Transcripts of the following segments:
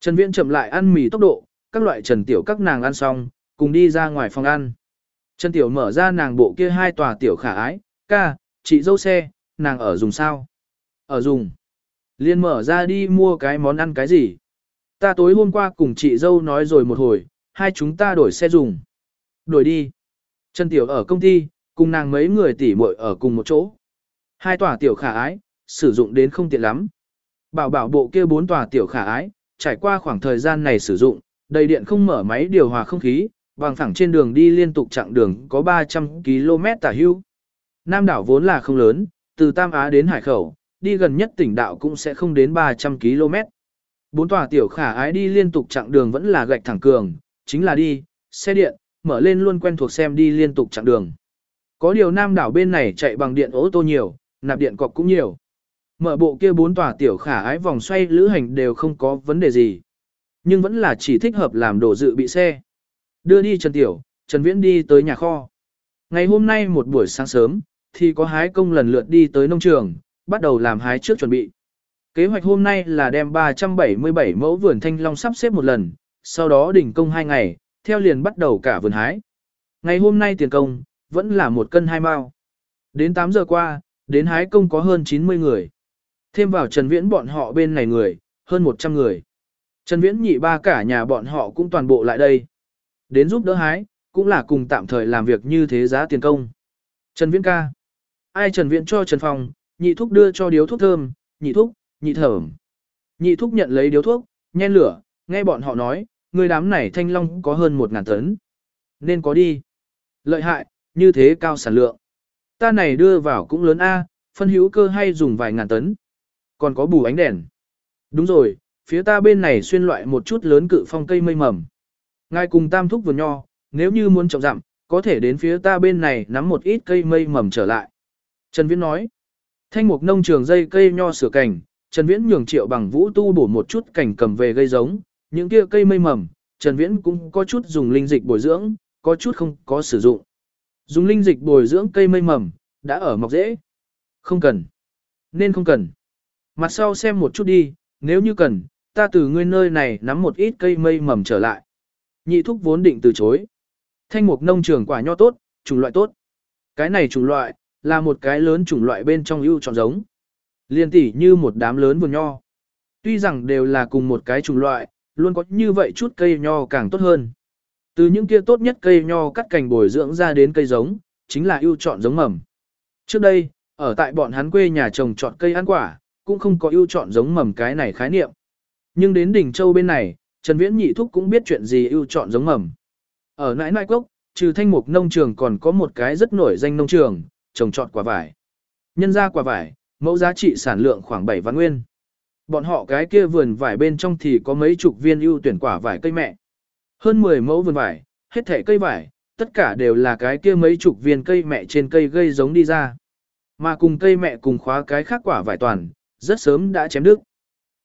Trần Viễn chậm lại ăn mì tốc độ, các loại Trần Tiểu các nàng ăn xong, cùng đi ra ngoài phòng ăn. Trần Tiểu mở ra nàng bộ kia hai tòa tiểu khả ái, ca, chị dâu xe, nàng ở dùng sao? Ở dùng. Liên mở ra đi mua cái món ăn cái gì? Ta tối hôm qua cùng chị dâu nói rồi một hồi, hai chúng ta đổi xe dùng. Đổi đi. Trần Tiểu ở công ty, cùng nàng mấy người tỉ muội ở cùng một chỗ. Hai tòa tiểu khả ái, sử dụng đến không tiện lắm. Bảo bảo bộ kia bốn tòa tiểu khả ái, trải qua khoảng thời gian này sử dụng, đầy điện không mở máy điều hòa không khí, bằng thẳng trên đường đi liên tục chặng đường có 300 km tả hưu. Nam đảo vốn là không lớn, từ Tam Á đến Hải Khẩu, đi gần nhất tỉnh đạo cũng sẽ không đến 300 km. Bốn tòa tiểu khả ái đi liên tục chặng đường vẫn là gạch thẳng cường, chính là đi, xe điện, mở lên luôn quen thuộc xem đi liên tục chặng đường. Có điều Nam đảo bên này chạy bằng điện ô tô nhiều, nạp điện cọc cũng nhiều. Mở bộ kia bốn tòa tiểu khả ái vòng xoay lữ hành đều không có vấn đề gì. Nhưng vẫn là chỉ thích hợp làm đồ dự bị xe. Đưa đi Trần Tiểu, Trần Viễn đi tới nhà kho. Ngày hôm nay một buổi sáng sớm, thì có hái công lần lượt đi tới nông trường, bắt đầu làm hái trước chuẩn bị. Kế hoạch hôm nay là đem 377 mẫu vườn thanh long sắp xếp một lần, sau đó đỉnh công 2 ngày, theo liền bắt đầu cả vườn hái. Ngày hôm nay tiền công, vẫn là một cân hai mao. Đến 8 giờ qua, đến hái công có hơn 90 người. Thêm vào Trần Viễn bọn họ bên này người, hơn 100 người. Trần Viễn nhị ba cả nhà bọn họ cũng toàn bộ lại đây. Đến giúp đỡ hái, cũng là cùng tạm thời làm việc như thế giá tiền công. Trần Viễn ca. Ai Trần Viễn cho Trần Phong, nhị thúc đưa cho điếu thuốc thơm, nhị thúc, nhị thởm. Nhị thúc nhận lấy điếu thuốc, nhen lửa, nghe bọn họ nói, người đám này thanh long có hơn 1.000 tấn. Nên có đi. Lợi hại, như thế cao sản lượng. Ta này đưa vào cũng lớn A, phân hữu cơ hay dùng vài ngàn tấn. Còn có bù ánh đèn. Đúng rồi, phía ta bên này xuyên loại một chút lớn cự phong cây mây mầm. Ngài cùng tam thúc vườn nho, nếu như muốn trọng dặm, có thể đến phía ta bên này nắm một ít cây mây mầm trở lại. Trần Viễn nói, thanh mục nông trường dây cây nho sửa cảnh, Trần Viễn nhường triệu bằng vũ tu bổ một chút cảnh cầm về gây giống, những kia cây mây mầm, Trần Viễn cũng có chút dùng linh dịch bồi dưỡng, có chút không có sử dụng. Dùng linh dịch bồi dưỡng cây mây mầm, đã ở mọc dễ Không cần. Nên không cần. Mặt sau xem một chút đi, nếu như cần, ta từ ngươi nơi này nắm một ít cây mây mầm trở lại. Nhị thúc vốn định từ chối. Thanh mục nông trường quả nho tốt, chủng loại tốt. Cái này chủng loại, là một cái lớn chủng loại bên trong ưu chọn giống. Liên tỷ như một đám lớn vườn nho. Tuy rằng đều là cùng một cái chủng loại, luôn có như vậy chút cây nho càng tốt hơn. Từ những kia tốt nhất cây nho cắt cành bồi dưỡng ra đến cây giống, chính là ưu chọn giống mầm. Trước đây, ở tại bọn hắn quê nhà trồng chọn cây ăn quả, cũng không có ưu chọn giống mầm cái này khái niệm. Nhưng đến đỉnh châu bên này, Trần Viễn nhị thúc cũng biết chuyện gì ưu chọn giống mầm. Ở nãi nãi cốc, trừ thanh mục nông trường còn có một cái rất nổi danh nông trường, trồng trọt quả vải. Nhân ra quả vải, mẫu giá trị sản lượng khoảng 7 vạn nguyên. Bọn họ cái kia vườn vải bên trong thì có mấy chục viên ưu tuyển quả vải cây mẹ. Hơn 10 mẫu vườn vải, hết thể cây vải, tất cả đều là cái kia mấy chục viên cây mẹ trên cây gây giống đi ra. Mà cùng cây mẹ cùng khóa cái khác quả vải toàn, rất sớm đã chém đứt.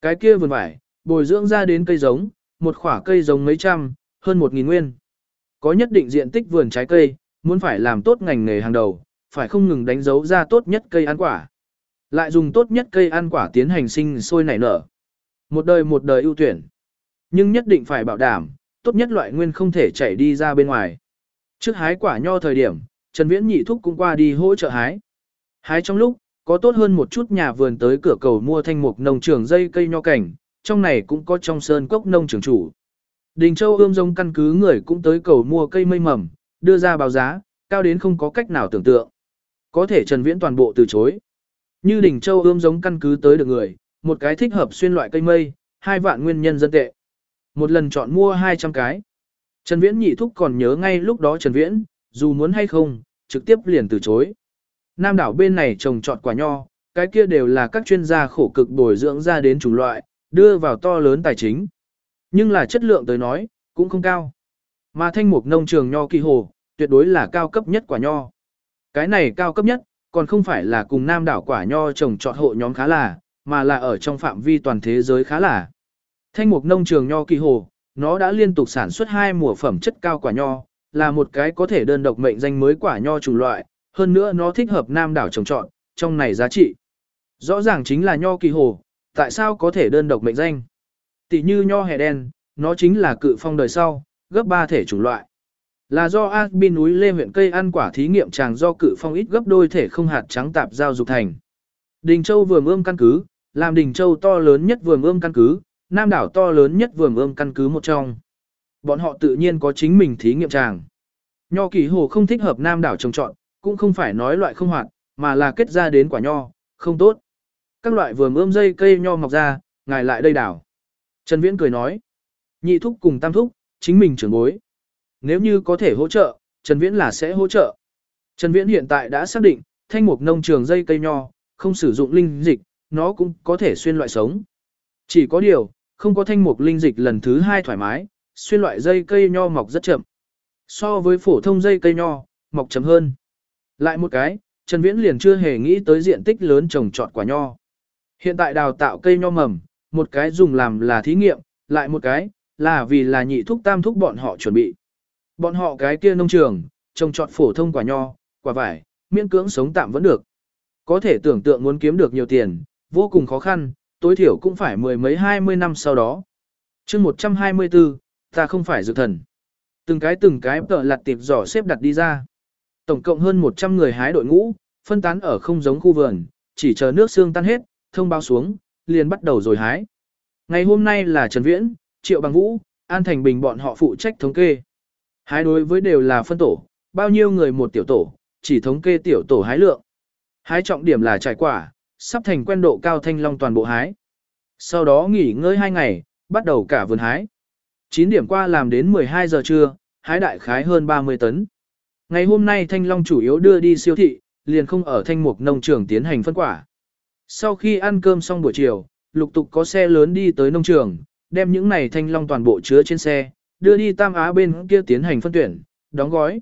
Cái kia vườn vải, bồi dưỡng ra đến cây giống, một khỏa cây giống mấy trăm, hơn một nghìn nguyên. Có nhất định diện tích vườn trái cây, muốn phải làm tốt ngành nghề hàng đầu, phải không ngừng đánh dấu ra tốt nhất cây ăn quả. Lại dùng tốt nhất cây ăn quả tiến hành sinh sôi nảy nở. Một đời một đời ưu tuyển. Nhưng nhất định phải bảo đảm, tốt nhất loại nguyên không thể chảy đi ra bên ngoài. Trước hái quả nho thời điểm, Trần Viễn nhị thúc cũng qua đi hỗ trợ hái. Hái trong lúc, có tốt hơn một chút nhà vườn tới cửa cầu mua thanh mục nông trường dây cây nho cảnh, trong này cũng có trong sơn cốc nông trường chủ. Đình Châu ươm giống căn cứ người cũng tới cầu mua cây mây mầm, đưa ra báo giá, cao đến không có cách nào tưởng tượng. Có thể Trần Viễn toàn bộ từ chối. Như Đình Châu ươm giống căn cứ tới được người, một cái thích hợp xuyên loại cây mây, hai vạn nguyên nhân dân tệ. Một lần chọn mua 200 cái. Trần Viễn nhị thúc còn nhớ ngay lúc đó Trần Viễn, dù muốn hay không, trực tiếp liền từ chối. Nam đảo bên này trồng trọt quả nho, cái kia đều là các chuyên gia khổ cực bồi dưỡng ra đến chủng loại, đưa vào to lớn tài chính. Nhưng là chất lượng tới nói, cũng không cao. Mà thanh mục nông trường nho kỳ hồ, tuyệt đối là cao cấp nhất quả nho. Cái này cao cấp nhất, còn không phải là cùng nam đảo quả nho trồng trọt hộ nhóm khá là, mà là ở trong phạm vi toàn thế giới khá là. Thanh mục nông trường nho kỳ hồ, nó đã liên tục sản xuất hai mùa phẩm chất cao quả nho, là một cái có thể đơn độc mệnh danh mới quả nho chủng loại, hơn nữa nó thích hợp nam đảo trồng trọt, trong này giá trị. Rõ ràng chính là nho kỳ hồ, tại sao có thể đơn độc mệnh danh? Tỷ như nho hẻ đen, nó chính là cự phong đời sau, gấp 3 thể chủng loại. Là do Asbin núi Lê huyện cây ăn quả thí nghiệm tràng do cự phong ít gấp đôi thể không hạt trắng tạp giao dục thành. Đình Châu vườn ươm căn cứ, làm Đình Châu to lớn nhất vườn ươm căn cứ, Nam đảo to lớn nhất vườn ươm căn cứ một trong. Bọn họ tự nhiên có chính mình thí nghiệm tràng. Nho kỳ hồ không thích hợp Nam đảo trồng trọt, cũng không phải nói loại không hoạt, mà là kết ra đến quả nho, không tốt. Các loại vừa ươm dây cây nho mọc ra, ngài lại đây đảo. Trần Viễn cười nói, nhị thúc cùng tam thúc, chính mình trưởng bối. Nếu như có thể hỗ trợ, Trần Viễn là sẽ hỗ trợ. Trần Viễn hiện tại đã xác định, thanh mục nông trường dây cây nho, không sử dụng linh dịch, nó cũng có thể xuyên loại sống. Chỉ có điều, không có thanh mục linh dịch lần thứ hai thoải mái, xuyên loại dây cây nho mọc rất chậm. So với phổ thông dây cây nho, mọc chậm hơn. Lại một cái, Trần Viễn liền chưa hề nghĩ tới diện tích lớn trồng trọt quả nho. Hiện tại đào tạo cây nho mầm, một cái dùng làm là thí nghiệm, lại một cái, là vì là nhị thúc tam thúc bọn họ chuẩn bị. Bọn họ cái kia nông trường, trồng trọt phổ thông quả nho, quả vải, miễn cưỡng sống tạm vẫn được. Có thể tưởng tượng muốn kiếm được nhiều tiền, vô cùng khó khăn, tối thiểu cũng phải mười mấy hai mươi năm sau đó. chương 124, ta không phải dược thần. Từng cái từng cái tợ lặt tiệp giỏ xếp đặt đi ra. Tổng cộng hơn 100 người hái đội ngũ, phân tán ở không giống khu vườn, chỉ chờ nước xương tan hết, thông báo xuống, liền bắt đầu rồi hái. Ngày hôm nay là Trần Viễn, Triệu Bằng Vũ, An Thành Bình bọn họ phụ trách thống kê. Hái đối với đều là phân tổ, bao nhiêu người một tiểu tổ, chỉ thống kê tiểu tổ hái lượng. Hái trọng điểm là trải quả, sắp thành quen độ cao thanh long toàn bộ hái. Sau đó nghỉ ngơi 2 ngày, bắt đầu cả vườn hái. 9 điểm qua làm đến 12 giờ trưa, hái đại khái hơn 30 tấn. Ngày hôm nay thanh long chủ yếu đưa đi siêu thị, liền không ở thanh mục nông trường tiến hành phân quả. Sau khi ăn cơm xong buổi chiều, lục tục có xe lớn đi tới nông trường, đem những này thanh long toàn bộ chứa trên xe, đưa đi Tam Á bên kia tiến hành phân tuyển, đóng gói.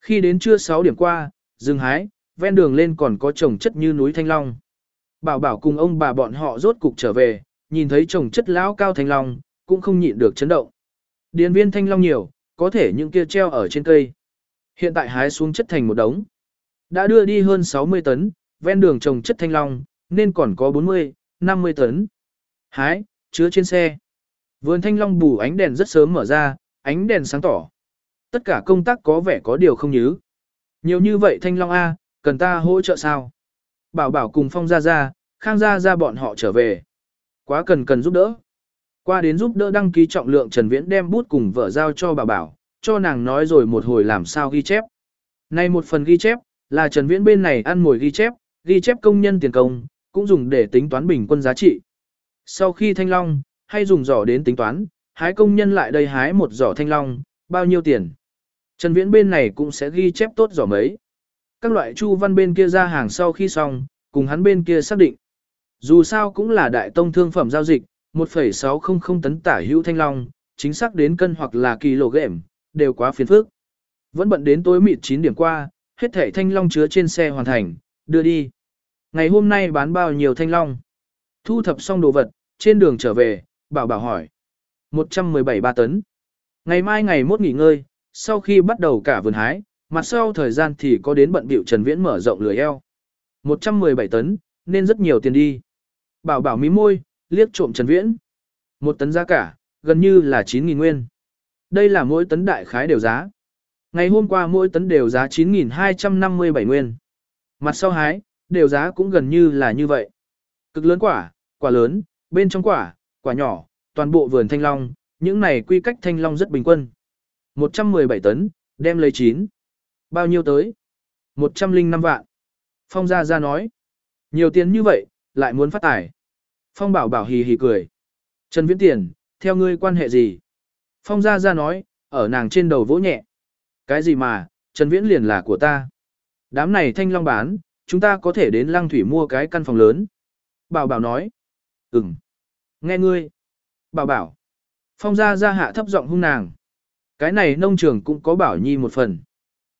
Khi đến trưa 6 điểm qua, dừng hái, ven đường lên còn có trồng chất như núi thanh long. Bảo bảo cùng ông bà bọn họ rốt cục trở về, nhìn thấy trồng chất lão cao thanh long, cũng không nhịn được chấn động. Điền viên thanh long nhiều, có thể những kia treo ở trên cây. Hiện tại hái xuống chất thành một đống. Đã đưa đi hơn 60 tấn, ven đường trồng chất thanh long, nên còn có 40, 50 tấn. Hái, chứa trên xe. Vườn thanh long bù ánh đèn rất sớm mở ra, ánh đèn sáng tỏ. Tất cả công tác có vẻ có điều không nhứ. Nhiều như vậy thanh long A, cần ta hỗ trợ sao? Bảo bảo cùng phong ra ra, khang ra ra bọn họ trở về. Quá cần cần giúp đỡ. Qua đến giúp đỡ đăng ký trọng lượng Trần Viễn đem bút cùng vợ giao cho bảo bảo, cho nàng nói rồi một hồi làm sao ghi chép. Này một phần ghi chép, là Trần Viễn bên này ăn mồi ghi chép, ghi chép công nhân tiền công, cũng dùng để tính toán bình quân giá trị. Sau khi thanh long, hay dùng giỏ đến tính toán, hái công nhân lại đây hái một giỏ thanh long, bao nhiêu tiền. Trần Viễn bên này cũng sẽ ghi chép tốt giỏ mấy. Các loại chu văn bên kia ra hàng sau khi xong, cùng hắn bên kia xác định. Dù sao cũng là đại tông thương phẩm giao dịch, 1,600 tấn tả hữu thanh long, chính xác đến cân hoặc là kg, đều quá phiền phức. Vẫn bận đến tối mịt 9 điểm qua, hết thảy thanh long chứa trên xe hoàn thành, đưa đi. Ngày hôm nay bán bao nhiêu thanh long? Thu thập xong đồ vật, trên đường trở về, bảo bảo hỏi. 117 ba tấn. Ngày mai ngày mốt nghỉ ngơi, sau khi bắt đầu cả vườn hái, mặt sau thời gian thì có đến bận biểu Trần Viễn mở rộng lưới eo. 117 tấn, nên rất nhiều tiền đi. Bảo bảo mí môi, liếc trộm Trần Viễn. Một tấn giá cả, gần như là 9.000 nguyên. Đây là mỗi tấn đại khái đều giá. Ngày hôm qua mỗi tấn đều giá 9.257 nguyên. Mặt sau hái, đều giá cũng gần như là như vậy. Cực lớn quả, quả lớn, bên trong quả, quả nhỏ, toàn bộ vườn thanh long, những này quy cách thanh long rất bình quân. 117 tấn, đem lấy 9. Bao nhiêu tới? 105 vạn. Phong Gia Gia nói. Nhiều tiền như vậy, lại muốn phát tài. Phong bảo bảo hì hì cười. Trần Viễn Tiền, theo ngươi quan hệ gì? Phong Gia Gia nói, ở nàng trên đầu vỗ nhẹ. Cái gì mà, Trần Viễn liền là của ta. Đám này thanh long bán, chúng ta có thể đến lăng thủy mua cái căn phòng lớn. Bảo bảo nói. Ừm. Nghe ngươi. Bảo bảo. Phong Gia Gia hạ thấp giọng hung nàng. Cái này nông trường cũng có bảo nhi một phần.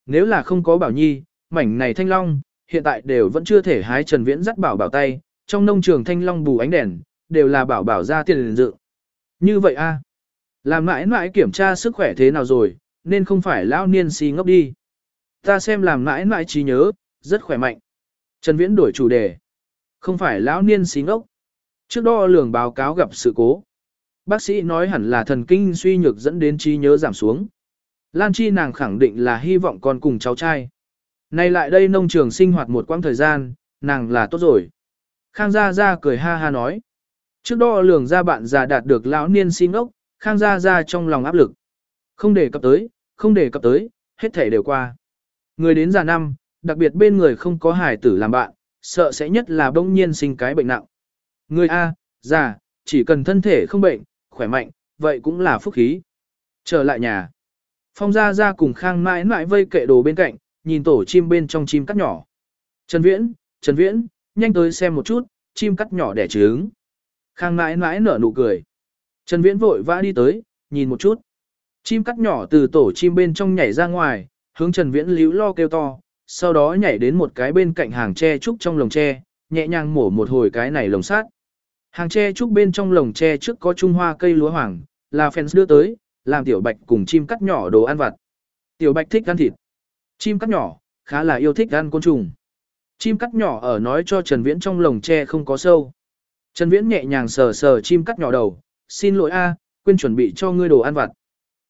Nếu là không có bảo nhi, mảnh này thanh long, hiện tại đều vẫn chưa thể hái Trần Viễn dắt bảo bảo tay, trong nông trường thanh long bù ánh đèn, đều là bảo bảo ra tiền dự. Như vậy a làm mãi mãi kiểm tra sức khỏe thế nào rồi, nên không phải lão niên si ngốc đi. Ta xem làm mãi mãi trí nhớ, rất khỏe mạnh. Trần Viễn đổi chủ đề. Không phải lão niên si ngốc. Trước đó lường báo cáo gặp sự cố. Bác sĩ nói hẳn là thần kinh suy nhược dẫn đến trí nhớ giảm xuống. Lan Chi nàng khẳng định là hy vọng con cùng cháu trai. Nay lại đây nông trường sinh hoạt một quãng thời gian, nàng là tốt rồi. Khang Gia Gia cười ha ha nói. Trước đo lường ra bạn già đạt được lão niên si ngốc Khang Gia Gia trong lòng áp lực. Không để cập tới, không để cập tới, hết thể đều qua. Người đến già năm, đặc biệt bên người không có hải tử làm bạn, sợ sẽ nhất là bỗng nhiên sinh cái bệnh nặng. Người A, già, chỉ cần thân thể không bệnh, khỏe mạnh, vậy cũng là phúc khí. Trở lại nhà. Phong Gia Gia cùng Khang mãi mãi vây kệ đồ bên cạnh, nhìn tổ chim bên trong chim cắt nhỏ. Trần Viễn, Trần Viễn, nhanh tới xem một chút, chim cắt nhỏ đẻ trứng. Khang mãi mãi nở nụ cười. Trần Viễn vội vã đi tới, nhìn một chút. Chim cắt nhỏ từ tổ chim bên trong nhảy ra ngoài, hướng Trần Viễn líu lo kêu to, sau đó nhảy đến một cái bên cạnh hàng tre trúc trong lồng tre, nhẹ nhàng mổ một hồi cái này lồng sát. Hàng tre trúc bên trong lồng tre trước có trung hoa cây lúa hoàng, là fans đưa tới, làm tiểu bạch cùng chim cắt nhỏ đồ ăn vặt. Tiểu bạch thích ăn thịt. Chim cắt nhỏ, khá là yêu thích ăn côn trùng. Chim cắt nhỏ ở nói cho Trần Viễn trong lồng tre không có sâu. Trần Viễn nhẹ nhàng sờ sờ chim cắt nhỏ đầu, xin lỗi a, quên chuẩn bị cho ngươi đồ ăn vặt.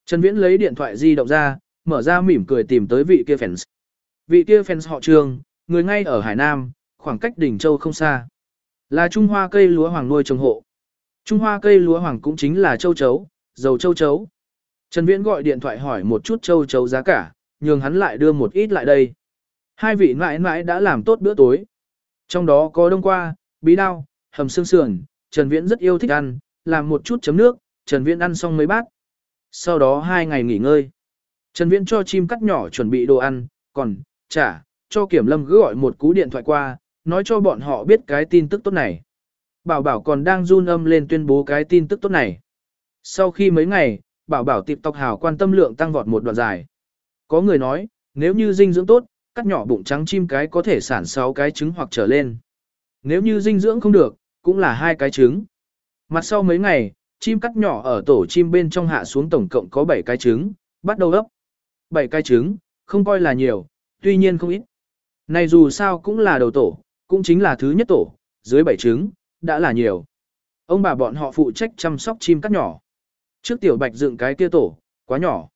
Trần Viễn lấy điện thoại di động ra, mở ra mỉm cười tìm tới vị kia fans. Vị kia fans họ Trương, người ngay ở Hải Nam, khoảng cách đỉnh Châu không xa. Là Trung Hoa cây lúa hoàng nuôi trồng hộ. Trung Hoa cây lúa hoàng cũng chính là châu chấu, dầu châu chấu. Trần Viễn gọi điện thoại hỏi một chút châu chấu giá cả, nhường hắn lại đưa một ít lại đây. Hai vị mãi mãi đã làm tốt bữa tối. Trong đó có đông qua, bí đao, hầm xương sườn, Trần Viễn rất yêu thích ăn, làm một chút chấm nước, Trần Viễn ăn xong mấy bát. Sau đó hai ngày nghỉ ngơi. Trần Viễn cho chim cắt nhỏ chuẩn bị đồ ăn, còn, trả, cho Kiểm Lâm cứ gọi một cú điện thoại qua, nói cho bọn họ biết cái tin tức tốt này. Bảo Bảo còn đang run âm lên tuyên bố cái tin tức tốt này. Sau khi mấy ngày, Bảo Bảo tiệp tộc hào quan tâm lượng tăng vọt một đoạn dài. Có người nói, nếu như dinh dưỡng tốt, cắt nhỏ bụng trắng chim cái có thể sản 6 cái trứng hoặc trở lên. Nếu như dinh dưỡng không được, cũng là hai cái trứng. Mặt sau mấy ngày, chim cắt nhỏ ở tổ chim bên trong hạ xuống tổng cộng có 7 cái trứng, bắt đầu ấp. 7 cái trứng, không coi là nhiều, tuy nhiên không ít. Này dù sao cũng là đầu tổ, cũng chính là thứ nhất tổ, dưới 7 trứng, đã là nhiều. Ông bà bọn họ phụ trách chăm sóc chim cắt nhỏ. Trước tiểu bạch dựng cái kia tổ, quá nhỏ.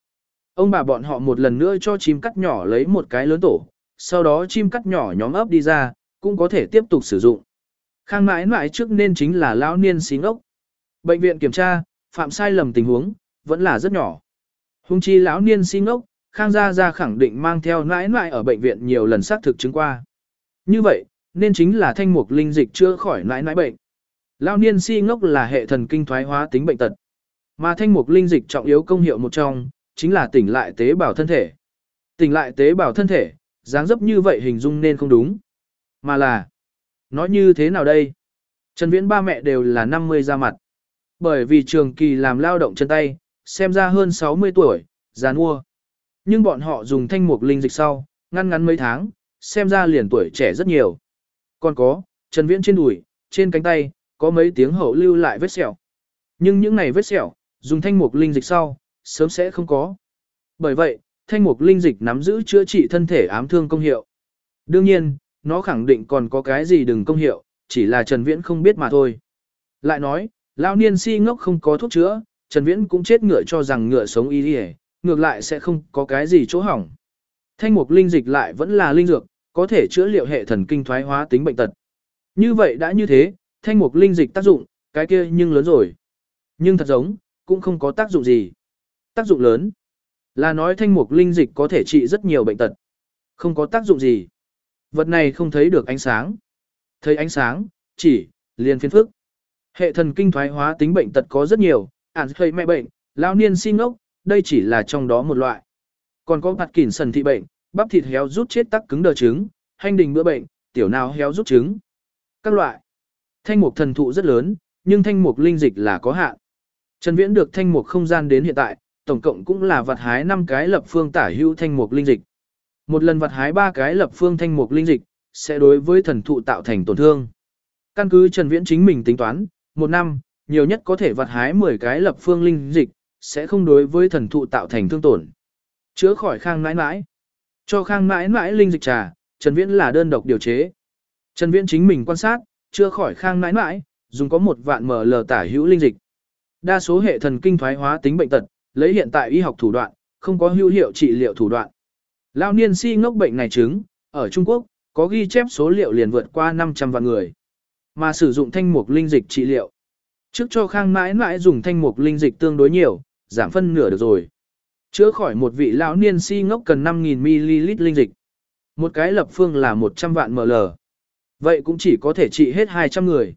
Ông bà bọn họ một lần nữa cho chim cắt nhỏ lấy một cái lớn tổ, sau đó chim cắt nhỏ nhóm ấp đi ra, cũng có thể tiếp tục sử dụng. Khang mãi mãi trước nên chính là lão niên xí ngốc. Bệnh viện kiểm tra, phạm sai lầm tình huống, vẫn là rất nhỏ. Hung chi lão niên xí ngốc, Khang Gia Gia khẳng định mang theo mãi mãi ở bệnh viện nhiều lần xác thực chứng qua. Như vậy, nên chính là thanh mục linh dịch chữa khỏi mãi mãi bệnh. Lão niên si ngốc là hệ thần kinh thoái hóa tính bệnh tật. Mà thanh mục linh dịch trọng yếu công hiệu một trong, chính là tỉnh lại tế bào thân thể. Tỉnh lại tế bào thân thể, dáng dấp như vậy hình dung nên không đúng. Mà là, nói như thế nào đây? Trần Viễn ba mẹ đều là 50 ra mặt. Bởi vì trường kỳ làm lao động chân tay, xem ra hơn 60 tuổi, già mua. Nhưng bọn họ dùng thanh mục linh dịch sau, ngăn ngắn mấy tháng, xem ra liền tuổi trẻ rất nhiều. Còn có, Trần Viễn trên đùi, trên cánh tay, có mấy tiếng hậu lưu lại vết sẹo. Nhưng những này vết sẹo, dùng thanh mục linh dịch sau, sớm sẽ không có. Bởi vậy, thanh mục linh dịch nắm giữ chữa trị thân thể ám thương công hiệu. Đương nhiên, nó khẳng định còn có cái gì đừng công hiệu, chỉ là Trần Viễn không biết mà thôi. Lại nói, lão niên si ngốc không có thuốc chữa, Trần Viễn cũng chết ngựa cho rằng ngựa sống y đi ngược lại sẽ không có cái gì chỗ hỏng. Thanh mục linh dịch lại vẫn là linh dược, có thể chữa liệu hệ thần kinh thoái hóa tính bệnh tật. Như vậy đã như thế, thanh mục linh dịch tác dụng, cái kia nhưng lớn rồi. Nhưng thật giống, cũng không có tác dụng gì. Tác dụng lớn là nói thanh mục linh dịch có thể trị rất nhiều bệnh tật. Không có tác dụng gì. Vật này không thấy được ánh sáng. Thấy ánh sáng, chỉ, liền phiên phức. Hệ thần kinh thoái hóa tính bệnh tật có rất nhiều, ản khơi mẹ bệnh, lao niên si ngốc, đây chỉ là trong đó một loại. Còn có mặt kỉn sần thị bệnh, bắp thịt héo rút chết tắc cứng đờ trứng, hành đình bữa bệnh, tiểu nào héo rút trứng. Các loại. Thanh mục thần thụ rất lớn, nhưng thanh mục linh dịch là có hạn. Trần Viễn được thanh mục không gian đến hiện tại, tổng cộng cũng là vật hái 5 cái lập phương tả hữu thanh mục linh dịch. Một lần vặt hái ba cái lập phương thanh mục linh dịch, sẽ đối với thần thụ tạo thành tổn thương. Căn cứ Trần Viễn chính mình tính toán, một năm, nhiều nhất có thể vặt hái 10 cái lập phương linh dịch, sẽ không đối với thần thụ tạo thành thương tổn. Chữa khỏi khang mãi mãi. Cho khang mãi mãi linh dịch trà, Trần Viễn là đơn độc điều chế. Trần Viễn chính mình quan sát, chữa khỏi khang mãi mãi, dùng có một vạn ml tả hữu linh dịch. Đa số hệ thần kinh thoái hóa tính bệnh tật, lấy hiện tại y học thủ đoạn, không có hữu hiệu trị liệu thủ đoạn. Lao niên si ngốc bệnh này chứng, ở Trung Quốc, có ghi chép số liệu liền vượt qua 500 vạn người. Mà sử dụng thanh mục linh dịch trị liệu. Trước cho khang mãi mãi dùng thanh mục linh dịch tương đối nhiều, giảm phân nửa được rồi. Chữa khỏi một vị lão niên si ngốc cần 5.000ml linh dịch. Một cái lập phương là 100 vạn ml. Vậy cũng chỉ có thể trị hết 200 người.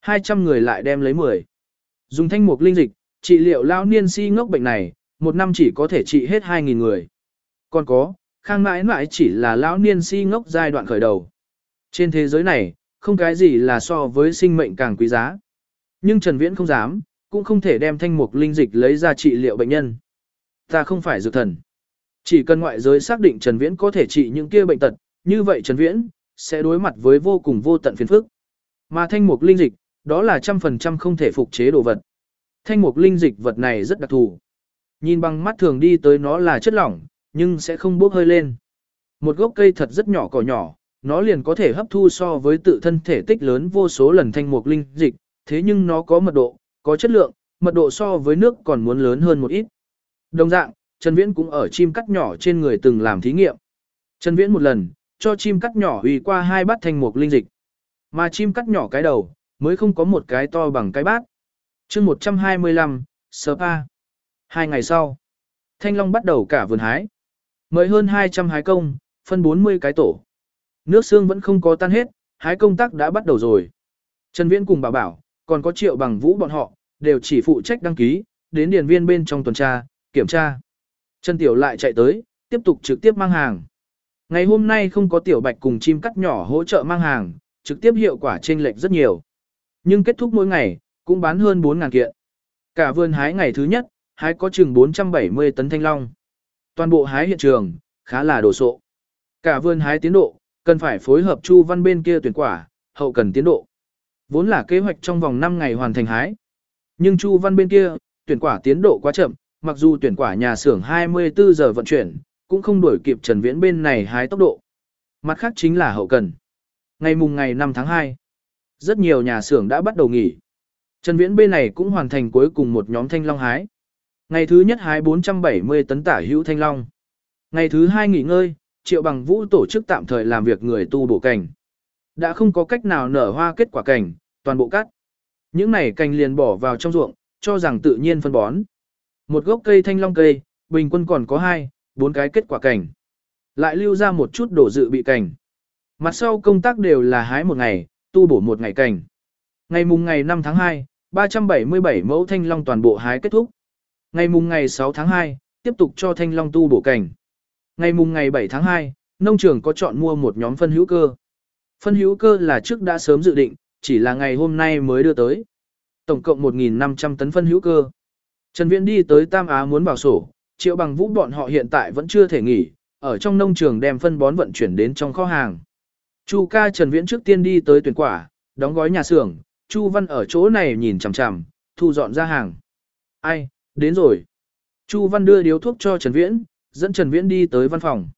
200 người lại đem lấy 10. Dùng thanh mục linh dịch, trị liệu lão niên si ngốc bệnh này, một năm chỉ có thể trị hết 2.000 người. Còn có, khang mãi mãi chỉ là lão niên si ngốc giai đoạn khởi đầu. Trên thế giới này, không cái gì là so với sinh mệnh càng quý giá. Nhưng Trần Viễn không dám, cũng không thể đem thanh mục linh dịch lấy ra trị liệu bệnh nhân. Ta không phải dược thần. Chỉ cần ngoại giới xác định Trần Viễn có thể trị những kia bệnh tật, như vậy Trần Viễn sẽ đối mặt với vô cùng vô tận phiền phức. Mà thanh mục linh dịch, đó là trăm phần trăm không thể phục chế đồ vật. Thanh mục linh dịch vật này rất đặc thù. Nhìn bằng mắt thường đi tới nó là chất lỏng, nhưng sẽ không bốc hơi lên. Một gốc cây thật rất nhỏ cỏ nhỏ, nó liền có thể hấp thu so với tự thân thể tích lớn vô số lần thanh mục linh dịch, thế nhưng nó có mật độ, có chất lượng, mật độ so với nước còn muốn lớn hơn một ít. Đồng dạng, Trần Viễn cũng ở chim cắt nhỏ trên người từng làm thí nghiệm. Trần Viễn một lần, cho chim cắt nhỏ uy qua hai bát thanh mục linh dịch. Mà chim cắt nhỏ cái đầu, mới không có một cái to bằng cái bát. chương 125, Spa. Hai ngày sau, Thanh Long bắt đầu cả vườn hái. Mới hơn 200 hái công, phân 40 cái tổ. Nước xương vẫn không có tan hết, hái công tác đã bắt đầu rồi. Trần Viễn cùng bảo bảo, còn có triệu bằng vũ bọn họ, đều chỉ phụ trách đăng ký, đến điền viên bên trong tuần tra, kiểm tra. Trần Tiểu lại chạy tới, tiếp tục trực tiếp mang hàng. Ngày hôm nay không có Tiểu Bạch cùng chim cắt nhỏ hỗ trợ mang hàng, trực tiếp hiệu quả chênh lệch rất nhiều. Nhưng kết thúc mỗi ngày, cũng bán hơn 4.000 kiện. Cả vườn hái ngày thứ nhất, hái có chừng 470 tấn thanh long. Toàn bộ hái hiện trường, khá là đồ sộ. Cả vườn hái tiến độ, cần phải phối hợp Chu Văn bên kia tuyển quả, hậu cần tiến độ. Vốn là kế hoạch trong vòng 5 ngày hoàn thành hái. Nhưng Chu Văn bên kia, tuyển quả tiến độ quá chậm, mặc dù tuyển quả nhà xưởng 24 giờ vận chuyển, cũng không đuổi kịp Trần Viễn bên này hái tốc độ. Mặt khác chính là hậu cần. Ngày mùng ngày 5 tháng 2, rất nhiều nhà xưởng đã bắt đầu nghỉ. Trần Viễn bên này cũng hoàn thành cuối cùng một nhóm thanh long hái. Ngày thứ nhất hái 470 tấn tả hữu thanh long. Ngày thứ hai nghỉ ngơi, Triệu Bằng Vũ tổ chức tạm thời làm việc người tu bổ cảnh. Đã không có cách nào nở hoa kết quả cảnh, toàn bộ cắt. Những này cành liền bỏ vào trong ruộng, cho rằng tự nhiên phân bón. Một gốc cây thanh long cây, bình quân còn có hai, bốn cái kết quả cảnh. Lại lưu ra một chút đổ dự bị cảnh. Mặt sau công tác đều là hái một ngày, tu bổ một ngày cảnh. Ngày mùng ngày 5 tháng 2, 377 mẫu thanh long toàn bộ hái kết thúc. Ngày mùng ngày 6 tháng 2, tiếp tục cho thanh long tu bổ cảnh. Ngày mùng ngày 7 tháng 2, nông trường có chọn mua một nhóm phân hữu cơ. Phân hữu cơ là trước đã sớm dự định, chỉ là ngày hôm nay mới đưa tới. Tổng cộng 1.500 tấn phân hữu cơ. Trần Viễn đi tới Tam Á muốn bảo sổ, triệu bằng vũ bọn họ hiện tại vẫn chưa thể nghỉ, ở trong nông trường đem phân bón vận chuyển đến trong kho hàng. Chu ca Trần Viễn trước tiên đi tới tuyển quả, đóng gói nhà xưởng, Chu Văn ở chỗ này nhìn chằm chằm, thu dọn ra hàng. Ai, đến rồi. Chu Văn đưa điếu thuốc cho Trần Viễn, dẫn Trần Viễn đi tới văn phòng.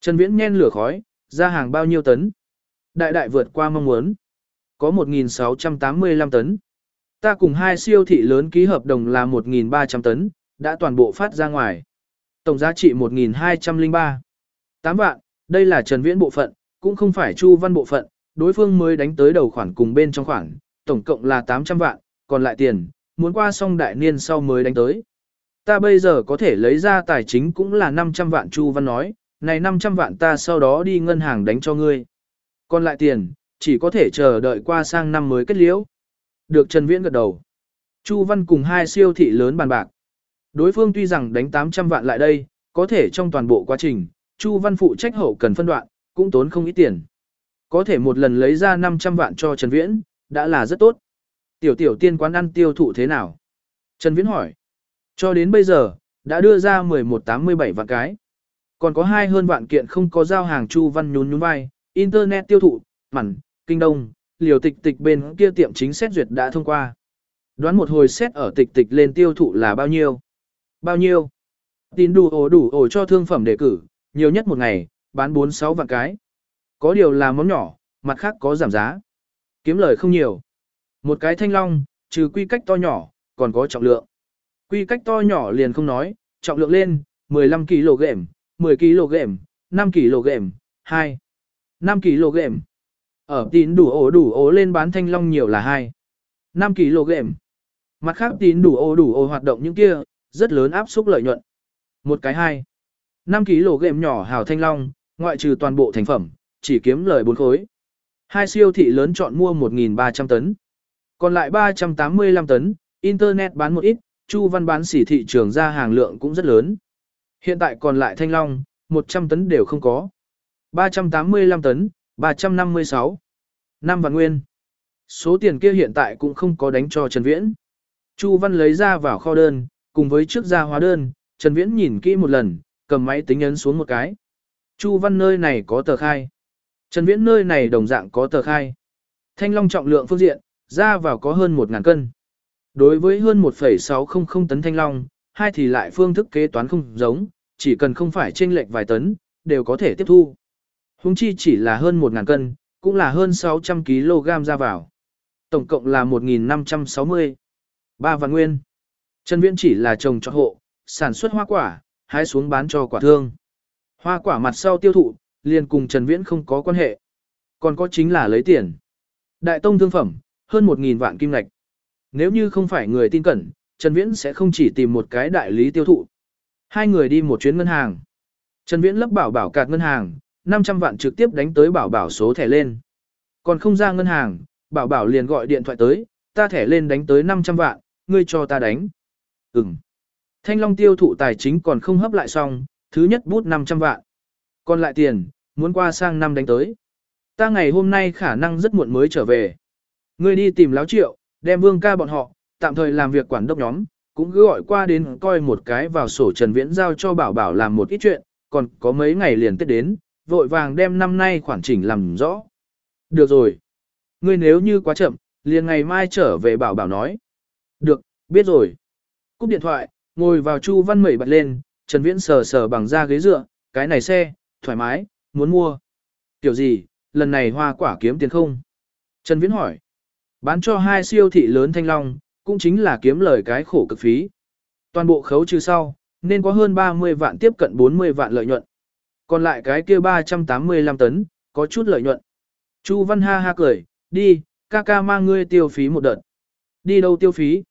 Trần Viễn nhen lửa khói, ra hàng bao nhiêu tấn? Đại đại vượt qua mong muốn. Có 1.685 tấn. Ta cùng hai siêu thị lớn ký hợp đồng là 1.300 tấn, đã toàn bộ phát ra ngoài. Tổng giá trị 1.203. 8 vạn, đây là Trần Viễn bộ phận, cũng không phải Chu Văn bộ phận, đối phương mới đánh tới đầu khoản cùng bên trong khoản, tổng cộng là 800 vạn, còn lại tiền, muốn qua xong đại niên sau mới đánh tới. Ta bây giờ có thể lấy ra tài chính cũng là 500 vạn Chu Văn nói, này 500 vạn ta sau đó đi ngân hàng đánh cho ngươi. Còn lại tiền, chỉ có thể chờ đợi qua sang năm mới kết liễu. Được Trần Viễn gật đầu. Chu Văn cùng hai siêu thị lớn bàn bạc. Đối phương tuy rằng đánh 800 vạn lại đây, có thể trong toàn bộ quá trình, Chu Văn phụ trách hậu cần phân đoạn, cũng tốn không ít tiền. Có thể một lần lấy ra 500 vạn cho Trần Viễn, đã là rất tốt. Tiểu tiểu tiên quán ăn tiêu thụ thế nào? Trần Viễn hỏi. Cho đến bây giờ, đã đưa ra 1187 vạn cái. Còn có hai hơn vạn kiện không có giao hàng Chu Văn nhún nhún vai, Internet tiêu thụ, mặn, kinh đông, liều tịch tịch bên kia tiệm chính xét duyệt đã thông qua. Đoán một hồi xét ở tịch tịch lên tiêu thụ là bao nhiêu? Bao nhiêu? Tín đủ ổ đủ ổ cho thương phẩm đề cử, nhiều nhất một ngày, bán 4-6 vạn cái. Có điều là món nhỏ, mặt khác có giảm giá. Kiếm lời không nhiều. Một cái thanh long, trừ quy cách to nhỏ, còn có trọng lượng. Quy cách to nhỏ liền không nói, trọng lượng lên, 15 kg, 10 kg, 5 kg, 2, 5 kg. Ở tín đủ ổ đủ ổ lên bán thanh long nhiều là 2, 5 kg. Mặt khác tín đủ ổ đủ ổ hoạt động những kia, rất lớn áp xúc lợi nhuận. Một cái 2, 5 kg nhỏ hào thanh long, ngoại trừ toàn bộ thành phẩm, chỉ kiếm lời 4 khối. Hai siêu thị lớn chọn mua 1.300 tấn. Còn lại 385 tấn, Internet bán một ít, Chu Văn bán xỉ thị trường ra hàng lượng cũng rất lớn. Hiện tại còn lại thanh long, 100 tấn đều không có. 385 tấn, 356. Năm vạn nguyên. Số tiền kia hiện tại cũng không có đánh cho Trần Viễn. Chu Văn lấy ra vào kho đơn, cùng với trước ra hóa đơn, Trần Viễn nhìn kỹ một lần, cầm máy tính ấn xuống một cái. Chu Văn nơi này có tờ khai. Trần Viễn nơi này đồng dạng có tờ khai. Thanh long trọng lượng phương diện, ra vào có hơn 1.000 cân. Đối với hơn 1,600 tấn thanh long, hai thì lại phương thức kế toán không giống, chỉ cần không phải chênh lệch vài tấn, đều có thể tiếp thu. Hùng chi chỉ là hơn 1.000 cân, cũng là hơn 600 kg ra vào. Tổng cộng là 1.560. Ba vạn nguyên. Trần Viễn chỉ là trồng cho hộ, sản xuất hoa quả, hái xuống bán cho quả thương. Hoa quả mặt sau tiêu thụ, liền cùng Trần Viễn không có quan hệ. Còn có chính là lấy tiền. Đại tông thương phẩm, hơn 1.000 vạn kim ngạch. Nếu như không phải người tin cẩn, Trần Viễn sẽ không chỉ tìm một cái đại lý tiêu thụ. Hai người đi một chuyến ngân hàng. Trần Viễn lấp bảo bảo cạt ngân hàng, 500 vạn trực tiếp đánh tới bảo bảo số thẻ lên. Còn không ra ngân hàng, bảo bảo liền gọi điện thoại tới, ta thẻ lên đánh tới 500 vạn, ngươi cho ta đánh. Ừm. Thanh Long tiêu thụ tài chính còn không hấp lại xong, thứ nhất bút 500 vạn. Còn lại tiền, muốn qua sang năm đánh tới. Ta ngày hôm nay khả năng rất muộn mới trở về. Ngươi đi tìm láo triệu, đem vương ca bọn họ, tạm thời làm việc quản đốc nhóm, cũng cứ gọi qua đến coi một cái vào sổ Trần Viễn giao cho bảo bảo làm một ít chuyện, còn có mấy ngày liền tết đến, vội vàng đem năm nay khoản chỉnh làm rõ. Được rồi. Ngươi nếu như quá chậm, liền ngày mai trở về bảo bảo nói. Được, biết rồi. Cúp điện thoại, ngồi vào Chu Văn Mẩy bật lên, Trần Viễn sờ sờ bằng da ghế dựa, cái này xe, thoải mái, muốn mua. Kiểu gì, lần này hoa quả kiếm tiền không? Trần Viễn hỏi. Bán cho hai siêu thị lớn thanh long, cũng chính là kiếm lời cái khổ cực phí. Toàn bộ khấu trừ sau, nên có hơn 30 vạn tiếp cận 40 vạn lợi nhuận. Còn lại cái kia 385 tấn, có chút lợi nhuận. Chu Văn ha ha cười, đi, ca ca mang ngươi tiêu phí một đợt. Đi đâu tiêu phí?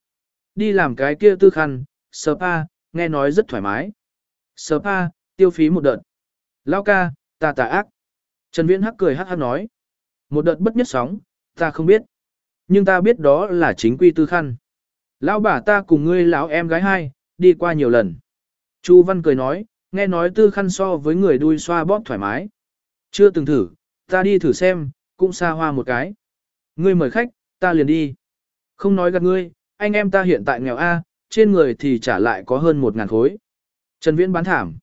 Đi làm cái kia tư khăn, spa, nghe nói rất thoải mái. Spa, tiêu phí một đợt. Lao ca, ta tà ác. Trần Viễn hắc cười hắc hắc nói. Một đợt bất nhất sóng, ta không biết. Nhưng ta biết đó là chính quy tư khăn. Lão bà ta cùng ngươi lão em gái hai, đi qua nhiều lần. Chu Văn cười nói, nghe nói tư khăn so với người đuôi xoa bóp thoải mái. Chưa từng thử, ta đi thử xem, cũng xa hoa một cái. Ngươi mời khách, ta liền đi. Không nói gạt ngươi, anh em ta hiện tại nghèo A, trên người thì trả lại có hơn một ngàn khối. Trần Viễn bán thảm.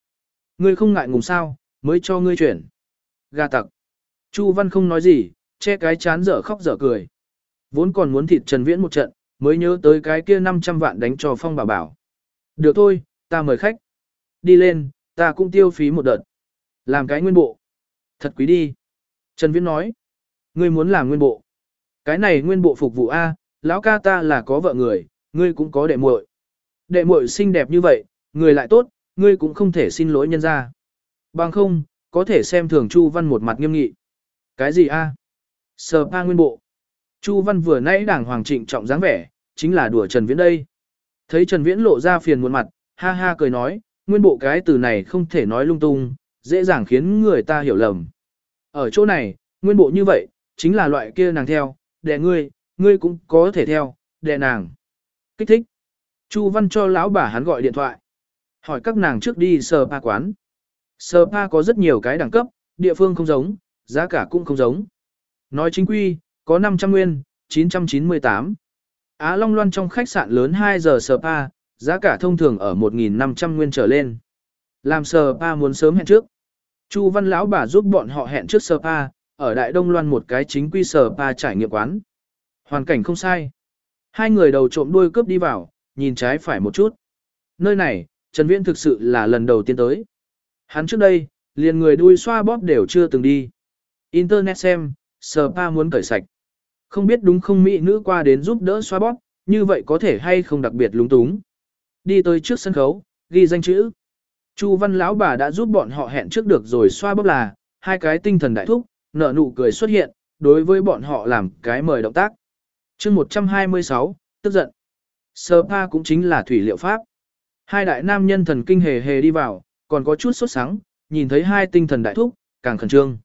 Ngươi không ngại ngùng sao, mới cho ngươi chuyển. Gà tặc. Chu Văn không nói gì, che cái chán dở khóc dở cười. Vốn còn muốn thịt Trần Viễn một trận, mới nhớ tới cái kia 500 vạn đánh cho Phong Bảo Bảo. Được thôi, ta mời khách. Đi lên, ta cũng tiêu phí một đợt. Làm cái nguyên bộ. Thật quý đi. Trần Viễn nói. Ngươi muốn làm nguyên bộ. Cái này nguyên bộ phục vụ A, lão ca ta là có vợ người, ngươi cũng có đệ muội. Đệ muội xinh đẹp như vậy, người lại tốt, ngươi cũng không thể xin lỗi nhân ra. Bằng không, có thể xem thường Chu Văn một mặt nghiêm nghị. Cái gì a? Sờ pa nguyên bộ. Chu Văn vừa nãy đàng hoàng trịnh trọng dáng vẻ, chính là đùa Trần Viễn đây. Thấy Trần Viễn lộ ra phiền muộn mặt, ha ha cười nói, nguyên bộ cái từ này không thể nói lung tung, dễ dàng khiến người ta hiểu lầm. Ở chỗ này, nguyên bộ như vậy, chính là loại kia nàng theo, đè ngươi, ngươi cũng có thể theo, đè nàng. Kích thích. Chu Văn cho lão bà hắn gọi điện thoại. Hỏi các nàng trước đi sờ pa quán. Sờ pa có rất nhiều cái đẳng cấp, địa phương không giống, giá cả cũng không giống. Nói chính quy, có 500 nguyên, 998. Á Long Loan trong khách sạn lớn 2 giờ spa, giá cả thông thường ở 1.500 nguyên trở lên. Làm spa muốn sớm hẹn trước. Chu Văn lão bà giúp bọn họ hẹn trước spa, ở Đại Đông Loan một cái chính quy spa trải nghiệm quán. Hoàn cảnh không sai. Hai người đầu trộm đuôi cướp đi vào, nhìn trái phải một chút. Nơi này, Trần Viễn thực sự là lần đầu tiên tới. Hắn trước đây, liền người đuôi xoa bóp đều chưa từng đi. Internet xem, spa muốn cởi sạch. Không biết đúng không mỹ nữ qua đến giúp đỡ xoa bóp, như vậy có thể hay không đặc biệt lúng túng. Đi tới trước sân khấu, ghi danh chữ. Chu văn lão bà đã giúp bọn họ hẹn trước được rồi xoa bóp là, hai cái tinh thần đại thúc, nở nụ cười xuất hiện, đối với bọn họ làm cái mời động tác. chương 126, tức giận. Sơ pa cũng chính là thủy liệu pháp. Hai đại nam nhân thần kinh hề hề đi vào, còn có chút sốt sáng, nhìn thấy hai tinh thần đại thúc, càng khẩn trương.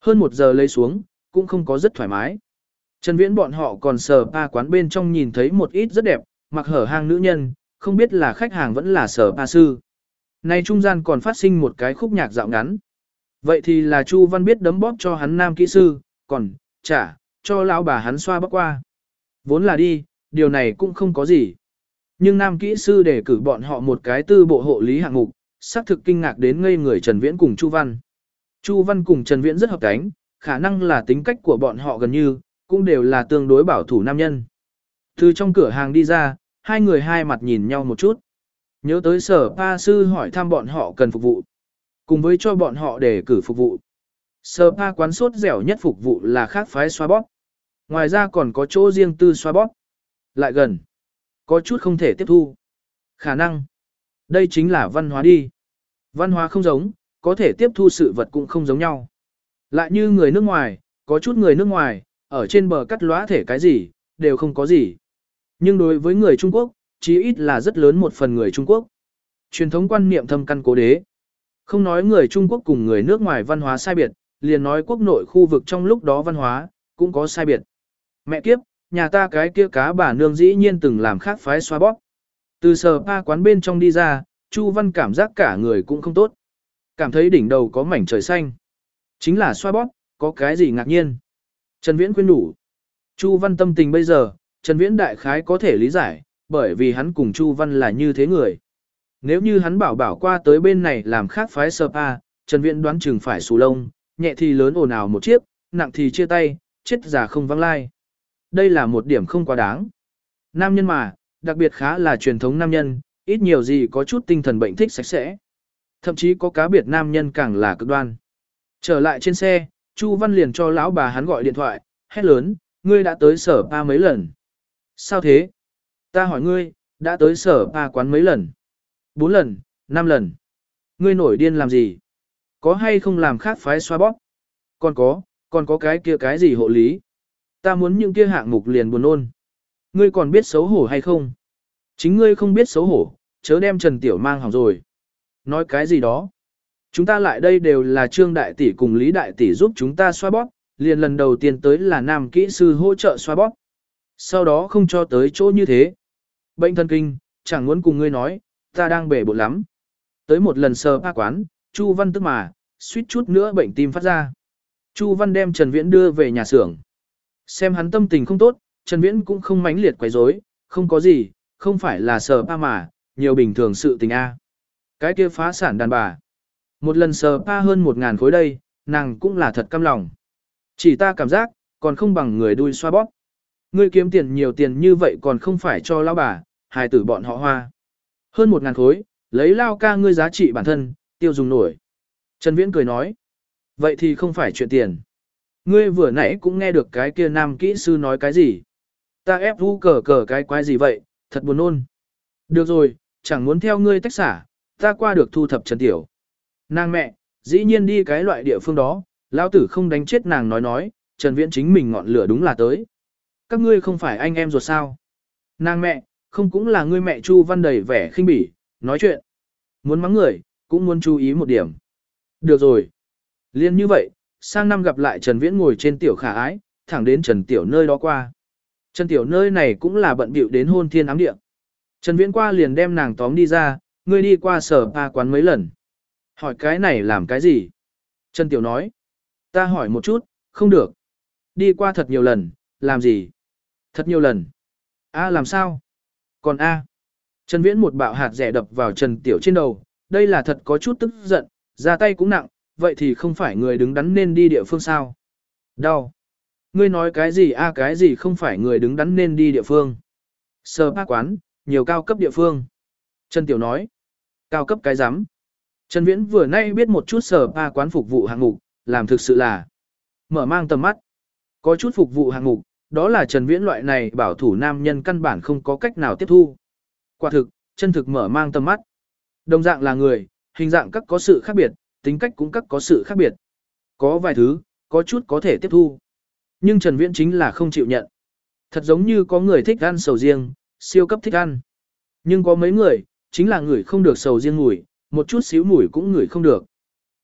Hơn một giờ lấy xuống, cũng không có rất thoải mái. Trần Viễn bọn họ còn sờ pa quán bên trong nhìn thấy một ít rất đẹp, mặc hở hang nữ nhân, không biết là khách hàng vẫn là sở pa sư. Nay trung gian còn phát sinh một cái khúc nhạc dạo ngắn. Vậy thì là Chu Văn biết đấm bóp cho hắn nam kỹ sư, còn, trả, cho lão bà hắn xoa bóp qua. Vốn là đi, điều này cũng không có gì. Nhưng nam kỹ sư để cử bọn họ một cái tư bộ hộ lý hạng mục, xác thực kinh ngạc đến ngây người Trần Viễn cùng Chu Văn. Chu Văn cùng Trần Viễn rất hợp cánh, khả năng là tính cách của bọn họ gần như, cũng đều là tương đối bảo thủ nam nhân. Từ trong cửa hàng đi ra, hai người hai mặt nhìn nhau một chút. Nhớ tới sở pa sư hỏi thăm bọn họ cần phục vụ. Cùng với cho bọn họ để cử phục vụ. Sở pa quán sốt dẻo nhất phục vụ là khác phái xoa bóp. Ngoài ra còn có chỗ riêng tư xoa bóp. Lại gần. Có chút không thể tiếp thu. Khả năng. Đây chính là văn hóa đi. Văn hóa không giống, có thể tiếp thu sự vật cũng không giống nhau. Lại như người nước ngoài, có chút người nước ngoài, ở trên bờ cắt lóa thể cái gì, đều không có gì. Nhưng đối với người Trung Quốc, chí ít là rất lớn một phần người Trung Quốc. Truyền thống quan niệm thâm căn cố đế. Không nói người Trung Quốc cùng người nước ngoài văn hóa sai biệt, liền nói quốc nội khu vực trong lúc đó văn hóa, cũng có sai biệt. Mẹ kiếp, nhà ta cái kia cá bà nương dĩ nhiên từng làm khác phái xoa bóp. Từ sờ pa quán bên trong đi ra, Chu Văn cảm giác cả người cũng không tốt. Cảm thấy đỉnh đầu có mảnh trời xanh. Chính là xoa bóp, có cái gì ngạc nhiên. Trần Viễn khuyên đủ. Chu Văn tâm tình bây giờ, Trần Viễn đại khái có thể lý giải, bởi vì hắn cùng Chu Văn là như thế người. Nếu như hắn bảo bảo qua tới bên này làm khác phái sơ Trần Viễn đoán chừng phải xù lông, nhẹ thì lớn ồn ào một chiếc, nặng thì chia tay, chết già không vắng lai. Đây là một điểm không quá đáng. Nam nhân mà, đặc biệt khá là truyền thống nam nhân, ít nhiều gì có chút tinh thần bệnh thích sạch sẽ. Thậm chí có cá biệt nam nhân càng là cực đoan. Trở lại trên xe, Chu Văn liền cho lão bà hắn gọi điện thoại, hét lớn, ngươi đã tới sở pa mấy lần. Sao thế? Ta hỏi ngươi, đã tới sở pa quán mấy lần? Bốn lần, năm lần. Ngươi nổi điên làm gì? Có hay không làm khác phái xoa bóp? Còn có, còn có cái kia cái gì hộ lý? Ta muốn những kia hạng mục liền buồn ôn. Ngươi còn biết xấu hổ hay không? Chính ngươi không biết xấu hổ, chớ đem Trần Tiểu mang hỏng rồi. Nói cái gì đó? Chúng ta lại đây đều là Trương Đại Tỷ cùng Lý Đại Tỷ giúp chúng ta xoa bóp, liền lần đầu tiên tới là nam kỹ sư hỗ trợ xoa bóp. Sau đó không cho tới chỗ như thế. Bệnh thần kinh, chẳng muốn cùng ngươi nói, ta đang bể bộn lắm. Tới một lần sờ ba quán, Chu Văn tức mà, suýt chút nữa bệnh tim phát ra. Chu Văn đem Trần Viễn đưa về nhà xưởng. Xem hắn tâm tình không tốt, Trần Viễn cũng không mãnh liệt quấy rối, không có gì, không phải là sờ ba mà, nhiều bình thường sự tình a. Cái kia phá sản đàn bà. Một lần sờ pa hơn một ngàn khối đây, nàng cũng là thật căm lòng. Chỉ ta cảm giác, còn không bằng người đuôi xoa bóp. Ngươi kiếm tiền nhiều tiền như vậy còn không phải cho lão bà, hài tử bọn họ hoa. Hơn một ngàn khối, lấy lao ca ngươi giá trị bản thân, tiêu dùng nổi. Trần Viễn cười nói. Vậy thì không phải chuyện tiền. Ngươi vừa nãy cũng nghe được cái kia nam kỹ sư nói cái gì. Ta ép vu cờ cờ cái quái gì vậy, thật buồn nôn. Được rồi, chẳng muốn theo ngươi tách xả, ta qua được thu thập Trần Tiểu. Nàng mẹ, dĩ nhiên đi cái loại địa phương đó, lão tử không đánh chết nàng nói nói, Trần Viễn chính mình ngọn lửa đúng là tới. Các ngươi không phải anh em ruột sao? Nàng mẹ, không cũng là ngươi mẹ Chu Văn đầy vẻ khinh bỉ, nói chuyện. Muốn mắng người, cũng muốn chú ý một điểm. Được rồi. Liên như vậy, sang năm gặp lại Trần Viễn ngồi trên tiểu khả ái, thẳng đến Trần Tiểu nơi đó qua. Trần Tiểu nơi này cũng là bận bịu đến hôn thiên ám địa. Trần Viễn qua liền đem nàng tóm đi ra, ngươi đi qua sở ba quán mấy lần. Hỏi cái này làm cái gì? Trần Tiểu nói. Ta hỏi một chút, không được. Đi qua thật nhiều lần, làm gì? Thật nhiều lần. A làm sao? Còn A. Trần Viễn một bạo hạt rẻ đập vào Trần Tiểu trên đầu, đây là thật có chút tức giận, ra tay cũng nặng, vậy thì không phải người đứng đắn nên đi địa phương sao? Đau. Ngươi nói cái gì a cái gì không phải người đứng đắn nên đi địa phương? Sơ bác quán, nhiều cao cấp địa phương. Trần Tiểu nói. Cao cấp cái rắm Trần Viễn vừa nay biết một chút sở ba quán phục vụ hạng mục, làm thực sự là mở mang tầm mắt. Có chút phục vụ hạng mục, đó là Trần Viễn loại này bảo thủ nam nhân căn bản không có cách nào tiếp thu. Quả thực, chân thực mở mang tầm mắt. Đồng dạng là người, hình dạng các có sự khác biệt, tính cách cũng các có sự khác biệt. Có vài thứ, có chút có thể tiếp thu. Nhưng Trần Viễn chính là không chịu nhận. Thật giống như có người thích ăn sầu riêng, siêu cấp thích ăn. Nhưng có mấy người, chính là người không được sầu riêng ngủi, một chút xíu mùi cũng ngửi không được.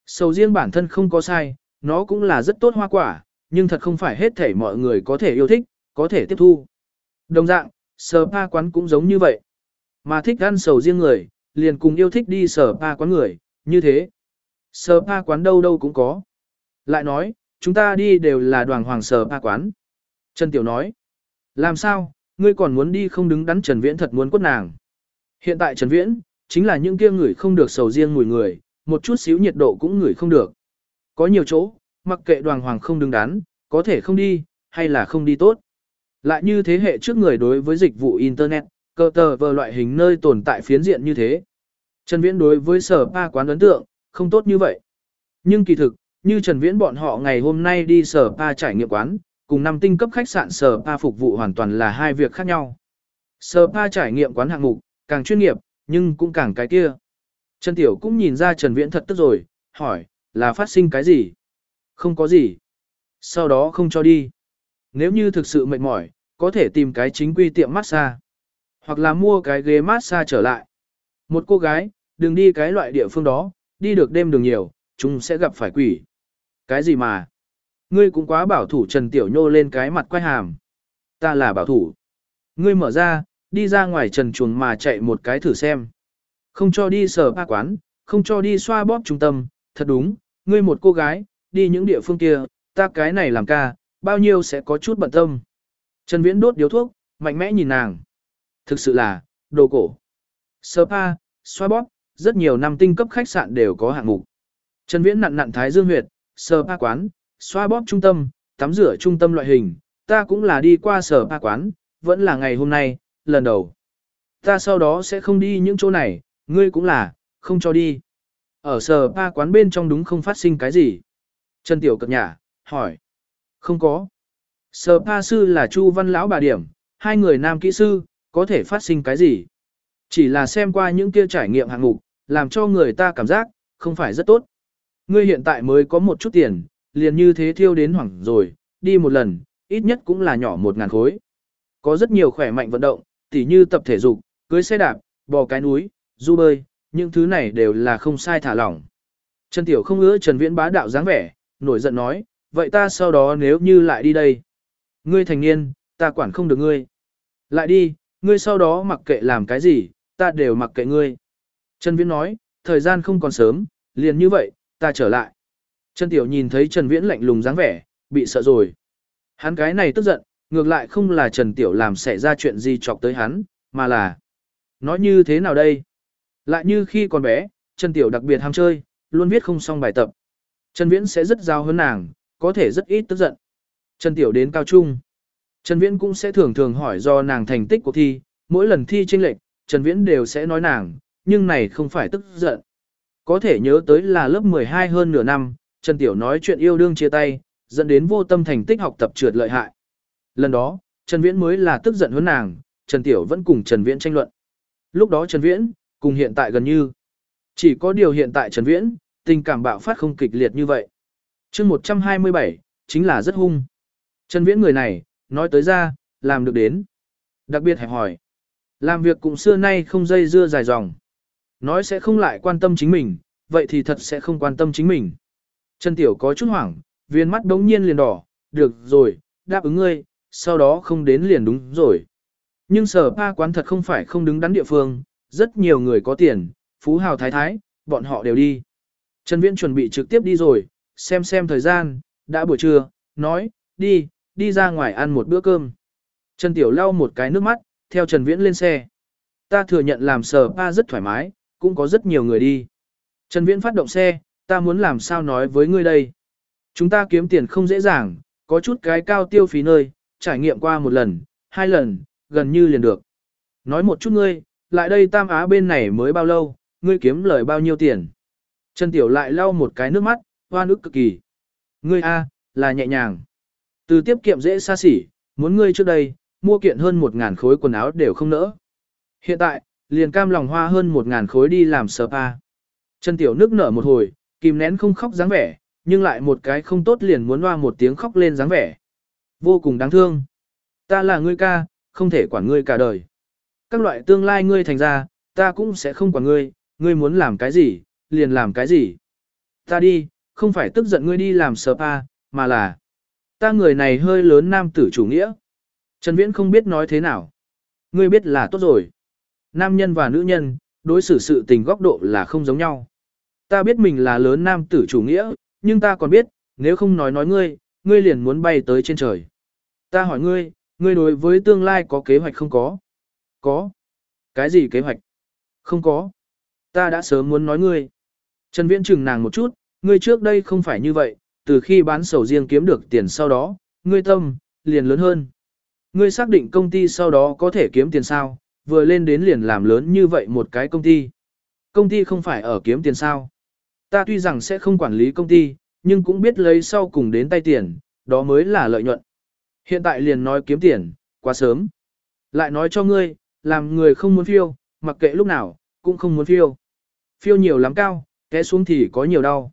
Sầu riêng bản thân không có sai, nó cũng là rất tốt hoa quả, nhưng thật không phải hết thể mọi người có thể yêu thích, có thể tiếp thu. Đồng dạng, sờ pa quán cũng giống như vậy. Mà thích ăn sầu riêng người, liền cùng yêu thích đi sờ pa quán người, như thế. Sờ pa quán đâu đâu cũng có. Lại nói, chúng ta đi đều là đoàn hoàng sờ pa quán. Trần Tiểu nói, làm sao, ngươi còn muốn đi không đứng đắn Trần Viễn thật muốn quất nàng. Hiện tại Trần Viễn, chính là những kia người không được sầu riêng mùi người, một chút xíu nhiệt độ cũng ngửi không được. Có nhiều chỗ, mặc kệ đoàn hoàng không đứng đắn, có thể không đi, hay là không đi tốt. Lại như thế hệ trước người đối với dịch vụ Internet, cơ tờ vờ loại hình nơi tồn tại phiến diện như thế. Trần Viễn đối với sở pa quán ấn tượng, không tốt như vậy. Nhưng kỳ thực, như Trần Viễn bọn họ ngày hôm nay đi sở pa trải nghiệm quán, cùng năm tinh cấp khách sạn sở pa phục vụ hoàn toàn là hai việc khác nhau. Sở pa trải nghiệm quán hạng mục, càng chuyên nghiệp, nhưng cũng càng cái kia. Trần Tiểu cũng nhìn ra Trần Viễn thật tức rồi, hỏi, là phát sinh cái gì? Không có gì. Sau đó không cho đi. Nếu như thực sự mệt mỏi, có thể tìm cái chính quy tiệm massage. Hoặc là mua cái ghế massage trở lại. Một cô gái, đừng đi cái loại địa phương đó, đi được đêm đường nhiều, chúng sẽ gặp phải quỷ. Cái gì mà? Ngươi cũng quá bảo thủ Trần Tiểu Nhô lên cái mặt quay hàm. Ta là bảo thủ. Ngươi mở ra, đi ra ngoài trần chuồng mà chạy một cái thử xem. Không cho đi sở ba quán, không cho đi xoa bóp trung tâm, thật đúng, ngươi một cô gái, đi những địa phương kia, ta cái này làm ca, bao nhiêu sẽ có chút bận tâm. Trần Viễn đốt điếu thuốc, mạnh mẽ nhìn nàng. Thực sự là, đồ cổ. Spa, xoa bóp, rất nhiều năm tinh cấp khách sạn đều có hạng mục. Trần Viễn nặn nặn thái dương huyệt, spa quán, xoa bóp trung tâm, tắm rửa trung tâm loại hình, ta cũng là đi qua spa quán, vẫn là ngày hôm nay, lần đầu. Ta sau đó sẽ không đi những chỗ này, ngươi cũng là, không cho đi. Ở spa quán bên trong đúng không phát sinh cái gì. Trần Tiểu cập nhả, hỏi. Không có. Spa sư là Chu Văn Lão bà điểm, hai người nam kỹ sư, có thể phát sinh cái gì? Chỉ là xem qua những kia trải nghiệm hạng mục, làm cho người ta cảm giác, không phải rất tốt. Ngươi hiện tại mới có một chút tiền, liền như thế thiêu đến hoảng rồi, đi một lần, ít nhất cũng là nhỏ một ngàn khối. Có rất nhiều khỏe mạnh vận động, tỉ như tập thể dục, cưới xe đạp, bò cái núi, du bơi, những thứ này đều là không sai thả lỏng. Trần Tiểu không ưa Trần Viễn bá đạo dáng vẻ, nổi giận nói, vậy ta sau đó nếu như lại đi đây. Ngươi thành niên, ta quản không được ngươi. Lại đi, ngươi sau đó mặc kệ làm cái gì, ta đều mặc kệ ngươi. Trần Viễn nói, thời gian không còn sớm, liền như vậy, ta trở lại. Trần Tiểu nhìn thấy Trần Viễn lạnh lùng dáng vẻ, bị sợ rồi. Hắn cái này tức giận, ngược lại không là Trần Tiểu làm xảy ra chuyện gì chọc tới hắn, mà là... Nói như thế nào đây? Lại như khi còn bé, Trần Tiểu đặc biệt ham chơi, luôn viết không xong bài tập. Trần Viễn sẽ rất giao hơn nàng, có thể rất ít tức giận. Trần Tiểu đến cao trung. Trần Viễn cũng sẽ thường thường hỏi do nàng thành tích của thi, mỗi lần thi chênh lệch, Trần Viễn đều sẽ nói nàng, nhưng này không phải tức giận. Có thể nhớ tới là lớp 12 hơn nửa năm, Trần Tiểu nói chuyện yêu đương chia tay, dẫn đến vô tâm thành tích học tập trượt lợi hại. Lần đó, Trần Viễn mới là tức giận hơn nàng, Trần Tiểu vẫn cùng Trần Viễn tranh luận. Lúc đó Trần Viễn, cùng hiện tại gần như. Chỉ có điều hiện tại Trần Viễn, tình cảm bạo phát không kịch liệt như vậy. chương 127, chính là rất hung. Trần Viễn người này, nói tới ra, làm được đến. Đặc biệt hẹp hỏi. Làm việc cũng xưa nay không dây dưa dài dòng. Nói sẽ không lại quan tâm chính mình, vậy thì thật sẽ không quan tâm chính mình. Trần Tiểu có chút hoảng, viên mắt đống nhiên liền đỏ, được rồi, đáp ứng ngươi, sau đó không đến liền đúng rồi. Nhưng sở pa quán thật không phải không đứng đắn địa phương, rất nhiều người có tiền, phú hào thái thái, bọn họ đều đi. Trần Viễn chuẩn bị trực tiếp đi rồi, xem xem thời gian, đã buổi trưa, nói, đi, đi ra ngoài ăn một bữa cơm. Trần Tiểu lau một cái nước mắt, theo Trần Viễn lên xe. Ta thừa nhận làm sở pa rất thoải mái, cũng có rất nhiều người đi. Trần Viễn phát động xe, ta muốn làm sao nói với ngươi đây. Chúng ta kiếm tiền không dễ dàng, có chút cái cao tiêu phí nơi, trải nghiệm qua một lần, hai lần, gần như liền được. Nói một chút ngươi, lại đây Tam Á bên này mới bao lâu, ngươi kiếm lời bao nhiêu tiền. Trần Tiểu lại lau một cái nước mắt, hoa nước cực kỳ. Ngươi A, là nhẹ nhàng. Từ tiết kiệm dễ xa xỉ, muốn ngươi trước đây, mua kiện hơn 1.000 khối quần áo đều không nỡ. Hiện tại, liền cam lòng hoa hơn 1.000 khối đi làm spa. Trần Tiểu nước nở một hồi, kìm nén không khóc dáng vẻ, nhưng lại một cái không tốt liền muốn hoa một tiếng khóc lên dáng vẻ. Vô cùng đáng thương. Ta là ngươi ca, không thể quản ngươi cả đời. Các loại tương lai ngươi thành ra, ta cũng sẽ không quản ngươi, ngươi muốn làm cái gì, liền làm cái gì. Ta đi, không phải tức giận ngươi đi làm spa, mà là ta người này hơi lớn nam tử chủ nghĩa. Trần Viễn không biết nói thế nào. Ngươi biết là tốt rồi. Nam nhân và nữ nhân, đối xử sự tình góc độ là không giống nhau. Ta biết mình là lớn nam tử chủ nghĩa, nhưng ta còn biết, nếu không nói nói ngươi, ngươi liền muốn bay tới trên trời. Ta hỏi ngươi, ngươi đối với tương lai có kế hoạch không có? Có. Cái gì kế hoạch? Không có. Ta đã sớm muốn nói ngươi. Trần Viễn chừng nàng một chút, ngươi trước đây không phải như vậy, từ khi bán sầu riêng kiếm được tiền sau đó, ngươi tâm, liền lớn hơn. Ngươi xác định công ty sau đó có thể kiếm tiền sao, vừa lên đến liền làm lớn như vậy một cái công ty. Công ty không phải ở kiếm tiền sao. Ta tuy rằng sẽ không quản lý công ty, nhưng cũng biết lấy sau cùng đến tay tiền, đó mới là lợi nhuận. Hiện tại liền nói kiếm tiền, quá sớm. Lại nói cho ngươi, làm người không muốn phiêu, mặc kệ lúc nào, cũng không muốn phiêu. Phiêu nhiều lắm cao, té xuống thì có nhiều đau.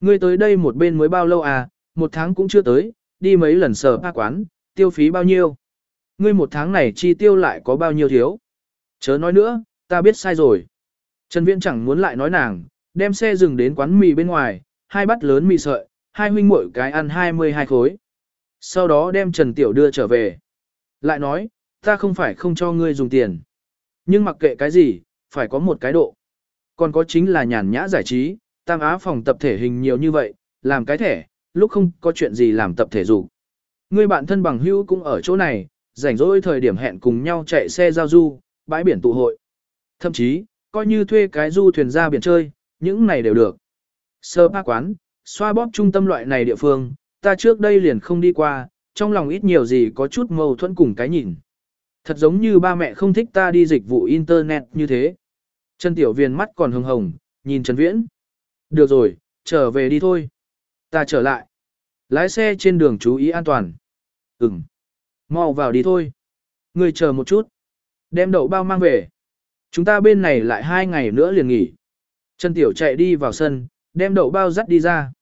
Ngươi tới đây một bên mới bao lâu à, một tháng cũng chưa tới, đi mấy lần sở ba quán, tiêu phí bao nhiêu. Ngươi một tháng này chi tiêu lại có bao nhiêu thiếu. Chớ nói nữa, ta biết sai rồi. Trần Viễn chẳng muốn lại nói nàng, đem xe dừng đến quán mì bên ngoài, hai bát lớn mì sợi, hai huynh muội cái ăn 22 khối. Sau đó đem Trần Tiểu đưa trở về. Lại nói, ta không phải không cho ngươi dùng tiền. Nhưng mặc kệ cái gì, phải có một cái độ. Còn có chính là nhàn nhã giải trí, tam á phòng tập thể hình nhiều như vậy, làm cái thẻ, lúc không có chuyện gì làm tập thể dục. Ngươi bạn thân bằng hữu cũng ở chỗ này, rảnh rỗi thời điểm hẹn cùng nhau chạy xe giao du, bãi biển tụ hội. Thậm chí, coi như thuê cái du thuyền ra biển chơi, những này đều được. Sơ ba quán, xoa bóp trung tâm loại này địa phương, ta trước đây liền không đi qua, trong lòng ít nhiều gì có chút mâu thuẫn cùng cái nhìn. Thật giống như ba mẹ không thích ta đi dịch vụ Internet như thế. Trần Tiểu Viên mắt còn hồng hồng, nhìn Trần Viễn. Được rồi, trở về đi thôi. Ta trở lại. Lái xe trên đường chú ý an toàn. Ừm. Mau vào đi thôi. Người chờ một chút. Đem đậu bao mang về. Chúng ta bên này lại hai ngày nữa liền nghỉ. Trần Tiểu chạy đi vào sân, đem đậu bao dắt đi ra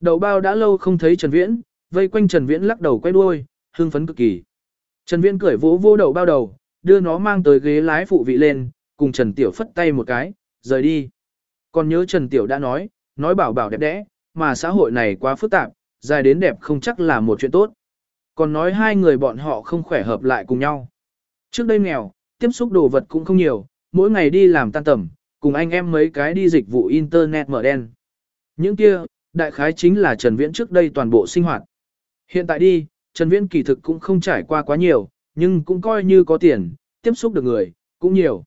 đầu bao đã lâu không thấy Trần Viễn, vây quanh Trần Viễn lắc đầu quay đuôi, hưng phấn cực kỳ. Trần Viễn cười vỗ vô đầu bao đầu, đưa nó mang tới ghế lái phụ vị lên, cùng Trần Tiểu phất tay một cái, rời đi. Còn nhớ Trần Tiểu đã nói, nói bảo bảo đẹp đẽ, mà xã hội này quá phức tạp, dài đến đẹp không chắc là một chuyện tốt. Còn nói hai người bọn họ không khỏe hợp lại cùng nhau. Trước đây nghèo, tiếp xúc đồ vật cũng không nhiều, mỗi ngày đi làm tan tầm, cùng anh em mấy cái đi dịch vụ Internet mở đen. Những kia, đại khái chính là Trần Viễn trước đây toàn bộ sinh hoạt. Hiện tại đi, Trần Viễn kỳ thực cũng không trải qua quá nhiều, nhưng cũng coi như có tiền, tiếp xúc được người, cũng nhiều.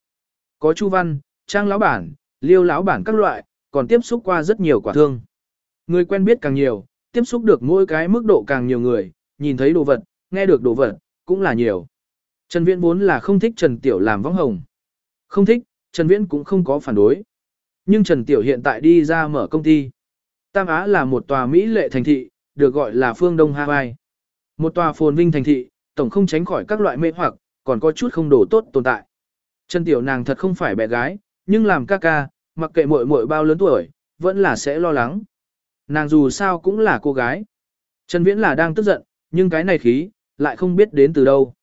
Có Chu Văn, Trang lão bản, Liêu lão bản các loại, còn tiếp xúc qua rất nhiều quả thương. Người quen biết càng nhiều, tiếp xúc được mỗi cái mức độ càng nhiều người, nhìn thấy đồ vật, nghe được đồ vật, cũng là nhiều. Trần Viễn vốn là không thích Trần Tiểu làm vong hồng. Không thích, Trần Viễn cũng không có phản đối. Nhưng Trần Tiểu hiện tại đi ra mở công ty. Tam Á là một tòa Mỹ lệ thành thị, được gọi là phương Đông Hawaii. Một tòa phồn vinh thành thị, tổng không tránh khỏi các loại mê hoặc, còn có chút không đổ tốt tồn tại. Trần Tiểu nàng thật không phải bé gái, nhưng làm ca ca, mặc kệ muội muội bao lớn tuổi, vẫn là sẽ lo lắng. Nàng dù sao cũng là cô gái. Trần Viễn là đang tức giận, nhưng cái này khí, lại không biết đến từ đâu.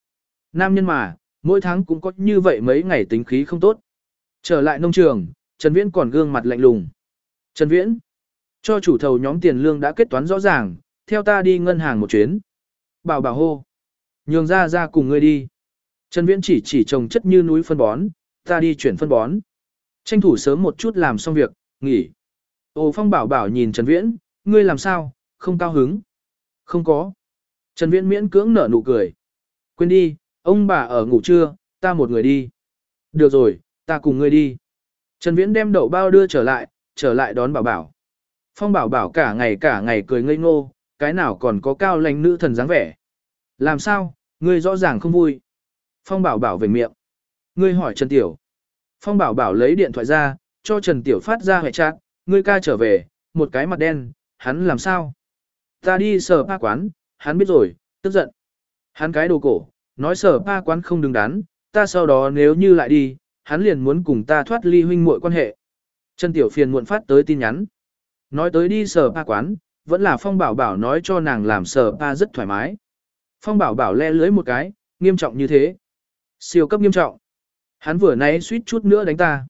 Nam nhân mà, mỗi tháng cũng có như vậy mấy ngày tính khí không tốt. Trở lại nông trường, Trần Viễn còn gương mặt lạnh lùng. Trần Viễn, cho chủ thầu nhóm tiền lương đã kết toán rõ ràng, theo ta đi ngân hàng một chuyến. Bảo bảo hô. Nhường ra ra cùng ngươi đi. Trần Viễn chỉ chỉ trồng chất như núi phân bón, ta đi chuyển phân bón. Tranh thủ sớm một chút làm xong việc, nghỉ. Ô Phong bảo bảo nhìn Trần Viễn, ngươi làm sao, không cao hứng. Không có. Trần Viễn miễn cưỡng nở nụ cười. Quên đi, ông bà ở ngủ trưa, ta một người đi. Được rồi, ta cùng ngươi đi. Trần Viễn đem đậu bao đưa trở lại, trở lại đón bảo bảo. Phong bảo bảo cả ngày cả ngày cười ngây ngô, cái nào còn có cao lãnh nữ thần dáng vẻ. Làm sao, ngươi rõ ràng không vui. Phong bảo bảo về miệng. Ngươi hỏi Trần Tiểu. Phong bảo bảo lấy điện thoại ra, cho Trần Tiểu phát ra hệ chat, ngươi ca trở về, một cái mặt đen, hắn làm sao? Ta đi sờ ba quán, hắn biết rồi, tức giận. Hắn cái đồ cổ, nói sở pa quán không đứng đắn, ta sau đó nếu như lại đi, hắn liền muốn cùng ta thoát ly huynh muội quan hệ. Trần Tiểu Phiền muộn phát tới tin nhắn. Nói tới đi sở pa quán, vẫn là Phong Bảo Bảo nói cho nàng làm sở pa rất thoải mái. Phong Bảo Bảo le lưới một cái, nghiêm trọng như thế. Siêu cấp nghiêm trọng. Hắn vừa nãy suýt chút nữa đánh ta.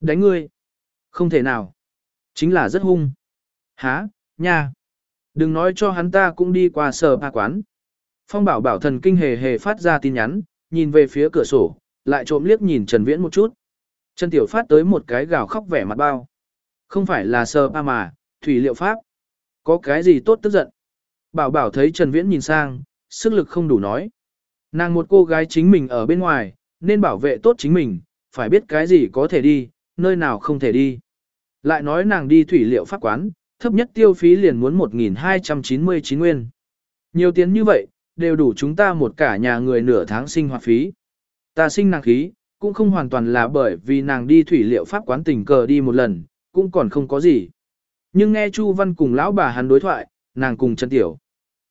Đánh ngươi. Không thể nào. Chính là rất hung. Há, nha. Đừng nói cho hắn ta cũng đi qua sở pa quán. Phong bảo bảo thần kinh hề hề phát ra tin nhắn, nhìn về phía cửa sổ, lại trộm liếc nhìn Trần Viễn một chút. Trần Tiểu phát tới một cái gào khóc vẻ mặt bao. Không phải là sờ pa mà, thủy liệu pháp. Có cái gì tốt tức giận. Bảo bảo thấy Trần Viễn nhìn sang, sức lực không đủ nói. Nàng một cô gái chính mình ở bên ngoài, nên bảo vệ tốt chính mình, phải biết cái gì có thể đi, nơi nào không thể đi. Lại nói nàng đi thủy liệu pháp quán, thấp nhất tiêu phí liền muốn 1.299 nguyên. Nhiều tiền như vậy, đều đủ chúng ta một cả nhà người nửa tháng sinh hoạt phí. Ta sinh nàng khí, cũng không hoàn toàn là bởi vì nàng đi thủy liệu pháp quán tình cờ đi một lần, cũng còn không có gì. Nhưng nghe Chu Văn cùng lão bà hắn đối thoại, nàng cùng Trần Tiểu.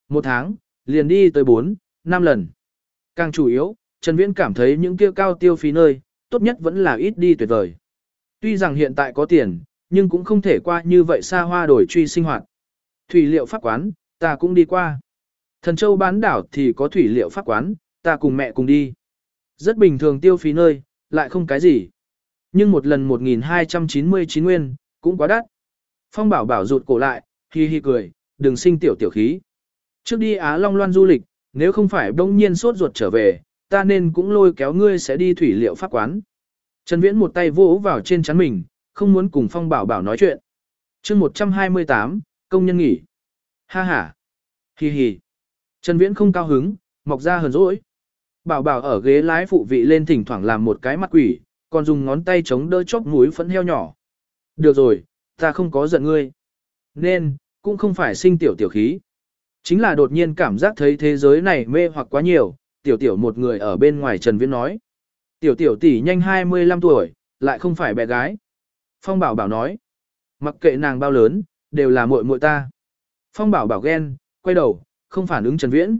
Một tháng, liền đi tới 4, 5 lần. Càng chủ yếu, Trần Viễn cảm thấy những kia cao tiêu phí nơi, tốt nhất vẫn là ít đi tuyệt vời. Tuy rằng hiện tại có tiền, nhưng cũng không thể qua như vậy xa hoa đổi truy sinh hoạt. Thủy liệu pháp quán, ta cũng đi qua. Thần Châu bán đảo thì có thủy liệu pháp quán, ta cùng mẹ cùng đi. Rất bình thường tiêu phí nơi, lại không cái gì. Nhưng một lần 1.299 nguyên, cũng quá đắt. Phong bảo bảo rụt cổ lại, hi hi cười, đừng sinh tiểu tiểu khí. Trước đi Á Long Loan du lịch, nếu không phải đông nhiên sốt ruột trở về, ta nên cũng lôi kéo ngươi sẽ đi thủy liệu pháp quán. Trần Viễn một tay vỗ vào trên chắn mình, không muốn cùng Phong bảo bảo nói chuyện. chương 128, công nhân nghỉ. Ha ha. Hi hi. Trần Viễn không cao hứng, mọc ra hờn dỗi. Bảo bảo ở ghế lái phụ vị lên thỉnh thoảng làm một cái mặt quỷ, còn dùng ngón tay chống đỡ chóp mũi phấn heo nhỏ. Được rồi, ta không có giận ngươi. Nên, cũng không phải sinh tiểu tiểu khí. Chính là đột nhiên cảm giác thấy thế giới này mê hoặc quá nhiều, tiểu tiểu một người ở bên ngoài Trần Viễn nói. Tiểu tiểu tỷ nhanh 25 tuổi, lại không phải bé gái. Phong bảo bảo nói. Mặc kệ nàng bao lớn, đều là muội muội ta. Phong bảo bảo ghen, quay đầu, không phản ứng Trần Viễn.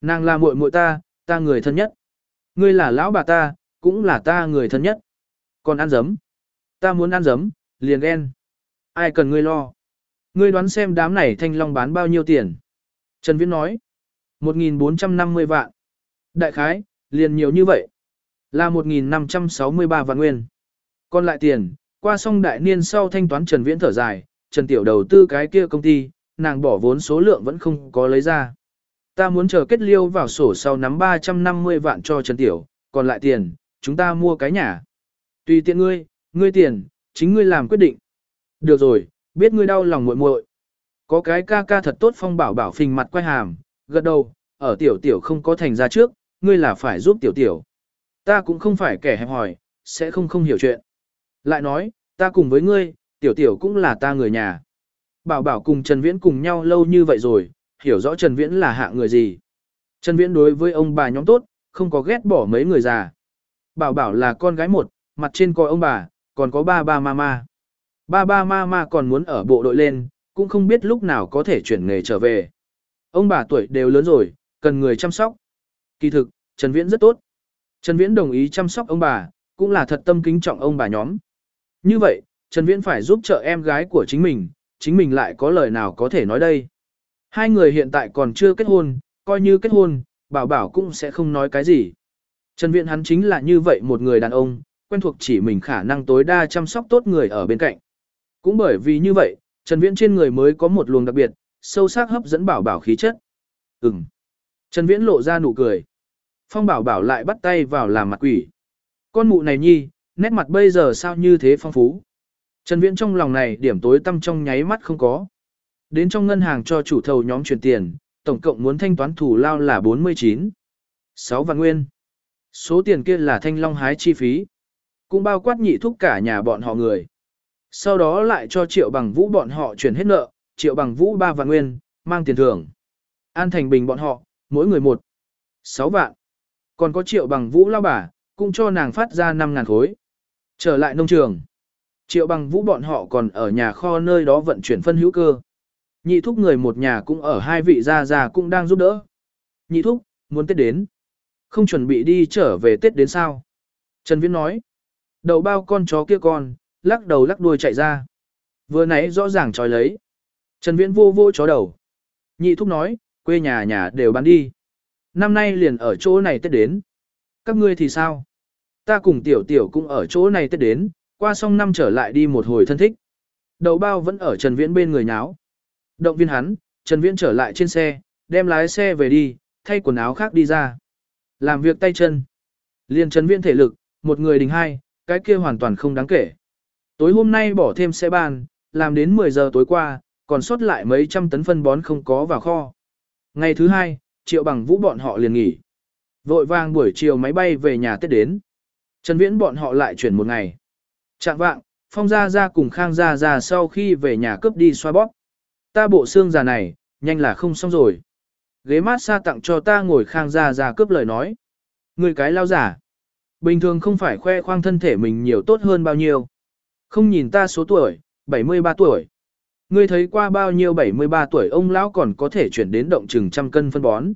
Nàng là muội muội ta, ta người thân nhất. Ngươi là lão bà ta, cũng là ta người thân nhất. Còn ăn dấm. Ta muốn ăn dấm, liền ghen. Ai cần ngươi lo. Ngươi đoán xem đám này thanh long bán bao nhiêu tiền. Trần Viễn nói. 1.450 vạn. Đại khái, liền nhiều như vậy. Là 1.563 vạn nguyên. Còn lại tiền, qua xong đại niên sau thanh toán Trần Viễn thở dài, Trần Tiểu đầu tư cái kia công ty, nàng bỏ vốn số lượng vẫn không có lấy ra. Ta muốn chờ kết liêu vào sổ sau nắm 350 vạn cho Trần Tiểu, còn lại tiền, chúng ta mua cái nhà. Tùy tiện ngươi, ngươi tiền, chính ngươi làm quyết định. Được rồi, biết ngươi đau lòng muội muội. Có cái ca ca thật tốt phong bảo bảo phình mặt quay hàm, gật đầu, ở tiểu tiểu không có thành ra trước, ngươi là phải giúp tiểu tiểu. Ta cũng không phải kẻ hẹp hỏi, sẽ không không hiểu chuyện. Lại nói, ta cùng với ngươi, tiểu tiểu cũng là ta người nhà. Bảo bảo cùng Trần Viễn cùng nhau lâu như vậy rồi, hiểu rõ Trần Viễn là hạ người gì. Trần Viễn đối với ông bà nhóm tốt, không có ghét bỏ mấy người già. Bảo bảo là con gái một, mặt trên coi ông bà, còn có ba ba mama. Ba ba mama còn muốn ở bộ đội lên, cũng không biết lúc nào có thể chuyển nghề trở về. Ông bà tuổi đều lớn rồi, cần người chăm sóc. Kỳ thực, Trần Viễn rất tốt. Trần Viễn đồng ý chăm sóc ông bà, cũng là thật tâm kính trọng ông bà nhóm. Như vậy, Trần Viễn phải giúp trợ em gái của chính mình, chính mình lại có lời nào có thể nói đây. Hai người hiện tại còn chưa kết hôn, coi như kết hôn, bảo bảo cũng sẽ không nói cái gì. Trần Viễn hắn chính là như vậy một người đàn ông, quen thuộc chỉ mình khả năng tối đa chăm sóc tốt người ở bên cạnh. Cũng bởi vì như vậy, Trần Viễn trên người mới có một luồng đặc biệt, sâu sắc hấp dẫn bảo bảo khí chất. Ừm. Trần Viễn lộ ra nụ cười. Phong bảo bảo lại bắt tay vào làm mặt quỷ. Con mụ này nhi, nét mặt bây giờ sao như thế phong phú. Trần Viễn trong lòng này điểm tối tâm trong nháy mắt không có. Đến trong ngân hàng cho chủ thầu nhóm chuyển tiền, tổng cộng muốn thanh toán thủ lao là 49. 6 vạn nguyên. Số tiền kia là thanh long hái chi phí. Cũng bao quát nhị thúc cả nhà bọn họ người. Sau đó lại cho triệu bằng vũ bọn họ chuyển hết nợ, triệu bằng vũ ba vạn nguyên, mang tiền thưởng. An thành bình bọn họ, mỗi người một. sáu vạn. Còn có triệu bằng vũ lao bà, cũng cho nàng phát ra 5 ngàn khối. Trở lại nông trường. Triệu bằng vũ bọn họ còn ở nhà kho nơi đó vận chuyển phân hữu cơ. Nhị thúc người một nhà cũng ở hai vị gia già cũng đang giúp đỡ. Nhị thúc, muốn Tết đến. Không chuẩn bị đi trở về Tết đến sao? Trần Viễn nói. Đầu bao con chó kia con, lắc đầu lắc đuôi chạy ra. Vừa nãy rõ ràng trói lấy. Trần Viễn vô vô chó đầu. Nhị thúc nói, quê nhà nhà đều bán đi. Năm nay liền ở chỗ này Tết đến. Các ngươi thì sao? Ta cùng tiểu tiểu cũng ở chỗ này Tết đến, qua xong năm trở lại đi một hồi thân thích. Đầu bao vẫn ở Trần Viễn bên người nháo. Động viên hắn, Trần Viễn trở lại trên xe, đem lái xe về đi, thay quần áo khác đi ra. Làm việc tay chân. Liền Trần Viễn thể lực, một người đình hai, cái kia hoàn toàn không đáng kể. Tối hôm nay bỏ thêm xe bàn, làm đến 10 giờ tối qua, còn sót lại mấy trăm tấn phân bón không có vào kho. Ngày thứ hai, triệu bằng vũ bọn họ liền nghỉ. Vội vàng buổi chiều máy bay về nhà Tết đến. Trần Viễn bọn họ lại chuyển một ngày. Trạng vạng, Phong Gia Gia cùng Khang Gia Gia sau khi về nhà cướp đi xoa bóp. Ta bộ xương già này, nhanh là không xong rồi. Ghế mát xa tặng cho ta ngồi Khang ra ra cướp lời nói. Người cái lao giả. Bình thường không phải khoe khoang thân thể mình nhiều tốt hơn bao nhiêu. Không nhìn ta số tuổi, 73 tuổi. Ngươi thấy qua bao nhiêu 73 tuổi ông lão còn có thể chuyển đến động chừng trăm cân phân bón.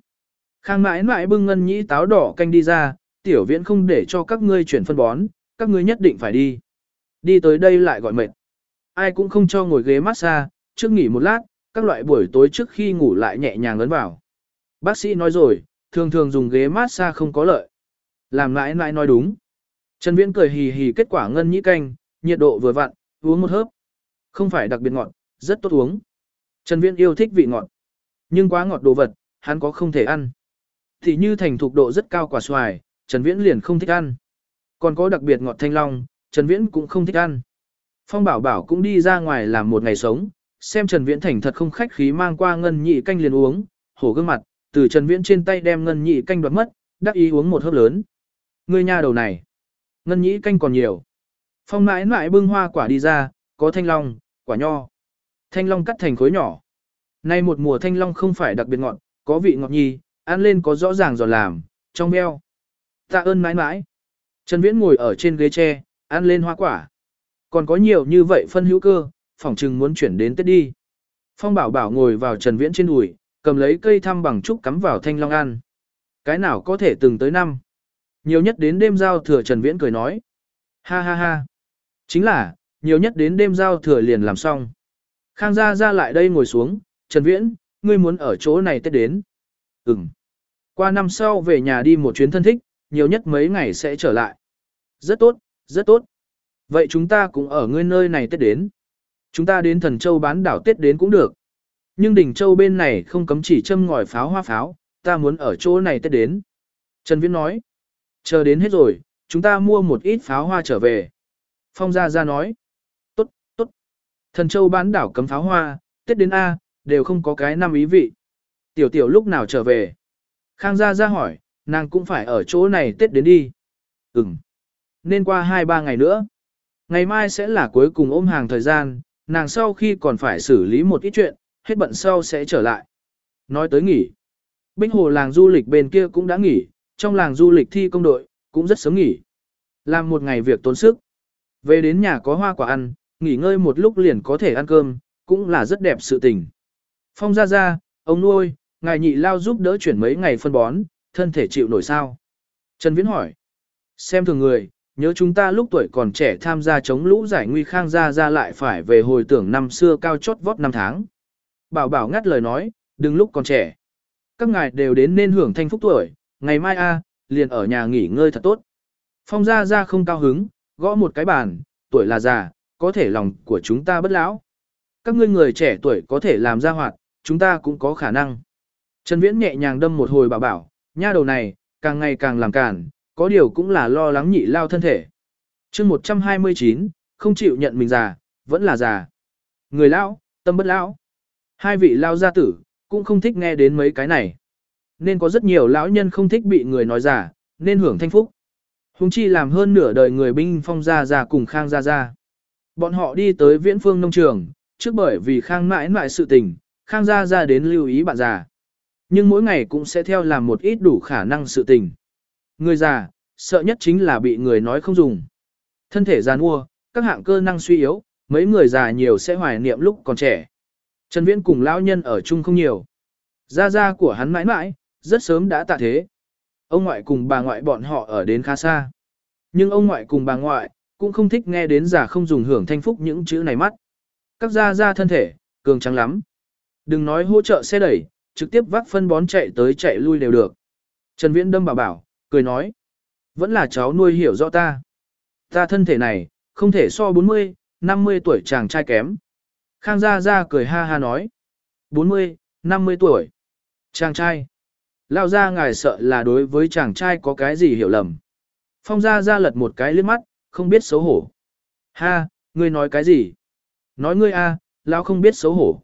Khang mãi mãi bưng ngân nhĩ táo đỏ canh đi ra, tiểu viễn không để cho các ngươi chuyển phân bón, các ngươi nhất định phải đi. Đi tới đây lại gọi mệt. Ai cũng không cho ngồi ghế massage, trước nghỉ một lát, các loại buổi tối trước khi ngủ lại nhẹ nhàng ấn vào. Bác sĩ nói rồi, thường thường dùng ghế massage không có lợi. Làm mãi mãi nói đúng. Trần Viễn cười hì hì kết quả ngân nhĩ canh, nhiệt độ vừa vặn, uống một hớp. Không phải đặc biệt ngọt, rất tốt uống. Trần Viễn yêu thích vị ngọt. Nhưng quá ngọt đồ vật, hắn có không thể ăn. Thì như thành thục độ rất cao quả xoài, Trần Viễn liền không thích ăn. Còn có đặc biệt ngọt thanh long, Trần Viễn cũng không thích ăn. Phong Bảo Bảo cũng đi ra ngoài làm một ngày sống, xem Trần Viễn thành thật không khách khí mang qua ngân nhị canh liền uống, hổ gương mặt, từ Trần Viễn trên tay đem ngân nhị canh đoạt mất, đắc ý uống một hớp lớn. Ngươi nha đầu này, ngân nhị canh còn nhiều. Phong mãi mãi bưng hoa quả đi ra, có thanh long, quả nho. Thanh long cắt thành khối nhỏ. Nay một mùa thanh long không phải đặc biệt ngọt, có vị ngọt nhì, ăn lên có rõ ràng giòn làm, trong veo. Tạ ơn mãi mãi. Trần Viễn ngồi ở trên ghế tre, ăn lên hoa quả. Còn có nhiều như vậy phân hữu cơ, phỏng chừng muốn chuyển đến Tết đi. Phong bảo bảo ngồi vào Trần Viễn trên đùi, cầm lấy cây thăm bằng trúc cắm vào thanh long ăn. Cái nào có thể từng tới năm. Nhiều nhất đến đêm giao thừa Trần Viễn cười nói. Ha ha ha. Chính là, nhiều nhất đến đêm giao thừa liền làm xong. Khang gia ra lại đây ngồi xuống, Trần Viễn, ngươi muốn ở chỗ này Tết đến. Ừm. Qua năm sau về nhà đi một chuyến thân thích, nhiều nhất mấy ngày sẽ trở lại. Rất tốt, rất tốt. Vậy chúng ta cũng ở ngươi nơi này Tết đến. Chúng ta đến Thần Châu bán đảo Tết đến cũng được. Nhưng đỉnh Châu bên này không cấm chỉ châm ngòi pháo hoa pháo, ta muốn ở chỗ này Tết đến. Trần Viễn nói. Chờ đến hết rồi, chúng ta mua một ít pháo hoa trở về. Phong Gia Gia nói. Tốt, tốt. Thần Châu bán đảo cấm pháo hoa, Tết đến A, đều không có cái năm ý vị. Tiểu tiểu lúc nào trở về? Khang Gia Gia hỏi, nàng cũng phải ở chỗ này Tết đến đi. Ừm. Nên qua 2-3 ngày nữa. Ngày mai sẽ là cuối cùng ôm hàng thời gian, nàng sau khi còn phải xử lý một ít chuyện, hết bận sau sẽ trở lại. Nói tới nghỉ. binh hồ làng du lịch bên kia cũng đã nghỉ, trong làng du lịch thi công đội, cũng rất sớm nghỉ. Làm một ngày việc tốn sức. Về đến nhà có hoa quả ăn, nghỉ ngơi một lúc liền có thể ăn cơm, cũng là rất đẹp sự tình. Phong ra ra, ông nuôi, ngài nhị lao giúp đỡ chuyển mấy ngày phân bón, thân thể chịu nổi sao? Trần Viễn hỏi. Xem thường người, nhớ chúng ta lúc tuổi còn trẻ tham gia chống lũ giải nguy khang gia ra lại phải về hồi tưởng năm xưa cao chót vót năm tháng. Bảo bảo ngắt lời nói, đừng lúc còn trẻ. Các ngài đều đến nên hưởng thanh phúc tuổi, ngày mai a liền ở nhà nghỉ ngơi thật tốt. Phong gia Gia không cao hứng, gõ một cái bàn, tuổi là già, có thể lòng của chúng ta bất lão. Các ngươi người trẻ tuổi có thể làm ra hoạt, chúng ta cũng có khả năng. Trần Viễn nhẹ nhàng đâm một hồi bảo bảo, nha đầu này, càng ngày càng làm cản, có điều cũng là lo lắng nhị lao thân thể. chương 129, không chịu nhận mình già, vẫn là già. Người lão, tâm bất lão. Hai vị lao gia tử, cũng không thích nghe đến mấy cái này. Nên có rất nhiều lão nhân không thích bị người nói giả nên hưởng thanh phúc. Hùng chi làm hơn nửa đời người binh phong gia gia cùng khang gia gia. Bọn họ đi tới viễn phương nông trường, trước bởi vì khang mãi mãi sự tình, khang gia gia đến lưu ý bạn già. Nhưng mỗi ngày cũng sẽ theo làm một ít đủ khả năng sự tình. Người già, sợ nhất chính là bị người nói không dùng. Thân thể già nua, các hạng cơ năng suy yếu, mấy người già nhiều sẽ hoài niệm lúc còn trẻ. Trần Viễn cùng lão nhân ở chung không nhiều. Gia gia của hắn mãi mãi, rất sớm đã tạ thế. Ông ngoại cùng bà ngoại bọn họ ở đến khá xa. Nhưng ông ngoại cùng bà ngoại, cũng không thích nghe đến giả không dùng hưởng thanh phúc những chữ này mắt. Các gia gia thân thể, cường trắng lắm. Đừng nói hỗ trợ xe đẩy, trực tiếp vác phân bón chạy tới chạy lui đều được. Trần Viễn đâm bảo bảo, cười nói. Vẫn là cháu nuôi hiểu rõ ta. Ta thân thể này, không thể so 40, 50 tuổi chàng trai kém. Khang Gia Gia cười ha ha nói. 40, 50 tuổi. Chàng trai. Lao ra ngài sợ là đối với chàng trai có cái gì hiểu lầm. Phong Gia Gia lật một cái liếc mắt, không biết xấu hổ. Ha, ngươi nói cái gì? Nói ngươi a, à, lão không biết xấu hổ.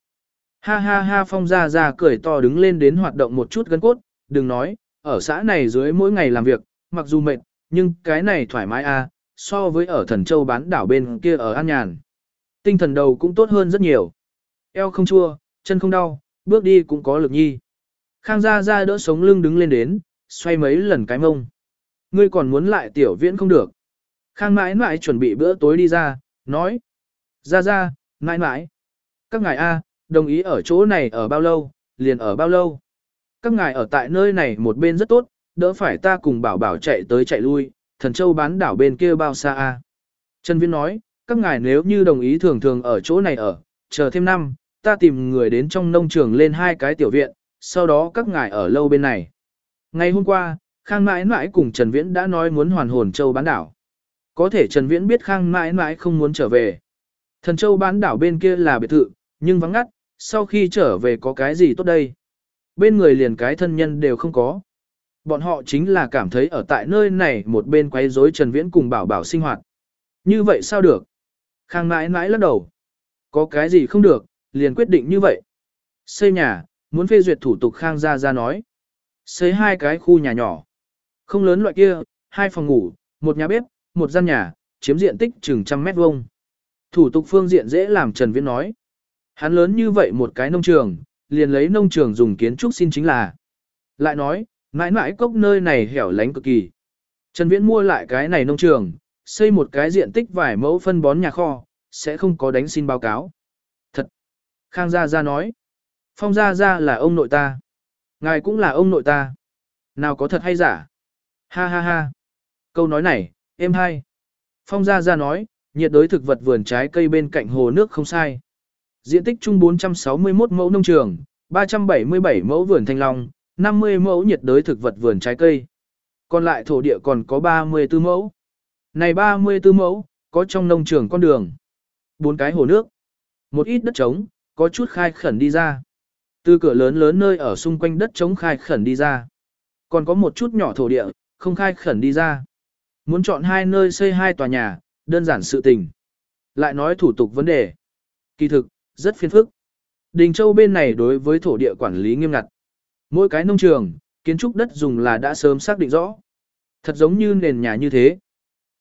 Ha ha ha Phong Gia Gia cười to đứng lên đến hoạt động một chút gân cốt, đừng nói, ở xã này dưới mỗi ngày làm việc, mặc dù mệt, nhưng cái này thoải mái a, so với ở thần châu bán đảo bên kia ở an nhàn. Tinh thần đầu cũng tốt hơn rất nhiều. Eo không chua, chân không đau, bước đi cũng có lực nhi. Khang Gia Gia đỡ sống lưng đứng lên đến, xoay mấy lần cái mông. Ngươi còn muốn lại tiểu viễn không được. Khang mãi mãi chuẩn bị bữa tối đi ra, nói. Gia Gia, mãi mãi. Các ngài A, đồng ý ở chỗ này ở bao lâu, liền ở bao lâu. Các ngài ở tại nơi này một bên rất tốt, đỡ phải ta cùng bảo bảo chạy tới chạy lui, thần châu bán đảo bên kia bao xa A. Trần Viễn nói, các ngài nếu như đồng ý thường thường ở chỗ này ở, chờ thêm năm, ta tìm người đến trong nông trường lên hai cái tiểu viện, sau đó các ngài ở lâu bên này. Ngày hôm qua, Khang mãi mãi cùng Trần Viễn đã nói muốn hoàn hồn châu bán đảo. Có thể Trần Viễn biết Khang mãi mãi không muốn trở về. Thần châu bán đảo bên kia là biệt thự, nhưng vắng ngắt, sau khi trở về có cái gì tốt đây? Bên người liền cái thân nhân đều không có. Bọn họ chính là cảm thấy ở tại nơi này một bên quấy rối Trần Viễn cùng bảo bảo sinh hoạt. Như vậy sao được? Khang mãi mãi lắc đầu. Có cái gì không được, liền quyết định như vậy. Xây nhà, muốn phê duyệt thủ tục Khang ra ra nói. Xây hai cái khu nhà nhỏ. Không lớn loại kia, hai phòng ngủ, một nhà bếp, một gian nhà, chiếm diện tích chừng trăm mét vuông. Thủ tục phương diện dễ làm Trần Viễn nói. Hắn lớn như vậy một cái nông trường, liền lấy nông trường dùng kiến trúc xin chính là. Lại nói, mãi mãi cốc nơi này hẻo lánh cực kỳ. Trần Viễn mua lại cái này nông trường, xây một cái diện tích vài mẫu phân bón nhà kho, sẽ không có đánh xin báo cáo. Thật! Khang Gia Gia nói. Phong Gia Gia là ông nội ta. Ngài cũng là ông nội ta. Nào có thật hay giả? Ha ha ha! Câu nói này, em hay. Phong Gia Gia nói, nhiệt đới thực vật vườn trái cây bên cạnh hồ nước không sai. Diện tích chung 461 mẫu nông trường, 377 mẫu vườn thanh long, 50 mẫu nhiệt đới thực vật vườn trái cây. Còn lại thổ địa còn có 34 mẫu. Này 34 mẫu, có trong nông trường con đường. bốn cái hồ nước. Một ít đất trống, có chút khai khẩn đi ra. Từ cửa lớn lớn nơi ở xung quanh đất trống khai khẩn đi ra. Còn có một chút nhỏ thổ địa, không khai khẩn đi ra. Muốn chọn hai nơi xây hai tòa nhà, đơn giản sự tình. Lại nói thủ tục vấn đề. Kỳ thực, rất phiền phức. Đình Châu bên này đối với thổ địa quản lý nghiêm ngặt. Mỗi cái nông trường, kiến trúc đất dùng là đã sớm xác định rõ. Thật giống như nền nhà như thế.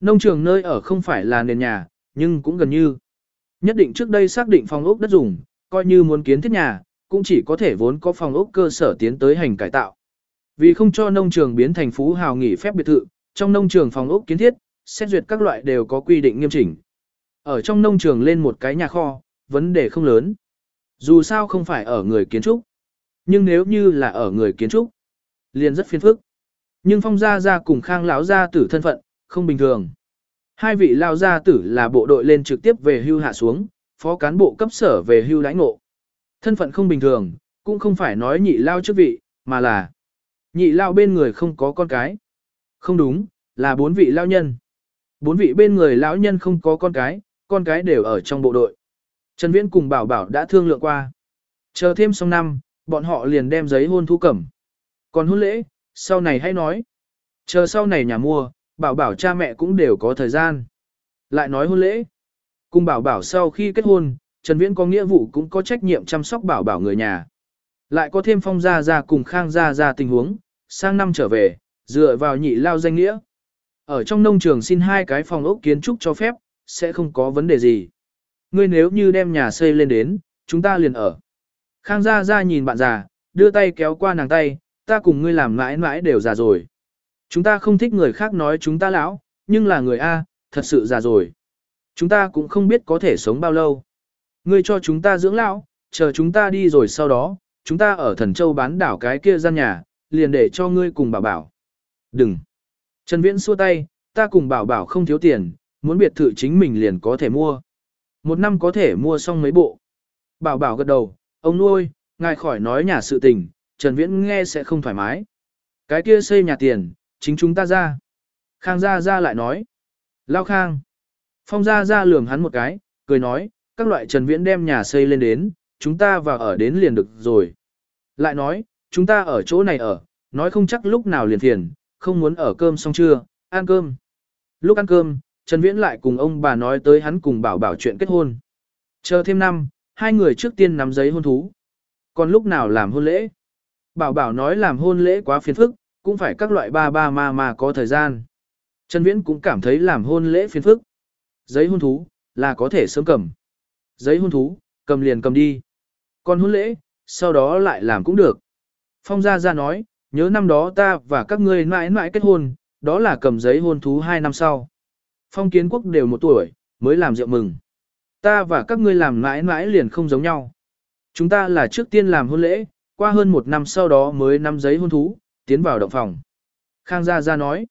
Nông trường nơi ở không phải là nền nhà, nhưng cũng gần như. Nhất định trước đây xác định phòng ốc đất dùng, coi như muốn kiến thiết nhà, cũng chỉ có thể vốn có phòng ốc cơ sở tiến tới hành cải tạo. Vì không cho nông trường biến thành phú hào nghỉ phép biệt thự, trong nông trường phòng ốc kiến thiết, xét duyệt các loại đều có quy định nghiêm chỉnh. Ở trong nông trường lên một cái nhà kho, vấn đề không lớn. Dù sao không phải ở người kiến trúc. Nhưng nếu như là ở người kiến trúc, liền rất phiền phức. Nhưng phong gia gia cùng khang lão gia tử thân phận, không bình thường. Hai vị lao gia tử là bộ đội lên trực tiếp về hưu hạ xuống, phó cán bộ cấp sở về hưu lãnh ngộ. Thân phận không bình thường, cũng không phải nói nhị lao chức vị, mà là nhị lao bên người không có con cái. Không đúng, là bốn vị lao nhân. Bốn vị bên người lão nhân không có con cái, con cái đều ở trong bộ đội. Trần Viễn cùng Bảo Bảo đã thương lượng qua. Chờ thêm xong năm, bọn họ liền đem giấy hôn thu cẩm. Còn hôn lễ, sau này hãy nói. Chờ sau này nhà mua, Bảo Bảo cha mẹ cũng đều có thời gian. Lại nói hôn lễ. Cùng Bảo Bảo sau khi kết hôn, Trần Viễn có nghĩa vụ cũng có trách nhiệm chăm sóc Bảo Bảo người nhà. Lại có thêm phong gia gia cùng khang gia gia tình huống, sang năm trở về, dựa vào nhị lao danh nghĩa. Ở trong nông trường xin hai cái phòng ốc kiến trúc cho phép, sẽ không có vấn đề gì. Ngươi nếu như đem nhà xây lên đến, chúng ta liền ở. Khang Gia Gia nhìn bạn già, đưa tay kéo qua nàng tay, ta cùng ngươi làm mãi mãi đều già rồi. Chúng ta không thích người khác nói chúng ta lão, nhưng là người A, thật sự già rồi. Chúng ta cũng không biết có thể sống bao lâu. Ngươi cho chúng ta dưỡng lão, chờ chúng ta đi rồi sau đó, chúng ta ở thần châu bán đảo cái kia gian nhà, liền để cho ngươi cùng bảo bảo. Đừng. Trần Viễn xua tay, ta cùng bảo bảo không thiếu tiền, muốn biệt thự chính mình liền có thể mua. Một năm có thể mua xong mấy bộ. Bảo bảo gật đầu, ông nuôi, ngài khỏi nói nhà sự tình, Trần Viễn nghe sẽ không thoải mái. Cái kia xây nhà tiền, chính chúng ta ra. Khang Gia Gia lại nói. Lao Khang. Phong Gia Gia lườm hắn một cái, cười nói, các loại Trần Viễn đem nhà xây lên đến, chúng ta vào ở đến liền được rồi. Lại nói, chúng ta ở chỗ này ở, nói không chắc lúc nào liền thiền, không muốn ở cơm xong chưa, ăn cơm. Lúc ăn cơm, Trần Viễn lại cùng ông bà nói tới hắn cùng bảo bảo chuyện kết hôn. Chờ thêm năm, hai người trước tiên nắm giấy hôn thú. Còn lúc nào làm hôn lễ? Bảo bảo nói làm hôn lễ quá phiền phức, cũng phải các loại ba ba ma ma có thời gian. Trần Viễn cũng cảm thấy làm hôn lễ phiền phức. Giấy hôn thú, là có thể sớm cầm. Giấy hôn thú, cầm liền cầm đi. Còn hôn lễ, sau đó lại làm cũng được. Phong Gia Gia nói, nhớ năm đó ta và các ngươi mãi mãi kết hôn, đó là cầm giấy hôn thú hai năm sau. Phong Kiến Quốc đều một tuổi, mới làm rượu mừng. Ta và các ngươi làm mãi mãi liền không giống nhau. Chúng ta là trước tiên làm hôn lễ, qua hơn một năm sau đó mới nắm giấy hôn thú, tiến vào động phòng. Khang Gia Gia nói.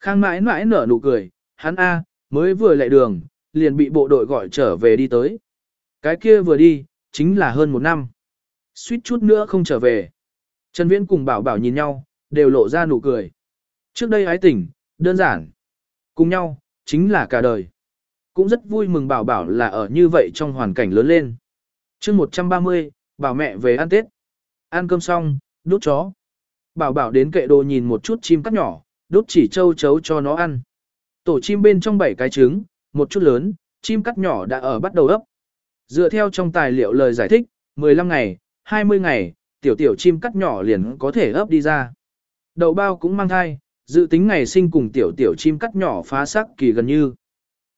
Khang mãi mãi nở nụ cười, hắn A, mới vừa lại đường, liền bị bộ đội gọi trở về đi tới. Cái kia vừa đi, chính là hơn một năm. Suýt chút nữa không trở về. Trần Viễn cùng Bảo Bảo nhìn nhau, đều lộ ra nụ cười. Trước đây ái tình, đơn giản. Cùng nhau, chính là cả đời. Cũng rất vui mừng Bảo Bảo là ở như vậy trong hoàn cảnh lớn lên. chương 130, bảo mẹ về ăn Tết. Ăn cơm xong, đút chó. Bảo Bảo đến kệ đồ nhìn một chút chim cắt nhỏ, đốt chỉ châu chấu cho nó ăn. Tổ chim bên trong bảy cái trứng, một chút lớn, chim cắt nhỏ đã ở bắt đầu ấp. Dựa theo trong tài liệu lời giải thích, 15 ngày, 20 ngày, tiểu tiểu chim cắt nhỏ liền có thể ấp đi ra. Đậu bao cũng mang thai, dự tính ngày sinh cùng tiểu tiểu chim cắt nhỏ phá sắc kỳ gần như.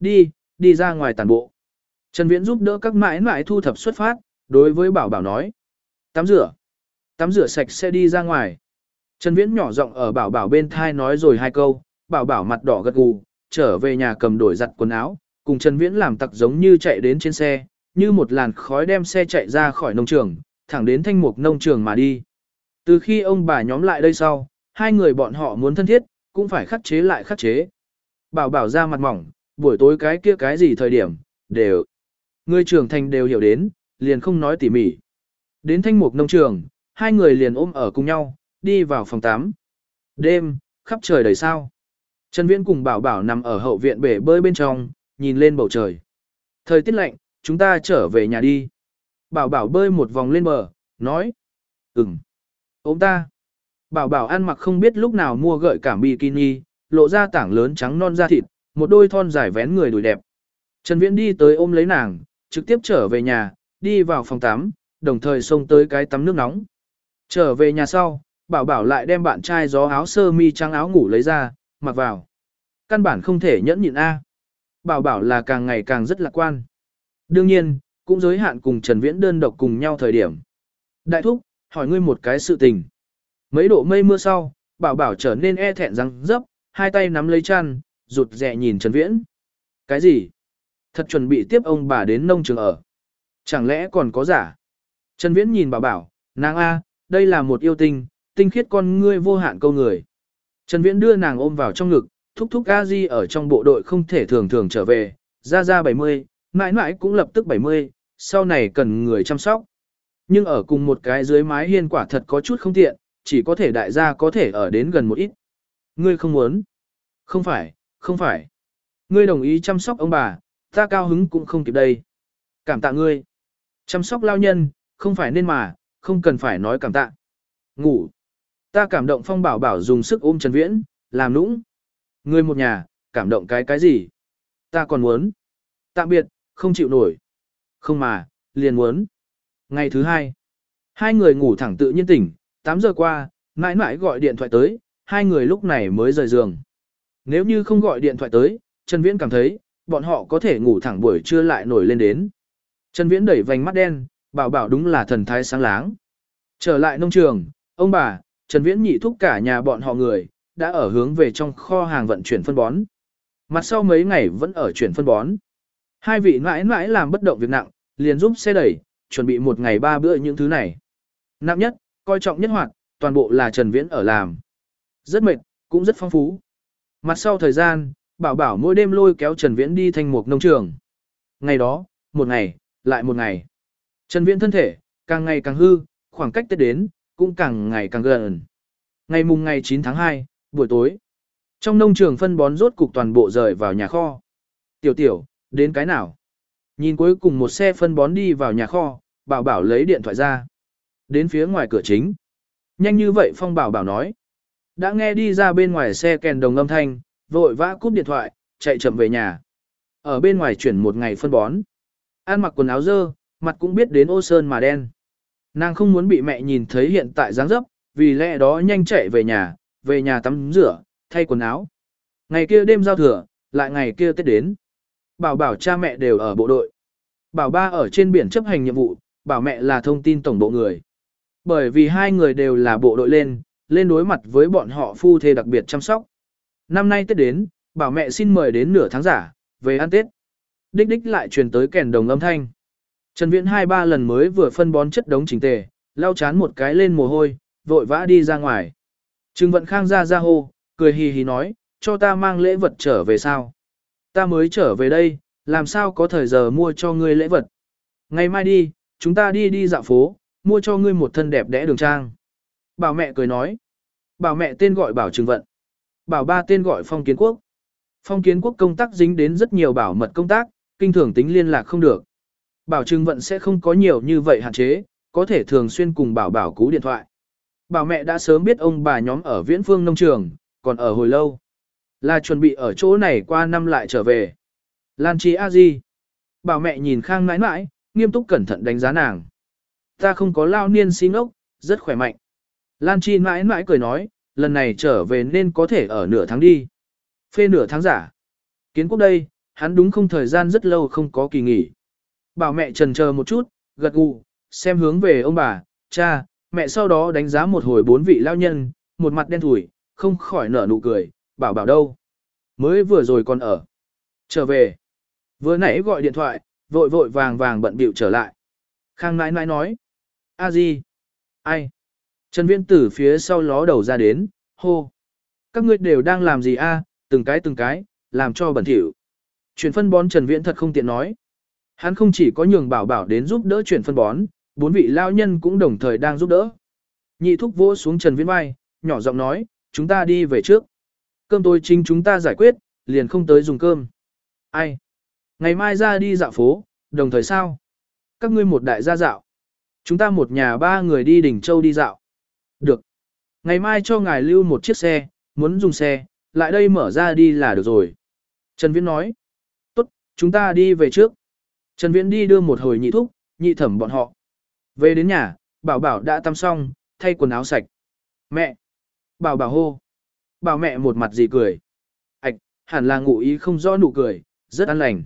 Đi, đi ra ngoài tàn bộ. Trần Viễn giúp đỡ các mãi mãi thu thập xuất phát, đối với bảo bảo nói. Tắm rửa. Tắm rửa sạch sẽ đi ra ngoài. Trần Viễn nhỏ giọng ở bảo bảo bên thai nói rồi hai câu, bảo bảo mặt đỏ gật gù, trở về nhà cầm đổi giặt quần áo, cùng Trần Viễn làm tặc giống như chạy đến trên xe, như một làn khói đem xe chạy ra khỏi nông trường, thẳng đến thanh mục nông trường mà đi. Từ khi ông bà nhóm lại đây sau, hai người bọn họ muốn thân thiết, cũng phải khắc chế lại khắc chế. Bảo bảo ra mặt mỏng, buổi tối cái kia cái gì thời điểm, đều. Người trưởng thành đều hiểu đến, liền không nói tỉ mỉ. Đến thanh mục nông trường, hai người liền ôm ở cùng nhau, đi vào phòng 8. Đêm, khắp trời đầy sao. Trần Viễn cùng bảo bảo nằm ở hậu viện bể bơi bên trong, nhìn lên bầu trời. Thời tiết lạnh, chúng ta trở về nhà đi. Bảo bảo bơi một vòng lên bờ, nói. Ừm. Ôm ta. Bảo bảo ăn mặc không biết lúc nào mua gợi cảm bikini, lộ ra tảng lớn trắng non da thịt, một đôi thon dài vén người đùi đẹp. Trần Viễn đi tới ôm lấy nàng, trực tiếp trở về nhà, đi vào phòng tắm, đồng thời xông tới cái tắm nước nóng. Trở về nhà sau, bảo bảo lại đem bạn trai gió áo sơ mi trắng áo ngủ lấy ra, mặc vào. Căn bản không thể nhẫn nhịn A. Bảo bảo là càng ngày càng rất lạc quan. Đương nhiên, cũng giới hạn cùng Trần Viễn đơn độc cùng nhau thời điểm. Đại thúc, hỏi ngươi một cái sự tình. Mấy độ mây mưa sau, bảo bảo trở nên e thẹn răng dấp, hai tay nắm lấy chăn, rụt rè nhìn Trần Viễn. Cái gì? Thật chuẩn bị tiếp ông bà đến nông trường ở. Chẳng lẽ còn có giả? Trần Viễn nhìn bảo bảo, nàng A, đây là một yêu tinh, tinh khiết con ngươi vô hạn câu người. Trần Viễn đưa nàng ôm vào trong ngực, thúc thúc a di ở trong bộ đội không thể thường thường trở về, ra ra 70, mãi mãi cũng lập tức 70, sau này cần người chăm sóc. Nhưng ở cùng một cái dưới mái hiên quả thật có chút không tiện, chỉ có thể đại gia có thể ở đến gần một ít. Ngươi không muốn. Không phải, không phải. Ngươi đồng ý chăm sóc ông bà, ta cao hứng cũng không kịp đây. Cảm tạ ngươi. Chăm sóc lao nhân, không phải nên mà, không cần phải nói cảm tạ. Ngủ. Ta cảm động phong bảo bảo dùng sức ôm Trần Viễn, làm nũng. Ngươi một nhà, cảm động cái cái gì? Ta còn muốn. Tạm biệt, không chịu nổi. Không mà, liền muốn. Ngày thứ hai, hai người ngủ thẳng tự nhiên tỉnh, 8 giờ qua, mãi mãi gọi điện thoại tới, hai người lúc này mới rời giường. Nếu như không gọi điện thoại tới, Trần Viễn cảm thấy, bọn họ có thể ngủ thẳng buổi trưa lại nổi lên đến. Trần Viễn đẩy vành mắt đen, bảo bảo đúng là thần thái sáng láng. Trở lại nông trường, ông bà, Trần Viễn nhị thúc cả nhà bọn họ người, đã ở hướng về trong kho hàng vận chuyển phân bón. Mặt sau mấy ngày vẫn ở chuyển phân bón. Hai vị mãi mãi làm bất động việc nặng, liền giúp xe đẩy, chuẩn bị một ngày ba bữa những thứ này. Nặng nhất, coi trọng nhất hoạt, toàn bộ là Trần Viễn ở làm. Rất mệt, cũng rất phong phú. Mặt sau thời gian, bảo bảo mỗi đêm lôi kéo Trần Viễn đi thành một nông trường. Ngày đó, một ngày, lại một ngày. Trần Viễn thân thể, càng ngày càng hư, khoảng cách Tết đến, cũng càng ngày càng gần. Ngày mùng ngày 9 tháng 2, buổi tối. Trong nông trường phân bón rốt cục toàn bộ rời vào nhà kho. Tiểu tiểu, đến cái nào? Nhìn cuối cùng một xe phân bón đi vào nhà kho, bảo bảo lấy điện thoại ra. Đến phía ngoài cửa chính. Nhanh như vậy Phong bảo bảo nói. Đã nghe đi ra bên ngoài xe kèn đồng âm thanh, vội vã cúp điện thoại, chạy chậm về nhà. Ở bên ngoài chuyển một ngày phân bón. an mặc quần áo dơ, mặt cũng biết đến ô sơn mà đen. Nàng không muốn bị mẹ nhìn thấy hiện tại dáng dấp, vì lẽ đó nhanh chạy về nhà, về nhà tắm rửa, thay quần áo. Ngày kia đêm giao thừa, lại ngày kia Tết đến. Bảo bảo cha mẹ đều ở bộ đội. Bảo ba ở trên biển chấp hành nhiệm vụ, bảo mẹ là thông tin tổng bộ người. Bởi vì hai người đều là bộ đội lên, lên đối mặt với bọn họ phu thê đặc biệt chăm sóc. Năm nay Tết đến, bảo mẹ xin mời đến nửa tháng giả, về ăn Tết. Đích đích lại truyền tới kèn đồng âm thanh. Trần Viễn hai ba lần mới vừa phân bón chất đống chỉnh tề, lau chán một cái lên mồ hôi, vội vã đi ra ngoài. Trương Vận Khang ra ra hô, cười hì hì nói, cho ta mang lễ vật trở về sao. Ta mới trở về đây, làm sao có thời giờ mua cho ngươi lễ vật. Ngày mai đi, chúng ta đi đi dạo phố, mua cho ngươi một thân đẹp đẽ đường trang. Bảo mẹ cười nói. Bảo mẹ tên gọi Bảo Trương Vận. Bảo ba tên gọi Phong Kiến Quốc. Phong Kiến Quốc công tác dính đến rất nhiều bảo mật công tác, kinh thường tính liên lạc không được. Bảo Trừng Vận sẽ không có nhiều như vậy hạn chế, có thể thường xuyên cùng Bảo Bảo cú điện thoại. Bảo mẹ đã sớm biết ông bà nhóm ở viễn phương nông trường, còn ở hồi lâu. Là chuẩn bị ở chỗ này qua năm lại trở về. Lan Chi A Di. Bảo mẹ nhìn Khang mãi mãi, nghiêm túc cẩn thận đánh giá nàng. Ta không có lao niên xin ốc, rất khỏe mạnh. Lan Chi mãi mãi cười nói, lần này trở về nên có thể ở nửa tháng đi. Phê nửa tháng giả. Kiến quốc đây, hắn đúng không thời gian rất lâu không có kỳ nghỉ. Bảo mẹ trần chờ một chút, gật gù, xem hướng về ông bà, cha, mẹ sau đó đánh giá một hồi bốn vị lao nhân, một mặt đen thủi, không khỏi nở nụ cười, bảo bảo đâu. Mới vừa rồi còn ở. Trở về. Vừa nãy gọi điện thoại, vội vội vàng vàng bận bịu trở lại. Khang nãi nãi nói. a gì? Ai? Trần Viễn tử phía sau ló đầu ra đến, hô. Các ngươi đều đang làm gì a? từng cái từng cái, làm cho bẩn thỉu. Chuyển phân bón Trần Viễn thật không tiện nói. Hắn không chỉ có nhường bảo bảo đến giúp đỡ chuyển phân bón, bốn vị lao nhân cũng đồng thời đang giúp đỡ. Nhị thúc vỗ xuống Trần Viễn vai, nhỏ giọng nói, chúng ta đi về trước. Cơm tối chính chúng ta giải quyết, liền không tới dùng cơm. Ai? Ngày mai ra đi dạo phố, đồng thời sao? Các ngươi một đại gia dạo. Chúng ta một nhà ba người đi đỉnh châu đi dạo. Được. Ngày mai cho ngài lưu một chiếc xe, muốn dùng xe, lại đây mở ra đi là được rồi. Trần Viễn nói. Tốt, chúng ta đi về trước. Trần Viễn đi đưa một hồi nhị thúc, nhị thẩm bọn họ. Về đến nhà, bảo bảo đã tắm xong, thay quần áo sạch. Mẹ! Bảo bảo hô. Bảo mẹ một mặt gì cười. Ảch, hẳn là ngụ ý không rõ nụ cười, rất an lành.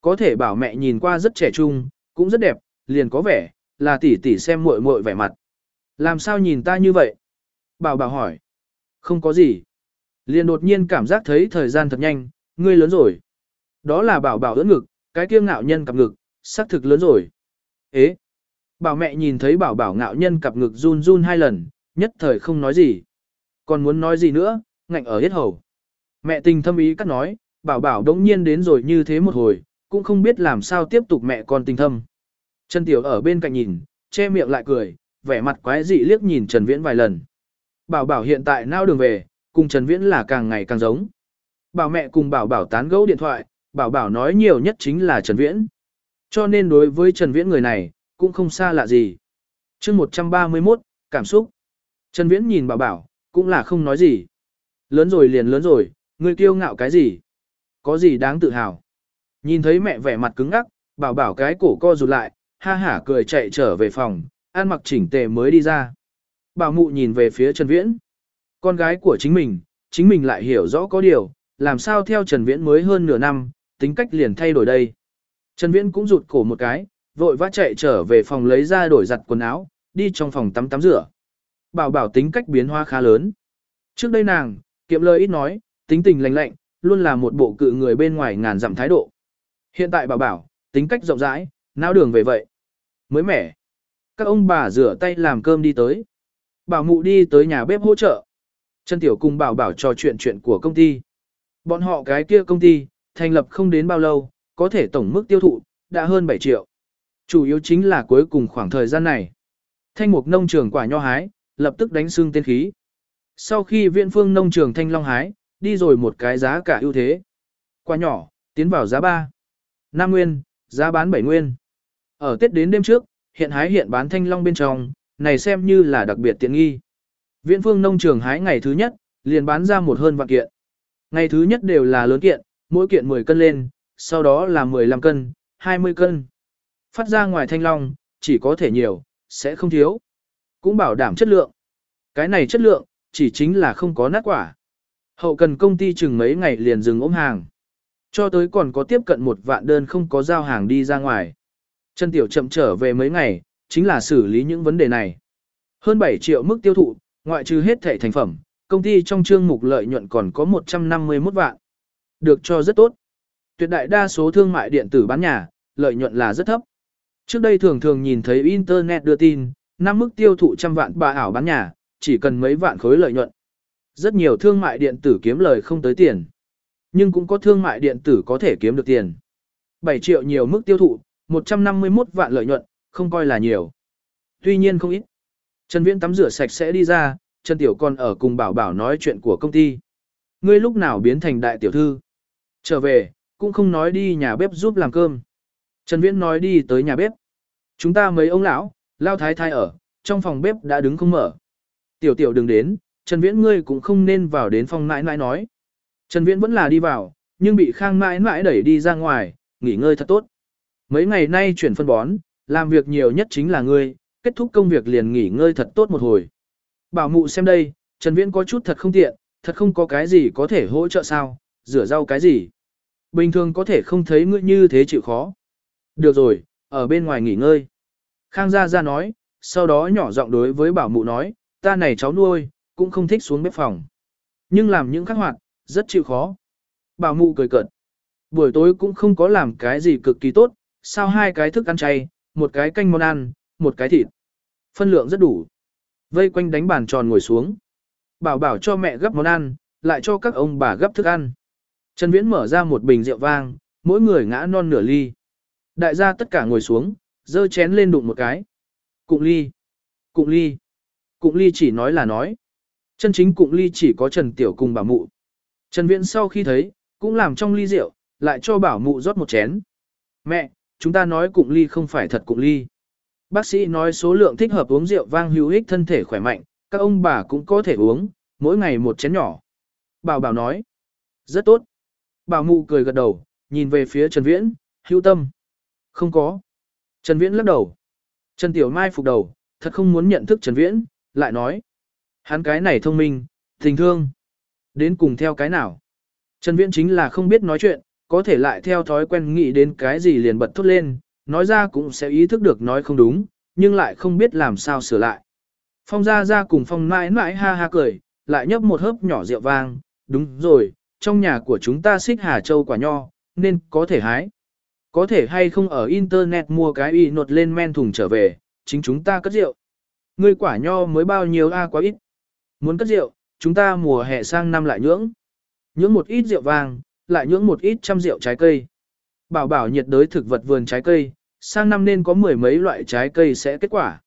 Có thể bảo mẹ nhìn qua rất trẻ trung, cũng rất đẹp, liền có vẻ, là tỷ tỷ xem muội muội vẻ mặt. Làm sao nhìn ta như vậy? Bảo bảo hỏi. Không có gì. Liền đột nhiên cảm giác thấy thời gian thật nhanh, ngươi lớn rồi. Đó là bảo bảo ưỡn ngực, cái kia ngạo nhân cặp ngực, xác thực lớn rồi. Ế! Bảo mẹ nhìn thấy bảo bảo ngạo nhân cặp ngực run run hai lần, nhất thời không nói gì. Còn muốn nói gì nữa, ngạnh ở hết hầu. Mẹ tình thâm ý cắt nói, bảo bảo đống nhiên đến rồi như thế một hồi, cũng không biết làm sao tiếp tục mẹ con tình thâm. Trần Tiểu ở bên cạnh nhìn, che miệng lại cười, vẻ mặt quái dị liếc nhìn Trần Viễn vài lần. Bảo bảo hiện tại nao đường về, cùng Trần Viễn là càng ngày càng giống. Bảo mẹ cùng bảo bảo tán gẫu điện thoại, bảo bảo nói nhiều nhất chính là Trần Viễn. Cho nên đối với Trần Viễn người này, cũng không xa lạ gì. chương 131, cảm xúc. Trần Viễn nhìn bảo bảo, cũng là không nói gì. Lớn rồi liền lớn rồi, người kiêu ngạo cái gì? Có gì đáng tự hào? Nhìn thấy mẹ vẻ mặt cứng ngắc, bảo bảo cái cổ co rụt lại, ha hả cười chạy trở về phòng, ăn mặc chỉnh tề mới đi ra. Bảo mụ nhìn về phía Trần Viễn. Con gái của chính mình, chính mình lại hiểu rõ có điều, làm sao theo Trần Viễn mới hơn nửa năm, tính cách liền thay đổi đây. Trần Viễn cũng rụt cổ một cái, vội vã chạy trở về phòng lấy ra đổi giặt quần áo, đi trong phòng tắm tắm rửa. Bảo bảo tính cách biến hóa khá lớn. Trước đây nàng, kiệm lời ít nói, tính tình lành lạnh, luôn là một bộ cự người bên ngoài ngàn dặm thái độ. Hiện tại bảo bảo, tính cách rộng rãi, não đường về vậy. Mới mẻ. Các ông bà rửa tay làm cơm đi tới. Bảo mụ đi tới nhà bếp hỗ trợ. Trần Tiểu cùng bảo bảo trò chuyện chuyện của công ty. Bọn họ cái kia công ty, thành lập không đến bao lâu, có thể tổng mức tiêu thụ, đã hơn 7 triệu. Chủ yếu chính là cuối cùng khoảng thời gian này. Thanh mục nông trường quả nho hái, lập tức đánh xương tên khí. Sau khi viện phương nông trường thanh long hái, đi rồi một cái giá cả ưu thế. Quả nhỏ, tiến vào giá 3. 5 nguyên, giá bán 7 nguyên. Ở Tết đến đêm trước, hiện hái hiện bán thanh long bên trong, này xem như là đặc biệt tiện nghi. Viện phương nông trường hái ngày thứ nhất, liền bán ra một hơn vạn kiện. Ngày thứ nhất đều là lớn kiện, mỗi kiện 10 cân lên, sau đó là 15 cân, 20 cân. Phát ra ngoài thanh long, chỉ có thể nhiều, sẽ không thiếu. Cũng bảo đảm chất lượng. Cái này chất lượng, chỉ chính là không có nát quả. Hậu cần công ty chừng mấy ngày liền dừng ốm hàng. Cho tới còn có tiếp cận một vạn đơn không có giao hàng đi ra ngoài. Trần Tiểu chậm trở về mấy ngày, chính là xử lý những vấn đề này. Hơn 7 triệu mức tiêu thụ, ngoại trừ hết thẻ thành phẩm, công ty trong chương mục lợi nhuận còn có 151 vạn. Được cho rất tốt. Tuyệt đại đa số thương mại điện tử bán nhà, lợi nhuận là rất thấp. Trước đây thường thường nhìn thấy Internet đưa tin, năm mức tiêu thụ trăm vạn bà ảo bán nhà, chỉ cần mấy vạn khối lợi nhuận. Rất nhiều thương mại điện tử kiếm lời không tới tiền. Nhưng cũng có thương mại điện tử có thể kiếm được tiền. 7 triệu nhiều mức tiêu thụ, 151 vạn lợi nhuận, không coi là nhiều. Tuy nhiên không ít. Trần Viễn tắm rửa sạch sẽ đi ra, Trần Tiểu còn ở cùng bảo bảo nói chuyện của công ty. Ngươi lúc nào biến thành đại tiểu thư? Trở về, cũng không nói đi nhà bếp giúp làm cơm. Trần Viễn nói đi tới nhà bếp. Chúng ta mấy ông lão, lao thái thái ở, trong phòng bếp đã đứng không mở. Tiểu tiểu đừng đến, Trần Viễn ngươi cũng không nên vào đến phòng mãi mãi nói. Trần Viễn vẫn là đi vào, nhưng bị Khang mãi mãi đẩy đi ra ngoài, nghỉ ngơi thật tốt. Mấy ngày nay chuyển phân bón, làm việc nhiều nhất chính là ngươi, kết thúc công việc liền nghỉ ngơi thật tốt một hồi. Bảo mụ xem đây, Trần Viễn có chút thật không tiện, thật không có cái gì có thể hỗ trợ sao, rửa rau cái gì. Bình thường có thể không thấy ngươi như thế chịu khó. Được rồi, ở bên ngoài nghỉ ngơi. Khang Gia Gia nói, sau đó nhỏ giọng đối với bảo mụ nói, ta này cháu nuôi, cũng không thích xuống bếp phòng. Nhưng làm những khắc hoạt, rất chịu khó. Bảo mụ cười cợt. Buổi tối cũng không có làm cái gì cực kỳ tốt, sao hai cái thức ăn chay, một cái canh món ăn, một cái thịt. Phân lượng rất đủ. Vây quanh đánh bàn tròn ngồi xuống. Bảo bảo cho mẹ gấp món ăn, lại cho các ông bà gấp thức ăn. Trần Viễn mở ra một bình rượu vang, mỗi người ngã non nửa ly. Đại gia tất cả ngồi xuống, dơ chén lên đụng một cái. Cụng ly. Cụng ly. Cụng ly chỉ nói là nói. Chân chính cụng ly chỉ có Trần Tiểu cùng bảo mụ. Trần Viễn sau khi thấy, cũng làm trong ly rượu, lại cho bảo mụ rót một chén. Mẹ, chúng ta nói cụng ly không phải thật cụng ly. Bác sĩ nói số lượng thích hợp uống rượu vang hữu ích thân thể khỏe mạnh, các ông bà cũng có thể uống, mỗi ngày một chén nhỏ. Bảo bảo nói, rất tốt. Bảo mụ cười gật đầu, nhìn về phía Trần Viễn, hữu tâm. Không có. Trần Viễn lắc đầu. Trần Tiểu Mai phục đầu, thật không muốn nhận thức Trần Viễn, lại nói. Hắn cái này thông minh, tình thương. Đến cùng theo cái nào? Trần Viễn chính là không biết nói chuyện, có thể lại theo thói quen nghĩ đến cái gì liền bật thốt lên, nói ra cũng sẽ ý thức được nói không đúng, nhưng lại không biết làm sao sửa lại. Phong Gia Gia cùng phong mãi mãi ha ha cười, lại nhấp một hớp nhỏ rượu vang, đúng rồi, trong nhà của chúng ta xích Hà Châu quả nho, nên có thể hái. Có thể hay không ở Internet mua cái y nột lên men thùng trở về, chính chúng ta cất rượu. Ngươi quả nho mới bao nhiêu a quá ít. Muốn cất rượu, chúng ta mùa hè sang năm lại nhưỡng. Nhưỡng một ít rượu vàng, lại nhưỡng một ít trăm rượu trái cây. Bảo bảo nhiệt đới thực vật vườn trái cây, sang năm nên có mười mấy loại trái cây sẽ kết quả.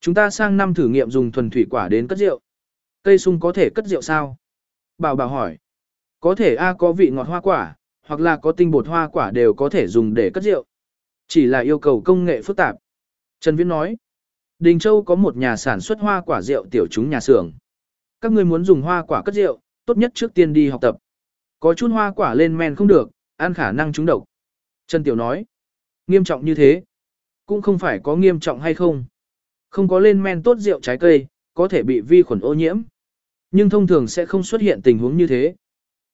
Chúng ta sang năm thử nghiệm dùng thuần thủy quả đến cất rượu. Cây sung có thể cất rượu sao? Bảo bảo hỏi. Có thể A có vị ngọt hoa quả, hoặc là có tinh bột hoa quả đều có thể dùng để cất rượu. Chỉ là yêu cầu công nghệ phức tạp. Trần Viễn nói. Đình Châu có một nhà sản xuất hoa quả rượu tiểu chúng nhà xưởng. Các người muốn dùng hoa quả cất rượu, tốt nhất trước tiên đi học tập. Có chút hoa quả lên men không được, ăn khả năng trúng độc. Trần Tiểu nói. Nghiêm trọng như thế. Cũng không phải có nghiêm trọng hay không. Không có lên men tốt rượu trái cây, có thể bị vi khuẩn ô nhiễm. Nhưng thông thường sẽ không xuất hiện tình huống như thế.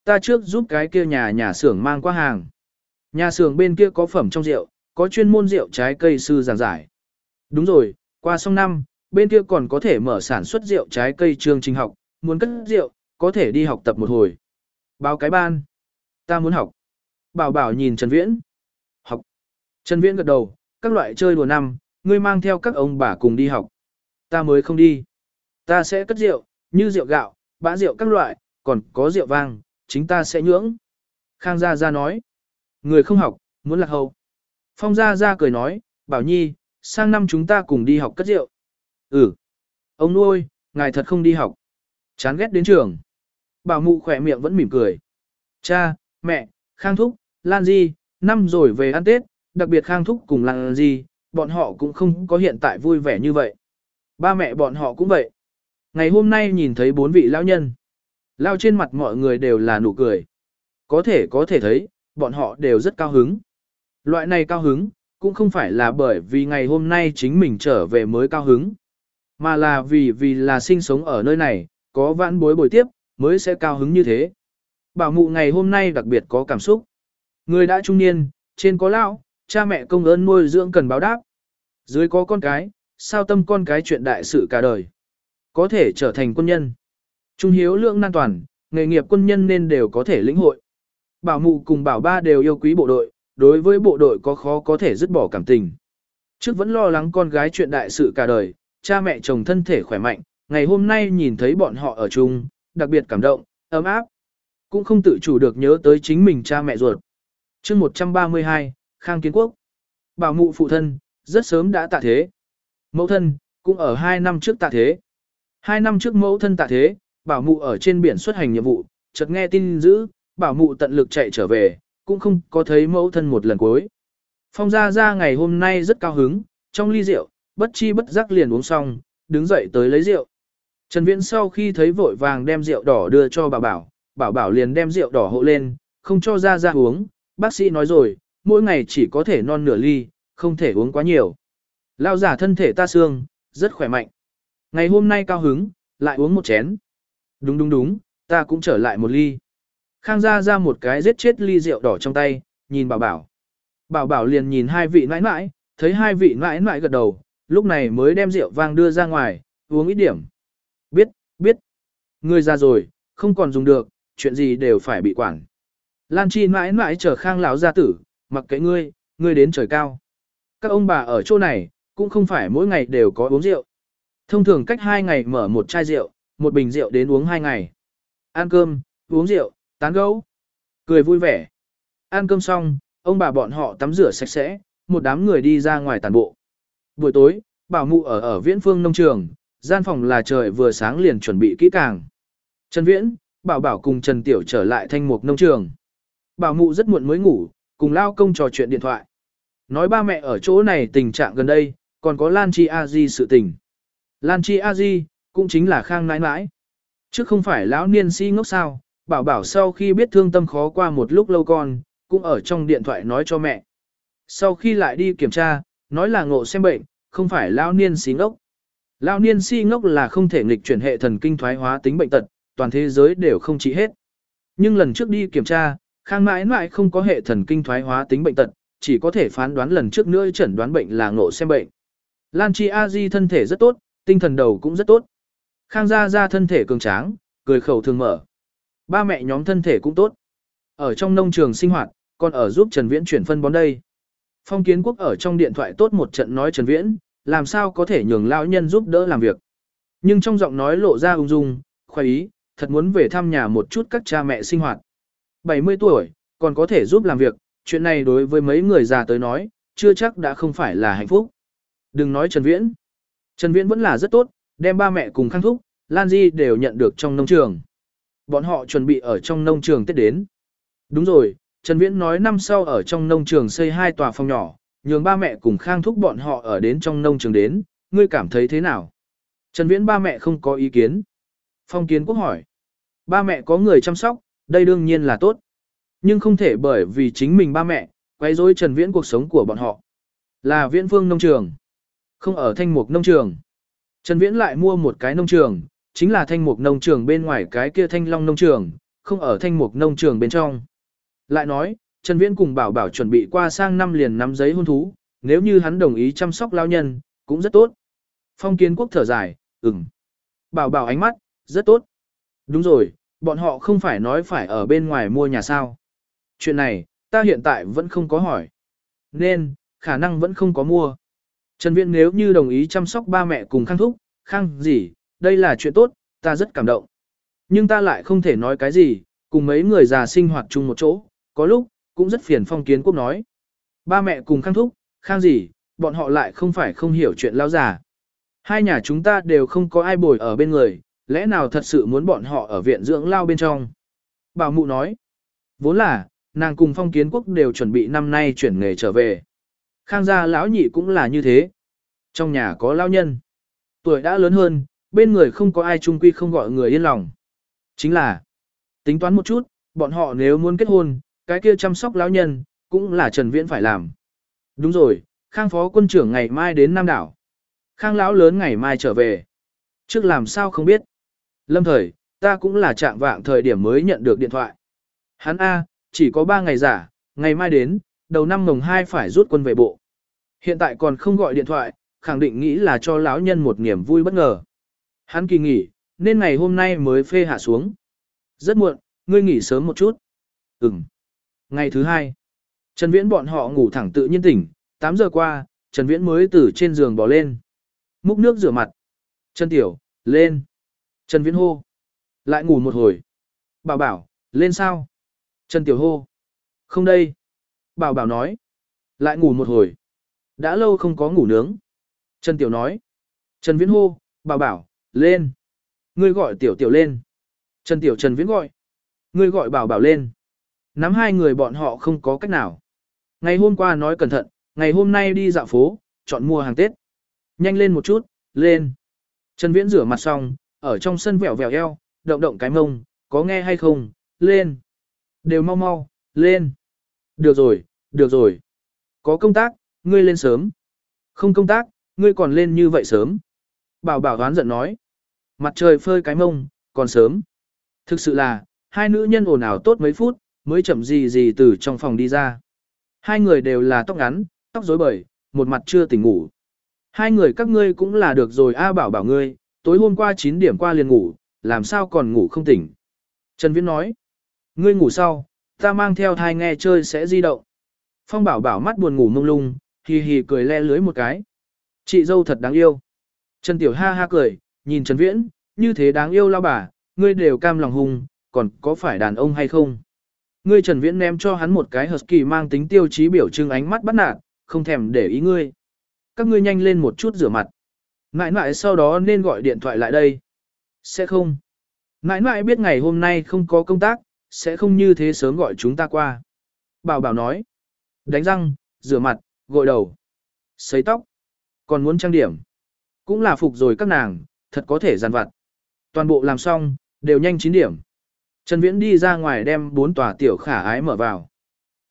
Ta trước giúp cái kia nhà nhà xưởng mang qua hàng. Nhà xưởng bên kia có phẩm trong rượu, có chuyên môn rượu trái cây sư giảng giải. Đúng rồi, qua xong năm, bên kia còn có thể mở sản xuất rượu trái cây chương trình học, muốn cất rượu, có thể đi học tập một hồi. Báo cái ban. Ta muốn học. Bảo bảo nhìn Trần Viễn. Học. Trần Viễn gật đầu, các loại chơi đùa năm, ngươi mang theo các ông bà cùng đi học. Ta mới không đi. Ta sẽ cất rượu, như rượu gạo, bã rượu các loại, còn có rượu vang, chính ta sẽ nhưỡng. Khang Gia Gia nói, người không học, muốn lạc hậu. Phong Gia Gia cười nói, bảo nhi, sang năm chúng ta cùng đi học cất rượu. Ừ. Ông nuôi, ngài thật không đi học. Chán ghét đến trường. Bảo mụ khỏe miệng vẫn mỉm cười. Cha, mẹ, Khang Thúc, Lan Di, năm rồi về ăn Tết, đặc biệt Khang Thúc cùng Lan Di, bọn họ cũng không có hiện tại vui vẻ như vậy. Ba mẹ bọn họ cũng vậy. Ngày hôm nay nhìn thấy bốn vị lão nhân. Lao trên mặt mọi người đều là nụ cười. Có thể có thể thấy, bọn họ đều rất cao hứng. Loại này cao hứng, cũng không phải là bởi vì ngày hôm nay chính mình trở về mới cao hứng. Mà là vì vì là sinh sống ở nơi này, có vãn bối bồi tiếp, mới sẽ cao hứng như thế. Bảo mụ ngày hôm nay đặc biệt có cảm xúc. Người đã trung niên, trên có lão, cha mẹ công ơn nuôi dưỡng cần báo đáp. Dưới có con cái, sao tâm con cái chuyện đại sự cả đời. Có thể trở thành quân nhân. Trung hiếu lượng nan toàn, nghề nghiệp quân nhân nên đều có thể lĩnh hội. Bảo mụ cùng bảo ba đều yêu quý bộ đội, đối với bộ đội có khó có thể dứt bỏ cảm tình. Trước vẫn lo lắng con gái chuyện đại sự cả đời, cha mẹ chồng thân thể khỏe mạnh, ngày hôm nay nhìn thấy bọn họ ở chung, đặc biệt cảm động, ấm áp. Cũng không tự chủ được nhớ tới chính mình cha mẹ ruột. chương 132, Khang Kiến Quốc. Bảo mụ phụ thân, rất sớm đã tạ thế. Mẫu thân, cũng ở 2 năm trước tạ thế. 2 năm trước mẫu thân tạ thế, bảo mụ ở trên biển xuất hành nhiệm vụ, chợt nghe tin dữ, bảo mụ tận lực chạy trở về, cũng không có thấy mẫu thân một lần cuối. Phong Gia Gia ngày hôm nay rất cao hứng, trong ly rượu, bất chi bất giác liền uống xong, đứng dậy tới lấy rượu. Trần Viễn sau khi thấy vội vàng đem rượu đỏ đưa cho bà bảo, bảo bảo liền đem rượu đỏ hộ lên, không cho Gia Gia uống, bác sĩ nói rồi, mỗi ngày chỉ có thể non nửa ly, không thể uống quá nhiều. Lao giả thân thể ta xương, rất khỏe mạnh. Ngày hôm nay cao hứng, lại uống một chén. Đúng đúng đúng, ta cũng trở lại một ly. Khang ra ra một cái giết chết ly rượu đỏ trong tay, nhìn bảo bảo. Bảo bảo liền nhìn hai vị nãi nãi, thấy hai vị nãi nãi gật đầu, lúc này mới đem rượu vang đưa ra ngoài, uống ít điểm. Biết, biết. Người ra rồi, không còn dùng được, chuyện gì đều phải bị quản. Lan Chi mãi mãi chờ Khang lão gia tử, mặc kệ ngươi, ngươi đến trời cao. Các ông bà ở chỗ này, cũng không phải mỗi ngày đều có uống rượu. Thông thường cách hai ngày mở một chai rượu, một bình rượu đến uống hai ngày. Ăn cơm, uống rượu, tán gẫu, cười vui vẻ. Ăn cơm xong, ông bà bọn họ tắm rửa sạch sẽ, một đám người đi ra ngoài tàn bộ. Buổi tối, bảo mụ ở ở viễn phương nông trường, gian phòng là trời vừa sáng liền chuẩn bị kỹ càng. Trần Viễn, bảo bảo cùng Trần Tiểu trở lại thanh mục nông trường. Bảo mụ rất muộn mới ngủ, cùng lao công trò chuyện điện thoại. Nói ba mẹ ở chỗ này tình trạng gần đây, còn có Lan Chi A Di sự tình. Lan Chi A Di, cũng chính là Khang nãi nãi. Chứ không phải lão niên si ngốc sao, bảo bảo sau khi biết thương tâm khó qua một lúc lâu con, cũng ở trong điện thoại nói cho mẹ. Sau khi lại đi kiểm tra, nói là ngộ xem bệnh, không phải lão niên si ngốc. Lão niên si ngốc là không thể nghịch chuyển hệ thần kinh thoái hóa tính bệnh tật, toàn thế giới đều không trị hết. Nhưng lần trước đi kiểm tra, Khang mãi mãi không có hệ thần kinh thoái hóa tính bệnh tật, chỉ có thể phán đoán lần trước nữa chẩn đoán bệnh là ngộ xem bệnh. Lan Chi A Di thân thể rất tốt, tinh thần đầu cũng rất tốt. Khang Gia Gia thân thể cường tráng, cười khẩu thường mở. Ba mẹ nhóm thân thể cũng tốt. Ở trong nông trường sinh hoạt, còn ở giúp Trần Viễn chuyển phân bón đây. Phong Kiến Quốc ở trong điện thoại tốt một trận nói Trần Viễn, làm sao có thể nhường lão nhân giúp đỡ làm việc. Nhưng trong giọng nói lộ ra ung dung, khoái ý, thật muốn về thăm nhà một chút các cha mẹ sinh hoạt. 70 tuổi, còn có thể giúp làm việc, chuyện này đối với mấy người già tới nói, chưa chắc đã không phải là hạnh phúc. Đừng nói Trần Viễn. Trần Viễn vẫn là rất tốt, đem ba mẹ cùng khang thúc, Lan Di đều nhận được trong nông trường. Bọn họ chuẩn bị ở trong nông trường Tết đến. Đúng rồi, Trần Viễn nói năm sau ở trong nông trường xây hai tòa phòng nhỏ, nhường ba mẹ cùng khang thúc bọn họ ở đến trong nông trường đến, ngươi cảm thấy thế nào? Trần Viễn ba mẹ không có ý kiến. Phong Kiến Quốc hỏi. Ba mẹ có người chăm sóc, đây đương nhiên là tốt. Nhưng không thể bởi vì chính mình ba mẹ, quay rối Trần Viễn cuộc sống của bọn họ. Là Viễn Phương nông trường, không ở Thanh Mục nông trường. Trần Viễn lại mua một cái nông trường, chính là Thanh Mục nông trường bên ngoài cái kia Thanh Long nông trường, không ở Thanh Mục nông trường bên trong. Lại nói, Trần Viễn cùng Bảo Bảo chuẩn bị qua sang năm liền nắm giấy hôn thú, nếu như hắn đồng ý chăm sóc lao nhân, cũng rất tốt. Phong Kiến Quốc thở dài, ừm. Bảo Bảo ánh mắt, rất tốt. Đúng rồi, bọn họ không phải nói phải ở bên ngoài mua nhà sao. Chuyện này, ta hiện tại vẫn không có hỏi. Nên, khả năng vẫn không có mua. Trần Viễn nếu như đồng ý chăm sóc ba mẹ cùng khang thúc, khang gì, đây là chuyện tốt, ta rất cảm động. Nhưng ta lại không thể nói cái gì, cùng mấy người già sinh hoạt chung một chỗ, có lúc, cũng rất phiền phong kiến quốc nói. Ba mẹ cùng khang thúc, khang gì, bọn họ lại không phải không hiểu chuyện lao giả. Hai nhà chúng ta đều không có ai bồi ở bên người, lẽ nào thật sự muốn bọn họ ở viện dưỡng lao bên trong. Bảo mụ nói, vốn là, nàng cùng phong kiến quốc đều chuẩn bị năm nay chuyển nghề trở về. Khang gia lão nhị cũng là như thế. Trong nhà có lão nhân. Tuổi đã lớn hơn, bên người không có ai chung quy không gọi người yên lòng. Chính là, tính toán một chút, bọn họ nếu muốn kết hôn, cái kia chăm sóc lão nhân, cũng là Trần Viễn phải làm. Đúng rồi, Khang phó quân trưởng ngày mai đến Nam đảo. Khang lão lớn ngày mai trở về. Trước làm sao không biết. Lâm thời, ta cũng là trạng vạng thời điểm mới nhận được điện thoại. Hắn A, chỉ có 3 ngày giả, ngày mai đến, đầu năm mồng 2 phải rút quân về bộ. Hiện tại còn không gọi điện thoại, khẳng định nghĩ là cho lão nhân một niềm vui bất ngờ. Hắn kỳ nghỉ, nên ngày hôm nay mới phê hạ xuống. Rất muộn, ngươi nghỉ sớm một chút. Ừm. Ngày thứ hai, Trần Viễn bọn họ ngủ thẳng tự nhiên tỉnh, 8 giờ qua, Trần Viễn mới từ trên giường bò lên. Múc nước rửa mặt. Trần Tiểu, lên. Trần Viễn hô. Lại ngủ một hồi. Bảo bảo, lên sao? Trần Tiểu hô. Không đây. Bảo bảo nói. Lại ngủ một hồi. Đã lâu không có ngủ nướng. Trần Tiểu nói. Trần Viễn hô, bảo bảo, lên. Ngươi gọi Tiểu Tiểu lên. Trần Tiểu Trần Viễn gọi. Ngươi gọi bảo bảo lên. Nắm hai người bọn họ không có cách nào. Ngày hôm qua nói cẩn thận, ngày hôm nay đi dạo phố, chọn mua hàng Tết. Nhanh lên một chút, lên. Trần Viễn rửa mặt xong, ở trong sân vẹo vẹo eo, động động cái mông, có nghe hay không, lên. Đều mau mau, lên. Được rồi, được rồi. Có công tác, ngươi lên sớm. Không công tác, ngươi còn lên như vậy sớm. Bảo bảo đoán giận nói. Mặt trời phơi cái mông, còn sớm. Thực sự là, hai nữ nhân ồn ào tốt mấy phút, mới chậm gì gì từ trong phòng đi ra. Hai người đều là tóc ngắn, tóc rối bời, một mặt chưa tỉnh ngủ. Hai người các ngươi cũng là được rồi A bảo bảo ngươi, tối hôm qua 9 điểm qua liền ngủ, làm sao còn ngủ không tỉnh. Trần Viễn nói, ngươi ngủ sau, ta mang theo thai nghe chơi sẽ di động. Phong bảo bảo mắt buồn ngủ mông lung, hì hì cười le lưới một cái. Chị dâu thật đáng yêu. Trần Tiểu ha ha cười, nhìn Trần Viễn, như thế đáng yêu lao bà, ngươi đều cam lòng hùng, còn có phải đàn ông hay không? Ngươi Trần Viễn ném cho hắn một cái husky mang tính tiêu chí biểu trưng ánh mắt bắt nạt, không thèm để ý ngươi. Các ngươi nhanh lên một chút rửa mặt. Nãi nãi sau đó nên gọi điện thoại lại đây. Sẽ không. Nãi nãi biết ngày hôm nay không có công tác, sẽ không như thế sớm gọi chúng ta qua. Bảo bảo nói. Đánh răng, rửa mặt, gội đầu. Sấy tóc. Còn muốn trang điểm. Cũng là phục rồi các nàng, thật có thể giàn vặt. Toàn bộ làm xong, đều nhanh 9 điểm. Trần Viễn đi ra ngoài đem bốn tòa tiểu khả ái mở vào.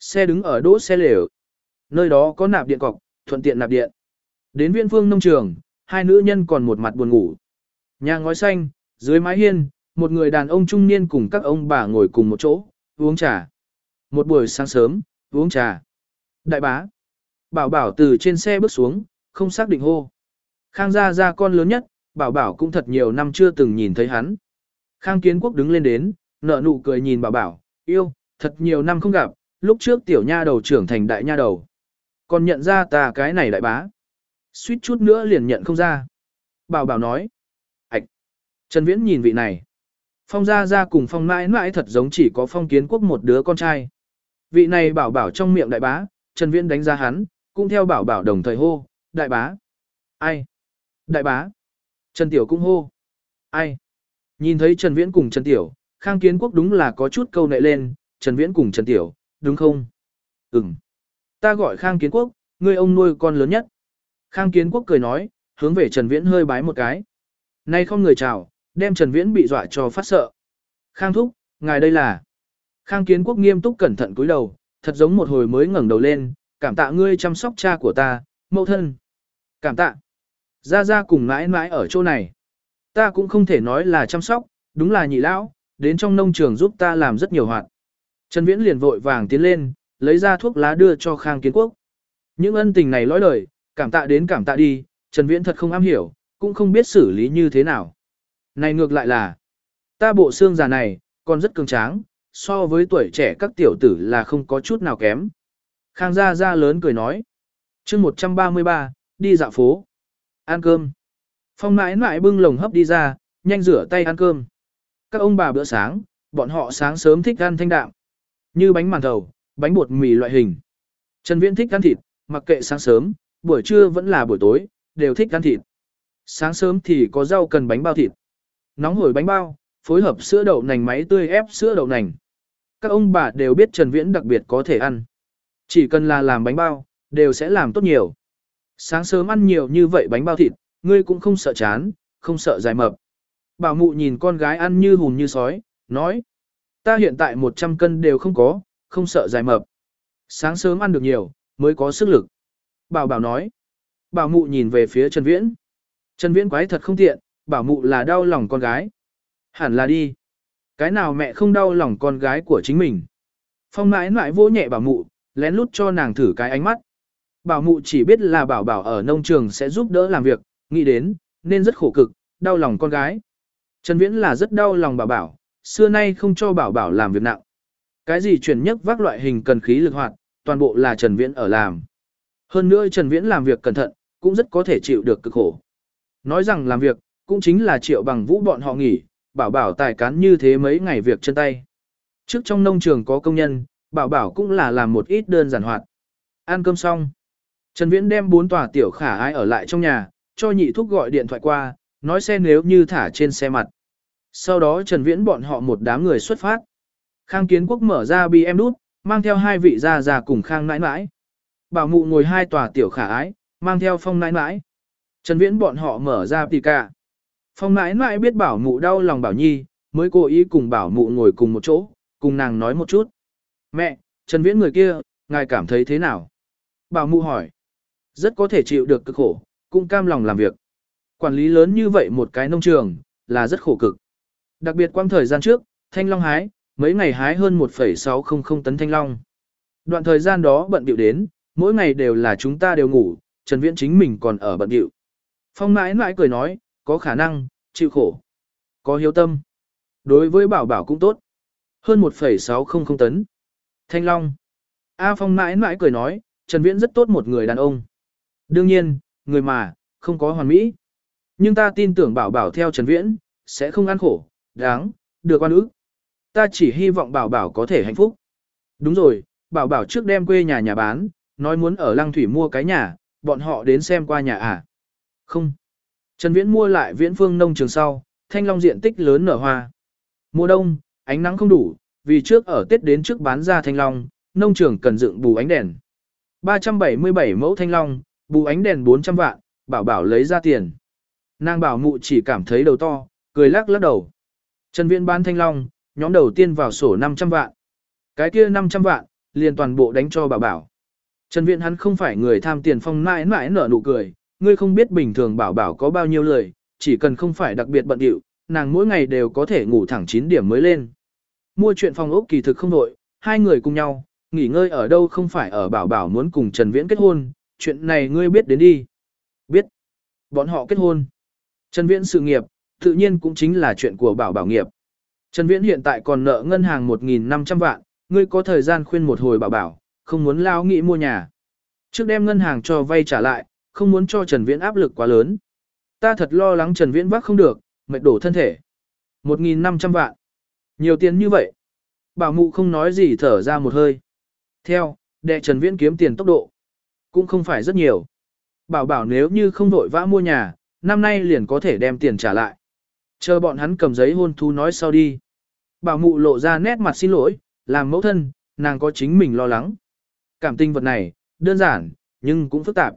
Xe đứng ở đỗ xe lều. Nơi đó có nạp điện cọc, thuận tiện nạp điện. Đến Viễn phương nông trường, hai nữ nhân còn một mặt buồn ngủ. Nhà ngói xanh, dưới mái hiên, một người đàn ông trung niên cùng các ông bà ngồi cùng một chỗ, uống trà. Một buổi sáng sớm, uống trà. Đại bá. Bảo bảo từ trên xe bước xuống, không xác định hô. Khang gia gia con lớn nhất, bảo bảo cũng thật nhiều năm chưa từng nhìn thấy hắn. Khang kiến quốc đứng lên đến, nợ nụ cười nhìn bảo bảo, yêu, thật nhiều năm không gặp, lúc trước tiểu nha đầu trưởng thành đại nha đầu. Còn nhận ra ta cái này đại bá. Suýt chút nữa liền nhận không ra. Bảo bảo nói. Ảch. Trần Viễn nhìn vị này. Phong gia gia cùng phong mãi mãi thật giống chỉ có phong kiến quốc một đứa con trai. Vị này bảo bảo trong miệng đại bá, Trần Viễn đánh giá hắn, cũng theo bảo bảo đồng thời hô, đại bá. Ai? Đại bá. Trần Tiểu cũng hô. Ai? Nhìn thấy Trần Viễn cùng Trần Tiểu, Khang Kiến Quốc đúng là có chút câu nệ lên, Trần Viễn cùng Trần Tiểu, đúng không? Ừm. Ta gọi Khang Kiến Quốc, ngươi ông nuôi con lớn nhất. Khang Kiến Quốc cười nói, hướng về Trần Viễn hơi bái một cái. Nay không người chào, đem Trần Viễn bị dọa cho phát sợ. Khang Thúc, ngài đây là. Khang Kiến Quốc nghiêm túc cẩn thận cúi đầu, thật giống một hồi mới ngẩng đầu lên, cảm tạ ngươi chăm sóc cha của ta, mẫu thân. Cảm tạ. Ra ra cùng mãi mãi ở chỗ này. Ta cũng không thể nói là chăm sóc, đúng là nhị lão, đến trong nông trường giúp ta làm rất nhiều hoạt. Trần Viễn liền vội vàng tiến lên, lấy ra thuốc lá đưa cho Khang Kiến Quốc. Những ân tình này lõi lời, cảm tạ đến cảm tạ đi, Trần Viễn thật không am hiểu, cũng không biết xử lý như thế nào. Này ngược lại là, ta bộ xương già này, còn rất cường tráng, so với tuổi trẻ các tiểu tử là không có chút nào kém. Khang Gia Gia lớn cười nói. chương 133, đi dạo phố. Ăn cơm. Phong mãi mãi bưng lồng hấp đi ra, nhanh rửa tay ăn cơm. Các ông bà bữa sáng, bọn họ sáng sớm thích ăn thanh đạm. Như bánh màn thầu, bánh bột mì loại hình. Trần Viễn thích ăn thịt, mặc kệ sáng sớm, buổi trưa vẫn là buổi tối, đều thích ăn thịt. Sáng sớm thì có rau cần bánh bao thịt. Nóng hổi bánh bao, phối hợp sữa đậu nành máy tươi ép sữa đậu nành. Các ông bà đều biết Trần Viễn đặc biệt có thể ăn. Chỉ cần là làm bánh bao, đều sẽ làm tốt nhiều. Sáng sớm ăn nhiều như vậy bánh bao thịt, ngươi cũng không sợ chán, không sợ dài mập. Bảo mụ nhìn con gái ăn như hùn như sói, nói. Ta hiện tại 100 cân đều không có, không sợ dài mập. Sáng sớm ăn được nhiều, mới có sức lực. Bảo bảo nói. Bảo mụ nhìn về phía Trần Viễn. Trần Viễn quái thật không tiện, bảo mụ là đau lòng con gái. Hẳn là đi. Cái nào mẹ không đau lòng con gái của chính mình. Phong mãi mãi vỗ nhẹ bảo mụ, lén lút cho nàng thử cái ánh mắt. Bảo mụ chỉ biết là bảo bảo ở nông trường sẽ giúp đỡ làm việc, nghĩ đến, nên rất khổ cực, đau lòng con gái. Trần Viễn là rất đau lòng bảo bảo, xưa nay không cho bảo bảo làm việc nặng. Cái gì chuyển nhất vác loại hình cần khí lực hoạt, toàn bộ là Trần Viễn ở làm. Hơn nữa Trần Viễn làm việc cẩn thận, cũng rất có thể chịu được cực khổ. Nói rằng làm việc, cũng chính là triệu bằng vũ bọn họ nghỉ, bảo bảo tài cán như thế mấy ngày việc chân tay. Trước trong nông trường có công nhân, bảo bảo cũng là làm một ít đơn giản hoạt. Ăn cơm xong. Trần Viễn đem bốn tòa tiểu khả ái ở lại trong nhà, cho nhị thúc gọi điện thoại qua, nói xe nếu như thả trên xe mặt. Sau đó Trần Viễn bọn họ một đám người xuất phát. Khang Kiến Quốc mở ra BM đút, mang theo hai vị gia già cùng Khang nãi nãi. Bảo mụ ngồi hai tòa tiểu khả ái, mang theo phong nãi nãi. Trần Viễn bọn họ mở ra tỷ cả. Phong nãi nãi biết bảo mụ đau lòng bảo nhi, mới cố ý cùng bảo mụ ngồi cùng một chỗ, cùng nàng nói một chút. Mẹ, Trần Viễn người kia, ngài cảm thấy thế nào? Bảo mụ hỏi. Rất có thể chịu được cực khổ, cũng cam lòng làm việc. Quản lý lớn như vậy một cái nông trường, là rất khổ cực. Đặc biệt quang thời gian trước, thanh long hái, mấy ngày hái hơn 1,600 tấn thanh long. Đoạn thời gian đó bận bịu đến, mỗi ngày đều là chúng ta đều ngủ, Trần Viễn chính mình còn ở bận bịu. Phong mãi mãi cười nói, có khả năng, chịu khổ. Có hiếu tâm. Đối với bảo bảo cũng tốt. Hơn 1,600 tấn. Thanh long. A Phong mãi mãi cười nói, Trần Viễn rất tốt một người đàn ông. Đương nhiên, người mà, không có hoàn mỹ. Nhưng ta tin tưởng bảo bảo theo Trần Viễn, sẽ không ăn khổ, đáng, được quan ức. Ta chỉ hy vọng bảo bảo có thể hạnh phúc. Đúng rồi, bảo bảo trước đem quê nhà nhà bán, nói muốn ở Lăng Thủy mua cái nhà, bọn họ đến xem qua nhà à. Không. Trần Viễn mua lại viễn phương nông trường sau, thanh long diện tích lớn nở hoa. Mùa đông, ánh nắng không đủ, vì trước ở Tết đến trước bán ra thanh long, nông trường cần dựng bù ánh đèn. 377 mẫu thanh long, bù ánh đèn 400 vạn, bảo bảo lấy ra tiền. Nàng bảo mụ chỉ cảm thấy đầu to, cười lắc lắc đầu. Trần Viễn bán thanh long, nhóm đầu tiên vào sổ 500 vạn. Cái kia 500 vạn, liền toàn bộ đánh cho bảo bảo. Trần Viễn hắn không phải người tham tiền phong mãi mãi nở nụ cười, ngươi không biết bình thường bảo bảo có bao nhiêu lời, chỉ cần không phải đặc biệt bận điệu, nàng mỗi ngày đều có thể ngủ thẳng 9 điểm mới lên. Mua chuyện phòng ốc kỳ thực không đội, hai người cùng nhau, nghỉ ngơi ở đâu không phải ở bảo bảo muốn cùng Trần Viễn kết hôn, chuyện này ngươi biết đến đi. Biết. Bọn họ kết hôn. Trần Viễn sự nghiệp, tự nhiên cũng chính là chuyện của bảo bảo nghiệp. Trần Viễn hiện tại còn nợ ngân hàng 1.500 vạn, ngươi có thời gian khuyên một hồi bảo bảo, không muốn lao nghĩ mua nhà. Trước đem ngân hàng cho vay trả lại, không muốn cho Trần Viễn áp lực quá lớn. Ta thật lo lắng Trần Viễn vác không được, mệt đổ thân thể. 1.500 vạn. Nhiều tiền như vậy. Bảo mụ không nói gì thở ra một hơi. Theo, đệ Trần Viễn kiếm tiền tốc độ. Cũng không phải rất nhiều. Bảo bảo nếu như không vội vã mua nhà, năm nay liền có thể đem tiền trả lại. Chờ bọn hắn cầm giấy hôn thú nói sau đi. Bảo mụ lộ ra nét mặt xin lỗi, làm mẫu thân, nàng có chính mình lo lắng. Cảm tình vật này, đơn giản, nhưng cũng phức tạp.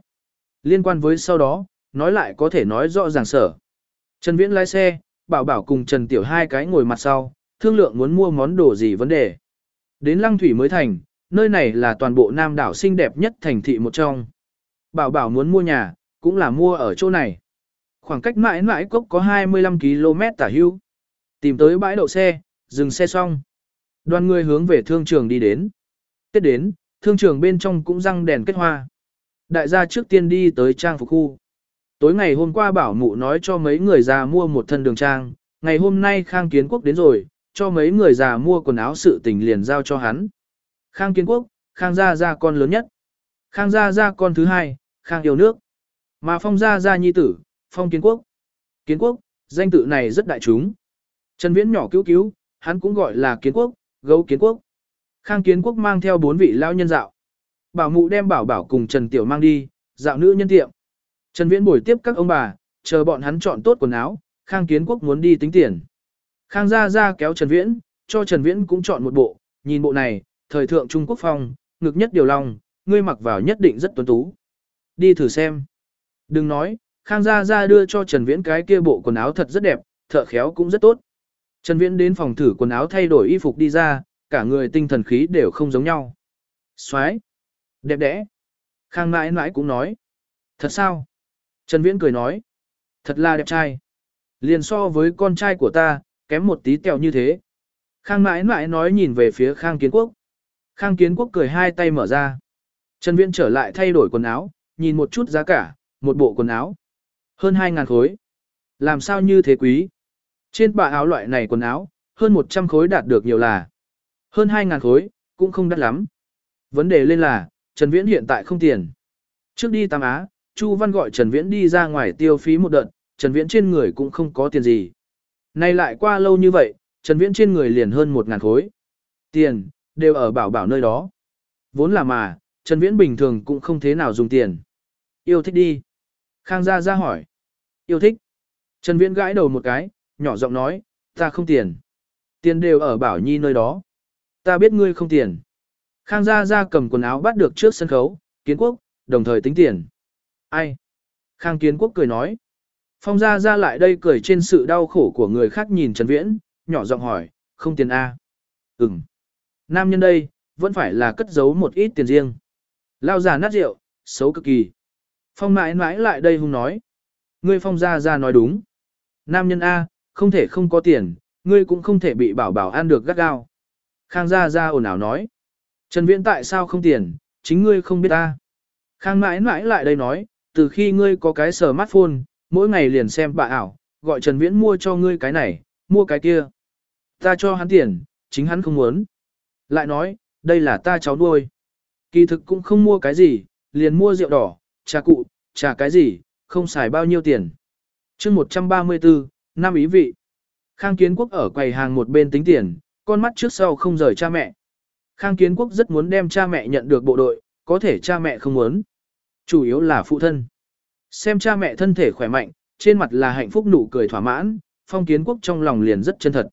Liên quan với sau đó, nói lại có thể nói rõ ràng sở. Trần Viễn lái xe, bảo bảo cùng Trần Tiểu hai cái ngồi mặt sau, thương lượng muốn mua món đồ gì vấn đề. Đến Lăng Thủy mới thành, nơi này là toàn bộ Nam đảo xinh đẹp nhất thành thị một trong. Bảo bảo muốn mua nhà, cũng là mua ở chỗ này. Khoảng cách mãi mãi cốc có 25 km tả hưu. Tìm tới bãi đậu xe, dừng xe xong. Đoàn người hướng về thương trường đi đến. Tiếp đến, thương trường bên trong cũng răng đèn kết hoa. Đại gia trước tiên đi tới trang phục khu. Tối ngày hôm qua bảo mụ nói cho mấy người già mua một thân đường trang, ngày hôm nay Khang Kiến Quốc đến rồi, cho mấy người già mua quần áo sự tình liền giao cho hắn. Khang Kiến Quốc, Khang Gia Gia con lớn nhất. Khang Gia Gia con thứ hai, Khang yêu nước. Mà Phong Gia Gia nhi tử, Phong Kiến Quốc. Kiến Quốc, Danh tự này rất đại chúng. Trần Viễn nhỏ cứu cứu, hắn cũng gọi là kiến quốc, gấu kiến quốc. Khang kiến quốc mang theo bốn vị lão nhân dạo. Bảo mụ đem bảo bảo cùng Trần Tiểu mang đi, dạo nữ nhân tiệm. Trần Viễn bồi tiếp các ông bà, chờ bọn hắn chọn tốt quần áo, Khang kiến quốc muốn đi tính tiền. Khang gia gia kéo Trần Viễn, cho Trần Viễn cũng chọn một bộ, nhìn bộ này, thời thượng Trung Quốc phong, ngực nhất điều lòng, ngươi mặc vào nhất định rất tuấn tú. Đi thử xem. Đừng nói, Khang Gia Gia đưa cho Trần Viễn cái kia bộ quần áo thật rất đẹp, thợ khéo cũng rất tốt. Trần Viễn đến phòng thử quần áo thay đổi y phục đi ra, cả người tinh thần khí đều không giống nhau. Xoái! Đẹp đẽ! Khang mãi mãi cũng nói. Thật sao? Trần Viễn cười nói. Thật là đẹp trai. Liền so với con trai của ta, kém một tí tẹo như thế. Khang mãi mãi nói nhìn về phía Khang Kiến Quốc. Khang Kiến Quốc cười hai tay mở ra. Trần Viễn trở lại thay đổi quần áo, nhìn một chút giá cả, một bộ quần áo. Hơn 2.000 khối. Làm sao như thế quý? Trên bà áo loại này quần áo, hơn 100 khối đạt được nhiều là. Hơn 2.000 khối, cũng không đắt lắm. Vấn đề lên là, Trần Viễn hiện tại không tiền. Trước đi Tam Á, Chu Văn gọi Trần Viễn đi ra ngoài tiêu phí một đợt, Trần Viễn trên người cũng không có tiền gì. Nay lại qua lâu như vậy, Trần Viễn trên người liền hơn 1.000 khối. Tiền, đều ở bảo bảo nơi đó. Vốn là mà, Trần Viễn bình thường cũng không thế nào dùng tiền. Yêu thích đi. Khang Gia Gia hỏi. Yêu thích. Trần Viễn gãi đầu một cái, nhỏ giọng nói, ta không tiền. Tiền đều ở Bảo Nhi nơi đó. Ta biết ngươi không tiền. Khang Gia Gia cầm quần áo bắt được trước sân khấu, kiến quốc, đồng thời tính tiền. Ai? Khang Kiến Quốc cười nói. Phong Gia Gia lại đây cười trên sự đau khổ của người khác nhìn Trần Viễn, nhỏ giọng hỏi, không tiền A. À? Ừm. Nam nhân đây, vẫn phải là cất giấu một ít tiền riêng. Lao già nát rượu, xấu cực kỳ. Phong mãi mãi lại đây hung nói. Ngươi phong gia gia nói đúng. Nam nhân A, không thể không có tiền, ngươi cũng không thể bị bảo bảo ăn được gắt gao. Khang gia gia ồn ào nói. Trần Viễn tại sao không tiền, chính ngươi không biết ta. Khang mãi mãi lại đây nói, từ khi ngươi có cái smartphone, mỗi ngày liền xem bà ảo, gọi Trần Viễn mua cho ngươi cái này, mua cái kia. Ta cho hắn tiền, chính hắn không muốn. Lại nói, đây là ta cháu nuôi. Kỳ thực cũng không mua cái gì, liền mua rượu đỏ, trà cụ, trà cái gì, không xài bao nhiêu tiền. chương 134, năm ý vị. Khang Kiến Quốc ở quầy hàng một bên tính tiền, con mắt trước sau không rời cha mẹ. Khang Kiến Quốc rất muốn đem cha mẹ nhận được bộ đội, có thể cha mẹ không muốn. Chủ yếu là phụ thân. Xem cha mẹ thân thể khỏe mạnh, trên mặt là hạnh phúc nụ cười thỏa mãn, Phong Kiến Quốc trong lòng liền rất chân thật.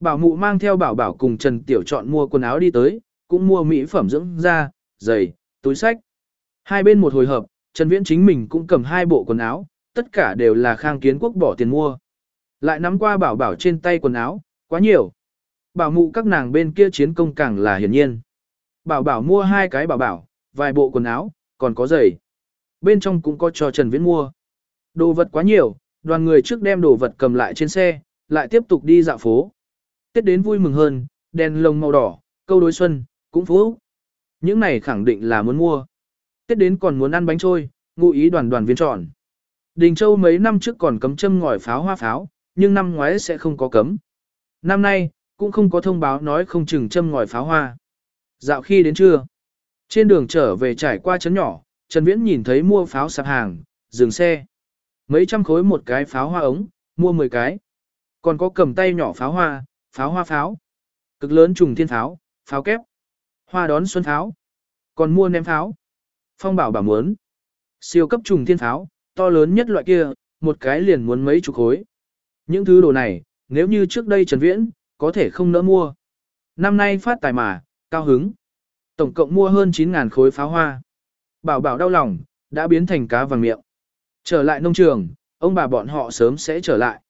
Bảo mụ mang theo bảo bảo cùng Trần Tiểu chọn mua quần áo đi tới, cũng mua mỹ phẩm dưỡng da, giày, túi sách. Hai bên một hồi hợp, Trần Viễn chính mình cũng cầm hai bộ quần áo, tất cả đều là khang kiến quốc bỏ tiền mua. Lại nắm qua bảo bảo trên tay quần áo, quá nhiều. Bảo mụ các nàng bên kia chiến công càng là hiển nhiên. Bảo bảo mua hai cái bảo bảo, vài bộ quần áo, còn có giày. Bên trong cũng có cho Trần Viễn mua. Đồ vật quá nhiều, đoàn người trước đem đồ vật cầm lại trên xe, lại tiếp tục đi dạo phố. Tết đến vui mừng hơn, đèn lồng màu đỏ, câu đối xuân, cũng phú. Những này khẳng định là muốn mua. Tết đến còn muốn ăn bánh trôi, ngụ ý đoàn đoàn viên tròn. Đình Châu mấy năm trước còn cấm châm ngòi pháo hoa pháo, nhưng năm ngoái sẽ không có cấm. Năm nay, cũng không có thông báo nói không chừng châm ngòi pháo hoa. Dạo khi đến trưa, trên đường trở về trải qua chấn nhỏ, Trần Viễn nhìn thấy mua pháo sạp hàng, dừng xe. Mấy trăm khối một cái pháo hoa ống, mua 10 cái. Còn có cầm tay nhỏ pháo hoa, pháo hoa pháo. Cực lớn trùng thiên pháo, pháo kép. Hoa đón xuân pháo. Còn mua ném pháo. Phong bảo bảo muốn. Siêu cấp trùng thiên pháo, to lớn nhất loại kia, một cái liền muốn mấy chục khối. Những thứ đồ này, nếu như trước đây Trần Viễn, có thể không nỡ mua. Năm nay phát tài mà, cao hứng. Tổng cộng mua hơn 9.000 khối pháo hoa. Bảo bảo đau lòng, đã biến thành cá vàng miệng. Trở lại nông trường, ông bà bọn họ sớm sẽ trở lại.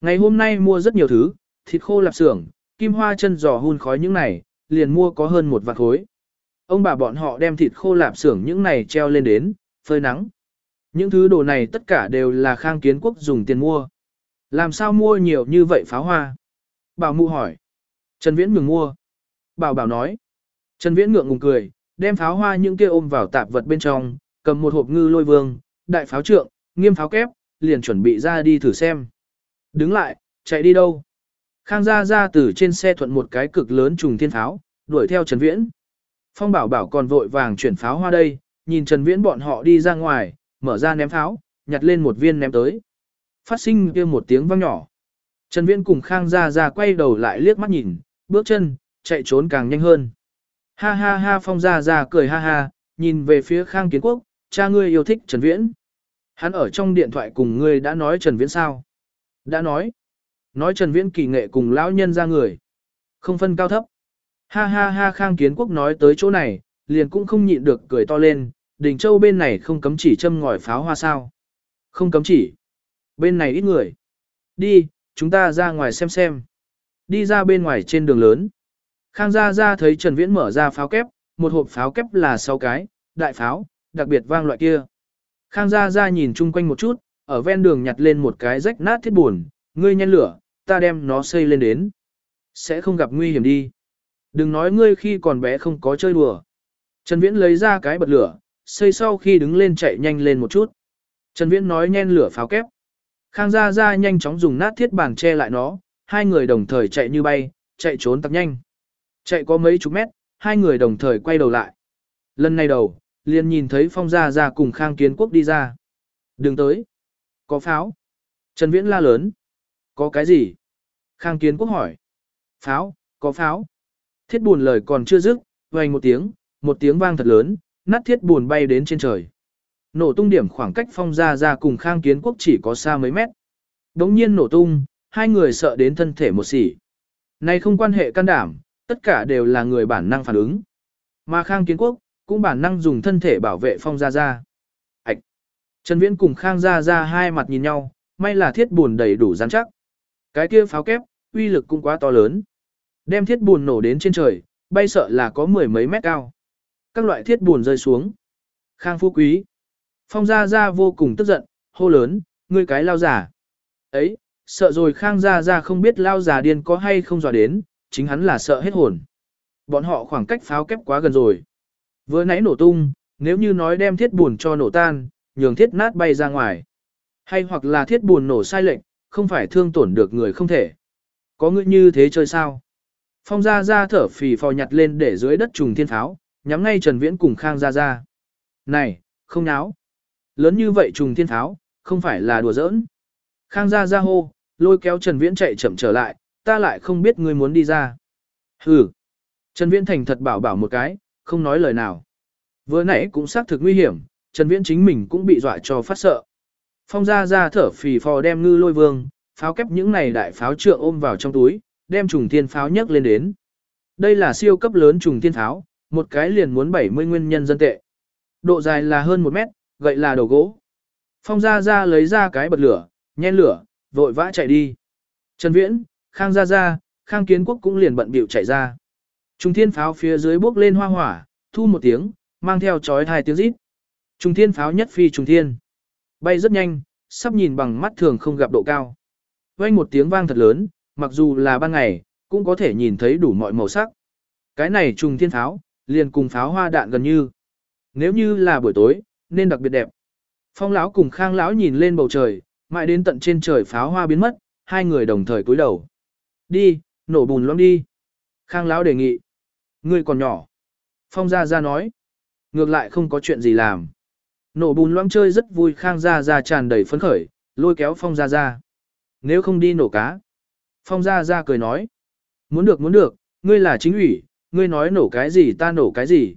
Ngày hôm nay mua rất nhiều thứ, thịt khô lạp xưởng, kim hoa chân giò hun khói những này, liền mua có hơn một vạn khối. Ông bà bọn họ đem thịt khô lạp xưởng những này treo lên đến, phơi nắng. Những thứ đồ này tất cả đều là khang kiến quốc dùng tiền mua. Làm sao mua nhiều như vậy pháo hoa? Bảo mụ hỏi. Trần Viễn ngừng mua. Bảo bảo nói. Trần Viễn ngượng ngùng cười, đem pháo hoa những kia ôm vào tạp vật bên trong, cầm một hộp ngư lôi vương, đại pháo trượng, nghiêm pháo kép, liền chuẩn bị ra đi thử xem. Đứng lại, chạy đi đâu? Khang Gia Gia từ trên xe thuận một cái cực lớn trùng thiên pháo, đuổi theo Trần Viễn. Phong Bảo Bảo còn vội vàng chuyển pháo hoa đây, nhìn Trần Viễn bọn họ đi ra ngoài, mở ra ném pháo, nhặt lên một viên ném tới. Phát sinh kia một tiếng vang nhỏ. Trần Viễn cùng Khang Gia Gia quay đầu lại liếc mắt nhìn, bước chân, chạy trốn càng nhanh hơn. Ha ha ha Phong Gia Gia cười ha ha, nhìn về phía Khang Kiến Quốc, cha ngươi yêu thích Trần Viễn. Hắn ở trong điện thoại cùng ngươi đã nói Trần Viễn sao? Đã nói. Nói Trần Viễn kỳ nghệ cùng lão nhân ra người. Không phân cao thấp. Ha ha ha Khang Kiến Quốc nói tới chỗ này, liền cũng không nhịn được cười to lên, Đình Châu bên này không cấm chỉ châm ngòi pháo hoa sao. Không cấm chỉ. Bên này ít người. Đi, chúng ta ra ngoài xem xem. Đi ra bên ngoài trên đường lớn. Khang Gia Gia thấy Trần Viễn mở ra pháo kép, một hộp pháo kép là 6 cái, đại pháo, đặc biệt vang loại kia. Khang Gia Gia nhìn chung quanh một chút, ở ven đường nhặt lên một cái rách nát thiết buồn, ngươi nhen lửa, ta đem nó xây lên đến. Sẽ không gặp nguy hiểm đi. Đừng nói ngươi khi còn bé không có chơi đùa. Trần Viễn lấy ra cái bật lửa, xây sau khi đứng lên chạy nhanh lên một chút. Trần Viễn nói nhen lửa pháo kép. Khang Gia Gia nhanh chóng dùng nát thiết bàn che lại nó, hai người đồng thời chạy như bay, chạy trốn tặc nhanh. Chạy có mấy chục mét, hai người đồng thời quay đầu lại. Lần này đầu, liền nhìn thấy Phong Gia Gia cùng Khang Kiến Quốc đi ra. Đừng tới. Có pháo. Trần Viễn la lớn. Có cái gì? Khang Kiến Quốc hỏi. Pháo, có pháo. Thiết buồn lời còn chưa dứt, vang một tiếng, một tiếng vang thật lớn, nát thiết buồn bay đến trên trời. Nổ tung điểm khoảng cách phong gia ra cùng khang kiến quốc chỉ có xa mấy mét. Đống nhiên nổ tung, hai người sợ đến thân thể một xỉ. Này không quan hệ can đảm, tất cả đều là người bản năng phản ứng. Mà khang kiến quốc, cũng bản năng dùng thân thể bảo vệ phong Gia Gia. Ảch! Trần Viễn cùng khang Gia Gia hai mặt nhìn nhau, may là thiết buồn đầy đủ rắn chắc. Cái kia pháo kép, uy lực cũng quá to lớn. Đem thiết buồn nổ đến trên trời, bay sợ là có mười mấy mét cao. Các loại thiết buồn rơi xuống. Khang Phú Quý. Phong Gia Gia vô cùng tức giận, hô lớn, ngươi cái lao giả. Ấy, sợ rồi Khang Gia Gia không biết lao giả điên có hay không dọa đến, chính hắn là sợ hết hồn. Bọn họ khoảng cách pháo kép quá gần rồi. Vừa nãy nổ tung, nếu như nói đem thiết buồn cho nổ tan, nhường thiết nát bay ra ngoài. Hay hoặc là thiết buồn nổ sai lệnh, không phải thương tổn được người không thể. Có ngươi như thế chơi sao? Phong Gia Gia thở phì phò nhặt lên để dưới đất trùng thiên pháo, nhắm ngay Trần Viễn cùng Khang Gia Gia. Này, không náo. Lớn như vậy trùng thiên tháo, không phải là đùa giỡn. Khang Gia Gia hô, lôi kéo Trần Viễn chạy chậm trở lại, ta lại không biết ngươi muốn đi ra. Hừ. Trần Viễn thành thật bảo bảo một cái, không nói lời nào. Vừa nãy cũng xác thực nguy hiểm, Trần Viễn chính mình cũng bị dọa cho phát sợ. Phong Gia Gia thở phì phò đem ngư lôi vương, pháo kép những này đại pháo trượng ôm vào trong túi, đem trùng thiên pháo nhấc lên đến. Đây là siêu cấp lớn trùng thiên pháo, một cái liền muốn 70 nguyên nhân dân tệ. Độ dài là hơn 1 mét, gậy là đầu gỗ. Phong Gia Gia lấy ra cái bật lửa, nhen lửa, vội vã chạy đi. Trần Viễn, Khang Gia Gia, Khang Kiến Quốc cũng liền bận bịu chạy ra. Trung thiên pháo phía dưới bốc lên hoa hỏa, thu một tiếng, mang theo chói hai tiếng rít. Trung thiên pháo nhất phi trung thiên. Bay rất nhanh, sắp nhìn bằng mắt thường không gặp độ cao. Vang một tiếng vang thật lớn, mặc dù là ban ngày, cũng có thể nhìn thấy đủ mọi màu sắc. Cái này trùng thiên pháo, liền cùng pháo hoa đạn gần như. Nếu như là buổi tối, nên đặc biệt đẹp. Phong lão cùng Khang lão nhìn lên bầu trời, mãi đến tận trên trời pháo hoa biến mất, hai người đồng thời cúi đầu. Đi, nổ bùn loãng đi. Khang lão đề nghị. Ngươi còn nhỏ. Phong gia gia nói. Ngược lại không có chuyện gì làm. Nổ bùn loãng chơi rất vui Khang gia gia tràn đầy phấn khởi, lôi kéo Phong gia gia. Nếu không đi nổ cá. Phong gia gia cười nói. Muốn được muốn được, ngươi là chính ủy, ngươi nói nổ cái gì ta nổ cái gì.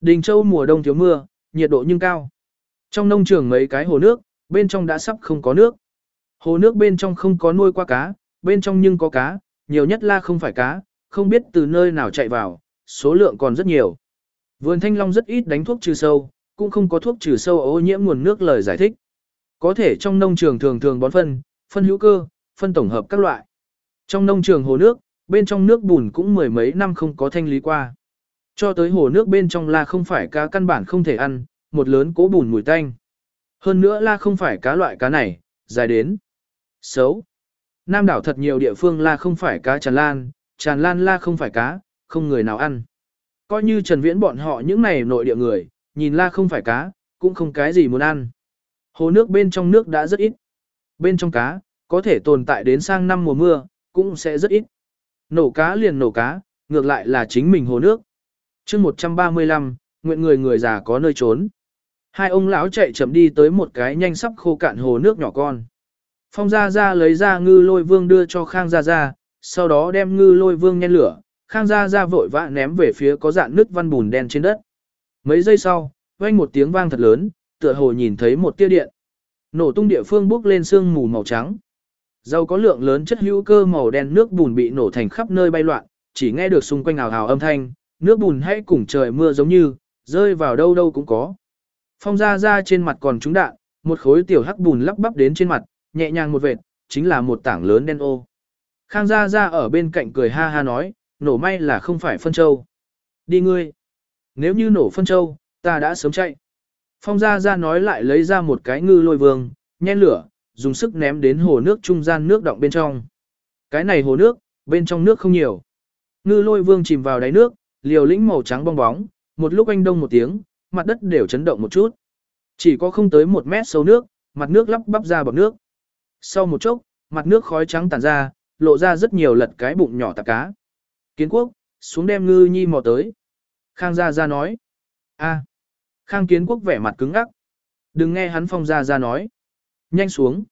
Đình Châu mùa đông thiếu mưa, nhiệt độ nhưng cao. Trong nông trường mấy cái hồ nước, bên trong đã sắp không có nước. Hồ nước bên trong không có nuôi qua cá, bên trong nhưng có cá, nhiều nhất là không phải cá, không biết từ nơi nào chạy vào, số lượng còn rất nhiều. Vườn thanh long rất ít đánh thuốc trừ sâu, cũng không có thuốc trừ sâu ô nhiễm nguồn nước lời giải thích. Có thể trong nông trường thường thường bón phân, phân hữu cơ, phân tổng hợp các loại. Trong nông trường hồ nước, bên trong nước bùn cũng mười mấy năm không có thanh lý qua. Cho tới hồ nước bên trong là không phải cá căn bản không thể ăn, một lớn cố bùn mùi tanh. Hơn nữa là không phải cá loại cá này, dài đến. Xấu. Nam đảo thật nhiều địa phương la không phải cá tràn lan, tràn lan la không phải cá, không người nào ăn. Coi như Trần Viễn bọn họ những này nội địa người, nhìn la không phải cá, cũng không cái gì muốn ăn. Hồ nước bên trong nước đã rất ít. Bên trong cá, có thể tồn tại đến sang năm mùa mưa, cũng sẽ rất ít. Nổ cá liền nổ cá, ngược lại là chính mình hồ nước. chương 135, nguyện người người già có nơi trốn. Hai ông lão chạy chậm đi tới một cái nhanh sắp khô cạn hồ nước nhỏ con. Phong Gia Gia lấy ra ngư lôi vương đưa cho Khang Gia Gia, sau đó đem ngư lôi vương nhen lửa, Khang Gia Gia vội vã ném về phía có dạn nước văn bùn đen trên đất. Mấy giây sau, vang một tiếng vang thật lớn, tựa hồ nhìn thấy một tia điện. Nổ tung địa phương bốc lên sương mù màu trắng. Dầu có lượng lớn chất hữu cơ màu đen nước bùn bị nổ thành khắp nơi bay loạn, chỉ nghe được xung quanh ào ào âm thanh, nước bùn hay cùng trời mưa giống như, rơi vào đâu đâu cũng có. Phong Gia Gia trên mặt còn trúng đạn, một khối tiểu hắc bùn lắp bắp đến trên mặt, nhẹ nhàng một vệt, chính là một tảng lớn đen ô. Khang Gia Gia ở bên cạnh cười ha ha nói, nổ may là không phải phân châu. Đi ngươi. Nếu như nổ phân châu, ta đã sớm chạy. Phong Gia Gia nói lại lấy ra một cái ngư lôi vương, nhen lửa, dùng sức ném đến hồ nước trung gian nước động bên trong. Cái này hồ nước, bên trong nước không nhiều. Ngư lôi vương chìm vào đáy nước, liều lĩnh màu trắng bong bóng, một lúc anh đông một tiếng, mặt đất đều chấn động một chút. Chỉ có không tới một mét sâu nước, mặt nước lắp bắp ra bọt nước. Sau một chốc, mặt nước khói trắng tàn ra, lộ ra rất nhiều lật cái bụng nhỏ tạp cá. Kiến quốc, xuống đem ngư nhi mò tới. Khang Gia Gia nói. a Khang Kiến quốc vẻ mặt cứng ngắc. Đừng nghe hắn phong Gia Gia nói. Nhanh xuống.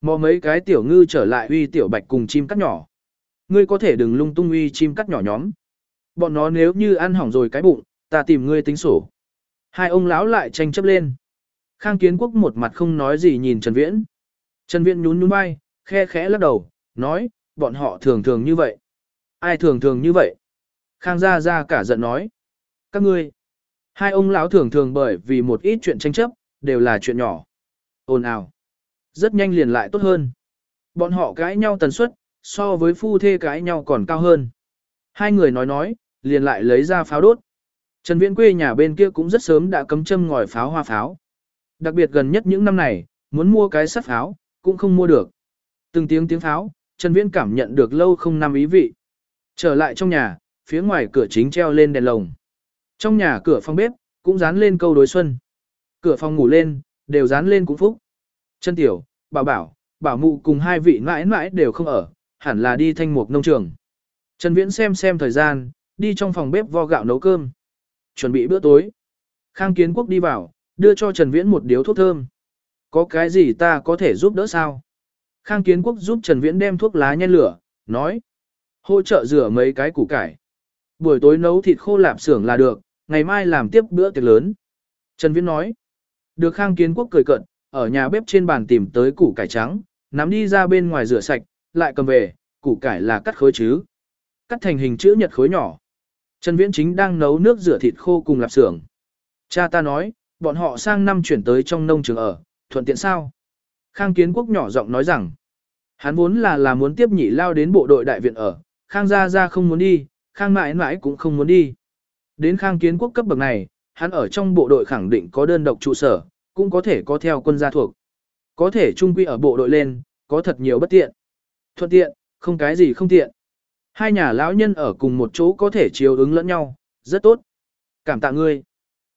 Mò mấy cái tiểu ngư trở lại uy tiểu bạch cùng chim cắt nhỏ. Ngươi có thể đừng lung tung uy chim cắt nhỏ nhóm. Bọn nó nếu như ăn hỏng rồi cái bụng, ta tìm ngươi tính sổ. Hai ông lão lại tranh chấp lên. Khang Kiến Quốc một mặt không nói gì nhìn Trần Viễn. Trần Viễn nhún nhún vai, khe khẽ lắc đầu, nói, bọn họ thường thường như vậy. Ai thường thường như vậy? Khang Gia Gia cả giận nói. Các ngươi. Hai ông lão thường thường bởi vì một ít chuyện tranh chấp, đều là chuyện nhỏ. Ồn ào. Rất nhanh liền lại tốt hơn. Bọn họ cãi nhau tần suất, so với phu thê cãi nhau còn cao hơn. Hai người nói nói, liền lại lấy ra pháo đốt. Trần Viễn quê nhà bên kia cũng rất sớm đã cấm châm ngòi pháo hoa pháo. Đặc biệt gần nhất những năm này, muốn mua cái sắt pháo, cũng không mua được. Từng tiếng tiếng pháo, Trần Viễn cảm nhận được lâu không nằm ý vị. Trở lại trong nhà, phía ngoài cửa chính treo lên đèn lồng. Trong nhà cửa phòng bếp, cũng dán lên câu đối xuân. Cửa phòng ngủ lên, đều dán lên cũng phúc. Trần Tiểu, Bảo Bảo, Bảo Mụ cùng hai vị mãi mãi đều không ở, hẳn là đi thanh mục nông trường. Trần Viễn xem xem thời gian, đi trong phòng bếp vo gạo nấu cơm. Chuẩn bị bữa tối. Khang Kiến Quốc đi vào, đưa cho Trần Viễn một điếu thuốc thơm. Có cái gì ta có thể giúp đỡ sao? Khang Kiến Quốc giúp Trần Viễn đem thuốc lá nhen lửa, nói. Hỗ trợ rửa mấy cái củ cải. Buổi tối nấu thịt khô lạp xưởng là được, ngày mai làm tiếp bữa tiệc lớn. Trần Viễn nói. Được Khang Kiến Quốc cười cận, ở nhà bếp trên bàn tìm tới củ cải trắng, nắm đi ra bên ngoài rửa sạch, lại cầm về, củ cải là cắt khối chứ. Cắt thành hình chữ nhật khối nhỏ. Trần Viễn chính đang nấu nước rửa thịt khô cùng lạp xưởng. Cha ta nói, bọn họ sang năm chuyển tới trong nông trường ở, thuận tiện sao? Khang Kiến Quốc nhỏ giọng nói rằng, hắn vốn là là muốn tiếp nhị lao đến bộ đội đại viện ở, Khang Gia Gia không muốn đi, Khang mãi mãi cũng không muốn đi. Đến Khang Kiến Quốc cấp bậc này, hắn ở trong bộ đội khẳng định có đơn độc trụ sở, cũng có thể có theo quân gia thuộc. Có thể trung quy ở bộ đội lên, có thật nhiều bất tiện. Thuận tiện, không cái gì không tiện. Hai nhà lão nhân ở cùng một chỗ có thể chiếu ứng lẫn nhau, rất tốt. Cảm tạ ngươi.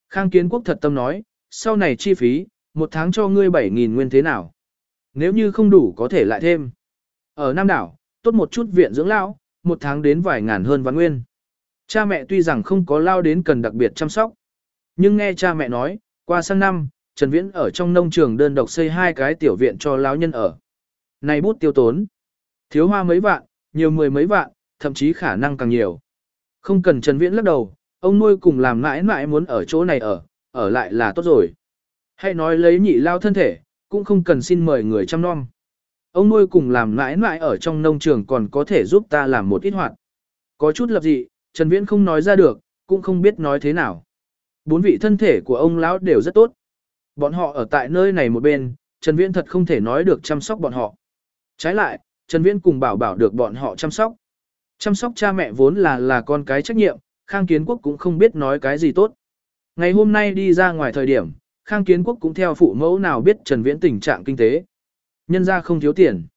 Khang Kiến Quốc thật tâm nói, sau này chi phí, một tháng cho ngươi 7.000 nguyên thế nào. Nếu như không đủ có thể lại thêm. Ở Nam Đảo, tốt một chút viện dưỡng lão, một tháng đến vài ngàn hơn vạn nguyên. Cha mẹ tuy rằng không có lao đến cần đặc biệt chăm sóc. Nhưng nghe cha mẹ nói, qua sang năm, Trần Viễn ở trong nông trường đơn độc xây hai cái tiểu viện cho lão nhân ở. Này bút tiêu tốn. Thiếu hoa mấy vạn, nhiều mười mấy vạn, thậm chí khả năng càng nhiều. Không cần Trần Viễn lắc đầu, ông nuôi cùng làm mãi mãi muốn ở chỗ này ở, ở lại là tốt rồi. Hay nói lấy nhị lao thân thể, cũng không cần xin mời người chăm nom. Ông nuôi cùng làm mãi mãi ở trong nông trường còn có thể giúp ta làm một ít hoạt. Có chút lập dị, Trần Viễn không nói ra được, cũng không biết nói thế nào. Bốn vị thân thể của ông lão đều rất tốt. Bọn họ ở tại nơi này một bên, Trần Viễn thật không thể nói được chăm sóc bọn họ. Trái lại, Trần Viễn cùng bảo bảo được bọn họ chăm sóc. Chăm sóc cha mẹ vốn là là con cái trách nhiệm, Khang Kiến Quốc cũng không biết nói cái gì tốt. Ngày hôm nay đi ra ngoài thời điểm, Khang Kiến Quốc cũng theo phụ mẫu nào biết Trần Viễn tình trạng kinh tế. Nhân ra không thiếu tiền.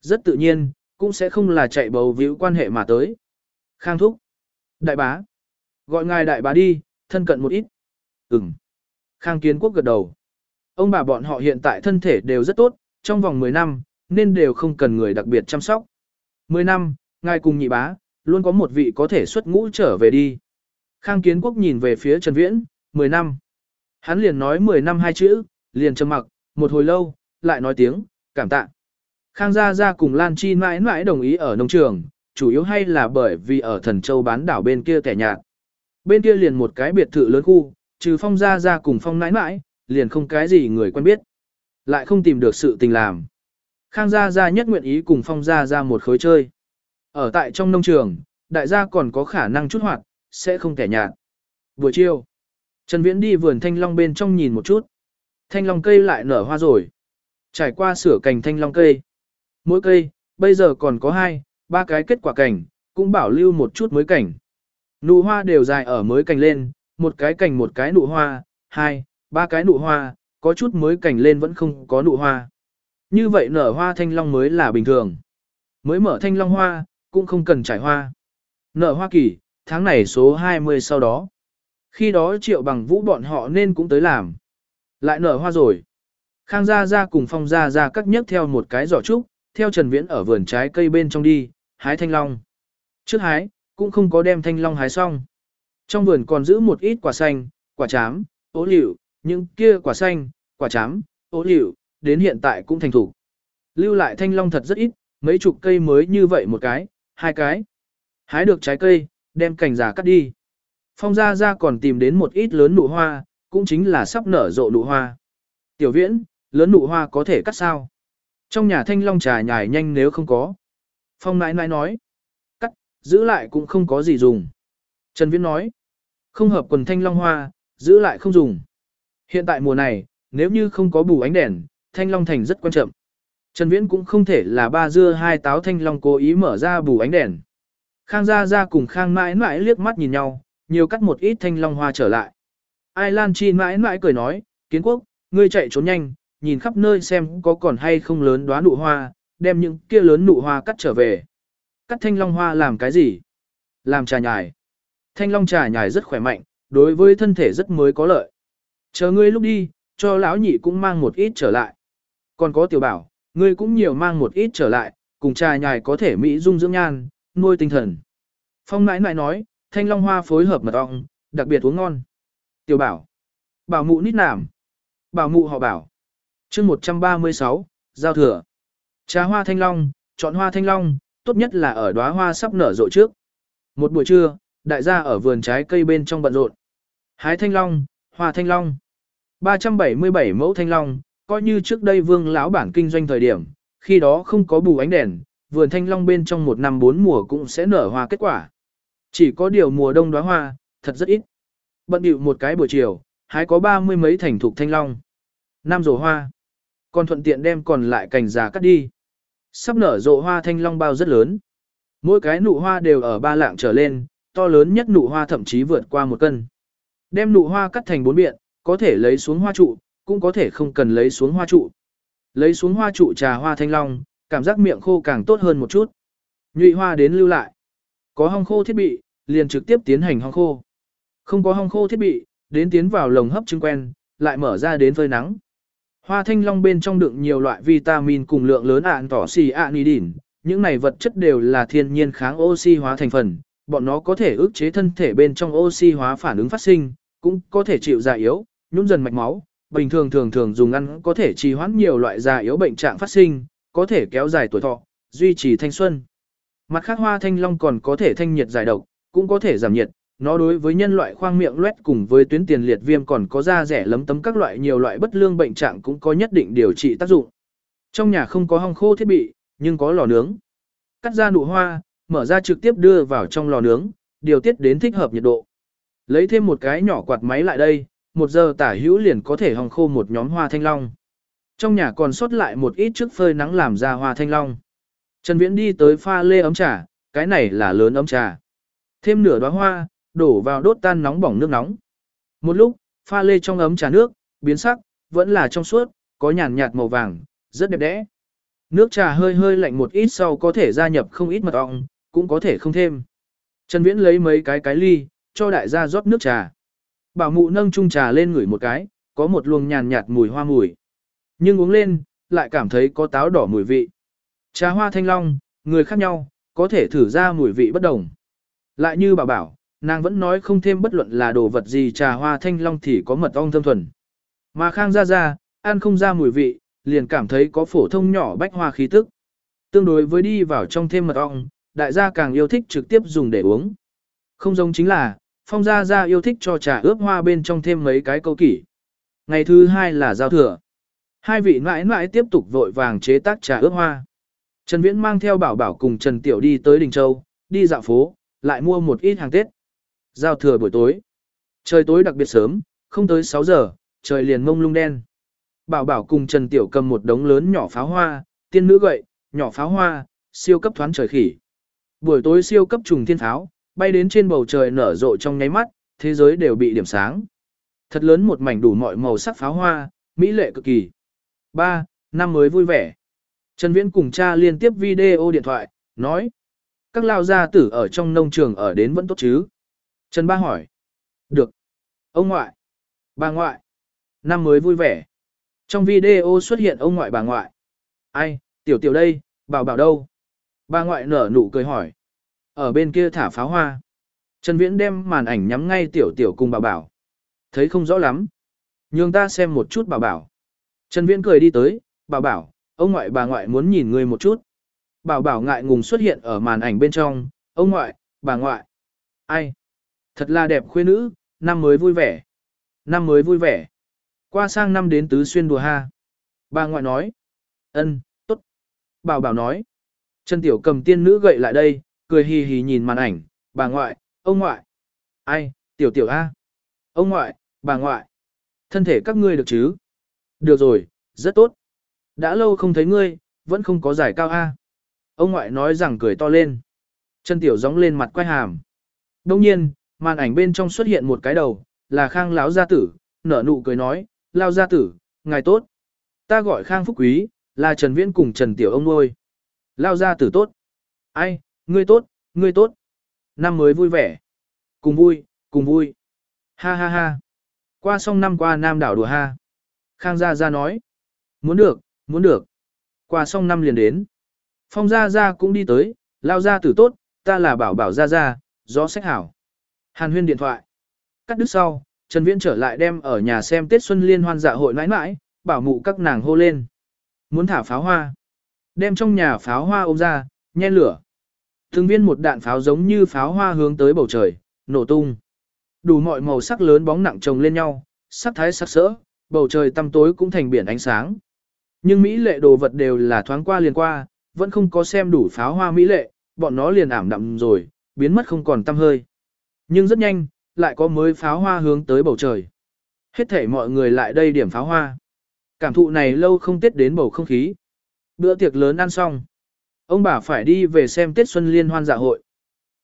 Rất tự nhiên, cũng sẽ không là chạy bầu víu quan hệ mà tới. Khang Thúc. Đại bá. Gọi ngài đại bá đi, thân cận một ít. Ừm. Khang Kiến Quốc gật đầu. Ông bà bọn họ hiện tại thân thể đều rất tốt, trong vòng 10 năm, nên đều không cần người đặc biệt chăm sóc. 10 năm, ngài cùng nhị bá, luôn có một vị có thể xuất ngũ trở về đi. Khang Kiến Quốc nhìn về phía Trần Viễn, 10 năm. Hắn liền nói 10 năm hai chữ, liền trầm mặc, một hồi lâu, lại nói tiếng, cảm tạ. Khang Gia Gia cùng Lan Chi mãi mãi đồng ý ở nông trường, chủ yếu hay là bởi vì ở thần châu bán đảo bên kia kẻ nhạt. Bên kia liền một cái biệt thự lớn khu, trừ phong Gia Gia cùng phong mãi mãi, liền không cái gì người quen biết. Lại không tìm được sự tình làm. Khang Gia Gia nhất nguyện ý cùng phong Gia Gia một khối chơi. Ở tại trong nông trường, đại gia còn có khả năng chút hoạt, sẽ không kẻ nhạt. Buổi chiều, Trần Viễn đi vườn thanh long bên trong nhìn một chút. Thanh long cây lại nở hoa rồi. Trải qua sửa cành thanh long cây. Mỗi cây, bây giờ còn có hai, ba cái kết quả cảnh, cũng bảo lưu một chút mới cảnh. Nụ hoa đều dài ở mới cành lên, một cái cành một cái nụ hoa, hai, ba cái nụ hoa, có chút mới cành lên vẫn không có nụ hoa. Như vậy nở hoa thanh long mới là bình thường. Mới mở thanh long hoa, cũng không cần trải hoa. Nở hoa kỳ, tháng này số 20 sau đó. Khi đó triệu bằng vũ bọn họ nên cũng tới làm. Lại nở hoa rồi. Khang Gia Gia cùng Phong Gia Gia cắt nhấc theo một cái giỏ trúc, theo Trần Viễn ở vườn trái cây bên trong đi, hái thanh long. Trước hái, cũng không có đem thanh long hái xong. Trong vườn còn giữ một ít quả xanh, quả chám, ố liệu, những kia quả xanh, quả chám, ố liệu, đến hiện tại cũng thành thủ. Lưu lại thanh long thật rất ít, mấy chục cây mới như vậy một cái, hai cái. Hái được trái cây, đem cành già cắt đi. Phong Gia Gia còn tìm đến một ít lớn nụ hoa, cũng chính là sắp nở rộ nụ hoa. Tiểu viễn, lớn nụ hoa có thể cắt sao? Trong nhà thanh long trà nhài nhanh nếu không có. Phong nãi nãi nói. Cắt, giữ lại cũng không có gì dùng. Trần Viễn nói. Không hợp quần thanh long hoa, giữ lại không dùng. Hiện tại mùa này, nếu như không có bù ánh đèn, thanh long thành rất quan trọng. Trần Viễn cũng không thể là ba dưa hai táo thanh long cố ý mở ra bù ánh đèn. Khang Gia Gia cùng Khang mãi mãi liếc mắt nhìn nhau, nhiều cắt một ít thanh long hoa trở lại. Ai Lan Chi mãi mãi cười nói, kiến quốc, ngươi chạy trốn nhanh, nhìn khắp nơi xem có còn hay không lớn đoá nụ hoa, đem những kia lớn nụ hoa cắt trở về. Cắt thanh long hoa làm cái gì? Làm trà nhài. Thanh long trà nhài rất khỏe mạnh, đối với thân thể rất mới có lợi. Chờ ngươi lúc đi, cho lão nhị cũng mang một ít trở lại. Còn có tiểu bảo, ngươi cũng nhiều mang một ít trở lại, cùng trà nhài có thể mỹ dung dưỡng nhan, nuôi tinh thần. Phong nãi nãi nói, thanh long hoa phối hợp mật ong, đặc biệt uống ngon. Tiểu bảo. Bảo mụ nít nảm. Bảo mụ họ bảo. chương 136, giao thừa. Trà hoa thanh long, chọn hoa thanh long, tốt nhất là ở đóa hoa sắp nở rộ trước. Một buổi trưa, đại gia ở vườn trái cây bên trong bận rộn. Hái thanh long, hoa thanh long. 377 mẫu thanh long, coi như trước đây vương lão bản kinh doanh thời điểm, khi đó không có bù ánh đèn, vườn thanh long bên trong một năm bốn mùa cũng sẽ nở hoa kết quả. Chỉ có điều mùa đông đóa hoa, thật rất ít. Bận điệu một cái buổi chiều, hái có ba mươi mấy thành thục thanh long. Năm rổ hoa. Còn thuận tiện đem còn lại cành già cắt đi. Sắp nở rộ hoa thanh long bao rất lớn. Mỗi cái nụ hoa đều ở ba lạng trở lên, to lớn nhất nụ hoa thậm chí vượt qua một cân. Đem nụ hoa cắt thành bốn biện, có thể lấy xuống hoa trụ, cũng có thể không cần lấy xuống hoa trụ. Lấy xuống hoa trụ trà hoa thanh long, cảm giác miệng khô càng tốt hơn một chút. Nhụy hoa đến lưu lại. Có hong khô thiết bị, liền trực tiếp tiến hành hong khô. Không có hong khô thiết bị, đến tiến vào lồng hấp trứng quen, lại mở ra đến phơi nắng. Hoa thanh long bên trong đựng nhiều loại vitamin cùng lượng lớn ạn tỏ xì anidin, những này vật chất đều là thiên nhiên kháng oxy hóa thành phần, bọn nó có thể ức chế thân thể bên trong oxy hóa phản ứng phát sinh, cũng có thể chịu già yếu, nhún dần mạch máu, bình thường thường thường dùng ăn có thể trì hoãn nhiều loại già yếu bệnh trạng phát sinh, có thể kéo dài tuổi thọ, duy trì thanh xuân. Mặt khác hoa thanh long còn có thể thanh nhiệt giải độc, cũng có thể giảm nhiệt, nó đối với nhân loại khoang miệng loét cùng với tuyến tiền liệt viêm còn có da rẻ lấm tấm các loại nhiều loại bất lương bệnh trạng cũng có nhất định điều trị tác dụng. Trong nhà không có hong khô thiết bị, nhưng có lò nướng. Cắt ra nụ hoa, mở ra trực tiếp đưa vào trong lò nướng, điều tiết đến thích hợp nhiệt độ. Lấy thêm một cái nhỏ quạt máy lại đây, một giờ tả hữu liền có thể hong khô một nhóm hoa thanh long. Trong nhà còn sót lại một ít trước phơi nắng làm ra hoa thanh long. Trần Viễn đi tới pha lê ấm trà, cái này là lớn ấm trà. Thêm nửa đóa hoa, đổ vào đốt tan nóng bỏng nước nóng. Một lúc, pha lê trong ấm trà nước, biến sắc, vẫn là trong suốt, có nhàn nhạt màu vàng, rất đẹp đẽ. Nước trà hơi hơi lạnh một ít sau có thể gia nhập không ít mật ong, cũng có thể không thêm. Trần Viễn lấy mấy cái cái ly, cho đại gia rót nước trà. Bảo mụ nâng chung trà lên ngửi một cái, có một luồng nhàn nhạt mùi hoa mùi. Nhưng uống lên, lại cảm thấy có táo đỏ mùi vị. Trà hoa thanh long, người khác nhau, có thể thử ra mùi vị bất đồng. Lại như bảo bảo, nàng vẫn nói không thêm bất luận là đồ vật gì trà hoa thanh long thì có mật ong thơm thuần. Mà khang ra ra, ăn không ra mùi vị, liền cảm thấy có phổ thông nhỏ bách hoa khí tức. Tương đối với đi vào trong thêm mật ong, đại gia càng yêu thích trực tiếp dùng để uống. Không giống chính là, phong gia gia yêu thích cho trà ướp hoa bên trong thêm mấy cái câu kỷ. Ngày thứ hai là giao thừa. Hai vị mãi mãi tiếp tục vội vàng chế tác trà ướp hoa. Trần Viễn mang theo bảo bảo cùng Trần Tiểu đi tới Đình Châu, đi dạo phố, lại mua một ít hàng Tết. Giao thừa buổi tối. Trời tối đặc biệt sớm, không tới 6 giờ, trời liền mông lung đen. Bảo bảo cùng Trần Tiểu cầm một đống lớn nhỏ pháo hoa, tiên nữ gậy, nhỏ pháo hoa, siêu cấp thoáng trời khỉ. Buổi tối siêu cấp trùng thiên pháo, bay đến trên bầu trời nở rộ trong nháy mắt, thế giới đều bị điểm sáng. Thật lớn một mảnh đủ mọi màu sắc pháo hoa, mỹ lệ cực kỳ. 3. Năm mới vui vẻ. Trần Viễn cùng cha liên tiếp video điện thoại, nói. Các lao gia tử ở trong nông trường ở đến vẫn tốt chứ? Trần Ba hỏi. Được. Ông ngoại. Bà ngoại. Năm mới vui vẻ. Trong video xuất hiện ông ngoại bà ngoại. Ai, tiểu tiểu đây, bảo bảo đâu? Bà ngoại nở nụ cười hỏi. Ở bên kia thả pháo hoa. Trần Viễn đem màn ảnh nhắm ngay tiểu tiểu cùng bảo bảo. Thấy không rõ lắm. Nhường ta xem một chút bảo bảo. Trần Viễn cười đi tới, bảo bảo, ông ngoại bà ngoại muốn nhìn người một chút. Bảo bảo ngại ngùng xuất hiện ở màn ảnh bên trong, ông ngoại, bà ngoại. Ai? Thật là đẹp khuê nữ, năm mới vui vẻ. Năm mới vui vẻ. Qua sang năm đến tứ xuyên đùa ha. Bà ngoại nói. ân, tốt. Bảo bảo nói. Trần Tiểu cầm tiên nữ gậy lại đây, cười hì hì nhìn màn ảnh, bà ngoại, ông ngoại. Ai, Tiểu Tiểu A. Ông ngoại, bà ngoại. Thân thể các ngươi được chứ? Được rồi, rất tốt. Đã lâu không thấy ngươi, vẫn không có giải cao A. Ông ngoại nói rằng cười to lên. chân Tiểu gióng lên mặt quay hàm. Đông nhiên, màn ảnh bên trong xuất hiện một cái đầu, là Khang lão gia tử, nở nụ cười nói, lao gia tử, ngài tốt. Ta gọi Khang Phúc Quý, là Trần Viễn cùng Trần Tiểu ông nuôi. Lao gia tử tốt. Ai, ngươi tốt, ngươi tốt. Năm mới vui vẻ. Cùng vui, cùng vui. Ha ha ha. Qua xong năm qua Nam đảo đùa ha. Khang Gia Gia nói. Muốn được, muốn được. Qua xong năm liền đến. Phong Gia Gia cũng đi tới, lao gia tử tốt, ta là bảo bảo Gia Gia, gió sách hảo. Hàn huyên điện thoại. Cắt đứt sau, Trần Viễn trở lại đem ở nhà xem Tết Xuân Liên hoan dạ hội nãi nãi, bảo mụ các nàng hô lên. Muốn thả pháo hoa. Đem trong nhà pháo hoa ôm ra, nhen lửa. Thường viên một đạn pháo giống như pháo hoa hướng tới bầu trời, nổ tung. Đủ mọi màu sắc lớn bóng nặng chồng lên nhau, sắc thái sắc sỡ, bầu trời tăm tối cũng thành biển ánh sáng. Nhưng Mỹ lệ đồ vật đều là thoáng qua liền qua, vẫn không có xem đủ pháo hoa Mỹ lệ, bọn nó liền ảm đạm rồi, biến mất không còn tăm hơi. Nhưng rất nhanh, lại có mới pháo hoa hướng tới bầu trời. Hết thể mọi người lại đây điểm pháo hoa. Cảm thụ này lâu không tết đến bầu không khí. Bữa tiệc lớn ăn xong. Ông bà phải đi về xem Tết Xuân Liên hoan dạ hội.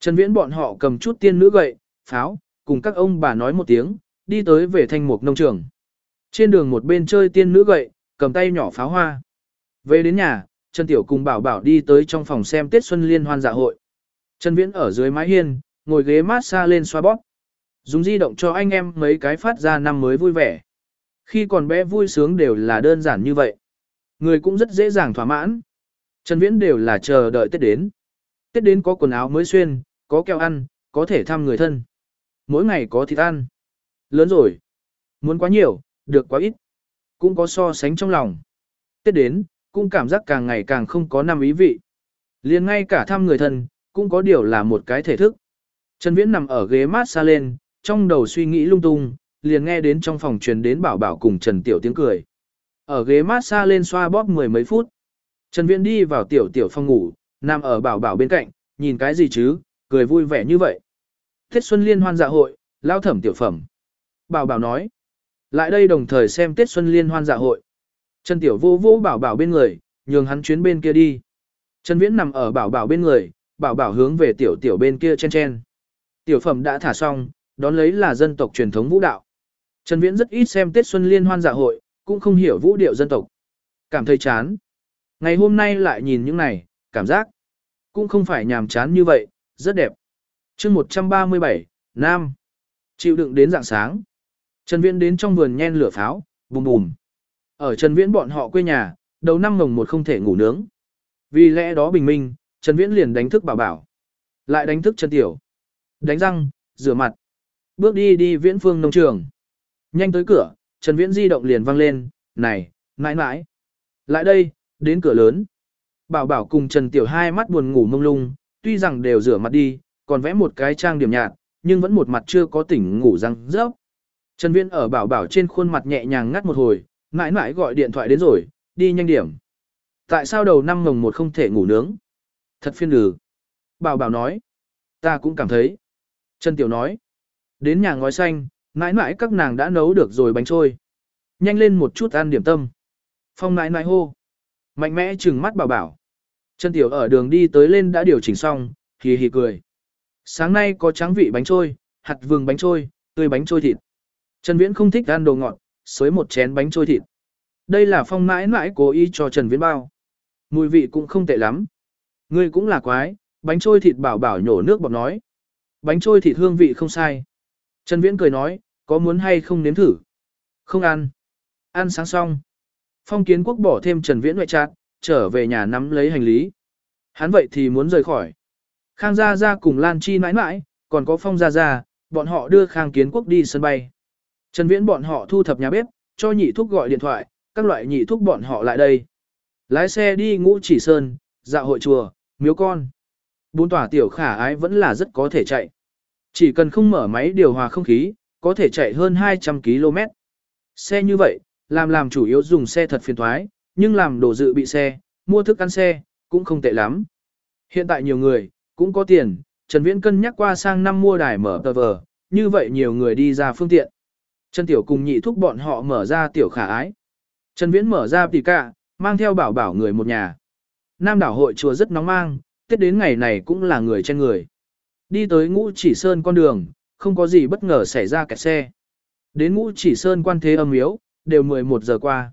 Trần Viễn bọn họ cầm chút tiên nữ gậy, pháo, cùng các ông bà nói một tiếng, đi tới về thanh mục nông trường. Trên đường một bên chơi tiên nữ gậy, cầm tay nhỏ pháo hoa. Về đến nhà, Trần Tiểu cùng Bảo Bảo đi tới trong phòng xem Tết Xuân Liên hoan dạ hội. Trần Viễn ở dưới mái hiên, ngồi ghế mát xa lên xoa bóp. Dùng di động cho anh em mấy cái phát ra năm mới vui vẻ. Khi còn bé vui sướng đều là đơn giản như vậy. Người cũng rất dễ dàng thỏa mãn. Trần Viễn đều là chờ đợi Tết đến. Tết đến có quần áo mới xuyên, có kẹo ăn, có thể thăm người thân. Mỗi ngày có thịt ăn. Lớn rồi. Muốn quá nhiều, được quá ít. Cũng có so sánh trong lòng. Tết đến, cũng cảm giác càng ngày càng không có năm ý vị. liền ngay cả thăm người thân, cũng có điều là một cái thể thức. Trần Viễn nằm ở ghế mát xa lên, trong đầu suy nghĩ lung tung, liền nghe đến trong phòng truyền đến bảo bảo cùng Trần Tiểu tiếng cười. Ở ghế mát xa lên xoa bóp mười mấy phút. Trần Viễn đi vào Tiểu Tiểu phòng ngủ, nằm ở bảo bảo bên cạnh, nhìn cái gì chứ, cười vui vẻ như vậy. Tết Xuân Liên hoan dạ hội, lao thẩm tiểu phẩm. Bảo bảo nói, lại đây đồng thời xem Tết Xuân Liên hoan dạ hội. Trần Tiểu vô vô bảo bảo bên người, nhường hắn chuyến bên kia đi. Trần Viễn nằm ở bảo bảo bên người, bảo bảo hướng về Tiểu Tiểu bên kia chen chen. Tiểu phẩm đã thả xong, đón lấy là dân tộc truyền thống vũ đạo. Trần Viễn rất ít xem Tết Xuân Liên hoan dạ hội, cũng không hiểu vũ điệu dân tộc. Cảm thấy chán. Ngày hôm nay lại nhìn những này, cảm giác cũng không phải nhàm chán như vậy, rất đẹp. chương 137, Nam. Chịu đựng đến dạng sáng. Trần Viễn đến trong vườn nhen lửa pháo, bùm bùm. Ở Trần Viễn bọn họ quê nhà, đầu năm mồng một không thể ngủ nướng. Vì lẽ đó bình minh, Trần Viễn liền đánh thức bảo bảo. Lại đánh thức Trần Tiểu. Đánh răng, rửa mặt. Bước đi đi viễn phương nông trường. Nhanh tới cửa, Trần Viễn di động liền vang lên, này, mãi mãi. Lại đây, đến cửa lớn. Bảo bảo cùng Trần Tiểu hai mắt buồn ngủ mông lung, tuy rằng đều rửa mặt đi, còn vẽ một cái trang điểm nhạt, nhưng vẫn một mặt chưa có tỉnh ngủ răng rớp. Trần Viễn ở bảo bảo trên khuôn mặt nhẹ nhàng ngắt một hồi, mãi mãi gọi điện thoại đến rồi, đi nhanh điểm. Tại sao đầu năm mồng một không thể ngủ nướng? Thật phiên lừ. Bảo bảo nói. Ta cũng cảm thấy. Trần Tiểu nói. Đến nhà ngói xanh, mãi mãi các nàng đã nấu được rồi bánh trôi. Nhanh lên một chút ăn điểm tâm. Phong mãi mãi hô. Mạnh mẽ trừng mắt bảo bảo. Trần Tiểu ở đường đi tới lên đã điều chỉnh xong, hì hì cười. Sáng nay có tráng vị bánh trôi, hạt vừng bánh trôi, tươi bánh trôi thịt. Trần Viễn không thích ăn đồ ngọt, xới một chén bánh trôi thịt. Đây là phong mãi mãi cố ý cho Trần Viễn bao. Mùi vị cũng không tệ lắm. Ngươi cũng là quái, bánh trôi thịt bảo bảo nhổ nước bọt nói. Bánh trôi thịt hương vị không sai. Trần Viễn cười nói, có muốn hay không nếm thử? Không ăn. Ăn sáng xong. Phong kiến quốc bỏ thêm Trần Viễn ngoại trát, trở về nhà nắm lấy hành lý. Hắn vậy thì muốn rời khỏi. Khang Gia Gia cùng Lan Chi mãi mãi, còn có Phong Gia Gia, bọn họ đưa Khang Kiến Quốc đi sân bay. Trần Viễn bọn họ thu thập nhà bếp, cho nhị thúc gọi điện thoại, các loại nhị thúc bọn họ lại đây. Lái xe đi ngũ chỉ sơn, dạo hội chùa, miếu con. Bốn tòa tiểu khả ái vẫn là rất có thể chạy. Chỉ cần không mở máy điều hòa không khí, có thể chạy hơn 200 km. Xe như vậy, làm làm chủ yếu dùng xe thật phiền thoái, nhưng làm đồ dự bị xe, mua thức ăn xe, cũng không tệ lắm. Hiện tại nhiều người, cũng có tiền, Trần Viễn cân nhắc qua sang năm mua đài mở tờ vờ, như vậy nhiều người đi ra phương tiện. Trần Tiểu cùng nhị thúc bọn họ mở ra tiểu khả ái. Trần Viễn mở ra tỷ cả, mang theo bảo bảo người một nhà. Nam đảo hội chùa rất nóng mang, Tết đến ngày này cũng là người trên người. Đi tới ngũ chỉ sơn con đường, không có gì bất ngờ xảy ra kẹt xe. Đến ngũ chỉ sơn quan thế âm miếu, đều 11 giờ qua.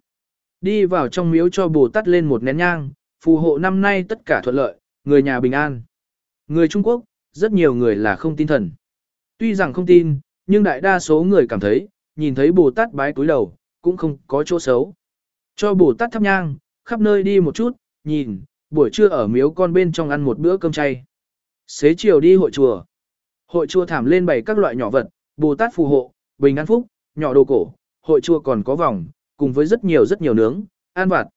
Đi vào trong miếu cho Bồ Tát lên một nén nhang, phù hộ năm nay tất cả thuận lợi, người nhà bình an. Người Trung Quốc, rất nhiều người là không tin thần. Tuy rằng không tin, nhưng đại đa số người cảm thấy, nhìn thấy Bồ Tát bái túi đầu, cũng không có chỗ xấu. Cho Bồ Tát thắp nhang, khắp nơi đi một chút, nhìn, buổi trưa ở miếu con bên trong ăn một bữa cơm chay. Xế chiều đi hội chùa. Hội chùa thảm lên bày các loại nhỏ vật, Bồ Tát phù hộ, bình an phúc, nhỏ đồ cổ, hội chùa còn có vòng, cùng với rất nhiều rất nhiều nướng, an vặt.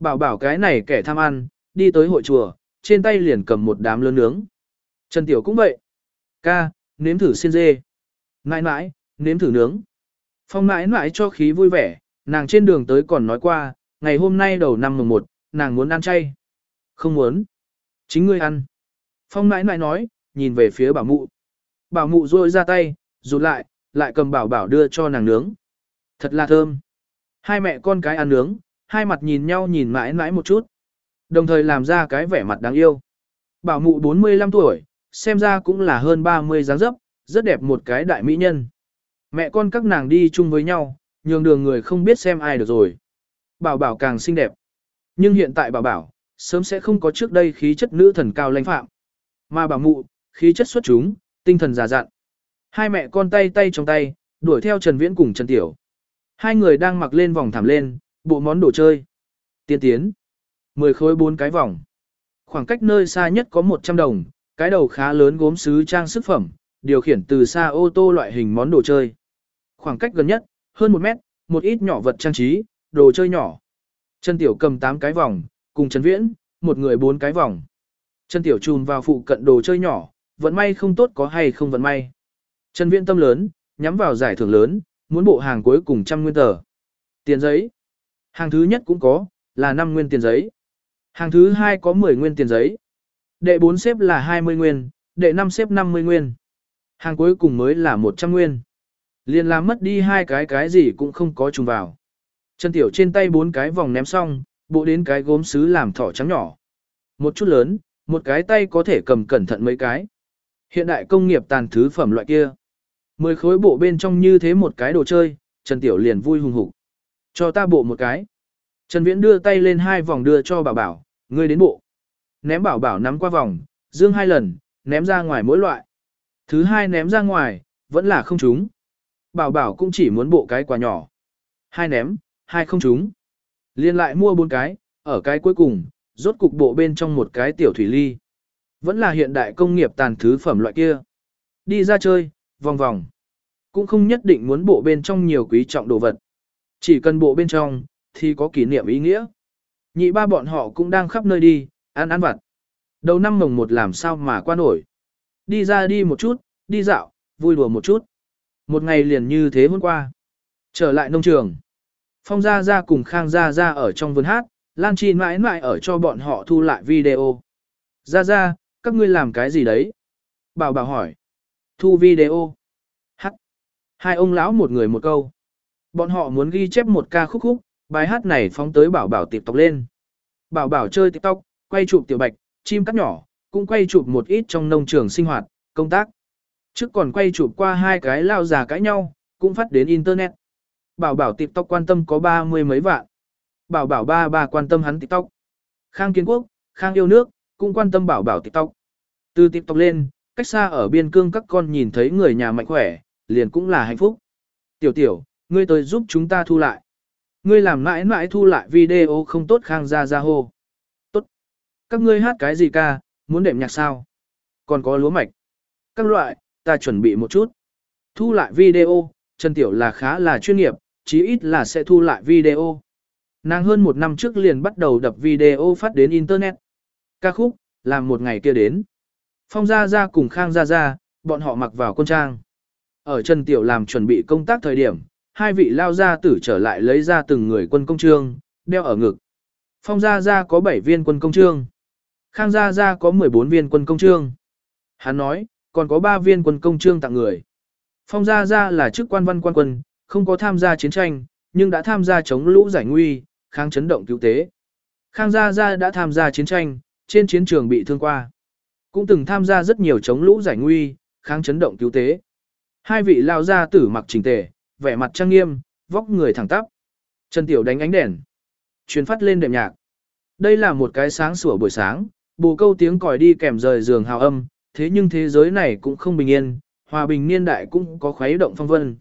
Bảo bảo cái này kẻ tham ăn, đi tới hội chùa, trên tay liền cầm một đám lớn nướng. Trần Tiểu cũng vậy. Ca, nếm thử xiên dê. Nãi nãi, nếm thử nướng. Phong nãi nãi cho khí vui vẻ, nàng trên đường tới còn nói qua, ngày hôm nay đầu năm mùng 1, nàng muốn ăn chay. Không muốn. Chính ngươi ăn. Phong nãi nãi nói, nhìn về phía bảo mụ. Bảo mụ rôi ra tay, rụt lại, lại cầm bảo bảo đưa cho nàng nướng. Thật là thơm. Hai mẹ con cái ăn nướng, hai mặt nhìn nhau nhìn mãi mãi một chút. Đồng thời làm ra cái vẻ mặt đáng yêu. Bảo mụ 45 tuổi, xem ra cũng là hơn 30 dáng dấp, rất đẹp một cái đại mỹ nhân. Mẹ con các nàng đi chung với nhau, nhường đường người không biết xem ai được rồi. Bảo bảo càng xinh đẹp. Nhưng hiện tại bảo bảo, sớm sẽ không có trước đây khí chất nữ thần cao lãnh phạm. Mà bảo mụ, khí chất xuất chúng, tinh thần già dặn. Hai mẹ con tay tay trong tay, đuổi theo Trần Viễn cùng Trần Tiểu. Hai người đang mặc lên vòng thảm lên, bộ món đồ chơi. Tiên tiến. 10 khối 4 cái vòng. Khoảng cách nơi xa nhất có 100 đồng, cái đầu khá lớn gốm sứ trang sức phẩm, điều khiển từ xa ô tô loại hình món đồ chơi. Khoảng cách gần nhất, hơn 1 mét, một ít nhỏ vật trang trí, đồ chơi nhỏ. Trần Tiểu cầm 8 cái vòng, cùng Trần Viễn, một người 4 cái vòng. Trần Tiểu chùm vào phụ cận đồ chơi nhỏ, vận may không tốt có hay không vận may. Trần Viễn tâm lớn, nhắm vào giải thưởng lớn, muốn bộ hàng cuối cùng trăm nguyên tờ. Tiền giấy. Hàng thứ nhất cũng có, là 5 nguyên tiền giấy. Hàng thứ hai có 10 nguyên tiền giấy. Đệ 4 xếp là 20 nguyên, đệ 5 xếp 50 nguyên. Hàng cuối cùng mới là 100 nguyên. liền làm mất đi hai cái cái gì cũng không có trùng vào. Trần Tiểu trên tay bốn cái vòng ném xong, bộ đến cái gốm sứ làm thỏ trắng nhỏ. Một chút lớn, một cái tay có thể cầm cẩn thận mấy cái. Hiện đại công nghiệp tàn thứ phẩm loại kia. Mười khối bộ bên trong như thế một cái đồ chơi, Trần Tiểu liền vui hùng hục. Cho ta bộ một cái. Trần Viễn đưa tay lên hai vòng đưa cho bảo bảo, ngươi đến bộ. Ném bảo bảo nắm qua vòng, dương hai lần, ném ra ngoài mỗi loại. Thứ hai ném ra ngoài, vẫn là không trúng. Bảo bảo cũng chỉ muốn bộ cái quả nhỏ. Hai ném, hai không trúng. Liên lại mua bốn cái, ở cái cuối cùng, rốt cục bộ bên trong một cái tiểu thủy ly. Vẫn là hiện đại công nghiệp tàn thứ phẩm loại kia. Đi ra chơi, vòng vòng. Cũng không nhất định muốn bộ bên trong nhiều quý trọng đồ vật. Chỉ cần bộ bên trong, thì có kỷ niệm ý nghĩa. Nhị ba bọn họ cũng đang khắp nơi đi, ăn ăn vặt. Đầu năm mồng một làm sao mà qua nổi. Đi ra đi một chút, đi dạo, vui đùa một chút. Một ngày liền như thế hôm qua. Trở lại nông trường. Phong Gia Gia cùng Khang Gia Gia ở trong vườn hát, Lan Chi mãi mãi ở cho bọn họ thu lại video. Gia Gia, các ngươi làm cái gì đấy? Bảo bảo hỏi. Thu video. Hát. Hai ông lão một người một câu. Bọn họ muốn ghi chép một ca khúc khúc, bài hát này phóng tới bảo bảo TikTok lên. Bảo bảo chơi TikTok, quay chụp tiểu bạch, chim cắt nhỏ, cũng quay chụp một ít trong nông trường sinh hoạt, công tác. Trước còn quay chụp qua hai cái lao già cãi nhau, cũng phát đến Internet. Bảo bảo TikTok quan tâm có ba mươi mấy vạn. Bảo bảo ba ba quan tâm hắn TikTok. Khang Kiến Quốc, Khang yêu nước, cũng quan tâm bảo bảo TikTok. Từ TikTok lên, cách xa ở biên cương các con nhìn thấy người nhà mạnh khỏe, liền cũng là hạnh phúc. Tiểu tiểu, ngươi tới giúp chúng ta thu lại. Ngươi làm mãi mãi thu lại video không tốt khang ra ra hô. Tốt. Các ngươi hát cái gì ca, muốn đệm nhạc sao? Còn có lúa mạch. Các loại, ta chuẩn bị một chút. Thu lại video, Trần Tiểu là khá là chuyên nghiệp, chí ít là sẽ thu lại video. Nàng hơn một năm trước liền bắt đầu đập video phát đến Internet. Ca khúc, làm một ngày kia đến. Phong Gia Gia cùng Khang Gia Gia, bọn họ mặc vào quân trang. Ở Trần Tiểu làm chuẩn bị công tác thời điểm, hai vị lao gia tử trở lại lấy ra từng người quân công trương, đeo ở ngực. Phong Gia Gia có 7 viên quân công trương. Khang Gia Gia có 14 viên quân công trương. Hắn nói, còn có 3 viên quân công trương tặng người. Phong Gia Gia là chức quan văn quan quân, không có tham gia chiến tranh, nhưng đã tham gia chống lũ giải nguy, kháng chấn động cứu tế. Khang Gia Gia đã tham gia chiến tranh, trên chiến trường bị thương qua. Cũng từng tham gia rất nhiều chống lũ giải nguy, kháng chấn động cứu tế. Hai vị lao gia tử mặc chỉnh tề, vẻ mặt trang nghiêm, vóc người thẳng tắp. Trần Tiểu đánh ánh đèn. Chuyến phát lên đệm nhạc. Đây là một cái sáng sủa buổi sáng, bù câu tiếng còi đi kèm rời giường hào âm, thế nhưng thế giới này cũng không bình yên, hòa bình niên đại cũng có khuấy động phong vân.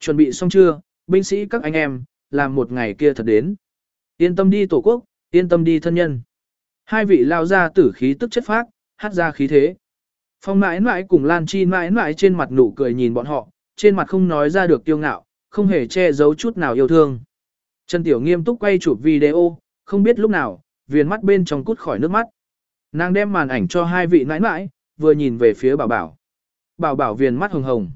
Chuẩn bị xong chưa, binh sĩ các anh em, làm một ngày kia thật đến. Yên tâm đi tổ quốc, yên tâm đi thân nhân. Hai vị lao ra tử khí tức chất phác, hát ra khí thế. Phong mãi mãi cùng Lan Chi mãi mãi trên mặt nụ cười nhìn bọn họ, trên mặt không nói ra được tiêu ngạo, không hề che giấu chút nào yêu thương. Trần Tiểu nghiêm túc quay chụp video, không biết lúc nào, viền mắt bên trong cút khỏi nước mắt. Nàng đem màn ảnh cho hai vị nãi nãi, vừa nhìn về phía bảo bảo. Bảo bảo viền mắt hồng hồng.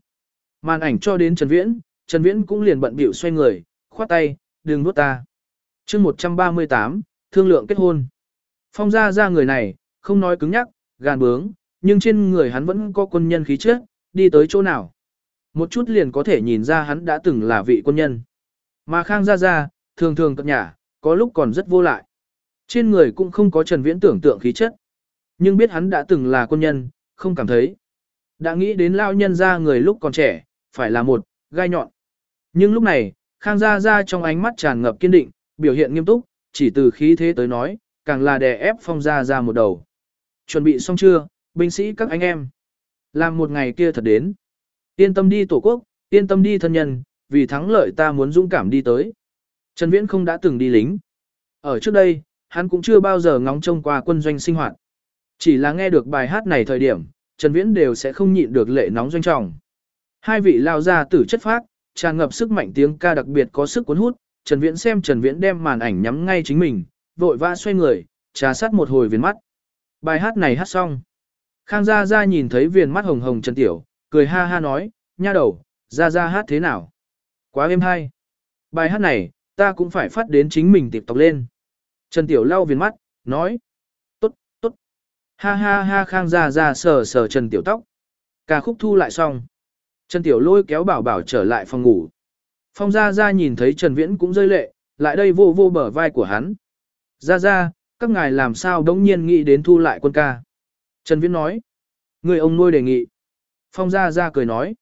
Màn ảnh cho đến Trần Viễn, Trần Viễn cũng liền bận bịu xoay người, khoát tay, đừng nuốt ta. chương 138, thương lượng kết hôn. Phong ra ra người này, không nói cứng nhắc, gàn bướng, nhưng trên người hắn vẫn có quân nhân khí chất, đi tới chỗ nào. Một chút liền có thể nhìn ra hắn đã từng là vị quân nhân. Mà Khang Gia Gia, thường thường cập nhà, có lúc còn rất vô lại. Trên người cũng không có Trần Viễn tưởng tượng khí chất. Nhưng biết hắn đã từng là quân nhân, không cảm thấy. Đã nghĩ đến lao nhân ra người lúc còn trẻ, phải là một, gai nhọn. Nhưng lúc này, Khang Gia Gia trong ánh mắt tràn ngập kiên định, biểu hiện nghiêm túc, chỉ từ khí thế tới nói, càng là đè ép Phong Gia Gia một đầu. Chuẩn bị xong chưa, binh sĩ các anh em? Làm một ngày kia thật đến. Yên tâm đi tổ quốc, yên tâm đi thân nhân, vì thắng lợi ta muốn dũng cảm đi tới. Trần Viễn không đã từng đi lính. Ở trước đây, hắn cũng chưa bao giờ ngóng trông qua quân doanh sinh hoạt. Chỉ là nghe được bài hát này thời điểm, Trần Viễn đều sẽ không nhịn được lệ nóng doanh trọng. Hai vị lao ra tử chất phác, tràn ngập sức mạnh tiếng ca đặc biệt có sức cuốn hút, Trần Viễn xem Trần Viễn đem màn ảnh nhắm ngay chính mình, vội vã xoay người, trà sát một hồi viền mắt. Bài hát này hát xong. Khang Gia Gia nhìn thấy viền mắt hồng hồng Trần Tiểu, cười ha ha nói, nha đầu, Gia Gia hát thế nào? Quá êm hay. Bài hát này, ta cũng phải phát đến chính mình tiệp tộc lên. Trần Tiểu lau viền mắt, nói. Ha ha ha Khang ra ra sờ sờ Trần Tiểu tóc. Ca khúc thu lại xong. Trần Tiểu lôi kéo bảo bảo trở lại phòng ngủ. Phong ra ra nhìn thấy Trần Viễn cũng rơi lệ, lại đây vô vô bờ vai của hắn. Ra ra, các ngài làm sao đống nhiên nghĩ đến thu lại quân ca. Trần Viễn nói. Người ông nuôi đề nghị. Phong ra ra cười nói.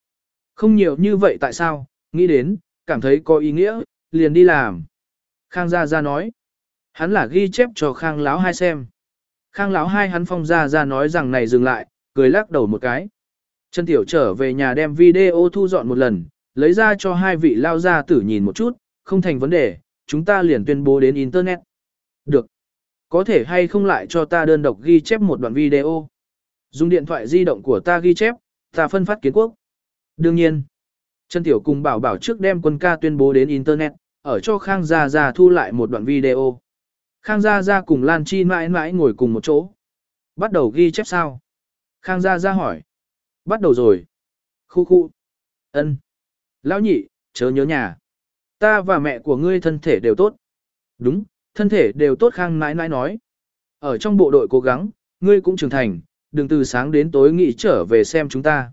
Không nhiều như vậy tại sao, nghĩ đến, cảm thấy có ý nghĩa, liền đi làm. Khang ra ra nói. Hắn là ghi chép cho Khang Láo hai xem. Khang lão hai hắn Phong ra ra nói rằng này dừng lại, cười lắc đầu một cái. Trần Tiểu trở về nhà đem video thu dọn một lần, lấy ra cho hai vị lao gia tử nhìn một chút, không thành vấn đề, chúng ta liền tuyên bố đến Internet. Được. Có thể hay không lại cho ta đơn độc ghi chép một đoạn video. Dùng điện thoại di động của ta ghi chép, ta phân phát kiến quốc. Đương nhiên, Trần Tiểu cùng bảo bảo trước đem quân ca tuyên bố đến Internet, ở cho Khang Gia Gia thu lại một đoạn video. Khang Gia Gia cùng Lan Chi mãi mãi ngồi cùng một chỗ. Bắt đầu ghi chép sao? Khang Gia Gia hỏi. Bắt đầu rồi. Khu khu. ân Lão nhị, chớ nhớ nhà. Ta và mẹ của ngươi thân thể đều tốt. Đúng, thân thể đều tốt Khang mãi mãi nói. Ở trong bộ đội cố gắng, ngươi cũng trưởng thành, đừng từ sáng đến tối nghĩ trở về xem chúng ta.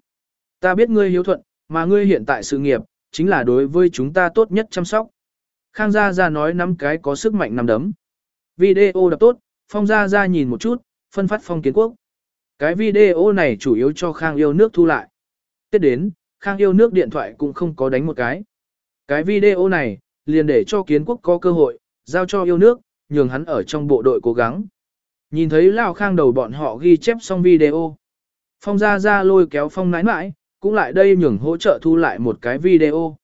Ta biết ngươi hiếu thuận, mà ngươi hiện tại sự nghiệp, chính là đối với chúng ta tốt nhất chăm sóc. Khang Gia Gia nói năm cái có sức mạnh nằm đấm. Video đập tốt, Phong Gia Gia nhìn một chút, phân phát Phong Kiến Quốc. Cái video này chủ yếu cho Khang yêu nước thu lại. Tiếp đến, Khang yêu nước điện thoại cũng không có đánh một cái. Cái video này, liền để cho Kiến Quốc có cơ hội, giao cho yêu nước, nhường hắn ở trong bộ đội cố gắng. Nhìn thấy Lào Khang đầu bọn họ ghi chép xong video. Phong Gia Gia lôi kéo Phong nãi nãi, cũng lại đây nhường hỗ trợ thu lại một cái video.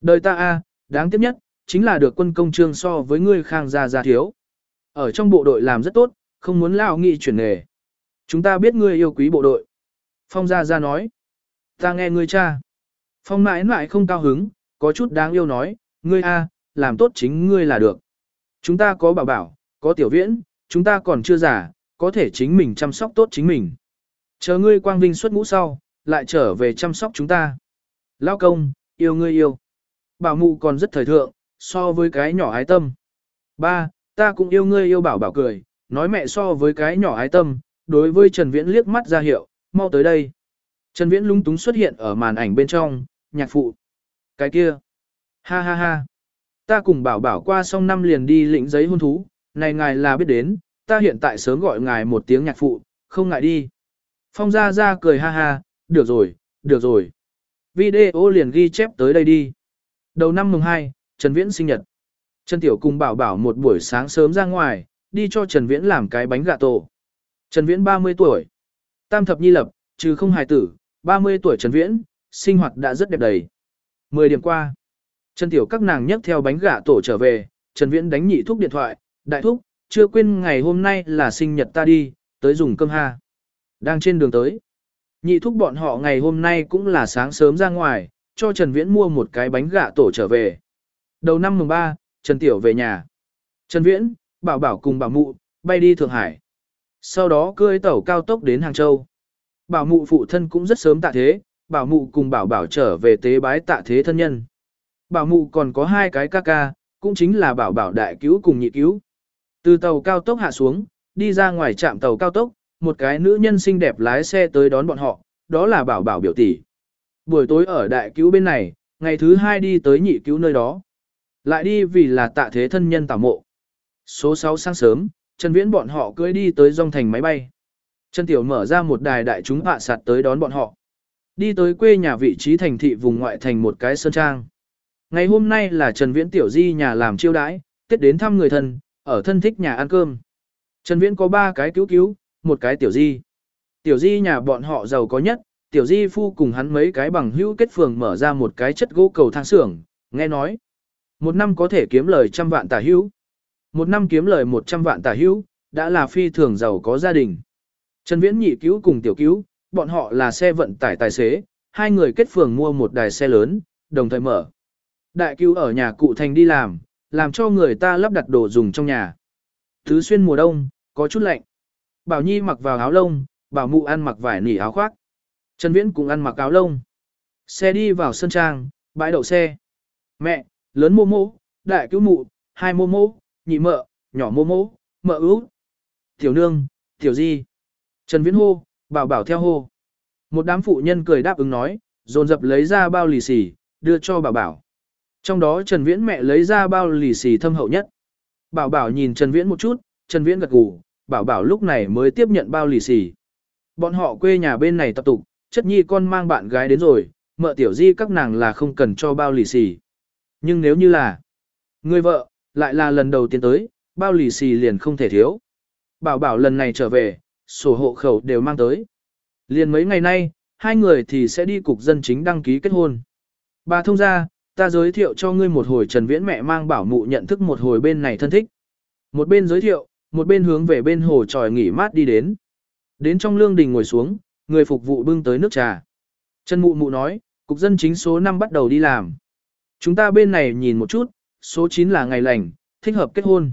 Đời ta a, đáng tiếc nhất, chính là được quân công trương so với ngươi Khang Gia Gia thiếu. Ở trong bộ đội làm rất tốt, không muốn lao nghị chuyển nghề. Chúng ta biết ngươi yêu quý bộ đội. Phong Gia Gia nói. Ta nghe ngươi cha. Phong mãi mãi không cao hứng, có chút đáng yêu nói, ngươi a, làm tốt chính ngươi là được. Chúng ta có bảo bảo, có tiểu viễn, chúng ta còn chưa già, có thể chính mình chăm sóc tốt chính mình. Chờ ngươi quang vinh xuất ngũ sau, lại trở về chăm sóc chúng ta. Lao công, yêu ngươi yêu. Bảo mụ còn rất thời thượng, so với cái nhỏ ái tâm. Ba, ta cũng yêu ngươi yêu bảo bảo cười, nói mẹ so với cái nhỏ ái tâm, đối với Trần Viễn liếc mắt ra hiệu, mau tới đây. Trần Viễn lúng túng xuất hiện ở màn ảnh bên trong, nhạc phụ. Cái kia. Ha ha ha. Ta cùng bảo bảo qua xong năm liền đi lĩnh giấy hôn thú, này ngài là biết đến, ta hiện tại sớm gọi ngài một tiếng nhạc phụ, không ngại đi. Phong Gia Gia cười ha ha, được rồi, được rồi. Video liền ghi chép tới đây đi. Đầu năm mùng 2, Trần Viễn sinh nhật. Trần Tiểu cùng bảo bảo một buổi sáng sớm ra ngoài, đi cho Trần Viễn làm cái bánh gà tổ. Trần Viễn 30 tuổi. Tam thập nhi lập, trừ không hài tử, 30 tuổi Trần Viễn, sinh hoạt đã rất đẹp đầy. 10 điểm qua. Trần Tiểu các nàng nhấc theo bánh gà tổ trở về, Trần Viễn đánh nhị thúc điện thoại, đại thúc, chưa quên ngày hôm nay là sinh nhật ta đi, tới dùng cơm ha. Đang trên đường tới. Nhị thúc bọn họ ngày hôm nay cũng là sáng sớm ra ngoài, cho Trần Viễn mua một cái bánh gạ tổ trở về. Đầu năm mùng 3, Trần Tiểu về nhà. Trần Viễn, bảo bảo cùng bảo mụ, bay đi Thượng Hải. Sau đó cưỡi tàu cao tốc đến Hàng Châu. Bảo mụ phụ thân cũng rất sớm tạ thế, bảo mụ cùng bảo bảo trở về tế bái tạ thế thân nhân. Bảo mụ còn có hai cái ca ca, cũng chính là bảo bảo đại cứu cùng nhị cứu. Từ tàu cao tốc hạ xuống, đi ra ngoài trạm tàu cao tốc, một cái nữ nhân xinh đẹp lái xe tới đón bọn họ, đó là bảo bảo biểu tỷ. Buổi tối ở đại cứu bên này, ngày thứ hai đi tới nhị cứu nơi đó. Lại đi vì là tạ thế thân nhân tảo mộ. Số 6 sáng sớm, Trần Viễn bọn họ cưỡi đi tới dòng thành máy bay. Trần Tiểu mở ra một đài đại chúng hạ sạt tới đón bọn họ. Đi tới quê nhà vị trí thành thị vùng ngoại thành một cái sơn trang. Ngày hôm nay là Trần Viễn Tiểu Di nhà làm chiêu đãi, Tết đến thăm người thân, ở thân thích nhà ăn cơm. Trần Viễn có ba cái cứu cứu, một cái Tiểu Di. Tiểu Di nhà bọn họ giàu có nhất, Tiểu Di phu cùng hắn mấy cái bằng hữu kết phường mở ra một cái chất gỗ cầu thang xưởng, nghe nói. Một năm có thể kiếm lời trăm vạn tả hữu. Một năm kiếm lời một trăm vạn tả hữu, đã là phi thường giàu có gia đình. Trần Viễn nhị cứu cùng tiểu cứu, bọn họ là xe vận tải tài xế, hai người kết phường mua một đài xe lớn, đồng thời mở. Đại cứu ở nhà cụ thành đi làm, làm cho người ta lắp đặt đồ dùng trong nhà. Thứ xuyên mùa đông, có chút lạnh. Bảo Nhi mặc vào áo lông, Bảo Mụ ăn mặc vải nỉ áo khoác. Trần Viễn cũng ăn mặc áo lông. Xe đi vào sân trang, bãi đậu xe. Mẹ, lớn mô mô, đại cứu mụ, hai mô mô, nhị mợ, nhỏ mô mô, mợ ưu. Tiểu nương, tiểu di. Trần Viễn hô, bảo bảo theo hô. Một đám phụ nhân cười đáp ứng nói, dồn dập lấy ra bao lì xì, đưa cho bảo bảo. Trong đó Trần Viễn mẹ lấy ra bao lì xì thâm hậu nhất. Bảo bảo nhìn Trần Viễn một chút, Trần Viễn gật gù, bảo bảo lúc này mới tiếp nhận bao lì xì. Bọn họ quê nhà bên này tập tục, chất nhi con mang bạn gái đến rồi, mợ tiểu di các nàng là không cần cho bao lì xì. Nhưng nếu như là người vợ, lại là lần đầu tiên tới, bao lì xì liền không thể thiếu. Bảo bảo lần này trở về, sổ hộ khẩu đều mang tới. Liền mấy ngày nay, hai người thì sẽ đi cục dân chính đăng ký kết hôn. Bà thông ra, ta giới thiệu cho ngươi một hồi Trần Viễn mẹ mang bảo mụ nhận thức một hồi bên này thân thích. Một bên giới thiệu, một bên hướng về bên hồ tròi nghỉ mát đi đến. Đến trong lương đình ngồi xuống, người phục vụ bưng tới nước trà. Trần mụ mụ nói, cục dân chính số 5 bắt đầu đi làm. Chúng ta bên này nhìn một chút, số 9 là ngày lành, thích hợp kết hôn.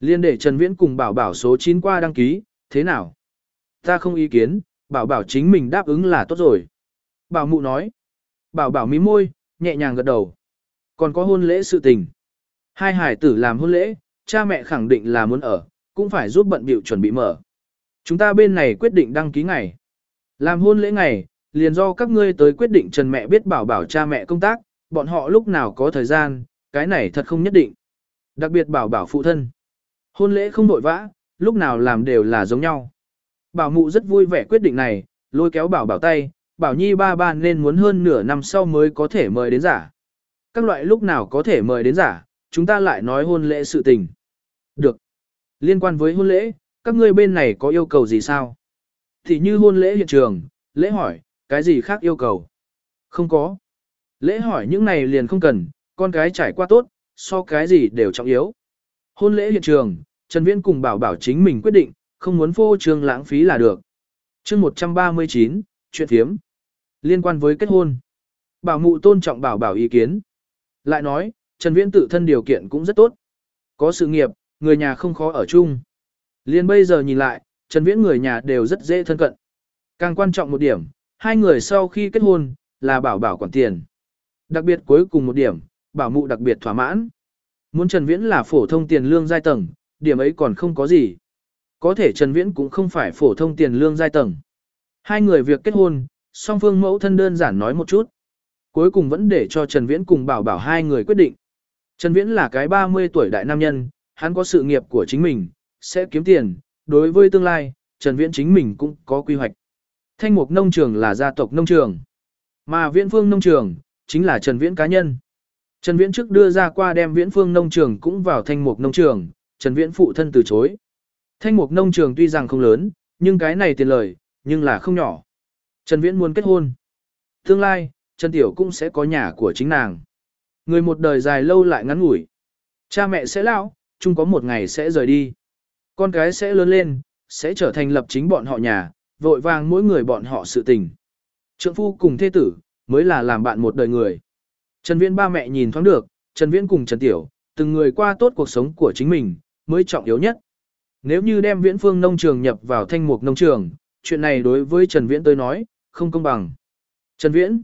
Liên để Trần Viễn cùng bảo bảo số 9 qua đăng ký, thế nào? Ta không ý kiến, bảo bảo chính mình đáp ứng là tốt rồi. Bảo mụ nói. Bảo bảo mím môi, nhẹ nhàng gật đầu. Còn có hôn lễ sự tình. Hai hải tử làm hôn lễ, cha mẹ khẳng định là muốn ở, cũng phải giúp bận bịu chuẩn bị mở. Chúng ta bên này quyết định đăng ký ngày. Làm hôn lễ ngày, liền do các ngươi tới quyết định Trần mẹ biết bảo bảo cha mẹ công tác, bọn họ lúc nào có thời gian, cái này thật không nhất định. Đặc biệt bảo bảo phụ thân. Hôn lễ không đội vã, lúc nào làm đều là giống nhau. Bảo mụ rất vui vẻ quyết định này, lôi kéo bảo bảo tay, bảo nhi ba ba nên muốn hơn nửa năm sau mới có thể mời đến giả. Các loại lúc nào có thể mời đến giả, chúng ta lại nói hôn lễ sự tình. Được. Liên quan với hôn lễ, các ngươi bên này có yêu cầu gì sao? Thì như hôn lễ hiện trường, lễ hỏi, cái gì khác yêu cầu? Không có. Lễ hỏi những này liền không cần, con cái trải qua tốt, so cái gì đều trọng yếu. Hôn lễ hiện trường, Trần Viễn cùng bảo bảo chính mình quyết định, không muốn phô trương lãng phí là được. chương 139, chuyện thiếm. Liên quan với kết hôn. Bảo mụ tôn trọng bảo bảo ý kiến. Lại nói, Trần Viễn tự thân điều kiện cũng rất tốt. Có sự nghiệp, người nhà không khó ở chung. Liên bây giờ nhìn lại, Trần Viễn người nhà đều rất dễ thân cận. Càng quan trọng một điểm, hai người sau khi kết hôn, là bảo bảo quản tiền. Đặc biệt cuối cùng một điểm, bảo mụ đặc biệt thỏa mãn. Muốn Trần Viễn là phổ thông tiền lương giai tầng, điểm ấy còn không có gì. Có thể Trần Viễn cũng không phải phổ thông tiền lương giai tầng. Hai người việc kết hôn, song phương mẫu thân đơn giản nói một chút. Cuối cùng vẫn để cho Trần Viễn cùng bảo bảo hai người quyết định. Trần Viễn là cái 30 tuổi đại nam nhân, hắn có sự nghiệp của chính mình, sẽ kiếm tiền. Đối với tương lai, Trần Viễn chính mình cũng có quy hoạch. Thanh mục nông trường là gia tộc nông trường. Mà viễn phương nông trường, chính là Trần Viễn cá nhân. Trần Viễn trước đưa ra qua đem viễn phương nông trường cũng vào thanh mục nông trường, Trần Viễn phụ thân từ chối. Thanh mục nông trường tuy rằng không lớn, nhưng cái này tiền lời, nhưng là không nhỏ. Trần Viễn muốn kết hôn. Tương lai, Trần Tiểu cũng sẽ có nhà của chính nàng. Người một đời dài lâu lại ngắn ngủi. Cha mẹ sẽ lão, chung có một ngày sẽ rời đi. Con cái sẽ lớn lên, sẽ trở thành lập chính bọn họ nhà, vội vàng mỗi người bọn họ sự tình. Trượng phu cùng thê tử, mới là làm bạn một đời người. Trần Viễn ba mẹ nhìn thoáng được, Trần Viễn cùng Trần Tiểu, từng người qua tốt cuộc sống của chính mình, mới trọng yếu nhất. Nếu như đem Viễn Phương nông trường nhập vào thanh mục nông trường, chuyện này đối với Trần Viễn tôi nói, không công bằng. Trần Viễn,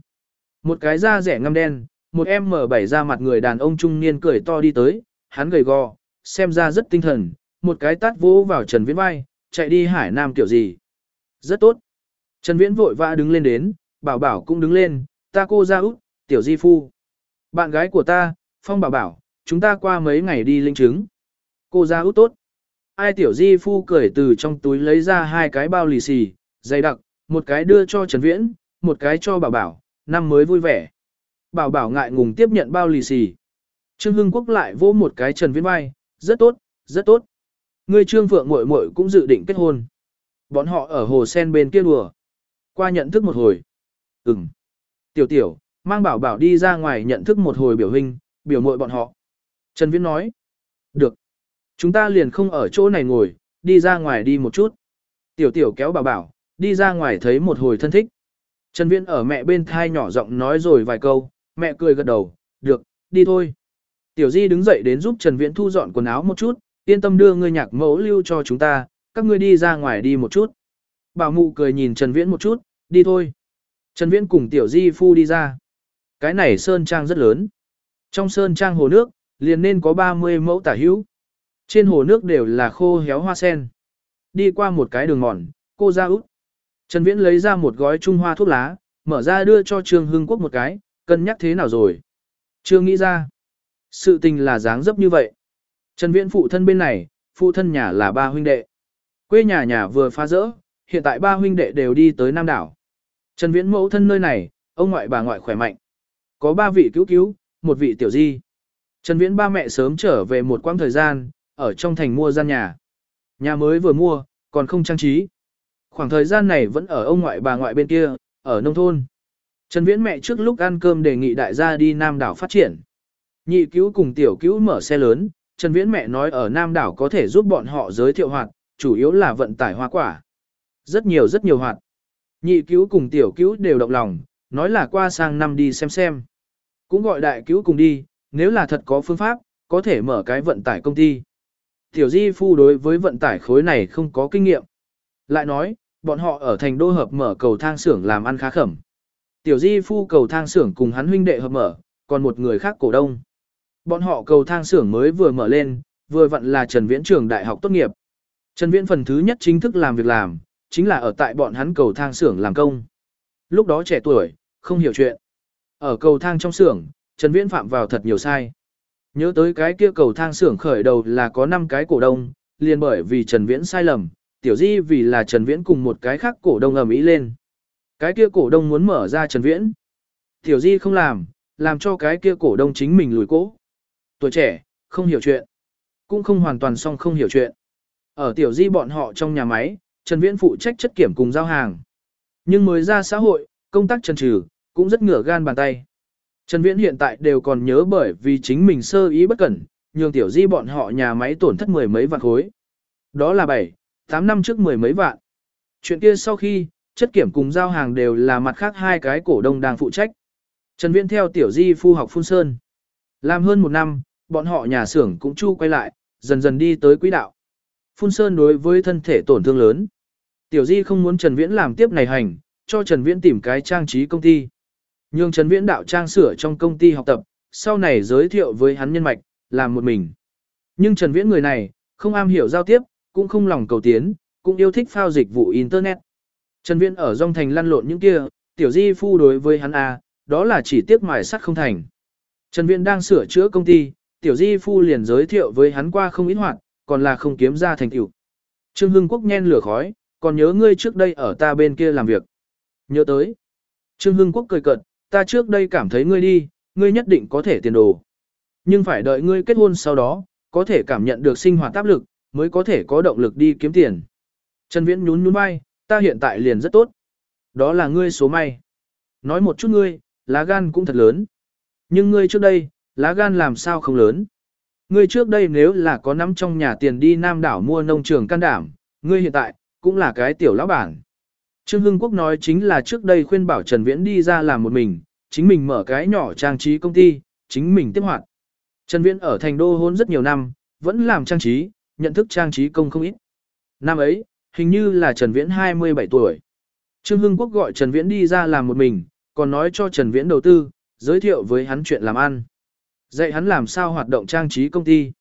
một cái da rẻ ngăm đen, một em mở bảy ra mặt người đàn ông trung niên cười to đi tới, hắn gầy gò, xem ra rất tinh thần, một cái tát vỗ vào Trần Viễn vai, chạy đi Hải Nam kiểu gì. Rất tốt. Trần Viễn vội vã đứng lên đến, bảo bảo cũng đứng lên, ta cô ra út, tiểu di phu. Bạn gái của ta, Phong bảo bảo, chúng ta qua mấy ngày đi linh chứng. Cô ra út tốt. Ai tiểu di phu cười từ trong túi lấy ra hai cái bao lì xì, dày đặc, một cái đưa cho Trần Viễn, một cái cho bảo bảo, năm mới vui vẻ. Bảo bảo ngại ngùng tiếp nhận bao lì xì. Trương Hưng Quốc lại vỗ một cái Trần Viễn vai, rất tốt, rất tốt. Ngươi Trương Phượng muội muội cũng dự định kết hôn. Bọn họ ở hồ sen bên kia đùa. Qua nhận thức một hồi. Ừm. Tiểu tiểu, mang bảo bảo đi ra ngoài nhận thức một hồi biểu hình, biểu mội bọn họ. Trần Viễn nói. Được. Chúng ta liền không ở chỗ này ngồi, đi ra ngoài đi một chút. Tiểu tiểu kéo bảo bảo, đi ra ngoài thấy một hồi thân thích. Trần Viễn ở mẹ bên thai nhỏ giọng nói rồi vài câu, mẹ cười gật đầu, được, đi thôi. Tiểu Di đứng dậy đến giúp Trần Viễn thu dọn quần áo một chút, yên tâm đưa ngươi nhạc mẫu lưu cho chúng ta, các ngươi đi ra ngoài đi một chút. Bảo mụ cười nhìn Trần Viễn một chút, đi thôi. Trần Viễn cùng Tiểu Di phu đi ra. Cái này sơn trang rất lớn. Trong sơn trang hồ nước, liền nên có 30 mẫu tả hữu. Trên hồ nước đều là khô héo hoa sen. Đi qua một cái đường mòn, cô ra út. Trần Viễn lấy ra một gói trung hoa thuốc lá, mở ra đưa cho Trương Hưng Quốc một cái, cân nhắc thế nào rồi. Trương nghĩ ra. Sự tình là dáng dấp như vậy. Trần Viễn phụ thân bên này, phụ thân nhà là ba huynh đệ. Quê nhà nhà vừa phá rỡ, hiện tại ba huynh đệ đều đi tới Nam đảo. Trần Viễn mẫu thân nơi này, ông ngoại bà ngoại khỏe mạnh. Có ba vị cứu cứu, một vị tiểu di. Trần Viễn ba mẹ sớm trở về một quãng thời gian, ở trong thành mua gian nhà. Nhà mới vừa mua, còn không trang trí. Khoảng thời gian này vẫn ở ông ngoại bà ngoại bên kia, ở nông thôn. Trần Viễn mẹ trước lúc ăn cơm đề nghị đại gia đi Nam đảo phát triển. Nhị cứu cùng tiểu cứu mở xe lớn, Trần Viễn mẹ nói ở Nam đảo có thể giúp bọn họ giới thiệu hoạt, chủ yếu là vận tải hoa quả. Rất nhiều rất nhiều hoạt. Nhị cứu cùng tiểu cứu đều động lòng, nói là qua sang năm đi xem xem. Cũng gọi đại cứu cùng đi, nếu là thật có phương pháp, có thể mở cái vận tải công ty. Tiểu Di Phu đối với vận tải khối này không có kinh nghiệm. Lại nói, bọn họ ở thành đô hợp mở cầu thang xưởng làm ăn khá khẩm. Tiểu Di Phu cầu thang xưởng cùng hắn huynh đệ hợp mở, còn một người khác cổ đông. Bọn họ cầu thang xưởng mới vừa mở lên, vừa vặn là Trần Viễn trường đại học tốt nghiệp. Trần Viễn phần thứ nhất chính thức làm việc làm, chính là ở tại bọn hắn cầu thang xưởng làm công. Lúc đó trẻ tuổi, không hiểu chuyện. Ở cầu thang trong xưởng, Trần Viễn phạm vào thật nhiều sai. Nhớ tới cái kia cầu thang xưởng khởi đầu là có 5 cái cổ đông, liền bởi vì Trần Viễn sai lầm, tiểu di vì là Trần Viễn cùng một cái khác cổ đông ầm ĩ lên. Cái kia cổ đông muốn mở ra Trần Viễn. Tiểu di không làm, làm cho cái kia cổ đông chính mình lùi cố. Tuổi trẻ, không hiểu chuyện. Cũng không hoàn toàn xong không hiểu chuyện. Ở tiểu di bọn họ trong nhà máy, Trần Viễn phụ trách chất kiểm cùng giao hàng. Nhưng mới ra xã hội, công tác trần trừ, cũng rất ngửa gan bàn tay. Trần Viễn hiện tại đều còn nhớ bởi vì chính mình sơ ý bất cẩn, nhường tiểu di bọn họ nhà máy tổn thất mười mấy vạn khối. Đó là 7, 8 năm trước mười mấy vạn. Chuyện kia sau khi, chất kiểm cùng giao hàng đều là mặt khác hai cái cổ đông đang phụ trách. Trần Viễn theo tiểu di phu học phun sơn. Làm hơn một năm, bọn họ nhà xưởng cũng chu quay lại, dần dần đi tới quỹ đạo. Phun sơn đối với thân thể tổn thương lớn. Tiểu di không muốn Trần Viễn làm tiếp này hành, cho Trần Viễn tìm cái trang trí công ty. Nhưng Trần Viễn đạo trang sửa trong công ty học tập, sau này giới thiệu với hắn nhân mạch, làm một mình. Nhưng Trần Viễn người này, không am hiểu giao tiếp, cũng không lòng cầu tiến, cũng yêu thích phao dịch vụ Internet. Trần Viễn ở dòng thành lăn lộn những kia, tiểu di phu đối với hắn A, đó là chỉ tiếc mài sắt không thành. Trần Viễn đang sửa chữa công ty, tiểu di phu liền giới thiệu với hắn qua không ít hoạt, còn là không kiếm ra thành tựu. Trương Hưng Quốc nhen lửa khói, còn nhớ ngươi trước đây ở ta bên kia làm việc. Nhớ tới. Trương Hưng Quốc cười cợt, ta trước đây cảm thấy ngươi đi, ngươi nhất định có thể tiền đồ. Nhưng phải đợi ngươi kết hôn sau đó, có thể cảm nhận được sinh hoạt áp lực, mới có thể có động lực đi kiếm tiền. Trần Viễn nhún nhún vai, ta hiện tại liền rất tốt. Đó là ngươi số may. Nói một chút ngươi, lá gan cũng thật lớn. Nhưng ngươi trước đây, lá gan làm sao không lớn. Ngươi trước đây nếu là có nắm trong nhà tiền đi Nam đảo mua nông trường can đảm, ngươi hiện tại, cũng là cái tiểu lão bản. Trương Hưng Quốc nói chính là trước đây khuyên bảo Trần Viễn đi ra làm một mình, chính mình mở cái nhỏ trang trí công ty, chính mình tiếp hoạt. Trần Viễn ở thành đô hôn rất nhiều năm, vẫn làm trang trí, nhận thức trang trí công không ít. Năm ấy, hình như là Trần Viễn 27 tuổi. Trương Hưng Quốc gọi Trần Viễn đi ra làm một mình, còn nói cho Trần Viễn đầu tư, giới thiệu với hắn chuyện làm ăn. Dạy hắn làm sao hoạt động trang trí công ty.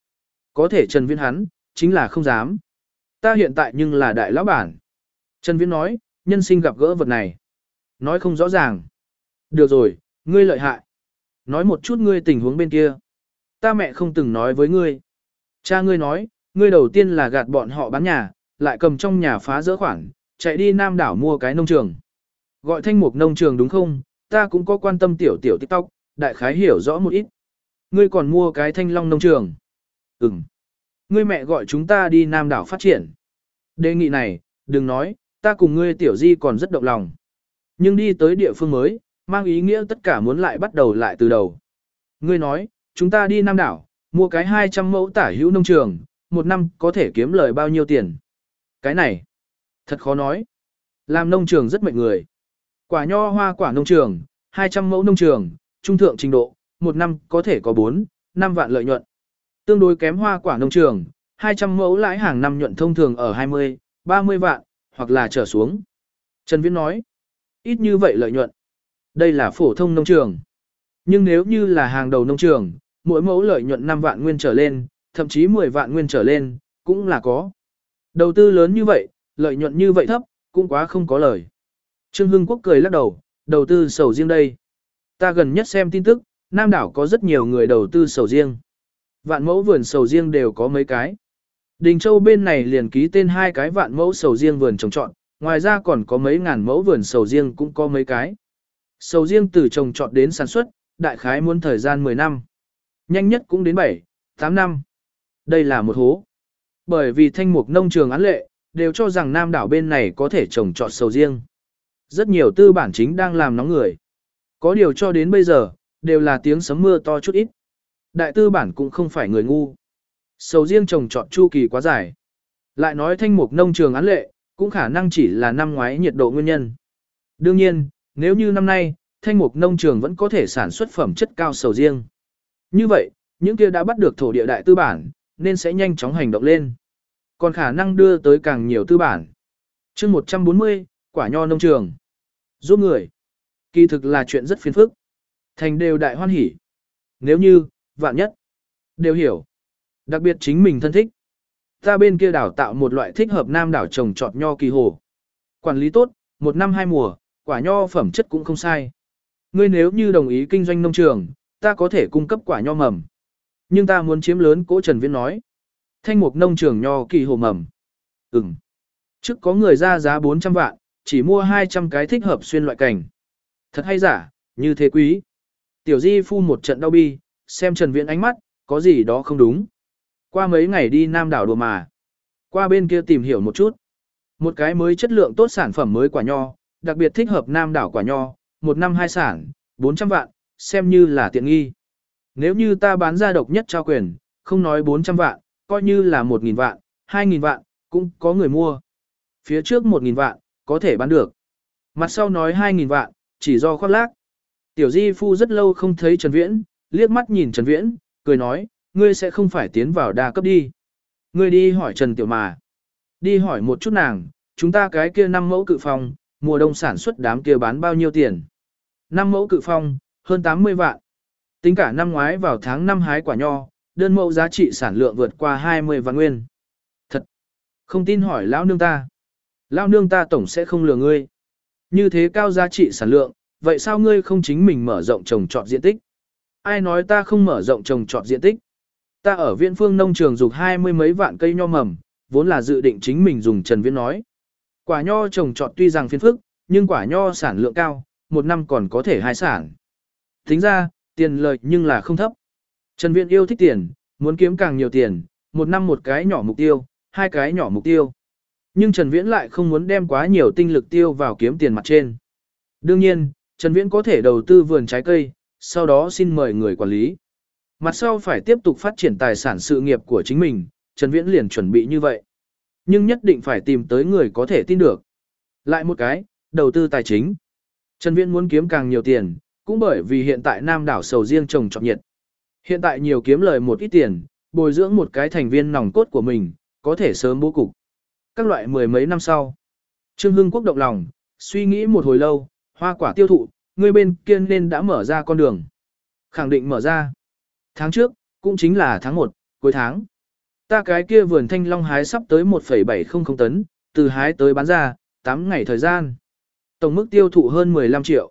Có thể Trần Viễn hắn, chính là không dám. Ta hiện tại nhưng là đại lão bản. Trần Viễn nói, nhân sinh gặp gỡ vật này. Nói không rõ ràng. Được rồi, ngươi lợi hại. Nói một chút ngươi tình huống bên kia. Ta mẹ không từng nói với ngươi. Cha ngươi nói, ngươi đầu tiên là gạt bọn họ bán nhà, lại cầm trong nhà phá dỡ khoản, chạy đi Nam đảo mua cái nông trường. Gọi thanh mục nông trường đúng không? Ta cũng có quan tâm tiểu tiểu tiktok, đại khái hiểu rõ một ít. Ngươi còn mua cái thanh long nông trường. Ừm. Ngươi mẹ gọi chúng ta đi Nam đảo phát triển. Đề nghị này, đừng nói, ta cùng ngươi tiểu di còn rất động lòng. Nhưng đi tới địa phương mới, mang ý nghĩa tất cả muốn lại bắt đầu lại từ đầu. Ngươi nói, chúng ta đi Nam đảo, mua cái 200 mẫu tả hữu nông trường, một năm có thể kiếm lời bao nhiêu tiền. Cái này, thật khó nói. Làm nông trường rất mệnh người. Quả nho hoa quả nông trường, 200 mẫu nông trường, trung thượng trình độ, một năm có thể có 4, 5 vạn lợi nhuận. Tương đối kém hoa quả nông trường, 200 mẫu lãi hàng năm nhuận thông thường ở 20, 30 vạn, hoặc là trở xuống. Trần Viễn nói, ít như vậy lợi nhuận. Đây là phổ thông nông trường. Nhưng nếu như là hàng đầu nông trường, mỗi mẫu lợi nhuận 5 vạn nguyên trở lên, thậm chí 10 vạn nguyên trở lên, cũng là có. Đầu tư lớn như vậy, lợi nhuận như vậy thấp, cũng quá không có lời. Trương Hưng Quốc cười lắc đầu, đầu tư sầu riêng đây. Ta gần nhất xem tin tức, Nam đảo có rất nhiều người đầu tư sầu riêng. Vạn mẫu vườn sầu riêng đều có mấy cái. Đình Châu bên này liền ký tên hai cái vạn mẫu sầu riêng vườn trồng trọt, ngoài ra còn có mấy ngàn mẫu vườn sầu riêng cũng có mấy cái. Sầu riêng từ trồng trọt đến sản xuất, đại khái muốn thời gian 10 năm. Nhanh nhất cũng đến 7, 8 năm. Đây là một hố. Bởi vì thanh mục nông trường án lệ, đều cho rằng Nam đảo bên này có thể trồng trọt sầu riêng. Rất nhiều tư bản chính đang làm nóng người. Có điều cho đến bây giờ, đều là tiếng sấm mưa to chút ít. Đại tư bản cũng không phải người ngu. Sầu riêng trồng trọt chu kỳ quá dài. Lại nói thanh mục nông trường án lệ, cũng khả năng chỉ là năm ngoái nhiệt độ nguyên nhân. Đương nhiên, nếu như năm nay, thanh mục nông trường vẫn có thể sản xuất phẩm chất cao sầu riêng. Như vậy, những kia đã bắt được thổ địa đại tư bản, nên sẽ nhanh chóng hành động lên. Còn khả năng đưa tới càng nhiều tư bản. chương 140, quả nho nông trường. Giúp người. Kỳ thực là chuyện rất phiền phức. Thành đều đại hoan hỉ. Nếu như, vạn nhất, đều hiểu. Đặc biệt chính mình thân thích. Ta bên kia đảo tạo một loại thích hợp nam đảo trồng trọt nho kỳ hồ. Quản lý tốt, một năm hai mùa, quả nho phẩm chất cũng không sai. Ngươi nếu như đồng ý kinh doanh nông trường, ta có thể cung cấp quả nho mầm. Nhưng ta muốn chiếm lớn cố Trần Viễn nói. Thanh mục nông trường nho kỳ hồ mầm. Ừm. Trước có người ra giá 400 vạn, chỉ mua 200 cái thích hợp xuyên loại cảnh. Thật hay giả, như thế quý. Tiểu Di phu một trận đau bi, xem Trần Viễn ánh mắt, có gì đó không đúng. Qua mấy ngày đi Nam đảo đùa mà. Qua bên kia tìm hiểu một chút. Một cái mới chất lượng tốt sản phẩm mới quả nho, đặc biệt thích hợp Nam đảo quả nho, một năm hai sản, 400 vạn, xem như là tiện nghi. Nếu như ta bán ra độc nhất trao quyền, không nói 400 vạn, coi như là 1.000 vạn, 2.000 vạn, cũng có người mua. Phía trước 1.000 vạn, có thể bán được. Mặt sau nói 2.000 vạn, chỉ do khoác lác. Tiểu Di Phu rất lâu không thấy Trần Viễn, liếc mắt nhìn Trần Viễn, cười nói, ngươi sẽ không phải tiến vào đa cấp đi. Ngươi đi hỏi Trần Tiểu Mà. Đi hỏi một chút nàng, chúng ta cái kia năm mẫu cự phong, mùa đông sản xuất đám kia bán bao nhiêu tiền. Năm mẫu cự phong, hơn 80 vạn. Tính cả năm ngoái vào tháng 5 hái quả nho, đơn mẫu giá trị sản lượng vượt qua 20 vạn nguyên. Thật! Không tin hỏi lão nương ta. Lão nương ta tổng sẽ không lừa ngươi. Như thế cao giá trị sản lượng, vậy sao ngươi không chính mình mở rộng trồng trọt diện tích? Ai nói ta không mở rộng trồng trọt diện tích? Ta ở viện phương nông trường dục hai mươi mấy vạn cây nho mầm, vốn là dự định chính mình dùng Trần Viễn nói. Quả nho trồng trọt tuy rằng phiền phức, nhưng quả nho sản lượng cao, một năm còn có thể hai sản. Tính ra, tiền lợi nhưng là không thấp. Trần Viễn yêu thích tiền, muốn kiếm càng nhiều tiền, một năm một cái nhỏ mục tiêu, hai cái nhỏ mục tiêu. Nhưng Trần Viễn lại không muốn đem quá nhiều tinh lực tiêu vào kiếm tiền mặt trên. Đương nhiên, Trần Viễn có thể đầu tư vườn trái cây, sau đó xin mời người quản lý. Mặt sau phải tiếp tục phát triển tài sản sự nghiệp của chính mình, Trần Viễn liền chuẩn bị như vậy. Nhưng nhất định phải tìm tới người có thể tin được. Lại một cái, đầu tư tài chính. Trần Viễn muốn kiếm càng nhiều tiền, cũng bởi vì hiện tại Nam đảo sầu riêng trồng trọt nhiệt. Hiện tại nhiều kiếm lời một ít tiền, bồi dưỡng một cái thành viên nòng cốt của mình, có thể sớm bố cục. Các loại mười mấy năm sau, Trương Hưng Quốc động lòng, suy nghĩ một hồi lâu, hoa quả tiêu thụ, ngươi bên kia nên đã mở ra con đường. Khẳng định mở ra. Tháng trước, cũng chính là tháng 1, cuối tháng. Ta cái kia vườn thanh long hái sắp tới 1,700 tấn, từ hái tới bán ra, 8 ngày thời gian. Tổng mức tiêu thụ hơn 15 triệu.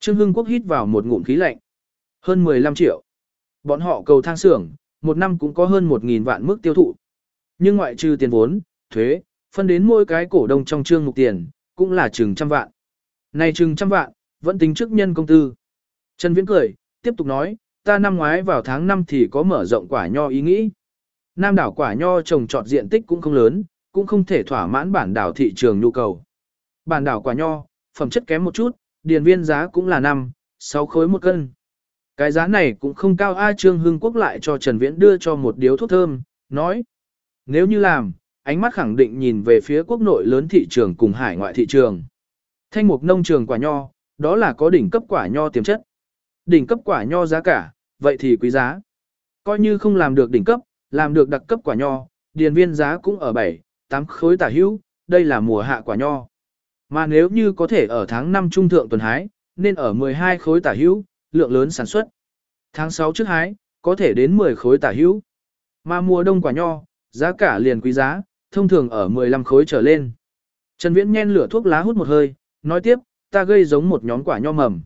Trương Hưng Quốc hít vào một ngụm khí lạnh. Hơn 15 triệu. Bọn họ cầu thang xưởng, một năm cũng có hơn 1.000 vạn mức tiêu thụ. Nhưng ngoại trừ tiền vốn, thuế, phân đến mỗi cái cổ đông trong trương mục tiền, cũng là chừng trăm vạn. Này chừng trăm vạn, vẫn tính trước nhân công tư. Trần Viễn cười, tiếp tục nói, ta năm ngoái vào tháng 5 thì có mở rộng quả nho ý nghĩ. Nam đảo quả nho trồng trọt diện tích cũng không lớn, cũng không thể thỏa mãn bản đảo thị trường nhu cầu. Bản đảo quả nho, phẩm chất kém một chút, điền viên giá cũng là 5, 6 khối một cân. Cái giá này cũng không cao A Trương Hưng Quốc lại cho Trần Viễn đưa cho một điếu thuốc thơm, nói. Nếu như làm, ánh mắt khẳng định nhìn về phía quốc nội lớn thị trường cùng hải ngoại thị trường. Thanh mục nông trường quả nho, đó là có đỉnh cấp quả nho tiềm chất. Đỉnh cấp quả nho giá cả, vậy thì quý giá. Coi như không làm được đỉnh cấp, làm được đặc cấp quả nho, điền viên giá cũng ở 7, 8 khối tả hữu, đây là mùa hạ quả nho. Mà nếu như có thể ở tháng 5 trung thượng tuần hái, nên ở 12 khối tả hữu, lượng lớn sản xuất. Tháng 6 trước hái, có thể đến 10 khối tả hữu. Mà mùa đông quả nho, giá cả liền quý giá, thông thường ở 15 khối trở lên. Trần Viễn nhen lửa thuốc lá hút một hơi, nói tiếp, ta gây giống một nhóm quả nho mầm.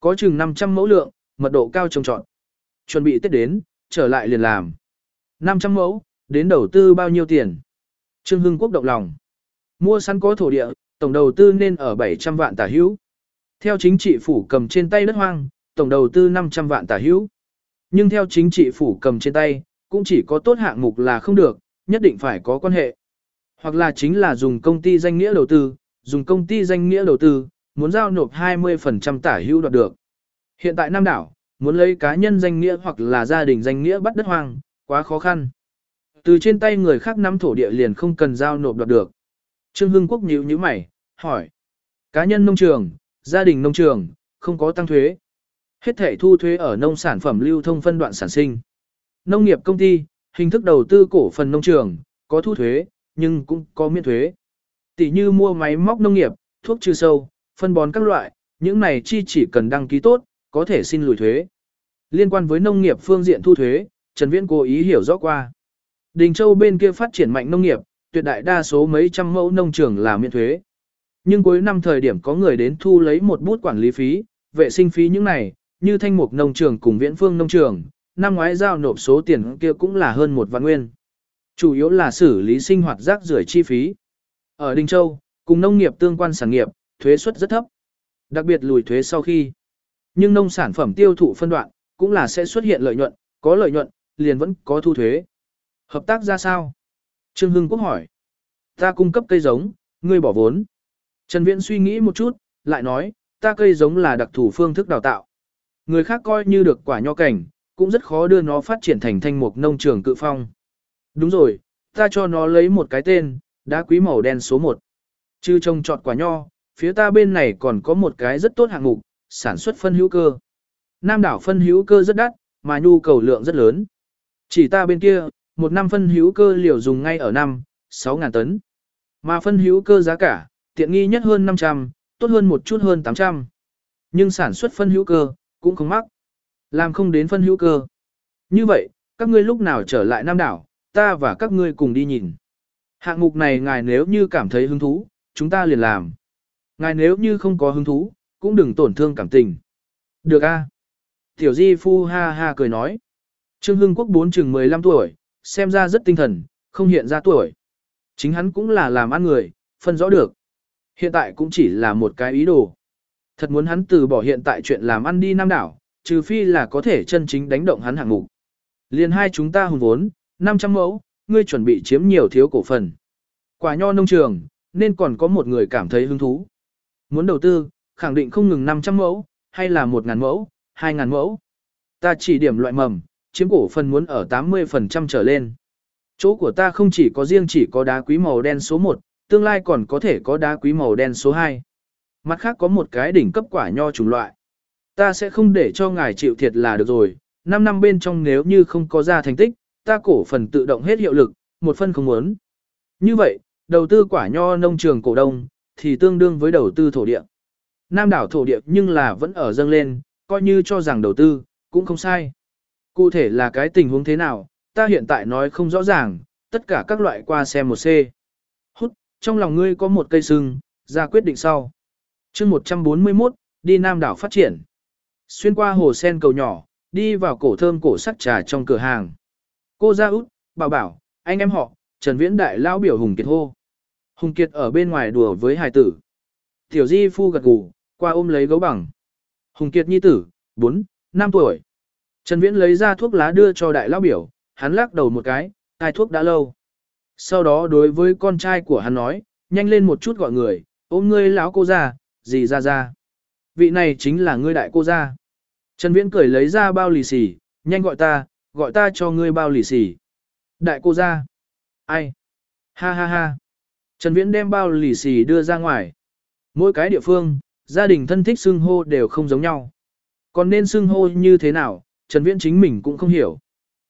Có chừng 500 mẫu lượng, mật độ cao trồng trọt. Chuẩn bị Tết đến, trở lại liền làm. 500 mẫu, đến đầu tư bao nhiêu tiền? Trương Hưng Quốc động lòng. Mua sẵn có thổ địa, tổng đầu tư nên ở 700 vạn tả hữu. Theo chính trị phủ cầm trên tay đất hoang, tổng đầu tư 500 vạn tả hữu. Nhưng theo chính trị phủ cầm trên tay, cũng chỉ có tốt hạng mục là không được, nhất định phải có quan hệ. Hoặc là chính là dùng công ty danh nghĩa đầu tư, dùng công ty danh nghĩa đầu tư, muốn giao nộp 20% tả hữu đoạt được. Hiện tại Nam đảo, muốn lấy cá nhân danh nghĩa hoặc là gia đình danh nghĩa bắt đất hoang, quá khó khăn. Từ trên tay người khác nắm thổ địa liền không cần giao nộp đoạt được. Trương Hưng Quốc nhíu nhíu mày, hỏi. Cá nhân nông trường, gia đình nông trường, không có tăng thuế. Hết thể thu thuế ở nông sản phẩm lưu thông phân đoạn sản sinh. Nông nghiệp công ty, hình thức đầu tư cổ phần nông trường, có thu thuế, nhưng cũng có miễn thuế. Tỷ như mua máy móc nông nghiệp, thuốc trừ sâu, phân bón các loại, những này chi chỉ cần đăng ký tốt, có thể xin lùi thuế. Liên quan với nông nghiệp phương diện thu thuế, Trần Viễn cố ý hiểu rõ qua. Đình Châu bên kia phát triển mạnh nông nghiệp, tuyệt đại đa số mấy trăm mẫu nông trường là miễn thuế. Nhưng cuối năm thời điểm có người đến thu lấy một bút quản lý phí, vệ sinh phí những này, như thanh mục nông trường cùng viễn phương nông trường, năm ngoái giao nộp số tiền kia cũng là hơn một vạn nguyên. Chủ yếu là xử lý sinh hoạt rác rưởi chi phí. Ở Đình Châu, cùng nông nghiệp tương quan sản nghiệp, thuế suất rất thấp. Đặc biệt lùi thuế sau khi. Nhưng nông sản phẩm tiêu thụ phân đoạn, cũng là sẽ xuất hiện lợi nhuận, có lợi nhuận, liền vẫn có thu thuế. Hợp tác ra sao? Trương Hưng Quốc hỏi. Ta cung cấp cây giống, ngươi bỏ vốn. Trần Viễn suy nghĩ một chút, lại nói, ta cây giống là đặc thù phương thức đào tạo. Người khác coi như được quả nho cảnh, cũng rất khó đưa nó phát triển thành thanh mục nông trường cự phong. Đúng rồi, ta cho nó lấy một cái tên, đá quý màu đen số 1. Chư trông trọt quả nho, phía ta bên này còn có một cái rất tốt hạng mục, sản xuất phân hữu cơ. Nam đảo phân hữu cơ rất đắt, mà nhu cầu lượng rất lớn. Chỉ ta bên kia, một năm phân hữu cơ liều dùng ngay ở năm, 6.000 tấn. Mà phân hữu cơ giá cả, tiện nghi nhất hơn 500, tốt hơn một chút hơn 800. Nhưng sản xuất phân hữu cơ, cũng không mắc. Làm không đến phân hữu cơ. Như vậy, các ngươi lúc nào trở lại Nam đảo, ta và các ngươi cùng đi nhìn. Hạng mục này ngài nếu như cảm thấy hứng thú, chúng ta liền làm. Ngài nếu như không có hứng thú, cũng đừng tổn thương cảm tình. Được a. Tiểu Di Phu ha ha cười nói. Trương Hưng Quốc bốn chừng 15 tuổi, xem ra rất tinh thần, không hiện ra tuổi. Chính hắn cũng là làm ăn người, phân rõ được. Hiện tại cũng chỉ là một cái ý đồ. Thật muốn hắn từ bỏ hiện tại chuyện làm ăn đi Nam đảo, trừ phi là có thể chân chính đánh động hắn hạng mục. Liền hai chúng ta hùng vốn, 500 mẫu, ngươi chuẩn bị chiếm nhiều thiếu cổ phần. Quả nho nông trường, nên còn có một người cảm thấy hứng thú. Muốn đầu tư, khẳng định không ngừng 500 mẫu, hay là 1.000 mẫu, 2.000 mẫu. Ta chỉ điểm loại mầm, chiếm cổ phần muốn ở 80% trở lên. Chỗ của ta không chỉ có riêng chỉ có đá quý màu đen số 1, tương lai còn có thể có đá quý màu đen số 2. Mặt khác có một cái đỉnh cấp quả nho chủng loại. Ta sẽ không để cho ngài chịu thiệt là được rồi, 5 năm bên trong nếu như không có ra thành tích, ta cổ phần tự động hết hiệu lực, một phân không muốn. Như vậy, đầu tư quả nho nông trường cổ đông, thì tương đương với đầu tư thổ địa. Nam đảo thổ địa nhưng là vẫn ở dâng lên, coi như cho rằng đầu tư, cũng không sai. Cụ thể là cái tình huống thế nào, ta hiện tại nói không rõ ràng, tất cả các loại qua xem một C. Hút, trong lòng ngươi có một cây sưng, ra quyết định sau. chương 141, đi Nam đảo phát triển. Xuyên qua hồ sen cầu nhỏ, đi vào cổ thơm cổ sắc trà trong cửa hàng. Cô ra út, bảo bảo, anh em họ, Trần Viễn Đại lão biểu Hùng Kiệt hô. Hùng Kiệt ở bên ngoài đùa với hài tử. Tiểu Di Phu gật gù, qua ôm lấy gấu bằng. Hùng Kiệt nhi tử, 4, 5 tuổi. Trần Viễn lấy ra thuốc lá đưa cho đại lão biểu, hắn lắc đầu một cái, cai thuốc đã lâu. Sau đó đối với con trai của hắn nói, nhanh lên một chút gọi người, ôm ngươi lão cô ra, gì ra ra. Vị này chính là ngươi đại cô ra. Trần Viễn cười lấy ra bao lì xì, nhanh gọi ta, gọi ta cho ngươi bao lì xì. Đại cô ra. Ai? Ha ha ha. Trần Viễn đem bao lì xì đưa ra ngoài. Mỗi cái địa phương, gia đình thân thích xưng hô đều không giống nhau. Còn nên xưng hô như thế nào, Trần Viễn chính mình cũng không hiểu.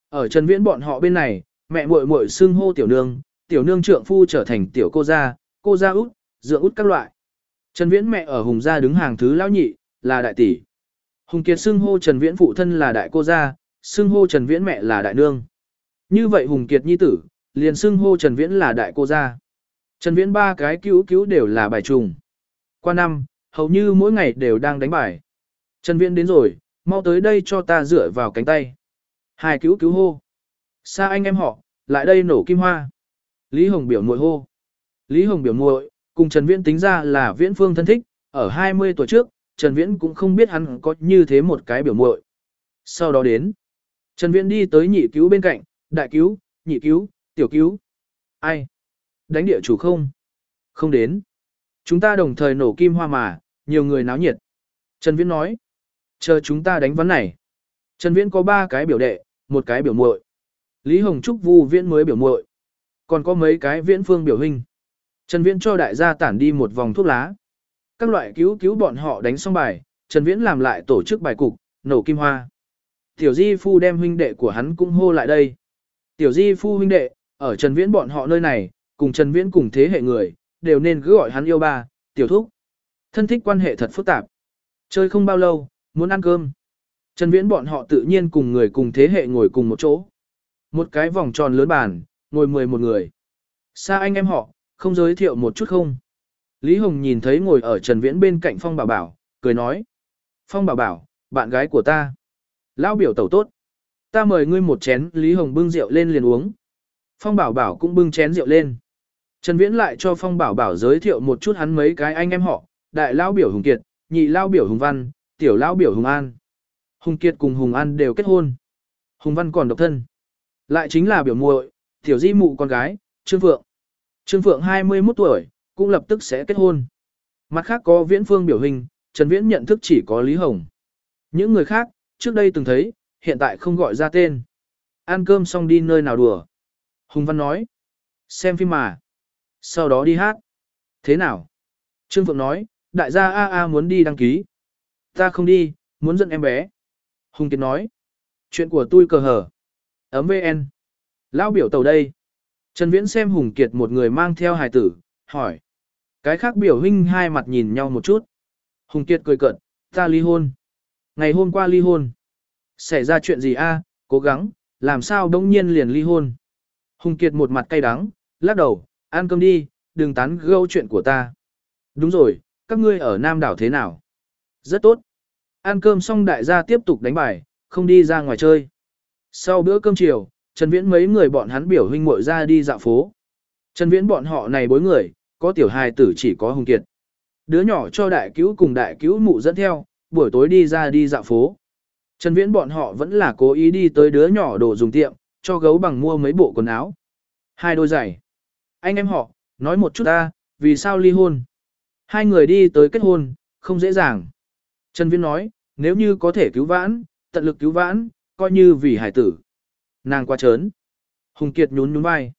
Ở Trần Viễn bọn họ bên này, mẹ muội muội xưng hô tiểu nương, tiểu nương trượng phu trở thành tiểu cô gia, cô gia út, dượng út các loại. Trần Viễn mẹ ở Hùng gia đứng hàng thứ lão nhị, là đại tỷ. Hùng Kiệt xưng hô Trần Viễn phụ thân là đại cô gia, xưng hô Trần Viễn mẹ là đại nương. Như vậy Hùng Kiệt nhi tử, liền xưng hô Trần Viễn là đại cô gia. Trần Viễn ba cái cứu cứu đều là bài trùng. Qua năm, hầu như mỗi ngày đều đang đánh bài. Trần Viễn đến rồi, mau tới đây cho ta dựa vào cánh tay. Hai cứu cứu hô. Xa anh em họ, lại đây nổ kim hoa. Lý Hồng biểu muội hô. Lý Hồng biểu muội cùng Trần Viễn tính ra là Viễn Phương thân thích, ở 20 tuổi trước, Trần Viễn cũng không biết hắn có như thế một cái biểu muội. Sau đó đến, Trần Viễn đi tới nhị cứu bên cạnh, đại cứu, nhị cứu, tiểu cứu. Ai? Đánh địa chủ không? Không đến. Chúng ta đồng thời nổ kim hoa mà, nhiều người náo nhiệt. Trần Viễn nói. Chờ chúng ta đánh vấn này. Trần Viễn có ba cái biểu đệ, một cái biểu muội. Lý Hồng Trúc Vu Viễn mới biểu muội. Còn có mấy cái Viễn Phương biểu hình. Trần Viễn cho đại gia tản đi một vòng thuốc lá. Các loại cứu cứu bọn họ đánh xong bài, Trần Viễn làm lại tổ chức bài cục, nổ kim hoa. Tiểu Di Phu đem huynh đệ của hắn cũng hô lại đây. Tiểu di phu huynh đệ, ở Trần Viễn bọn họ nơi này, cùng Trần Viễn cùng thế hệ người, đều nên cứ gọi hắn yêu ba, tiểu thúc. Thân thích quan hệ thật phức tạp. Chơi không bao lâu, muốn ăn cơm. Trần Viễn bọn họ tự nhiên cùng người cùng thế hệ ngồi cùng một chỗ. Một cái vòng tròn lớn bàn, ngồi mười một người. Xa anh em họ, không giới thiệu một chút không? Lý Hồng nhìn thấy ngồi ở Trần Viễn bên cạnh Phong Bảo Bảo, cười nói. Phong Bảo Bảo, bạn gái của ta. Lão biểu tẩu tốt. Ta mời ngươi một chén, Lý Hồng bưng rượu lên liền uống. Phong Bảo Bảo cũng bưng chén rượu lên. Trần Viễn lại cho Phong Bảo Bảo giới thiệu một chút hắn mấy cái anh em họ, đại lão biểu Hùng Kiệt, nhị lão biểu Hùng Văn, tiểu lão biểu Hùng An. Hùng Kiệt cùng Hùng An đều kết hôn. Hùng Văn còn độc thân. Lại chính là biểu muội, tiểu di mụ con gái, Trương Phượng. Trương Phượng 21 tuổi, cũng lập tức sẽ kết hôn. Mặt khác có Viễn Phương biểu hình, Trần Viễn nhận thức chỉ có Lý Hồng. Những người khác, trước đây từng thấy, hiện tại không gọi ra tên. Ăn cơm xong đi nơi nào đùa. Hùng Văn nói. Xem phim mà. Sau đó đi hát. Thế nào? Trương Phượng nói, đại gia A A muốn đi đăng ký. Ta không đi, muốn dẫn em bé. Hùng Kiệt nói. Chuyện của tôi cờ hở. Ấm VN. Lão biểu tàu đây. Trần Viễn xem Hùng Kiệt một người mang theo hài tử, hỏi. Cái khác biểu huynh hai mặt nhìn nhau một chút. Hùng Kiệt cười cợt, ta ly hôn. Ngày hôm qua ly hôn. Xảy ra chuyện gì a? cố gắng, làm sao đông nhiên liền ly hôn. Hùng Kiệt một mặt cay đắng, lắc đầu, ăn cơm đi, đừng tán gẫu chuyện của ta. Đúng rồi, các ngươi ở Nam đảo thế nào? Rất tốt. Ăn cơm xong đại gia tiếp tục đánh bài, không đi ra ngoài chơi. Sau bữa cơm chiều, Trần Viễn mấy người bọn hắn biểu huynh muội ra đi dạo phố. Trần Viễn bọn họ này bốn người, có tiểu hài tử chỉ có Hùng Kiệt. Đứa nhỏ cho đại cứu cùng đại cứu mụ dẫn theo, buổi tối đi ra đi dạo phố. Trần Viễn bọn họ vẫn là cố ý đi tới đứa nhỏ đồ dùng tiệm, cho gấu bằng mua mấy bộ quần áo. Hai đôi giày. Anh em họ, nói một chút ta, vì sao ly hôn? Hai người đi tới kết hôn, không dễ dàng. Trần Viễn nói, nếu như có thể cứu vãn, tận lực cứu vãn, coi như vì hải tử. Nàng quá trớn. Hùng Kiệt nhún nhún vai.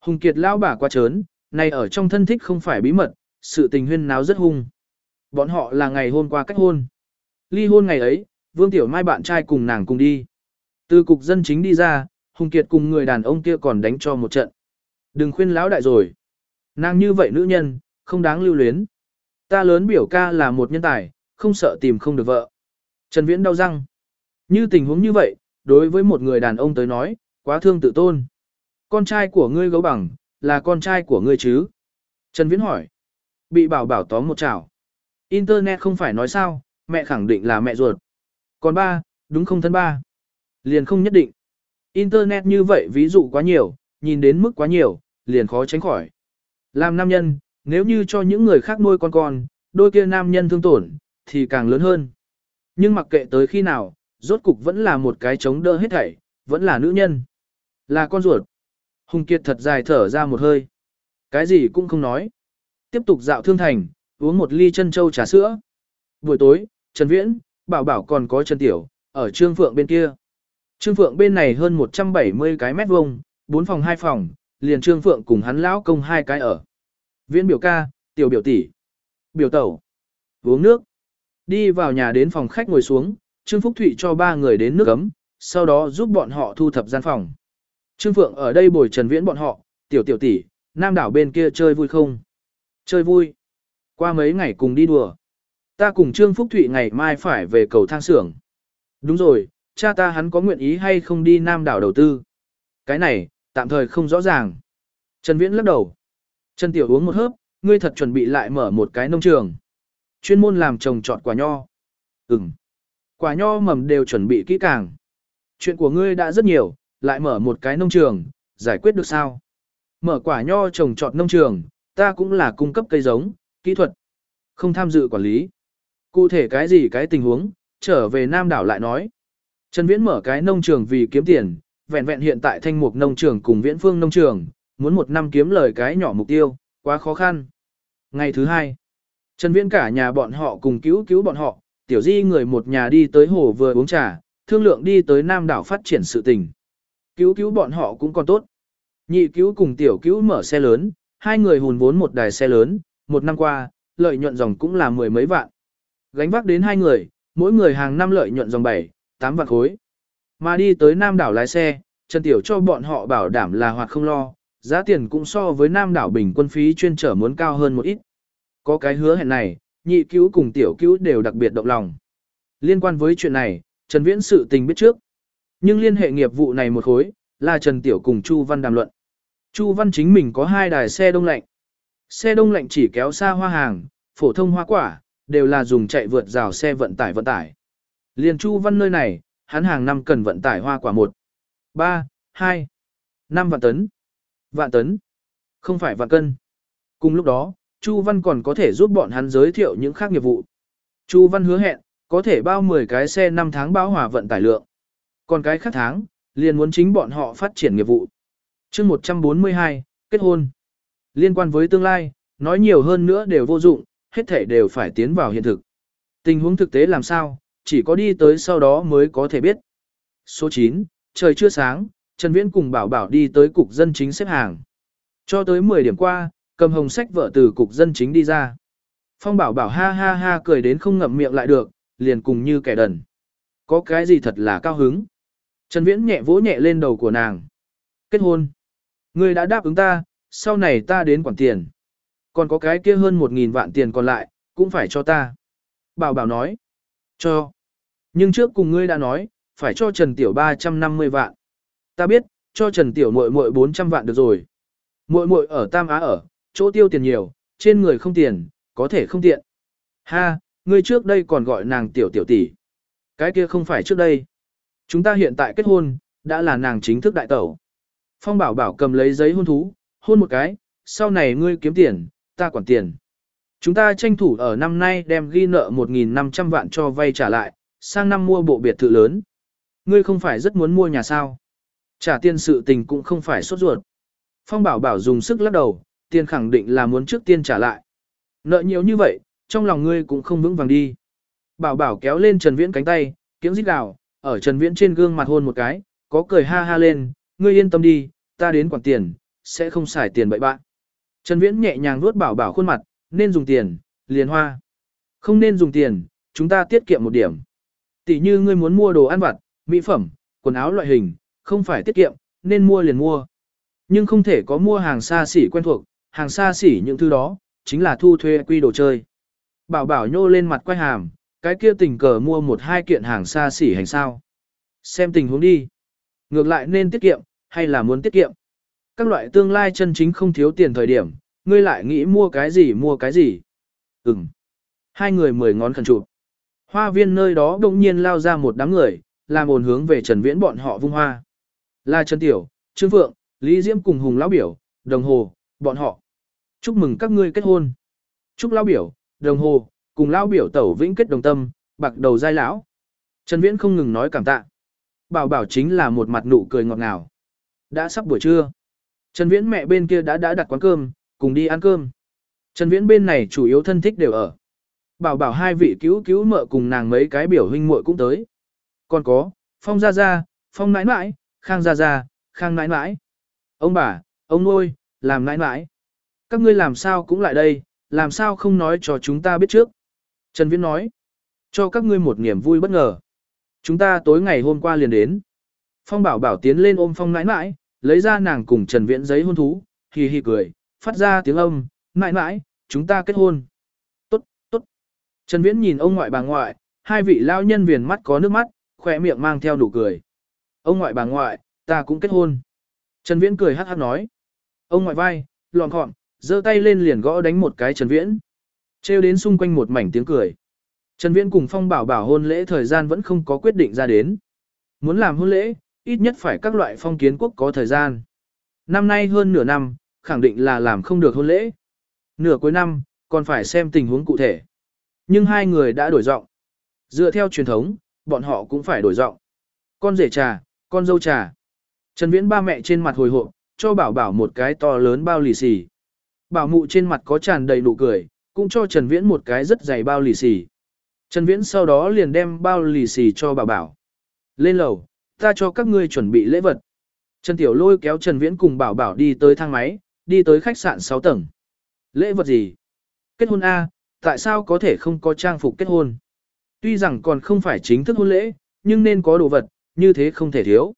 Hùng Kiệt lao bà quá trớn, này ở trong thân thích không phải bí mật, sự tình huyên náo rất hung. Bọn họ là ngày hôm qua cách hôn. Ly hôn ngày ấy, Vương Tiểu Mai bạn trai cùng nàng cùng đi. Từ cục dân chính đi ra, Hùng Kiệt cùng người đàn ông kia còn đánh cho một trận. Đừng khuyên lão đại rồi. Nàng như vậy nữ nhân, không đáng lưu luyến. Ta lớn biểu ca là một nhân tài, không sợ tìm không được vợ. Trần Viễn đau răng. Như tình huống như vậy, đối với một người đàn ông tới nói, quá thương tự tôn. Con trai của ngươi gấu bằng, là con trai của ngươi chứ? Trần Viễn hỏi. Bị bảo bảo tóm một chảo. Internet không phải nói sao, mẹ khẳng định là mẹ ruột. Còn ba, đúng không thân ba? Liền không nhất định. Internet như vậy ví dụ quá nhiều, nhìn đến mức quá nhiều, liền khó tránh khỏi. Làm nam nhân, nếu như cho những người khác nuôi con con, đôi kia nam nhân thương tổn, thì càng lớn hơn. Nhưng mặc kệ tới khi nào, rốt cục vẫn là một cái chống đỡ hết thảy, vẫn là nữ nhân. Là con ruột. Hùng Kiệt thật dài thở ra một hơi. Cái gì cũng không nói. Tiếp tục dạo thương thành, uống một ly chân châu trà sữa. Buổi tối, Trần Viễn, Bảo Bảo còn có Trần Tiểu, ở Trương Phượng bên kia. Trương Phượng bên này hơn 170 cái mét vuông, 4 phòng 2 phòng, liền Trương Phượng cùng hắn lão công hai cái ở. Viễn biểu ca, tiểu biểu tỷ, biểu tẩu, uống nước. Đi vào nhà đến phòng khách ngồi xuống, Trương Phúc Thụy cho ba người đến nước ấm, sau đó giúp bọn họ thu thập gian phòng. Trương Phượng ở đây bồi Trần Viễn bọn họ, tiểu tiểu tỷ, Nam đảo bên kia chơi vui không? Chơi vui. Qua mấy ngày cùng đi đùa. Ta cùng Trương Phúc Thụy ngày mai phải về cầu thang xưởng. Đúng rồi, cha ta hắn có nguyện ý hay không đi Nam đảo đầu tư. Cái này, tạm thời không rõ ràng. Trần Viễn lắc đầu. Trần Tiểu uống một hớp, ngươi thật chuẩn bị lại mở một cái nông trường. Chuyên môn làm trồng trọt quả nho. Ừm. Quả nho mầm đều chuẩn bị kỹ càng. Chuyện của ngươi đã rất nhiều, lại mở một cái nông trường, giải quyết được sao? Mở quả nho trồng trọt nông trường, ta cũng là cung cấp cây giống, kỹ thuật, không tham dự quản lý. Cụ thể cái gì cái tình huống, trở về Nam đảo lại nói. Trần Viễn mở cái nông trường vì kiếm tiền, vẹn vẹn hiện tại thanh mục nông trường cùng viễn phương nông trường, muốn một năm kiếm lời cái nhỏ mục tiêu, quá khó khăn. Ngày thứ hai, Trần Viễn cả nhà bọn họ cùng cứu cứu bọn họ, tiểu di người một nhà đi tới hồ vừa uống trà, thương lượng đi tới Nam đảo phát triển sự tình. Cứu cứu bọn họ cũng còn tốt. Nhị cứu cùng tiểu cứu mở xe lớn, hai người hùn vốn một đài xe lớn, một năm qua, lợi nhuận dòng cũng là mười mấy vạn. Gánh vác đến hai người, mỗi người hàng năm lợi nhuận dòng 7, 8 vạn khối. Mà đi tới Nam đảo lái xe, Trần Tiểu cho bọn họ bảo đảm là hoặc không lo, giá tiền cũng so với nam đảo bình quân phí chuyên trở muốn cao hơn một ít. Có cái hứa hẹn này, nhị cứu cùng tiểu cứu đều đặc biệt động lòng. Liên quan với chuyện này, Trần Viễn sự tình biết trước. Nhưng liên hệ nghiệp vụ này một khối, là Trần Tiểu cùng Chu Văn đàm luận. Chu Văn chính mình có hai đài xe đông lạnh. Xe đông lạnh chỉ kéo xa hoa hàng, phổ thông hoa quả, đều là dùng chạy vượt rào xe vận tải vận tải. Liên Chu Văn nơi này, hắn hàng năm cần vận tải hoa quả 1, 3, 2, 5 vạn tấn. Vạn tấn, không phải vạn cân. Cùng lúc đó, Chu Văn còn có thể giúp bọn hắn giới thiệu những khác nghiệp vụ. Chu Văn hứa hẹn, có thể bao 10 cái xe 5 tháng báo hòa vận tải lượng. Còn cái khác tháng, liền muốn chính bọn họ phát triển nghiệp vụ. chương 142, kết hôn. Liên quan với tương lai, nói nhiều hơn nữa đều vô dụng, hết thể đều phải tiến vào hiện thực. Tình huống thực tế làm sao, chỉ có đi tới sau đó mới có thể biết. Số 9, trời chưa sáng, Trần Viễn cùng Bảo Bảo đi tới cục dân chính xếp hàng. Cho tới 10 điểm qua, cầm hồng sách vợ từ cục dân chính đi ra. Phong Bảo Bảo ha ha ha cười đến không ngậm miệng lại được, liền cùng như kẻ đần. Có cái gì thật là cao hứng. Trần Viễn nhẹ vỗ nhẹ lên đầu của nàng. Kết hôn. Ngươi đã đáp ứng ta, sau này ta đến quản tiền. Còn có cái kia hơn 1.000 vạn tiền còn lại, cũng phải cho ta. Bảo bảo nói. Cho. Nhưng trước cùng ngươi đã nói, phải cho Trần Tiểu 350 vạn. Ta biết, cho Trần Tiểu muội muội 400 vạn được rồi. Muội muội ở Tam Á ở, chỗ tiêu tiền nhiều, trên người không tiền, có thể không tiện. Ha, ngươi trước đây còn gọi nàng Tiểu Tiểu tỷ. Cái kia không phải trước đây. Chúng ta hiện tại kết hôn, đã là nàng chính thức đại tẩu. Phong bảo bảo cầm lấy giấy hôn thú, hôn một cái, sau này ngươi kiếm tiền, ta quản tiền. Chúng ta tranh thủ ở năm nay đem ghi nợ 1.500 vạn cho vay trả lại, sang năm mua bộ biệt thự lớn. Ngươi không phải rất muốn mua nhà sao? Trả tiền sự tình cũng không phải sốt ruột. Phong bảo bảo dùng sức lắc đầu, tiền khẳng định là muốn trước tiên trả lại. Nợ nhiều như vậy, trong lòng ngươi cũng không vững vàng đi. Bảo bảo kéo lên Trần Viễn cánh tay, kiếm rít gào, ở Trần Viễn trên gương mặt hôn một cái, có cười ha ha lên, ngươi yên tâm đi, ta đến quản tiền, sẽ không xài tiền bậy bạn. Trần Viễn nhẹ nhàng vuốt bảo bảo khuôn mặt, nên dùng tiền, liền hoa. Không nên dùng tiền, chúng ta tiết kiệm một điểm. Tỷ như ngươi muốn mua đồ ăn vặt, mỹ phẩm, quần áo loại hình, không phải tiết kiệm, nên mua liền mua. Nhưng không thể có mua hàng xa xỉ quen thuộc, hàng xa xỉ những thứ đó, chính là thu thuê quy đồ chơi. Bảo bảo nhô lên mặt quay hàm, cái kia tình cờ mua một hai kiện hàng xa xỉ hành sao. Xem tình huống đi. Ngược lại nên tiết kiệm, hay là muốn tiết kiệm. Các loại tương lai chân chính không thiếu tiền thời điểm, ngươi lại nghĩ mua cái gì mua cái gì. Ừm. Hai người mười ngón khẩn chụp. Hoa viên nơi đó đông nhiên lao ra một đám người, làm ồn hướng về Trần Viễn bọn họ vung hoa. Là Trần Tiểu, Trương Phượng, Lý Diễm cùng Hùng Lão Biểu, Đồng Hồ, bọn họ. Chúc mừng các ngươi kết hôn. Chúc Lão Biểu, Đồng Hồ, cùng Lão Biểu tẩu vĩnh kết đồng tâm, bạc đầu giai lão. Trần Viễn không ngừng nói cảm tạ. Bảo bảo chính là một mặt nụ cười ngọt ngào. Đã sắp buổi trưa. Trần Viễn mẹ bên kia đã đã đặt quán cơm, cùng đi ăn cơm. Trần Viễn bên này chủ yếu thân thích đều ở. Bảo bảo hai vị cứu cứu mợ cùng nàng mấy cái biểu huynh muội cũng tới. Còn có, Phong Gia Gia, Phong nãi nãi, Khang Gia Gia, Khang nãi nãi. Ông bà, ông nuôi, làm nãi nãi. Các ngươi làm sao cũng lại đây, làm sao không nói cho chúng ta biết trước. Trần Viễn nói, cho các ngươi một niềm vui bất ngờ. Chúng ta tối ngày hôm qua liền đến. Phong bảo bảo tiến lên ôm Phong nãi nãi, lấy ra nàng cùng Trần Viễn giấy hôn thú, hì hì cười, phát ra tiếng âm, mãi mãi, chúng ta kết hôn. Tốt, tốt. Trần Viễn nhìn ông ngoại bà ngoại, hai vị lao nhân viền mắt có nước mắt, khỏe miệng mang theo nụ cười. Ông ngoại bà ngoại, ta cũng kết hôn. Trần Viễn cười hát hát nói. Ông ngoại vai, lọn gọn, giơ tay lên liền gõ đánh một cái Trần Viễn. Trêu đến xung quanh một mảnh tiếng cười. Trần Viễn cùng Phong Bảo Bảo hôn lễ thời gian vẫn không có quyết định ra đến. Muốn làm hôn lễ, ít nhất phải các loại phong kiến quốc có thời gian. Năm nay hơn nửa năm, khẳng định là làm không được hôn lễ. Nửa cuối năm, còn phải xem tình huống cụ thể. Nhưng hai người đã đổi giọng. Dựa theo truyền thống, bọn họ cũng phải đổi giọng. Con rể trà, con dâu trà. Trần Viễn ba mẹ trên mặt hồi hộp, cho bảo bảo một cái to lớn bao lì xì. Bảo mụ trên mặt có tràn đầy nụ cười, cũng cho Trần Viễn một cái rất dày bao lì xì. Trần Viễn sau đó liền đem bao lì xì cho bảo bảo. Lên lầu, ta cho các ngươi chuẩn bị lễ vật. Trần Tiểu Lôi kéo Trần Viễn cùng bảo bảo đi tới thang máy, đi tới khách sạn 6 tầng. Lễ vật gì? Kết hôn A, tại sao có thể không có trang phục kết hôn? Tuy rằng còn không phải chính thức hôn lễ, nhưng nên có đồ vật, như thế không thể thiếu.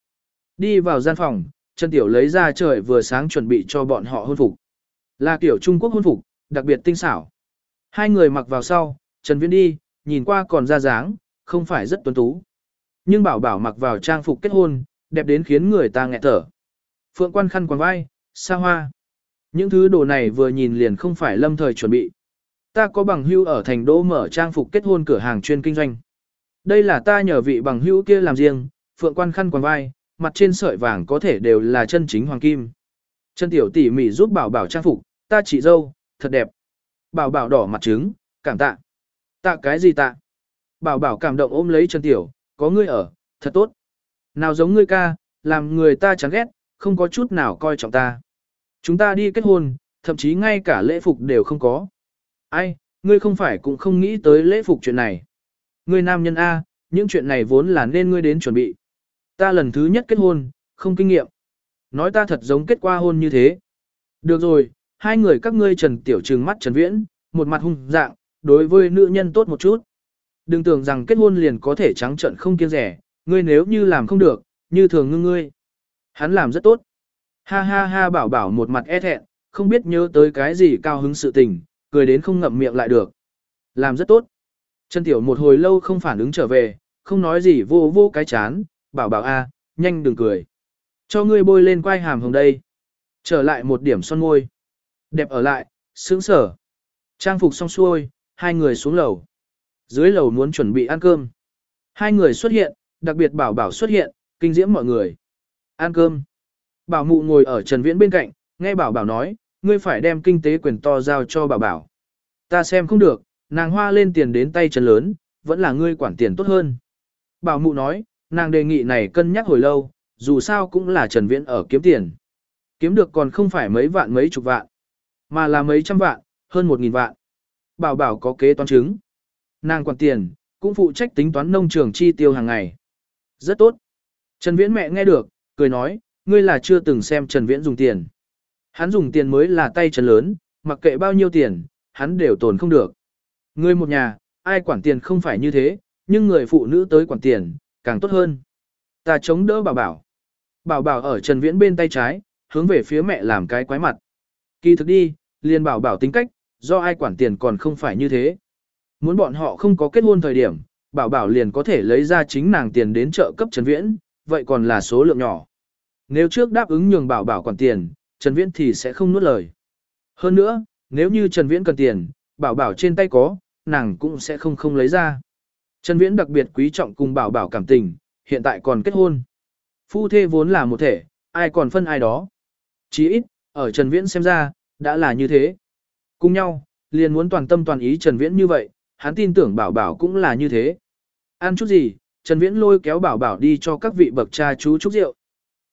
Đi vào gian phòng, Trần Tiểu lấy ra trời vừa sáng chuẩn bị cho bọn họ hôn phục. Là kiểu Trung Quốc hôn phục, đặc biệt tinh xảo. Hai người mặc vào sau, Trần Viễn đi, nhìn qua còn ra dáng, không phải rất tuấn tú. Nhưng bảo bảo mặc vào trang phục kết hôn, đẹp đến khiến người ta nghẹt thở. Phượng quan khăn quàng vai, xa hoa. Những thứ đồ này vừa nhìn liền không phải lâm thời chuẩn bị. Ta có bằng hưu ở thành đô mở trang phục kết hôn cửa hàng chuyên kinh doanh. Đây là ta nhờ vị bằng hữu kia làm riêng, phượng quan khăn quàng vai, mặt trên sợi vàng có thể đều là chân chính hoàng kim. Chân tiểu tỉ mỉ giúp bảo bảo trang phục, ta chỉ dâu, thật đẹp. Bảo bảo đỏ mặt trứng, cảm tạ. Tạ cái gì tạ? Bảo bảo cảm động ôm lấy chân tiểu, có ngươi ở, thật tốt. Nào giống ngươi ca, làm người ta chán ghét, không có chút nào coi trọng ta. Chúng ta đi kết hôn, thậm chí ngay cả lễ phục đều không có. Ai, ngươi không phải cũng không nghĩ tới lễ phục chuyện này. Ngươi nam nhân A, những chuyện này vốn là nên ngươi đến chuẩn bị. Ta lần thứ nhất kết hôn, không kinh nghiệm. Nói ta thật giống kết qua hôn như thế. Được rồi, hai người các ngươi trần tiểu trừng mắt trần viễn, một mặt hung dạng, đối với nữ nhân tốt một chút. Đừng tưởng rằng kết hôn liền có thể trắng trận không kiêng rẻ, ngươi nếu như làm không được, như thường ngưng ngươi. Hắn làm rất tốt. Ha ha ha bảo bảo một mặt e thẹn, không biết nhớ tới cái gì cao hứng sự tình, cười đến không ngậm miệng lại được. Làm rất tốt. Trần Tiểu một hồi lâu không phản ứng trở về, không nói gì vô vô cái chán, bảo bảo a, nhanh đừng cười. Cho ngươi bôi lên quai hàm hồng đây. Trở lại một điểm son môi. Đẹp ở lại, sướng sở. Trang phục xong xuôi, hai người xuống lầu. Dưới lầu muốn chuẩn bị ăn cơm. Hai người xuất hiện, đặc biệt bảo bảo xuất hiện, kinh diễm mọi người. Ăn cơm. Bảo mụ ngồi ở Trần Viễn bên cạnh, nghe bảo bảo nói, ngươi phải đem kinh tế quyền to giao cho bảo bảo. Ta xem không được, nàng hoa lên tiền đến tay trần lớn, vẫn là ngươi quản tiền tốt hơn. Bảo mụ nói, nàng đề nghị này cân nhắc hồi lâu, dù sao cũng là Trần Viễn ở kiếm tiền. Kiếm được còn không phải mấy vạn mấy chục vạn, mà là mấy trăm vạn, hơn một nghìn vạn. Bảo bảo có kế toán chứng. Nàng quản tiền, cũng phụ trách tính toán nông trường chi tiêu hàng ngày. Rất tốt. Trần Viễn mẹ nghe được, cười nói, ngươi là chưa từng xem Trần Viễn dùng tiền. Hắn dùng tiền mới là tay chân lớn, mặc kệ bao nhiêu tiền, hắn đều tồn không được. Ngươi một nhà, ai quản tiền không phải như thế, nhưng người phụ nữ tới quản tiền, càng tốt hơn. Ta chống đỡ bảo bảo. Bảo bảo ở Trần Viễn bên tay trái, hướng về phía mẹ làm cái quái mặt. Kỳ thực đi, liền bảo bảo tính cách, do ai quản tiền còn không phải như thế. Muốn bọn họ không có kết hôn thời điểm, bảo bảo liền có thể lấy ra chính nàng tiền đến trợ cấp Trần Viễn, vậy còn là số lượng nhỏ. Nếu trước đáp ứng nhường bảo bảo quản tiền, Trần Viễn thì sẽ không nuốt lời. Hơn nữa, nếu như Trần Viễn cần tiền, bảo bảo trên tay có, nàng cũng sẽ không không lấy ra. Trần Viễn đặc biệt quý trọng cùng bảo bảo cảm tình, hiện tại còn kết hôn. Phu thê vốn là một thể, ai còn phân ai đó. Chỉ ít, ở Trần Viễn xem ra, đã là như thế. Cùng nhau, liền muốn toàn tâm toàn ý Trần Viễn như vậy, hắn tin tưởng bảo bảo cũng là như thế. Ăn chút gì, Trần Viễn lôi kéo bảo bảo đi cho các vị bậc cha chú chúc rượu.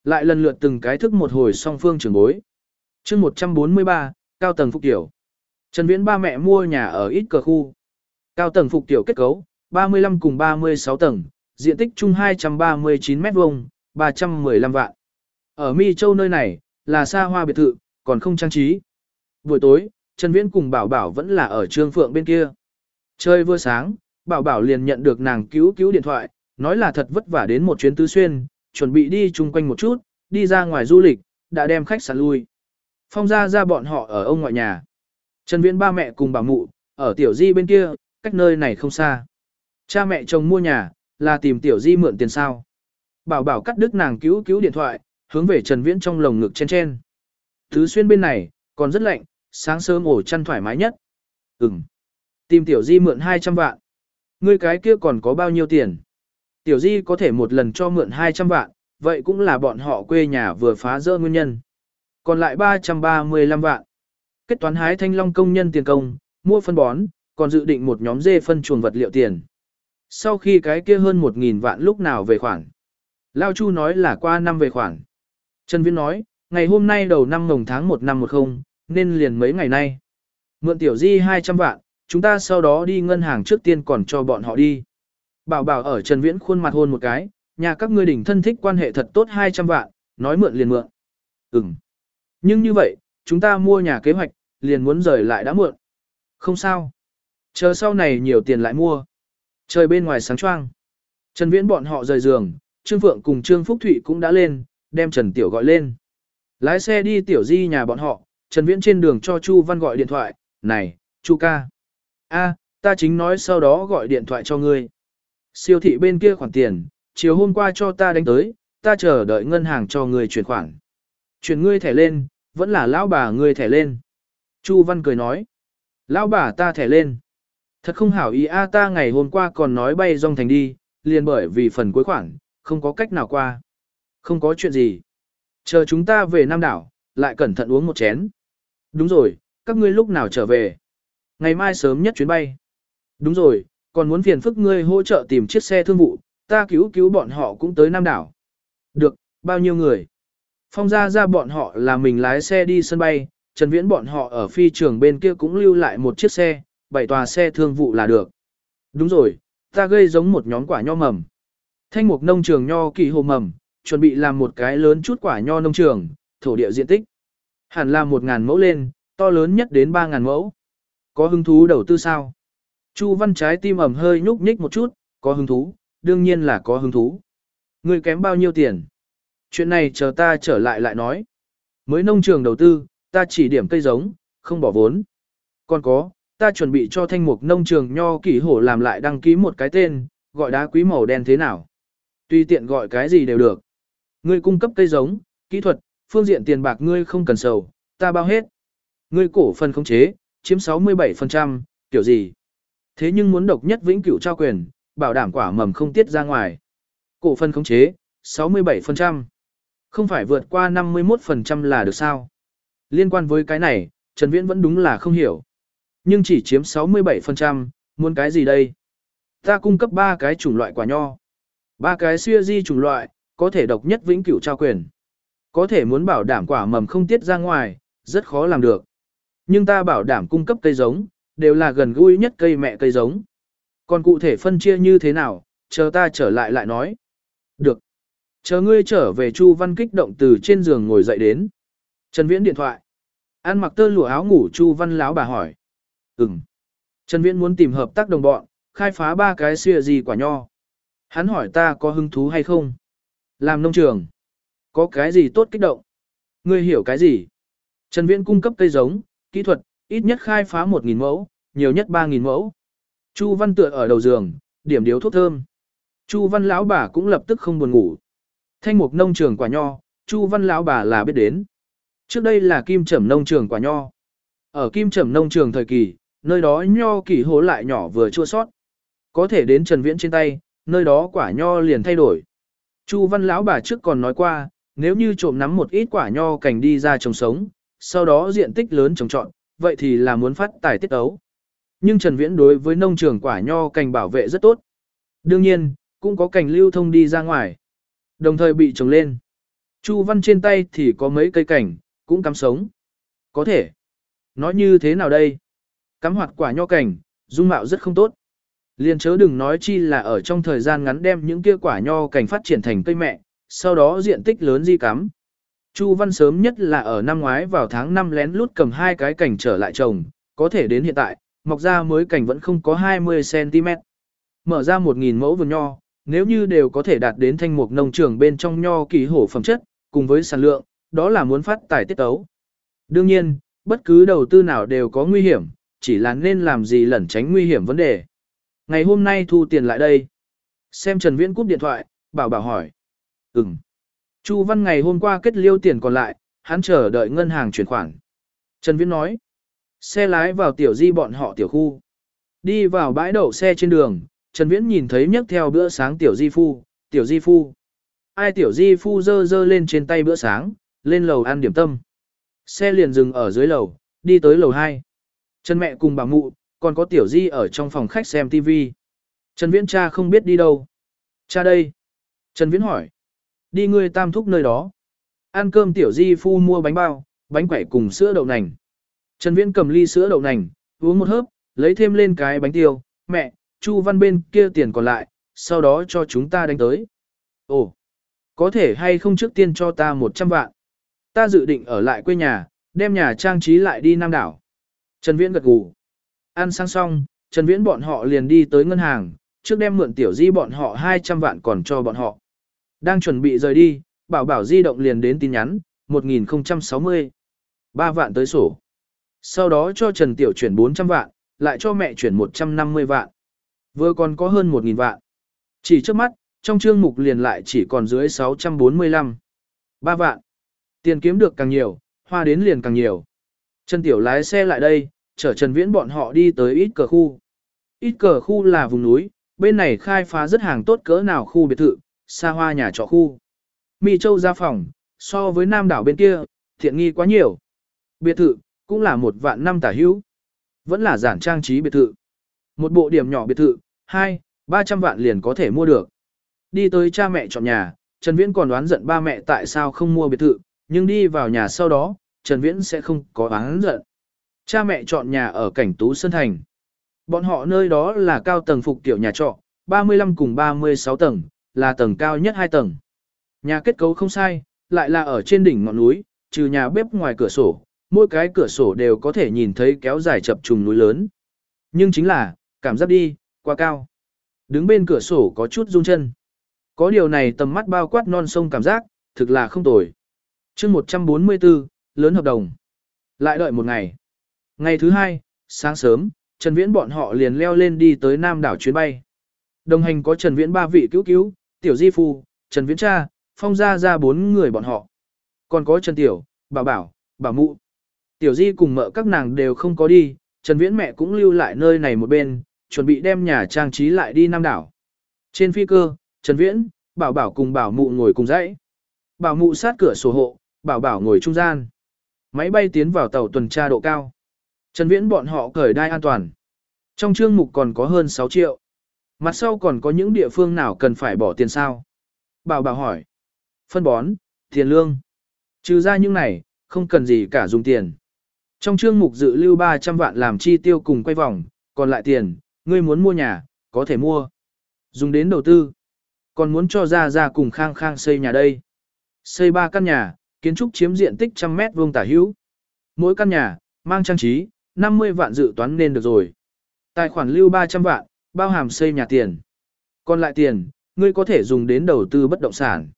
Lại lần lượt từng cái thức một hồi song phương trưởng bối. chương 143, cao tầng phục tiểu. Trần Viễn ba mẹ mua nhà ở ít cờ khu. Cao tầng phục tiểu kết cấu, 35 cùng 36 tầng, diện tích chung 239 mét vuông, 315 vạn. Ở Mi Châu nơi này, là xa hoa biệt thự, còn không trang trí. Buổi tối, Trần Viễn cùng Bảo Bảo vẫn là ở Trương Phượng bên kia. Chơi vừa sáng, Bảo Bảo liền nhận được nàng cứu cứu điện thoại, nói là thật vất vả đến một chuyến tứ xuyên, chuẩn bị đi chung quanh một chút, đi ra ngoài du lịch, đã đem khách sạn lui. Phong ra ra bọn họ ở ông ngoại nhà. Trần Viễn ba mẹ cùng bà mụ, ở tiểu di bên kia, cách nơi này không xa. Cha mẹ chồng mua nhà, là tìm tiểu di mượn tiền sao. Bảo bảo cắt đứt nàng cứu cứu điện thoại, hướng về Trần Viễn trong lồng ngực chen chen. Thứ xuyên bên này, còn rất lạnh, sáng sớm ổ chăn thoải mái nhất. Ừm. Tìm tiểu di mượn 200 vạn. Ngươi cái kia còn có bao nhiêu tiền? Tiểu di có thể một lần cho mượn 200 vạn, vậy cũng là bọn họ quê nhà vừa phá rỡ nguyên nhân. Còn lại 335 vạn. Kết toán hái thanh long công nhân tiền công, mua phân bón, còn dự định một nhóm dê phân chuồng vật liệu tiền. Sau khi cái kia hơn 1.000 vạn lúc nào về khoản. Lao Chu nói là qua năm về khoản. Trần Viễn nói, ngày hôm nay đầu năm mồng tháng 1 năm 10, nên liền mấy ngày nay. Mượn tiểu di 200 vạn, chúng ta sau đó đi ngân hàng trước tiên còn cho bọn họ đi. Bảo bảo ở Trần Viễn khuôn mặt hôn một cái, nhà các ngươi đỉnh thân thích quan hệ thật tốt 200 vạn, nói mượn liền mượn. Ừm. Nhưng như vậy, chúng ta mua nhà kế hoạch, liền muốn rời lại đã mượn Không sao. Chờ sau này nhiều tiền lại mua. Trời bên ngoài sáng choang. Trần Viễn bọn họ rời giường, Trương Phượng cùng Trương Phúc Thụy cũng đã lên, đem Trần Tiểu gọi lên. Lái xe đi Tiểu Di nhà bọn họ, Trần Viễn trên đường cho Chu Văn gọi điện thoại, này, Chu ca a ta chính nói sau đó gọi điện thoại cho ngươi. Siêu thị bên kia khoản tiền, chiều hôm qua cho ta đánh tới, ta chờ đợi ngân hàng cho ngươi chuyển khoản. Chuyển ngươi thẻ lên, vẫn là lão bà ngươi thẻ lên. Chu Văn cười nói, lão bà ta thẻ lên. Thật không hảo ý a ta ngày hôm qua còn nói bay rong thành đi, liền bởi vì phần cuối khoản, không có cách nào qua. Không có chuyện gì. Chờ chúng ta về Nam đảo, lại cẩn thận uống một chén. Đúng rồi, các ngươi lúc nào trở về? Ngày mai sớm nhất chuyến bay. Đúng rồi, còn muốn phiền phức ngươi hỗ trợ tìm chiếc xe thương vụ, ta cứu cứu bọn họ cũng tới Nam đảo. Được, bao nhiêu người? Phong ra ra bọn họ là mình lái xe đi sân bay, Trần Viễn bọn họ ở phi trường bên kia cũng lưu lại một chiếc xe, bảy tòa xe thương vụ là được. Đúng rồi, ta gây giống một nhóm quả nho mầm. Thanh mục nông trường nho kỳ hồ mầm, chuẩn bị làm một cái lớn chút quả nho nông trường, thổ địa diện tích. Hẳn là 1.000 mẫu lên, to lớn nhất đến 3.000 mẫu. Có hứng thú đầu tư sao? Chu văn trái tim ẩm hơi nhúc nhích một chút, có hứng thú, đương nhiên là có hứng thú. Người kém bao nhiêu tiền? Chuyện này chờ ta trở lại lại nói. Mới nông trường đầu tư, ta chỉ điểm cây giống, không bỏ vốn. Còn có, ta chuẩn bị cho thanh mục nông trường nho kỷ hổ làm lại đăng ký một cái tên, gọi đá quý màu đen thế nào. Tùy tiện gọi cái gì đều được. Ngươi cung cấp cây giống, kỹ thuật, phương diện tiền bạc ngươi không cần sầu, ta bao hết. Ngươi cổ phần khống chế, chiếm 67%, kiểu gì? Thế nhưng muốn độc nhất vĩnh cửu trao quyền, bảo đảm quả mầm không tiết ra ngoài. Cổ phần khống chế, 67%. Không phải vượt qua 51% là được sao? Liên quan với cái này, Trần Viễn vẫn đúng là không hiểu. Nhưng chỉ chiếm 67%, muốn cái gì đây? Ta cung cấp 3 cái chủng loại quả nho. ba cái siêu di chủng loại, có thể độc nhất vĩnh cửu trao quyền. Có thể muốn bảo đảm quả mầm không tiết ra ngoài, rất khó làm được. Nhưng ta bảo đảm cung cấp cây giống, đều là gần gũi nhất cây mẹ cây giống. Còn cụ thể phân chia như thế nào, chờ ta trở lại lại nói. Được. Chờ ngươi trở về Chu Văn kích động từ trên giường ngồi dậy đến. Trần Viễn điện thoại. An mặc tơ lụa áo ngủ Chu Văn láo bà hỏi. Ừm. Trần Viễn muốn tìm hợp tác đồng bọn, khai phá ba cái xìa gì quả nho. Hắn hỏi ta có hứng thú hay không? Làm nông trường. Có cái gì tốt kích động? Ngươi hiểu cái gì? Trần Viễn cung cấp cây giống, kỹ thuật, ít nhất khai phá 1.000 mẫu, nhiều nhất 3.000 mẫu. Chu Văn tựa ở đầu giường, điểm điếu thuốc thơm. Chu Văn lão bà cũng lập tức không buồn ngủ. Thanh mục nông trường quả nho, Chu Văn lão bà là biết đến. Trước đây là Kim Trầm nông trường quả nho. Ở Kim Trầm nông trường thời kỳ, nơi đó nho kỳ hố lại nhỏ vừa chua sót. Có thể đến Trần Viễn trên tay, nơi đó quả nho liền thay đổi. Chu Văn lão bà trước còn nói qua, nếu như trộm nắm một ít quả nho cành đi ra trồng sống, sau đó diện tích lớn trồng trọt vậy thì là muốn phát tài tiết ấu. Nhưng Trần Viễn đối với nông trường quả nho cành bảo vệ rất tốt. Đương nhiên, cũng có cành lưu thông đi ra ngoài. Đồng thời bị trồng lên. Chu Văn trên tay thì có mấy cây cảnh, cũng cắm sống. Có thể. Nói như thế nào đây? Cắm hoạt quả nho cảnh, dung mạo rất không tốt. Liên chớ đừng nói chi là ở trong thời gian ngắn đem những kia quả nho cảnh phát triển thành cây mẹ, sau đó diện tích lớn di cắm. Chu Văn sớm nhất là ở năm ngoái vào tháng 5 lén lút cầm hai cái cảnh trở lại trồng, có thể đến hiện tại, mọc ra mới cảnh vẫn không có 20cm. Mở ra 1.000 mẫu vườn nho, nếu như đều có thể đạt đến thanh mục nông trường bên trong nho kỳ hổ phẩm chất, cùng với sản lượng, đó là muốn phát tài tiết tấu. Đương nhiên, bất cứ đầu tư nào đều có nguy hiểm, chỉ là nên làm gì lẩn tránh nguy hiểm vấn đề. Ngày hôm nay thu tiền lại đây. Xem Trần Viễn cúp điện thoại, bảo bảo hỏi. Ừm. Chu Văn ngày hôm qua kết liêu tiền còn lại, hắn chờ đợi ngân hàng chuyển khoản. Trần Viễn nói. Xe lái vào tiểu di bọn họ tiểu khu. Đi vào bãi đậu xe trên đường, Trần Viễn nhìn thấy nhấc theo bữa sáng tiểu di phu, tiểu di phu. Ai tiểu di phu dơ dơ lên trên tay bữa sáng, lên lầu ăn điểm tâm. Xe liền dừng ở dưới lầu, đi tới lầu 2. Trần mẹ cùng bà mụ, còn có tiểu di ở trong phòng khách xem TV. Trần Viễn cha không biết đi đâu. Cha đây. Trần Viễn hỏi. Đi ngươi tam thúc nơi đó. Ăn cơm tiểu di phu mua bánh bao, bánh quẩy cùng sữa đậu nành. Trần Viễn cầm ly sữa đậu nành, uống một hớp, lấy thêm lên cái bánh tiêu. Mẹ, Chu Văn bên kia tiền còn lại, sau đó cho chúng ta đánh tới. Ồ, có thể hay không trước tiên cho ta 100 vạn. Ta dự định ở lại quê nhà, đem nhà trang trí lại đi Nam đảo. Trần Viễn gật gù. Ăn sang xong, Trần Viễn bọn họ liền đi tới ngân hàng, trước đem mượn tiểu di bọn họ 200 vạn còn cho bọn họ. Đang chuẩn bị rời đi, bảo bảo di động liền đến tin nhắn, 1060. 3 vạn tới sổ. Sau đó cho Trần Tiểu chuyển 400 vạn, lại cho mẹ chuyển 150 vạn. Vừa còn có hơn 1.000 vạn. Chỉ trước mắt, trong chương mục liền lại chỉ còn dưới 645. 3 vạn. Tiền kiếm được càng nhiều, hoa đến liền càng nhiều. Trần Tiểu lái xe lại đây, chở Trần Viễn bọn họ đi tới ít cờ khu. Ít cờ khu là vùng núi, bên này khai phá rất hàng tốt cỡ nào khu biệt thự, xa hoa nhà trọ khu. Mỹ Châu ra phòng, so với Nam đảo bên kia, thiện nghi quá nhiều. Biệt thự, cũng là một vạn năm tả hữu. Vẫn là giản trang trí biệt thự. Một bộ điểm nhỏ biệt thự, hai, ba trăm vạn liền có thể mua được. Đi tới cha mẹ chọn nhà, Trần Viễn còn đoán giận ba mẹ tại sao không mua biệt thự, nhưng đi vào nhà sau đó, Trần Viễn sẽ không có oán giận. Cha mẹ chọn nhà ở cảnh Tú Sơn Thành. Bọn họ nơi đó là cao tầng phục tiểu nhà trọ, 35 cùng 36 tầng, là tầng cao nhất hai tầng. Nhà kết cấu không sai, lại là ở trên đỉnh ngọn núi, trừ nhà bếp ngoài cửa sổ, mỗi cái cửa sổ đều có thể nhìn thấy kéo dài chập trùng núi lớn. Nhưng chính là, cảm giác đi, quá cao. Đứng bên cửa sổ có chút rung chân. Có điều này tầm mắt bao quát non sông cảm giác, thực là không tồi. chương 144, lớn hợp đồng. Lại đợi một ngày. Ngày thứ hai, sáng sớm, Trần Viễn bọn họ liền leo lên đi tới Nam đảo chuyến bay. Đồng hành có Trần Viễn ba vị cứu cứu, Tiểu Di Phu, Trần Viễn cha, Phong Gia ra bốn người bọn họ. Còn có Trần Tiểu, bà Bảo, bà Mụ. Tiểu Di cùng mợ các nàng đều không có đi, Trần Viễn mẹ cũng lưu lại nơi này một bên, chuẩn bị đem nhà trang trí lại đi Nam đảo. Trên phi cơ, Trần Viễn, Bảo Bảo cùng Bảo Mụ ngồi cùng dãy. Bảo Mụ sát cửa sổ hộ, Bảo Bảo ngồi trung gian. Máy bay tiến vào tàu tuần tra độ cao. Trần Viễn bọn họ cởi đai an toàn. Trong chương mục còn có hơn 6 triệu. Mặt sau còn có những địa phương nào cần phải bỏ tiền sao? Bảo bảo hỏi. Phân bón, tiền lương. Trừ ra những này, không cần gì cả dùng tiền. Trong chương mục dự lưu 300 vạn làm chi tiêu cùng quay vòng, còn lại tiền, ngươi muốn mua nhà, có thể mua. Dùng đến đầu tư. Còn muốn cho ra ra cùng khang khang xây nhà đây. Xây 3 căn nhà, kiến trúc chiếm diện tích trăm mét vuông tả hữu. Mỗi căn nhà, mang trang trí, 50 vạn dự toán nên được rồi. Tài khoản lưu 300 vạn, bao hàm xây nhà tiền. Còn lại tiền, ngươi có thể dùng đến đầu tư bất động sản.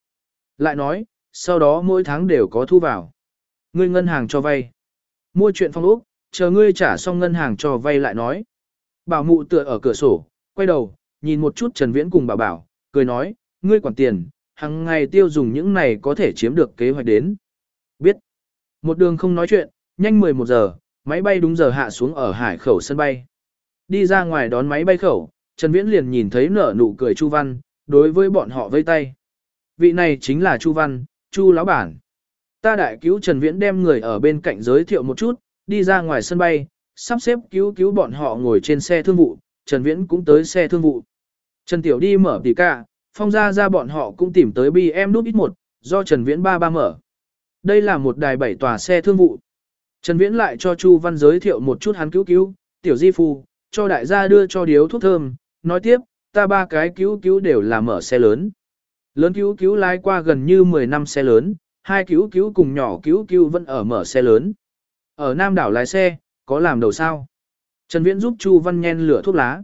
Lại nói, sau đó mỗi tháng đều có thu vào. Ngươi ngân hàng cho vay. Mua chuyện phong ốc, chờ ngươi trả xong ngân hàng cho vay lại nói. Bảo mụ tựa ở cửa sổ, quay đầu, nhìn một chút Trần Viễn cùng bảo bảo, cười nói, ngươi quản tiền, hàng ngày tiêu dùng những này có thể chiếm được kế hoạch đến. Biết. Một đường không nói chuyện, nhanh 11 giờ, máy bay đúng giờ hạ xuống ở hải khẩu sân bay. Đi ra ngoài đón máy bay khẩu, Trần Viễn liền nhìn thấy nở nụ cười Chu Văn, đối với bọn họ vây tay. Vị này chính là Chu Văn, Chu lão bản. Ta đại cứu Trần Viễn đem người ở bên cạnh giới thiệu một chút, đi ra ngoài sân bay, sắp xếp cứu cứu bọn họ ngồi trên xe thương vụ, Trần Viễn cũng tới xe thương vụ. Trần Tiểu đi mở tỉ cả, phong ra ra bọn họ cũng tìm tới BM đút ít một, do Trần Viễn ba ba mở. Đây là một đài bảy tòa xe thương vụ. Trần Viễn lại cho Chu Văn giới thiệu một chút hắn cứu cứu, Tiểu Di Phu, cho đại gia đưa cho điếu thuốc thơm, nói tiếp, ta ba cái cứu cứu đều là mở xe lớn. Lớn cứu cứu lái qua gần như 10 năm xe lớn, hai cứu cứu cùng nhỏ cứu cứu vẫn ở mở xe lớn. Ở Nam đảo lái xe, có làm đầu sao? Trần Viễn giúp Chu Văn nhen lửa thuốc lá.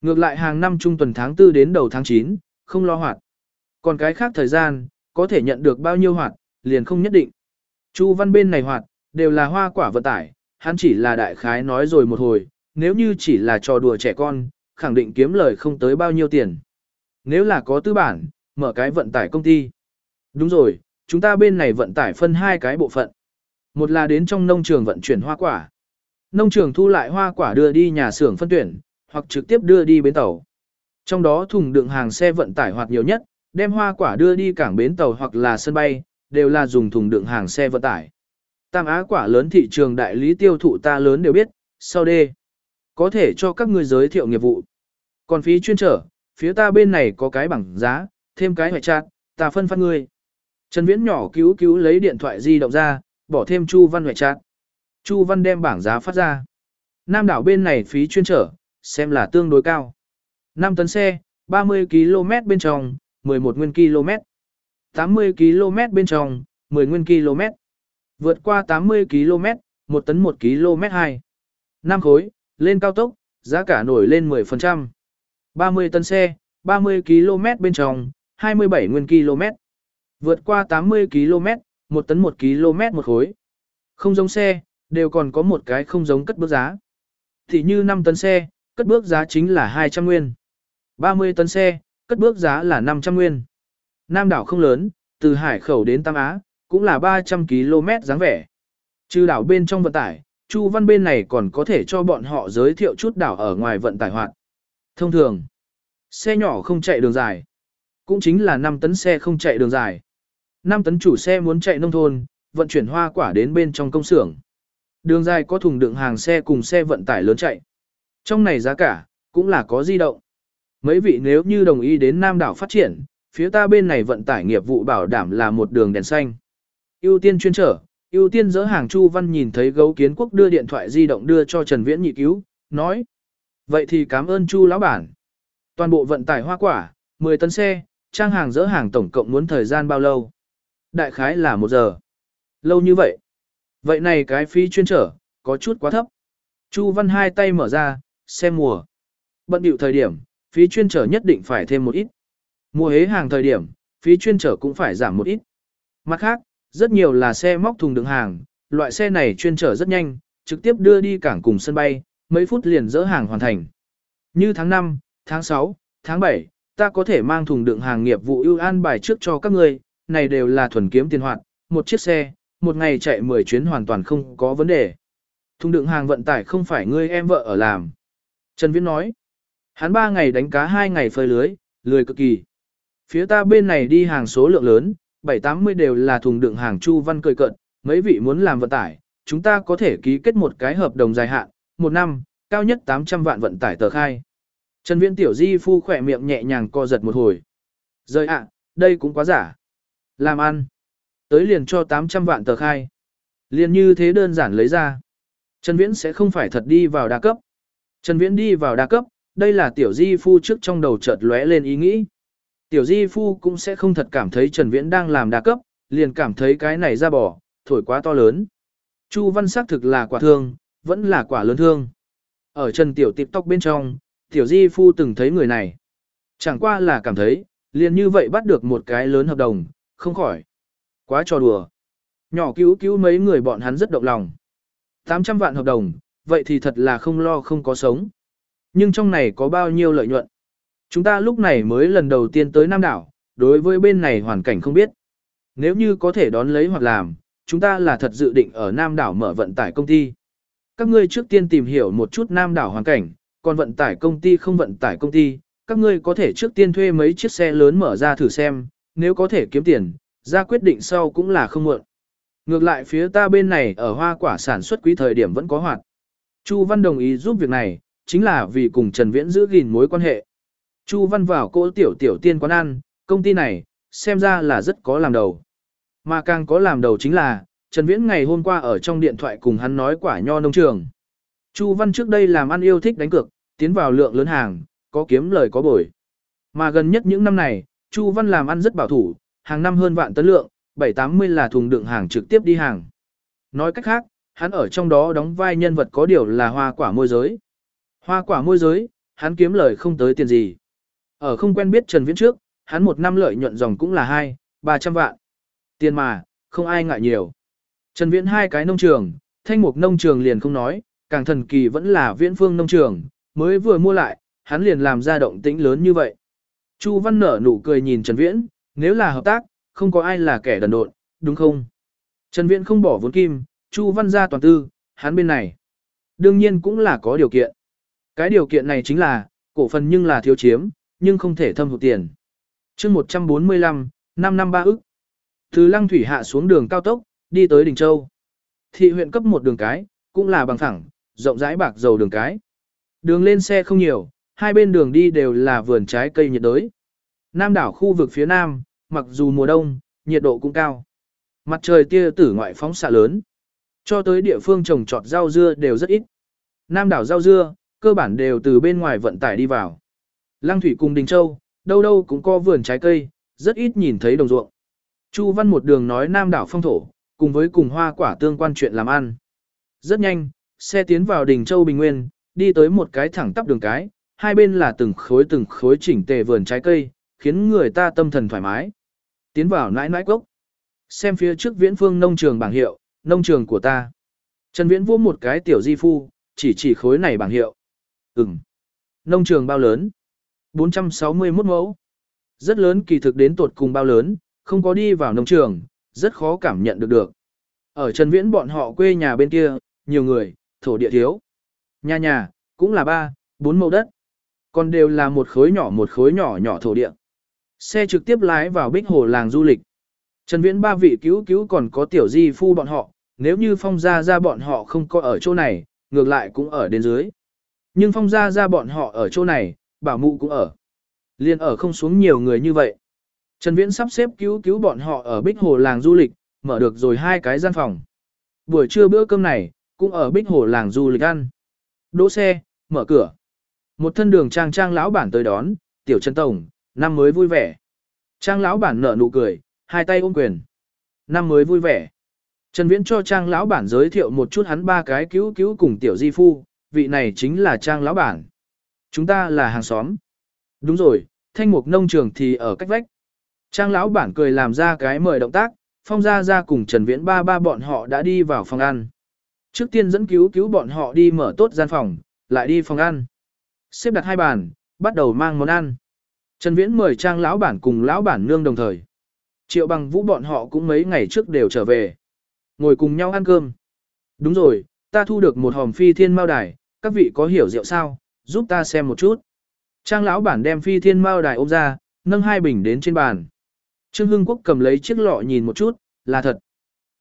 Ngược lại hàng năm trung tuần tháng 4 đến đầu tháng 9, không lo hoạt. Còn cái khác thời gian, có thể nhận được bao nhiêu hoạt, liền không nhất định. Chu Văn bên này hoạt, đều là hoa quả vận tải, hắn chỉ là đại khái nói rồi một hồi, nếu như chỉ là trò đùa trẻ con, khẳng định kiếm lời không tới bao nhiêu tiền. Nếu là có tư bản, mở cái vận tải công ty. Đúng rồi, chúng ta bên này vận tải phân hai cái bộ phận. Một là đến trong nông trường vận chuyển hoa quả. Nông trường thu lại hoa quả đưa đi nhà xưởng phân tuyển, hoặc trực tiếp đưa đi bến tàu. Trong đó thùng đựng hàng xe vận tải hoạt nhiều nhất, đem hoa quả đưa đi cảng bến tàu hoặc là sân bay, đều là dùng thùng đựng hàng xe vận tải. Tam Á quả lớn thị trường đại lý tiêu thụ ta lớn đều biết, sau đây có thể cho các ngươi giới thiệu nghiệp vụ. Còn phí chuyên trở, phía ta bên này có cái bảng giá, thêm cái hoại chát, ta phân phát ngươi. Trần Viễn nhỏ cứu cứu lấy điện thoại di động ra, bỏ thêm Chu Văn hoại chát. Chu Văn đem bảng giá phát ra. Nam đảo bên này phí chuyên trở, xem là tương đối cao. 5 tấn xe, 30 km bên trong, 11 nguyên km. 80 km bên trong, 10 nguyên km. Vượt qua 80 km, 1 tấn 1 km 2. 5 khối, lên cao tốc, giá cả nổi lên 10%. 30 tấn xe, 30 km bên trong, 27 nguyên km. Vượt qua 80 km, 1 tấn 1 km một khối. Không giống xe, đều còn có một cái không giống cất bước giá. Thì như 5 tấn xe, cất bước giá chính là 200 nguyên. 30 tấn xe, cất bước giá là 500 nguyên. Nam đảo không lớn, từ Hải Khẩu đến Tam Á, cũng là 300 km dáng vẻ. Trừ đảo bên trong vận tải, Chu Văn bên này còn có thể cho bọn họ giới thiệu chút đảo ở ngoài vận tải hoạt. Thông thường, xe nhỏ không chạy đường dài. Cũng chính là 5 tấn xe không chạy đường dài. 5 tấn chủ xe muốn chạy nông thôn, vận chuyển hoa quả đến bên trong công xưởng. Đường dài có thùng đựng hàng xe cùng xe vận tải lớn chạy. Trong này giá cả, cũng là có di động. Mấy vị nếu như đồng ý đến Nam đảo phát triển, phía ta bên này vận tải nghiệp vụ bảo đảm là một đường đèn xanh. ưu tiên chuyên trở, ưu tiên dỡ hàng Chu Văn nhìn thấy gấu kiến quốc đưa điện thoại di động đưa cho Trần Viễn nhị cứu, nói. Vậy thì cảm ơn Chu lão bản. Toàn bộ vận tải hoa quả, 10 tấn xe, trang hàng dỡ hàng tổng cộng muốn thời gian bao lâu? Đại khái là một giờ. Lâu như vậy. Vậy này cái phí chuyên trở, có chút quá thấp. Chu Văn hai tay mở ra, xem mùa. Bận điệu thời điểm, phí chuyên trở nhất định phải thêm một ít. Mùa hế hàng thời điểm, phí chuyên trở cũng phải giảm một ít. Mặt khác, rất nhiều là xe móc thùng đựng hàng, loại xe này chuyên chở rất nhanh, trực tiếp đưa đi cảng cùng sân bay, mấy phút liền dỡ hàng hoàn thành. Như tháng 5, tháng 6, tháng 7, ta có thể mang thùng đựng hàng nghiệp vụ ưu an bài trước cho các người, này đều là thuần kiếm tiền hoạt, một chiếc xe, một ngày chạy 10 chuyến hoàn toàn không có vấn đề. Thùng đựng hàng vận tải không phải ngươi em vợ ở làm. Trần Viễn nói, hắn 3 ngày đánh cá 2 ngày phơi lưới, lười cực kỳ. Phía ta bên này đi hàng số lượng lớn, 780 đều là thùng đựng hàng Chu Văn cười cận, mấy vị muốn làm vận tải, chúng ta có thể ký kết một cái hợp đồng dài hạn, một năm, cao nhất 800 vạn vận tải tờ khai. Trần Viễn tiểu di phu khỏe miệng nhẹ nhàng co giật một hồi. Rời ạ, đây cũng quá giả. Làm ăn. Tới liền cho 800 vạn tờ khai. Liền như thế đơn giản lấy ra. Trần Viễn sẽ không phải thật đi vào đa cấp. Trần Viễn đi vào đa cấp, đây là tiểu di phu trước trong đầu chợt lóe lên ý nghĩ. Tiểu di phu cũng sẽ không thật cảm thấy Trần Viễn đang làm đa cấp, liền cảm thấy cái này ra bỏ, thổi quá to lớn. Chu văn xác thực là quả thương, vẫn là quả lớn thương. Ở Trần Tiểu tiệp tóc bên trong, Tiểu di phu từng thấy người này. Chẳng qua là cảm thấy, liền như vậy bắt được một cái lớn hợp đồng, không khỏi. Quá trò đùa. Nhỏ cứu cứu mấy người bọn hắn rất động lòng. 800 vạn hợp đồng, vậy thì thật là không lo không có sống. Nhưng trong này có bao nhiêu lợi nhuận? Chúng ta lúc này mới lần đầu tiên tới Nam đảo, đối với bên này hoàn cảnh không biết. Nếu như có thể đón lấy hoặc làm, chúng ta là thật dự định ở Nam đảo mở vận tải công ty. Các ngươi trước tiên tìm hiểu một chút Nam đảo hoàn cảnh, còn vận tải công ty không vận tải công ty, các ngươi có thể trước tiên thuê mấy chiếc xe lớn mở ra thử xem, nếu có thể kiếm tiền, ra quyết định sau cũng là không muộn. Ngược lại phía ta bên này ở hoa quả sản xuất quý thời điểm vẫn có hoạt. Chu Văn đồng ý giúp việc này, chính là vì cùng Trần Viễn giữ gìn mối quan hệ. Chu Văn vào cỗ tiểu tiểu tiên quán ăn, công ty này, xem ra là rất có làm đầu. Mà càng có làm đầu chính là, Trần Viễn ngày hôm qua ở trong điện thoại cùng hắn nói quả nho nông trường. Chu Văn trước đây làm ăn yêu thích đánh cược, tiến vào lượng lớn hàng, có kiếm lời có bồi. Mà gần nhất những năm này, Chu Văn làm ăn rất bảo thủ, hàng năm hơn vạn tấn lượng, 780 là thùng đựng hàng trực tiếp đi hàng. Nói cách khác, hắn ở trong đó đóng vai nhân vật có điều là hoa quả môi giới. Hoa quả môi giới, hắn kiếm lời không tới tiền gì. Ở không quen biết Trần Viễn trước, hắn một năm lợi nhuận dòng cũng là 2, 300 vạn. Tiền mà, không ai ngại nhiều. Trần Viễn hai cái nông trường, thanh mục nông trường liền không nói, càng thần kỳ vẫn là viễn phương nông trường, mới vừa mua lại, hắn liền làm ra động tĩnh lớn như vậy. Chu Văn nở nụ cười nhìn Trần Viễn, nếu là hợp tác, không có ai là kẻ đần độn, đúng không? Trần Viễn không bỏ vốn kim, Chu Văn ra toàn tư, hắn bên này. Đương nhiên cũng là có điều kiện. Cái điều kiện này chính là, cổ phần nhưng là thiếu chiếm, nhưng không thể thâm hụt tiền. chương 145, 5 năm 3 ức. Từ Lăng Thủy hạ xuống đường cao tốc, đi tới Đình Châu. Thị huyện cấp một đường cái, cũng là bằng thẳng, rộng rãi bạc dầu đường cái. Đường lên xe không nhiều, hai bên đường đi đều là vườn trái cây nhiệt đới. Nam đảo khu vực phía nam, mặc dù mùa đông, nhiệt độ cũng cao. Mặt trời tia tử ngoại phóng xạ lớn. Cho tới địa phương trồng trọt rau dưa đều rất ít. Nam đảo rau dưa, cơ bản đều từ bên ngoài vận tải đi vào. Lăng Thủy cùng Đình Châu, đâu đâu cũng có vườn trái cây, rất ít nhìn thấy đồng ruộng. Chu Văn một đường nói Nam đảo phong thổ, cùng với cùng hoa quả tương quan chuyện làm ăn. Rất nhanh, xe tiến vào Đình Châu Bình Nguyên, đi tới một cái thẳng tắp đường cái, hai bên là từng khối từng khối chỉnh tề vườn trái cây, khiến người ta tâm thần thoải mái. Tiến vào nãi nãi cốc. Xem phía trước viễn phương nông trường bảng hiệu, nông trường của ta. Trần Viễn vô một cái tiểu di phu, chỉ chỉ khối này bảng hiệu. Ừm. Nông trường bao lớn? 461 mẫu. Rất lớn kỳ thực đến tột cùng bao lớn, không có đi vào nông trường, rất khó cảm nhận được được. Ở Trần Viễn bọn họ quê nhà bên kia, nhiều người, thổ địa thiếu. Nhà nhà, cũng là ba, bốn mẫu đất. Còn đều là một khối nhỏ một khối nhỏ nhỏ thổ địa. Xe trực tiếp lái vào bích hồ làng du lịch. Trần Viễn ba vị cứu cứu còn có tiểu di phu bọn họ, nếu như phong gia Gia bọn họ không có ở chỗ này, ngược lại cũng ở đến dưới. Nhưng phong gia Gia bọn họ ở chỗ này, bảo mụ cũng ở. Liên ở không xuống nhiều người như vậy. Trần Viễn sắp xếp cứu cứu bọn họ ở Bích Hồ làng du lịch, mở được rồi hai cái gian phòng. Buổi trưa bữa cơm này, cũng ở Bích Hồ làng du lịch ăn. Đỗ xe, mở cửa. Một thân đường trang trang lão bản tới đón, tiểu Trần Tổng, năm mới vui vẻ. Trang lão bản nở nụ cười, hai tay ôm quyền. Năm mới vui vẻ. Trần Viễn cho Trang lão bản giới thiệu một chút hắn ba cái cứu cứu cùng tiểu di phu, vị này chính là Trang lão bản. Chúng ta là hàng xóm. Đúng rồi, thanh mục nông trường thì ở cách vách. Trang lão bản cười làm ra cái mời động tác, phong gia gia cùng Trần Viễn ba ba bọn họ đã đi vào phòng ăn. Trước tiên dẫn cứu cứu bọn họ đi mở tốt gian phòng, lại đi phòng ăn. Xếp đặt hai bàn, bắt đầu mang món ăn. Trần Viễn mời Trang lão bản cùng lão bản nương đồng thời. Triệu bằng vũ bọn họ cũng mấy ngày trước đều trở về. Ngồi cùng nhau ăn cơm. Đúng rồi, ta thu được một hòm phi thiên mao đài, các vị có hiểu rượu sao, giúp ta xem một chút. Trang lão bản đem phi thiên mao đài ôm ra, nâng hai bình đến trên bàn. Trương Hưng Quốc cầm lấy chiếc lọ nhìn một chút, là thật.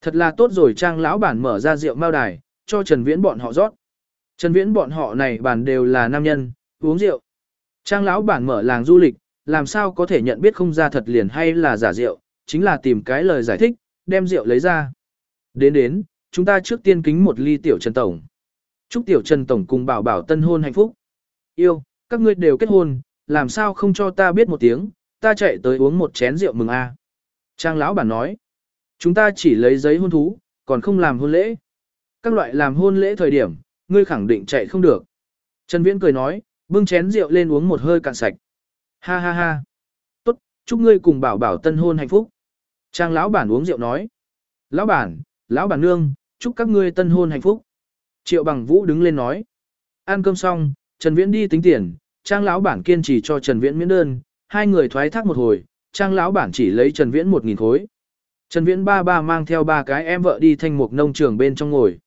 Thật là tốt rồi Trang lão bản mở ra rượu mao đài, cho Trần Viễn bọn họ rót. Trần Viễn bọn họ này bản đều là nam nhân, uống rượu. Trang lão bản mở làng du lịch, làm sao có thể nhận biết không ra thật liền hay là giả rượu, chính là tìm cái lời giải thích, đem rượu lấy ra. Đến đến, chúng ta trước tiên kính một ly tiểu Trần Tổng. Chúc tiểu Trần Tổng cùng bảo bảo tân hôn hạnh phúc. Yêu, các ngươi đều kết hôn, làm sao không cho ta biết một tiếng, ta chạy tới uống một chén rượu mừng a. Trang lão bản nói, chúng ta chỉ lấy giấy hôn thú, còn không làm hôn lễ. Các loại làm hôn lễ thời điểm, ngươi khẳng định chạy không được. Trần Viễn cười nói, bưng chén rượu lên uống một hơi cạn sạch. Ha ha ha. Tốt, chúc ngươi cùng bảo bảo tân hôn hạnh phúc. Trang lão bản uống rượu nói. Lão bản, lão bản nương, chúc các ngươi tân hôn hạnh phúc. Triệu bằng vũ đứng lên nói. Ăn cơm xong, Trần Viễn đi tính tiền, Trang lão bản kiên trì cho Trần Viễn miễn đơn, hai người thoái thác một hồi, Trang lão bản chỉ lấy Trần Viễn một nghìn khối. Trần Viễn ba ba mang theo ba cái em vợ đi thanh mục nông trường bên trong ngồi.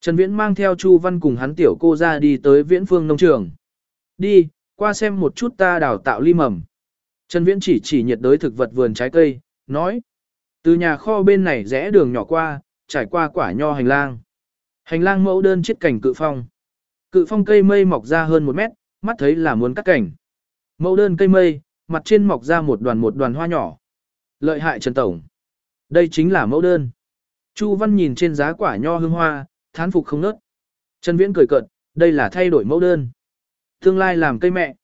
Trần Viễn mang theo Chu Văn cùng hắn tiểu cô ra đi tới Viễn Phương nông trường. Đi, qua xem một chút ta đào tạo ly mầm. Trần Viễn chỉ chỉ nhiệt đới thực vật vườn trái cây, nói. Từ nhà kho bên này rẽ đường nhỏ qua, trải qua quả nho hành lang. Hành lang mẫu đơn chiết cảnh cự phong. Cự phong cây mây mọc ra hơn một mét, mắt thấy là muốn cắt cảnh. Mẫu đơn cây mây, mặt trên mọc ra một đoàn một đoàn hoa nhỏ. Lợi hại Trần Tổng. Đây chính là mẫu đơn. Chu Văn nhìn trên giá quả nho hương hoa, thán phục không nớt. Trần Viễn cười cợt, đây là thay đổi mẫu đơn. Tương lai làm cây mẹ.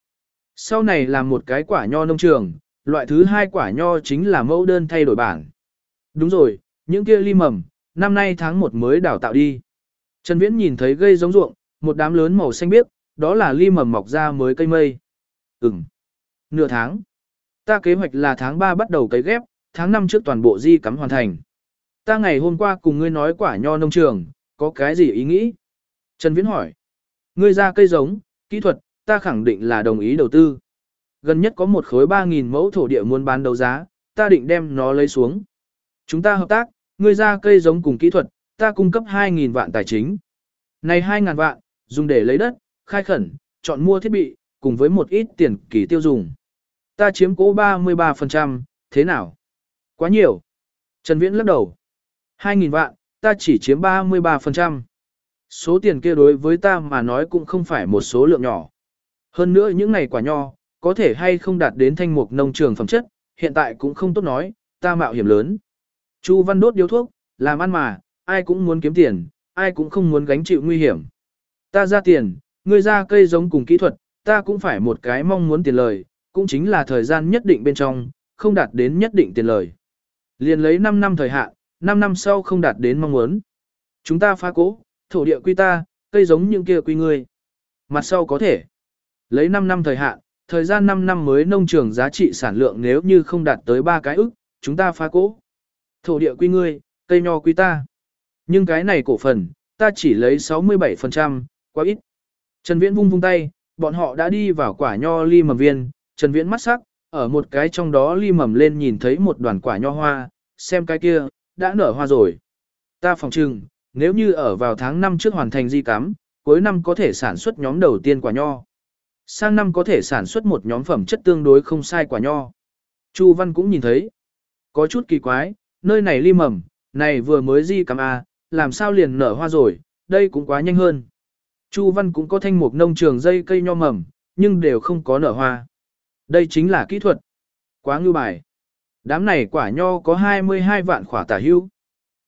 Sau này làm một cái quả nho nông trường, loại thứ hai quả nho chính là mẫu đơn thay đổi bản. Đúng rồi, những kia ly mầm, năm nay tháng 1 mới đào tạo đi. Trần Viễn nhìn thấy gây giống ruộng, một đám lớn màu xanh biếc, đó là ly mầm mọc ra mới cây mây. Ừm. Nửa tháng. Ta kế hoạch là tháng 3 bắt đầu cấy ghép, tháng 5 trước toàn bộ di cắm hoàn thành. Ta ngày hôm qua cùng ngươi nói quả nho nông trường, có cái gì ý nghĩ? Trần Viễn hỏi. Ngươi ra cây giống, kỹ thuật, ta khẳng định là đồng ý đầu tư. Gần nhất có một khối 3.000 mẫu thổ địa muốn bán đấu giá, ta định đem nó lấy xuống. Chúng ta hợp tác, ngươi ra cây giống cùng kỹ thuật, ta cung cấp 2.000 vạn tài chính. Này 2.000 vạn, dùng để lấy đất, khai khẩn, chọn mua thiết bị, cùng với một ít tiền kỳ tiêu dùng. Ta chiếm cố 33%, thế nào? Quá nhiều. Trần Viễn lắc đầu. 2.000 vạn, ta chỉ chiếm 33%. Số tiền kia đối với ta mà nói cũng không phải một số lượng nhỏ. Hơn nữa những này quả nho, có thể hay không đạt đến thanh mục nông trường phẩm chất, hiện tại cũng không tốt nói, ta mạo hiểm lớn. Chu Văn đốt điếu thuốc, làm ăn mà, ai cũng muốn kiếm tiền, ai cũng không muốn gánh chịu nguy hiểm. Ta ra tiền, ngươi ra cây giống cùng kỹ thuật, ta cũng phải một cái mong muốn tiền lời, cũng chính là thời gian nhất định bên trong, không đạt đến nhất định tiền lời. Liền lấy 5 năm thời hạn, 5 năm sau không đạt đến mong muốn. Chúng ta phá cố, thổ địa quy ta, cây giống những kia quy ngươi. Mặt sau có thể. Lấy 5 năm thời hạn, thời gian 5 năm mới nông trường giá trị sản lượng nếu như không đạt tới 3 cái ức, chúng ta phá cố. Thổ địa quy ngươi, cây nho quy ta. Nhưng cái này cổ phần, ta chỉ lấy 67%, quá ít. Trần Viễn vung vung tay, bọn họ đã đi vào quả nho ly mầm viên, Trần Viễn mắt sắc, ở một cái trong đó ly mầm lên nhìn thấy một đoàn quả nho hoa, xem cái kia, đã nở hoa rồi. Ta phòng trừng, nếu như ở vào tháng 5 trước hoàn thành di cắm, cuối năm có thể sản xuất nhóm đầu tiên quả nho. Sang năm có thể sản xuất một nhóm phẩm chất tương đối không sai quả nho. Chu Văn cũng nhìn thấy. Có chút kỳ quái, nơi này ly mầm, này vừa mới di cắm à, làm sao liền nở hoa rồi, đây cũng quá nhanh hơn. Chu Văn cũng có thanh mục nông trường dây cây nho mầm, nhưng đều không có nở hoa. Đây chính là kỹ thuật. Quá ngưu bài. Đám này quả nho có 22 vạn khỏa tả hưu.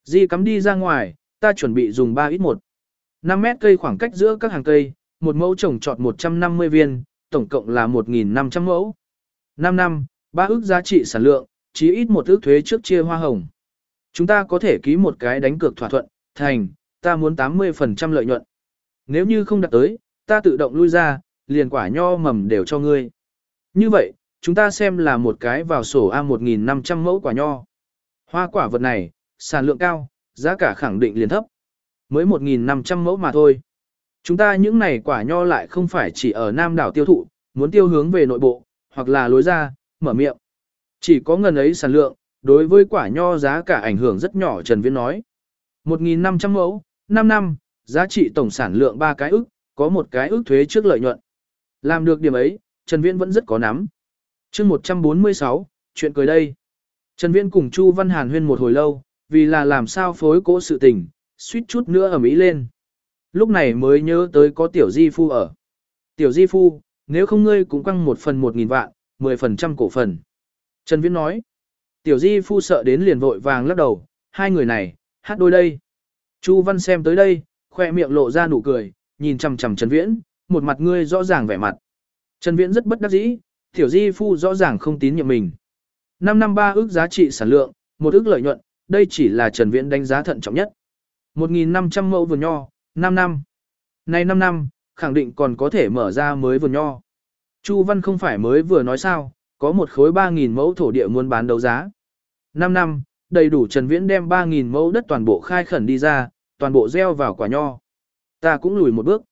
Di cắm đi ra ngoài, ta chuẩn bị dùng 3 ít 1. 5 mét cây khoảng cách giữa các hàng cây, một mẫu trồng trọt 150 viên, tổng cộng là 1.500 mẫu. 5 năm, 3 ước giá trị sản lượng, chí ít một ước thuế trước chia hoa hồng. Chúng ta có thể ký một cái đánh cược thỏa thuận, thành, ta muốn 80% lợi nhuận. Nếu như không đạt tới, ta tự động lui ra, liền quả nho mầm đều cho ngươi. Như vậy, chúng ta xem là một cái vào sổ A1.500 mẫu quả nho. Hoa quả vật này, sản lượng cao, giá cả khẳng định liền thấp. Mới 1.500 mẫu mà thôi. Chúng ta những này quả nho lại không phải chỉ ở Nam đảo tiêu thụ, muốn tiêu hướng về nội bộ, hoặc là lối ra, mở miệng. Chỉ có ngần ấy sản lượng, đối với quả nho giá cả ảnh hưởng rất nhỏ Trần Viễn nói. 1.500 mẫu, 5 năm, giá trị tổng sản lượng 3 cái ức, có một cái ức thuế trước lợi nhuận. Làm được điểm ấy, Trần Viễn vẫn rất có nắm. chương 146, chuyện cười đây. Trần Viễn cùng Chu Văn Hàn huyên một hồi lâu, vì là làm sao phối cố sự tình, suýt chút nữa ở Mỹ lên. Lúc này mới nhớ tới có tiểu di phu ở. Tiểu di phu, nếu không ngươi cũng quăng một phần một nghìn vạn, mười phần trăm cổ phần. Trần Viễn nói. Tiểu di phu sợ đến liền vội vàng lắc đầu, hai người này, hát đôi đây. Chu Văn xem tới đây, khoe miệng lộ ra nụ cười, nhìn chằm chằm Trần Viễn, một mặt ngươi rõ ràng vẻ mặt. Trần Viễn rất bất đắc dĩ, tiểu di phu rõ ràng không tín nhiệm mình. 5 năm 3 ước giá trị sản lượng, một ước lợi nhuận, đây chỉ là Trần Viễn đánh giá thận trọng nhất. 1.500 mẫu vườn nho, 5 năm. Này 5 năm, khẳng định còn có thể mở ra mới vườn nho. Chu Văn không phải mới vừa nói sao, có một khối 3.000 mẫu thổ địa muốn bán đấu giá. 5 năm, đầy đủ Trần Viễn đem 3.000 mẫu đất toàn bộ khai khẩn đi ra, toàn bộ gieo vào quả nho. Ta cũng lùi một bước.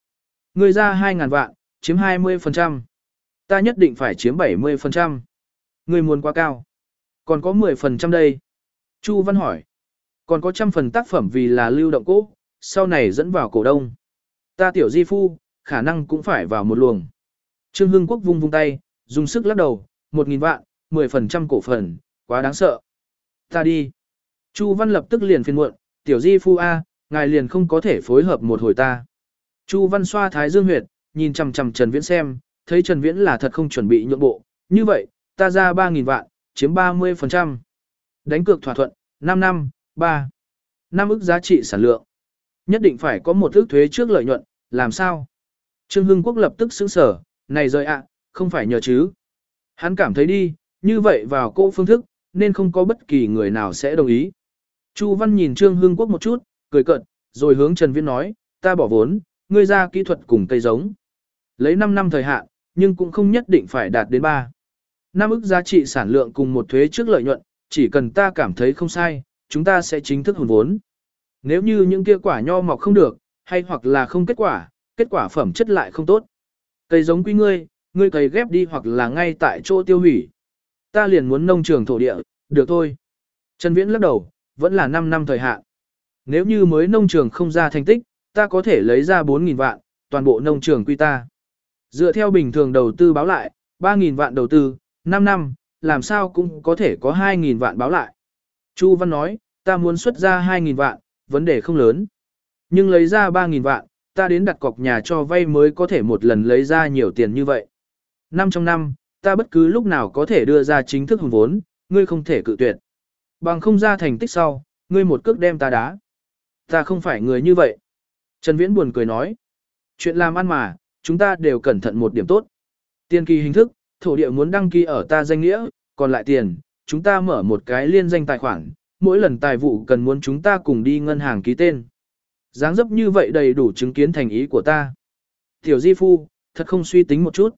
Người ra 2.000 vạn, chiếm 20%. Ta nhất định phải chiếm 70%. Người muốn quá cao. Còn có 10% đây. Chu Văn hỏi. Còn có trăm phần tác phẩm vì là lưu động cố, sau này dẫn vào cổ đông. Ta tiểu di phu, khả năng cũng phải vào một luồng. Trương Hưng Quốc vung vung tay, dùng sức lắc đầu, một nghìn vạn, mười phần trăm cổ phần, quá đáng sợ. Ta đi. Chu Văn lập tức liền phiền muộn, tiểu di phu A, ngài liền không có thể phối hợp một hồi ta. Chu Văn xoa thái dương huyệt, nhìn chằm chằm Trần Viễn xem, thấy Trần Viễn là thật không chuẩn bị nhượng bộ, như vậy, ta ra 3.000 vạn, chiếm 30%. Đánh cược thỏa thuận, 5 năm, 3. Năm ức giá trị sản lượng. Nhất định phải có một ước thuế trước lợi nhuận, làm sao? Trương Hưng Quốc lập tức sững sở, này rời ạ, không phải nhờ chứ. Hắn cảm thấy đi, như vậy vào cô phương thức, nên không có bất kỳ người nào sẽ đồng ý. Chu Văn nhìn Trương Hưng Quốc một chút, cười cợt, rồi hướng Trần Viễn nói, ta bỏ vốn, ngươi ra kỹ thuật cùng cây giống. Lấy 5 năm thời hạn, nhưng cũng không nhất định phải đạt đến 3. Năm ức giá trị sản lượng cùng một thuế trước lợi nhuận, chỉ cần ta cảm thấy không sai, chúng ta sẽ chính thức hồn vốn. Nếu như những kia quả nho mọc không được, hay hoặc là không kết quả, kết quả phẩm chất lại không tốt. Cây giống quý ngươi, ngươi cày ghép đi hoặc là ngay tại chỗ tiêu hủy. Ta liền muốn nông trường thổ địa, được thôi. Trần Viễn lắc đầu, vẫn là 5 năm thời hạn. Nếu như mới nông trường không ra thành tích, ta có thể lấy ra 4.000 vạn, toàn bộ nông trường quy ta. Dựa theo bình thường đầu tư báo lại, 3.000 vạn đầu tư, 5 năm, làm sao cũng có thể có 2.000 vạn báo lại. Chu Văn nói, ta muốn xuất ra 2.000 vạn, vấn đề không lớn. Nhưng lấy ra 3.000 vạn, ta đến đặt cọc nhà cho vay mới có thể một lần lấy ra nhiều tiền như vậy. Năm trong năm, ta bất cứ lúc nào có thể đưa ra chính thức hùng vốn, ngươi không thể cự tuyệt. Bằng không ra thành tích sau, ngươi một cước đem ta đá. Ta không phải người như vậy. Trần Viễn buồn cười nói. Chuyện làm ăn mà, chúng ta đều cẩn thận một điểm tốt. Tiền kỳ hình thức, thổ địa muốn đăng ký ở ta danh nghĩa, còn lại tiền, chúng ta mở một cái liên danh tài khoản, mỗi lần tài vụ cần muốn chúng ta cùng đi ngân hàng ký tên. Giáng dấp như vậy đầy đủ chứng kiến thành ý của ta. Tiểu Di Phu, thật không suy tính một chút.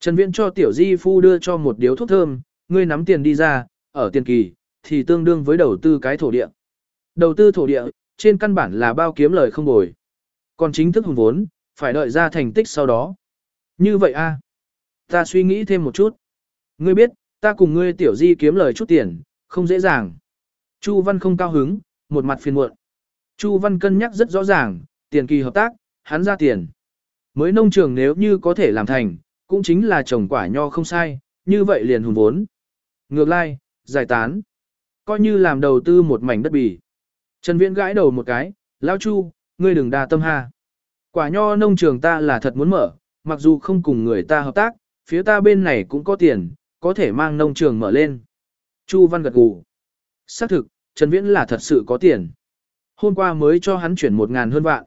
Trần Viễn cho Tiểu Di Phu đưa cho một điếu thuốc thơm, ngươi nắm tiền đi ra, ở tiền kỳ, thì tương đương với đầu tư cái thổ địa. Đầu tư thổ địa, trên căn bản là bao kiếm lời không bồi. Còn chính thức hùng vốn, phải đợi ra thành tích sau đó. Như vậy a Ta suy nghĩ thêm một chút. Ngươi biết, ta cùng ngươi tiểu di kiếm lời chút tiền, không dễ dàng. Chu Văn không cao hứng, một mặt phiền muộn. Chu Văn cân nhắc rất rõ ràng, tiền kỳ hợp tác, hắn ra tiền. Mới nông trường nếu như có thể làm thành, cũng chính là trồng quả nho không sai, như vậy liền hùng vốn. Ngược lại, giải tán. Coi như làm đầu tư một mảnh đất bì. Trần Viễn gãi đầu một cái, lão Chu, ngươi đừng đa tâm ha. Quả nho nông trường ta là thật muốn mở, mặc dù không cùng người ta hợp tác, phía ta bên này cũng có tiền, có thể mang nông trường mở lên. Chu Văn gật gù. Xác thực, Trần Viễn là thật sự có tiền. Hôm qua mới cho hắn chuyển một ngàn hơn vạn.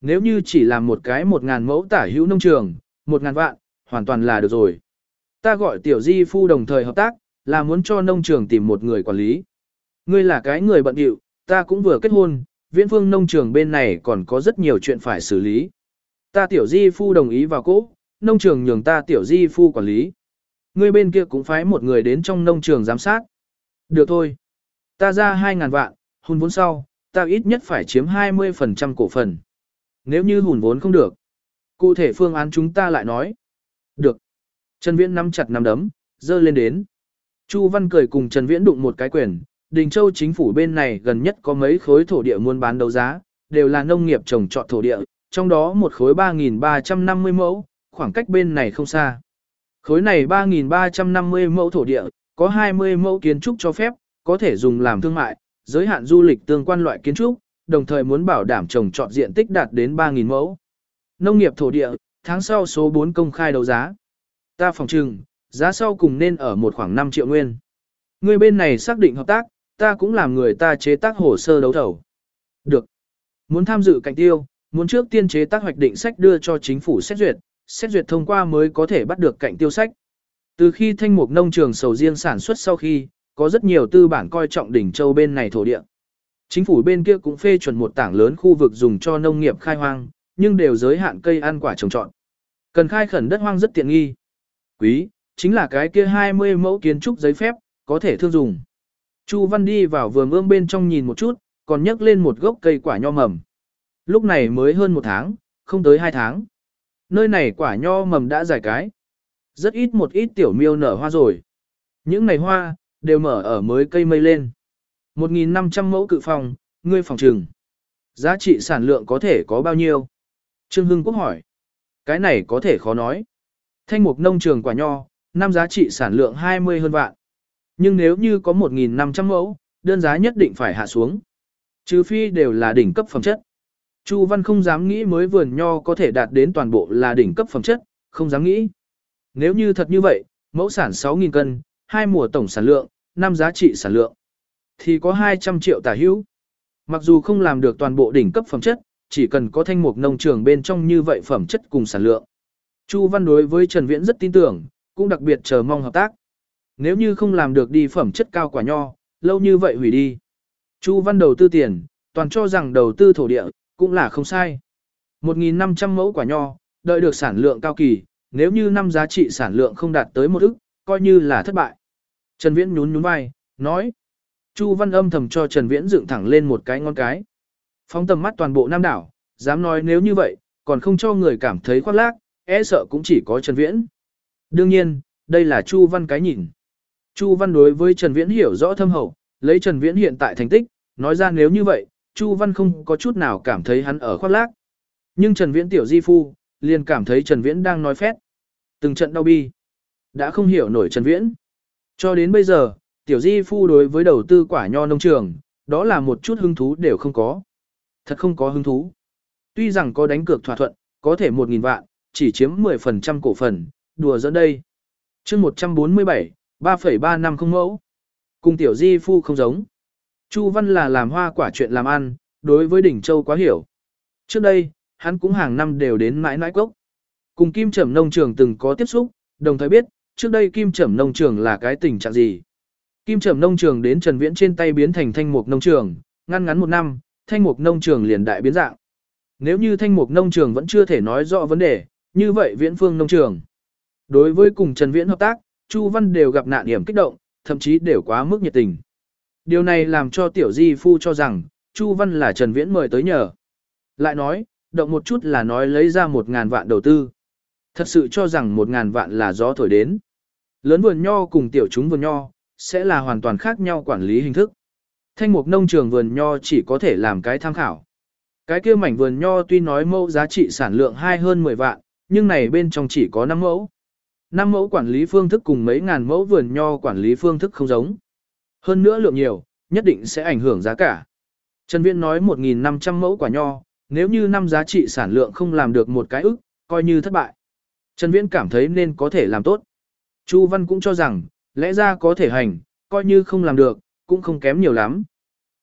Nếu như chỉ làm một cái một ngàn mẫu tả hữu nông trường, một ngàn vạn, hoàn toàn là được rồi. Ta gọi tiểu di phu đồng thời hợp tác, là muốn cho nông trường tìm một người quản lý. Ngươi là cái người bận điệu, ta cũng vừa kết hôn, viễn phương nông trường bên này còn có rất nhiều chuyện phải xử lý. Ta tiểu di phu đồng ý vào cỗ, nông trường nhường ta tiểu di phu quản lý. Ngươi bên kia cũng phái một người đến trong nông trường giám sát. Được thôi. Ta ra 2.000 vạn, hùn vốn sau, ta ít nhất phải chiếm 20% cổ phần. Nếu như hùn vốn không được. Cụ thể phương án chúng ta lại nói. Được. Trần Viễn nắm chặt nắm đấm, dơ lên đến. Chu Văn cười cùng Trần Viễn đụng một cái quyền. Đình Châu chính phủ bên này gần nhất có mấy khối thổ địa muốn bán đấu giá, đều là nông nghiệp trồng trọt thổ địa, trong đó một khối 3.350 mẫu, khoảng cách bên này không xa. Khối này 3.350 mẫu thổ địa, có 20 mẫu kiến trúc cho phép, có thể dùng làm thương mại, giới hạn du lịch tương quan loại kiến trúc, đồng thời muốn bảo đảm trồng trọt diện tích đạt đến 3.000 mẫu. Nông nghiệp thổ địa, tháng sau số 4 công khai đấu giá. Ta phòng trừng, giá sau cùng nên ở một khoảng 5 triệu nguyên. Người bên này xác định hợp tác, ta cũng làm người ta chế tác hồ sơ đấu thầu. Được. Muốn tham dự cạnh tiêu, muốn trước tiên chế tác hoạch định sách đưa cho chính phủ xét duyệt, xét duyệt thông qua mới có thể bắt được cạnh tiêu sách. Từ khi thanh mục nông trường sầu riêng sản xuất sau khi, có rất nhiều tư bản coi trọng đỉnh châu bên này thổ địa. Chính phủ bên kia cũng phê chuẩn một tảng lớn khu vực dùng cho nông nghiệp khai hoang, nhưng đều giới hạn cây ăn quả trồng trọt. Cần khai khẩn đất hoang rất tiện nghi. Quý, chính là cái kia 20 mẫu kiến trúc giấy phép, có thể thương dùng. Chu Văn đi vào vườn ươm bên trong nhìn một chút, còn nhấc lên một gốc cây quả nho mầm. Lúc này mới hơn một tháng, không tới hai tháng. Nơi này quả nho mầm đã dài cái. Rất ít một ít tiểu miêu nở hoa rồi. Những ngày hoa, đều mở ở mới cây mây lên. 1.500 mẫu cự phòng, ngươi phòng trừng. Giá trị sản lượng có thể có bao nhiêu? Trương Hưng Quốc hỏi. Cái này có thể khó nói. Thanh mục nông trường quả nho, năm giá trị sản lượng 20 hơn vạn. Nhưng nếu như có 1.500 mẫu, đơn giá nhất định phải hạ xuống. Trừ phi đều là đỉnh cấp phẩm chất. Chu Văn không dám nghĩ mới vườn nho có thể đạt đến toàn bộ là đỉnh cấp phẩm chất, không dám nghĩ. Nếu như thật như vậy, mẫu sản 6.000 cân, hai mùa tổng sản lượng, năm giá trị sản lượng, thì có 200 triệu tả hữu. Mặc dù không làm được toàn bộ đỉnh cấp phẩm chất, chỉ cần có thanh mục nông trường bên trong như vậy phẩm chất cùng sản lượng. Chu Văn đối với Trần Viễn rất tin tưởng, cũng đặc biệt chờ mong hợp tác. Nếu như không làm được đi phẩm chất cao quả nho, lâu như vậy hủy đi. Chu Văn đầu tư tiền, toàn cho rằng đầu tư thổ địa, cũng là không sai. 1.500 mẫu quả nho, đợi được sản lượng cao kỳ, nếu như năm giá trị sản lượng không đạt tới một ức, coi như là thất bại. Trần Viễn nhún nhún vai, nói. Chu Văn âm thầm cho Trần Viễn dựng thẳng lên một cái ngón cái. Phóng tầm mắt toàn bộ Nam đảo, dám nói nếu như vậy, còn không cho người cảm thấy khoác lác, e sợ cũng chỉ có Trần Viễn. Đương nhiên, đây là Chu Văn cái nhìn. Chu Văn đối với Trần Viễn hiểu rõ thâm hậu, lấy Trần Viễn hiện tại thành tích, nói ra nếu như vậy, Chu Văn không có chút nào cảm thấy hắn ở khoác lác. Nhưng Trần Viễn tiểu di phu, liền cảm thấy Trần Viễn đang nói phét. Từng trận đau bi. Đã không hiểu nổi Trần Viễn. Cho đến bây giờ, tiểu di phu đối với đầu tư quả nho nông trường, đó là một chút hứng thú đều không có. Thật không có hứng thú. Tuy rằng có đánh cược thỏa thuận, có thể 1.000 vạn, chỉ chiếm 10% cổ phần, đùa dẫn đây. chương 147, 3,3 năm không mẫu. Cùng tiểu di phu không giống. Chu Văn là làm hoa quả chuyện làm ăn, đối với đỉnh châu quá hiểu. Trước đây, hắn cũng hàng năm đều đến mãi mãi cốc. Cùng Kim Trẩm nông trường từng có tiếp xúc, đồng thời biết, trước đây Kim Trẩm nông trường là cái tình trạng gì. Kim Trẩm nông trường đến Trần Viễn trên tay biến thành thanh mục nông trường, ngăn ngắn một năm, thanh mục nông trường liền đại biến dạng. Nếu như thanh mục nông trường vẫn chưa thể nói rõ vấn đề, như vậy Viễn Phương nông trường. Đối với cùng Trần Viễn hợp tác, Chu Văn đều gặp nạn điểm kích động, thậm chí đều quá mức nhiệt tình. Điều này làm cho tiểu di phu cho rằng, Chu Văn là Trần Viễn mời tới nhờ. Lại nói, động một chút là nói lấy ra một ngàn vạn đầu tư. Thật sự cho rằng một ngàn vạn là gió thổi đến. Lớn vườn nho cùng tiểu chúng vườn nho, sẽ là hoàn toàn khác nhau quản lý hình thức. Thanh mục nông trường vườn nho chỉ có thể làm cái tham khảo. Cái kia mảnh vườn nho tuy nói mẫu giá trị sản lượng hai hơn 10 vạn, nhưng này bên trong chỉ có 5 mẫu. Năm mẫu quản lý phương thức cùng mấy ngàn mẫu vườn nho quản lý phương thức không giống. Hơn nữa lượng nhiều, nhất định sẽ ảnh hưởng giá cả. Trần Viễn nói 1.500 mẫu quả nho, nếu như năm giá trị sản lượng không làm được một cái ức, coi như thất bại. Trần Viễn cảm thấy nên có thể làm tốt. Chu Văn cũng cho rằng, lẽ ra có thể hành, coi như không làm được, cũng không kém nhiều lắm.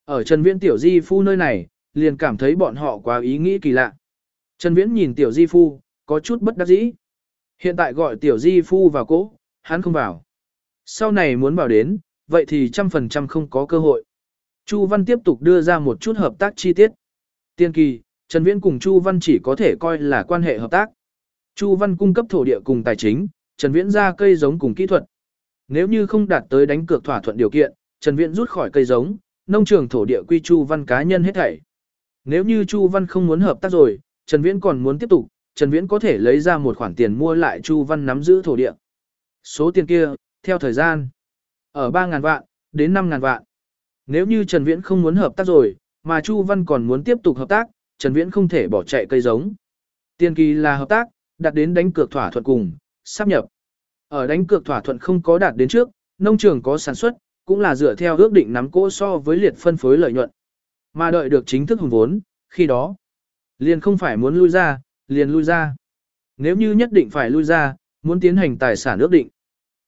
Ở Trần Viễn tiểu di phu nơi này, liền cảm thấy bọn họ quá ý nghĩ kỳ lạ. Trần Viễn nhìn tiểu di phu, có chút bất đắc dĩ. Hiện tại gọi tiểu di phu vào cỗ, hắn không vào. Sau này muốn vào đến, vậy thì trăm phần trăm không có cơ hội. Chu Văn tiếp tục đưa ra một chút hợp tác chi tiết. Tiên kỳ, Trần Viễn cùng Chu Văn chỉ có thể coi là quan hệ hợp tác. Chu Văn cung cấp thổ địa cùng tài chính, Trần Viễn ra cây giống cùng kỹ thuật. Nếu như không đạt tới đánh cược thỏa thuận điều kiện, Trần Viễn rút khỏi cây giống, nông trường thổ địa quy Chu Văn cá nhân hết thảy. Nếu như Chu Văn không muốn hợp tác rồi, Trần Viễn còn muốn tiếp tục, Trần Viễn có thể lấy ra một khoản tiền mua lại Chu Văn nắm giữ thổ địa. Số tiền kia, theo thời gian, ở 3.000 vạn, đến 5.000 vạn. Nếu như Trần Viễn không muốn hợp tác rồi, mà Chu Văn còn muốn tiếp tục hợp tác, Trần Viễn không thể bỏ chạy cây giống. Tiền kỳ là hợp tác, đạt đến đánh cược thỏa thuận cùng, sắp nhập. Ở đánh cược thỏa thuận không có đạt đến trước, nông trường có sản xuất, cũng là dựa theo ước định nắm cỗ so với liệt phân phối lợi nhuận. Mà đợi được chính thức hùng vốn, khi đó, liền không phải muốn lui ra, liền lui ra. Nếu như nhất định phải lui ra, muốn tiến hành tài sản ước định.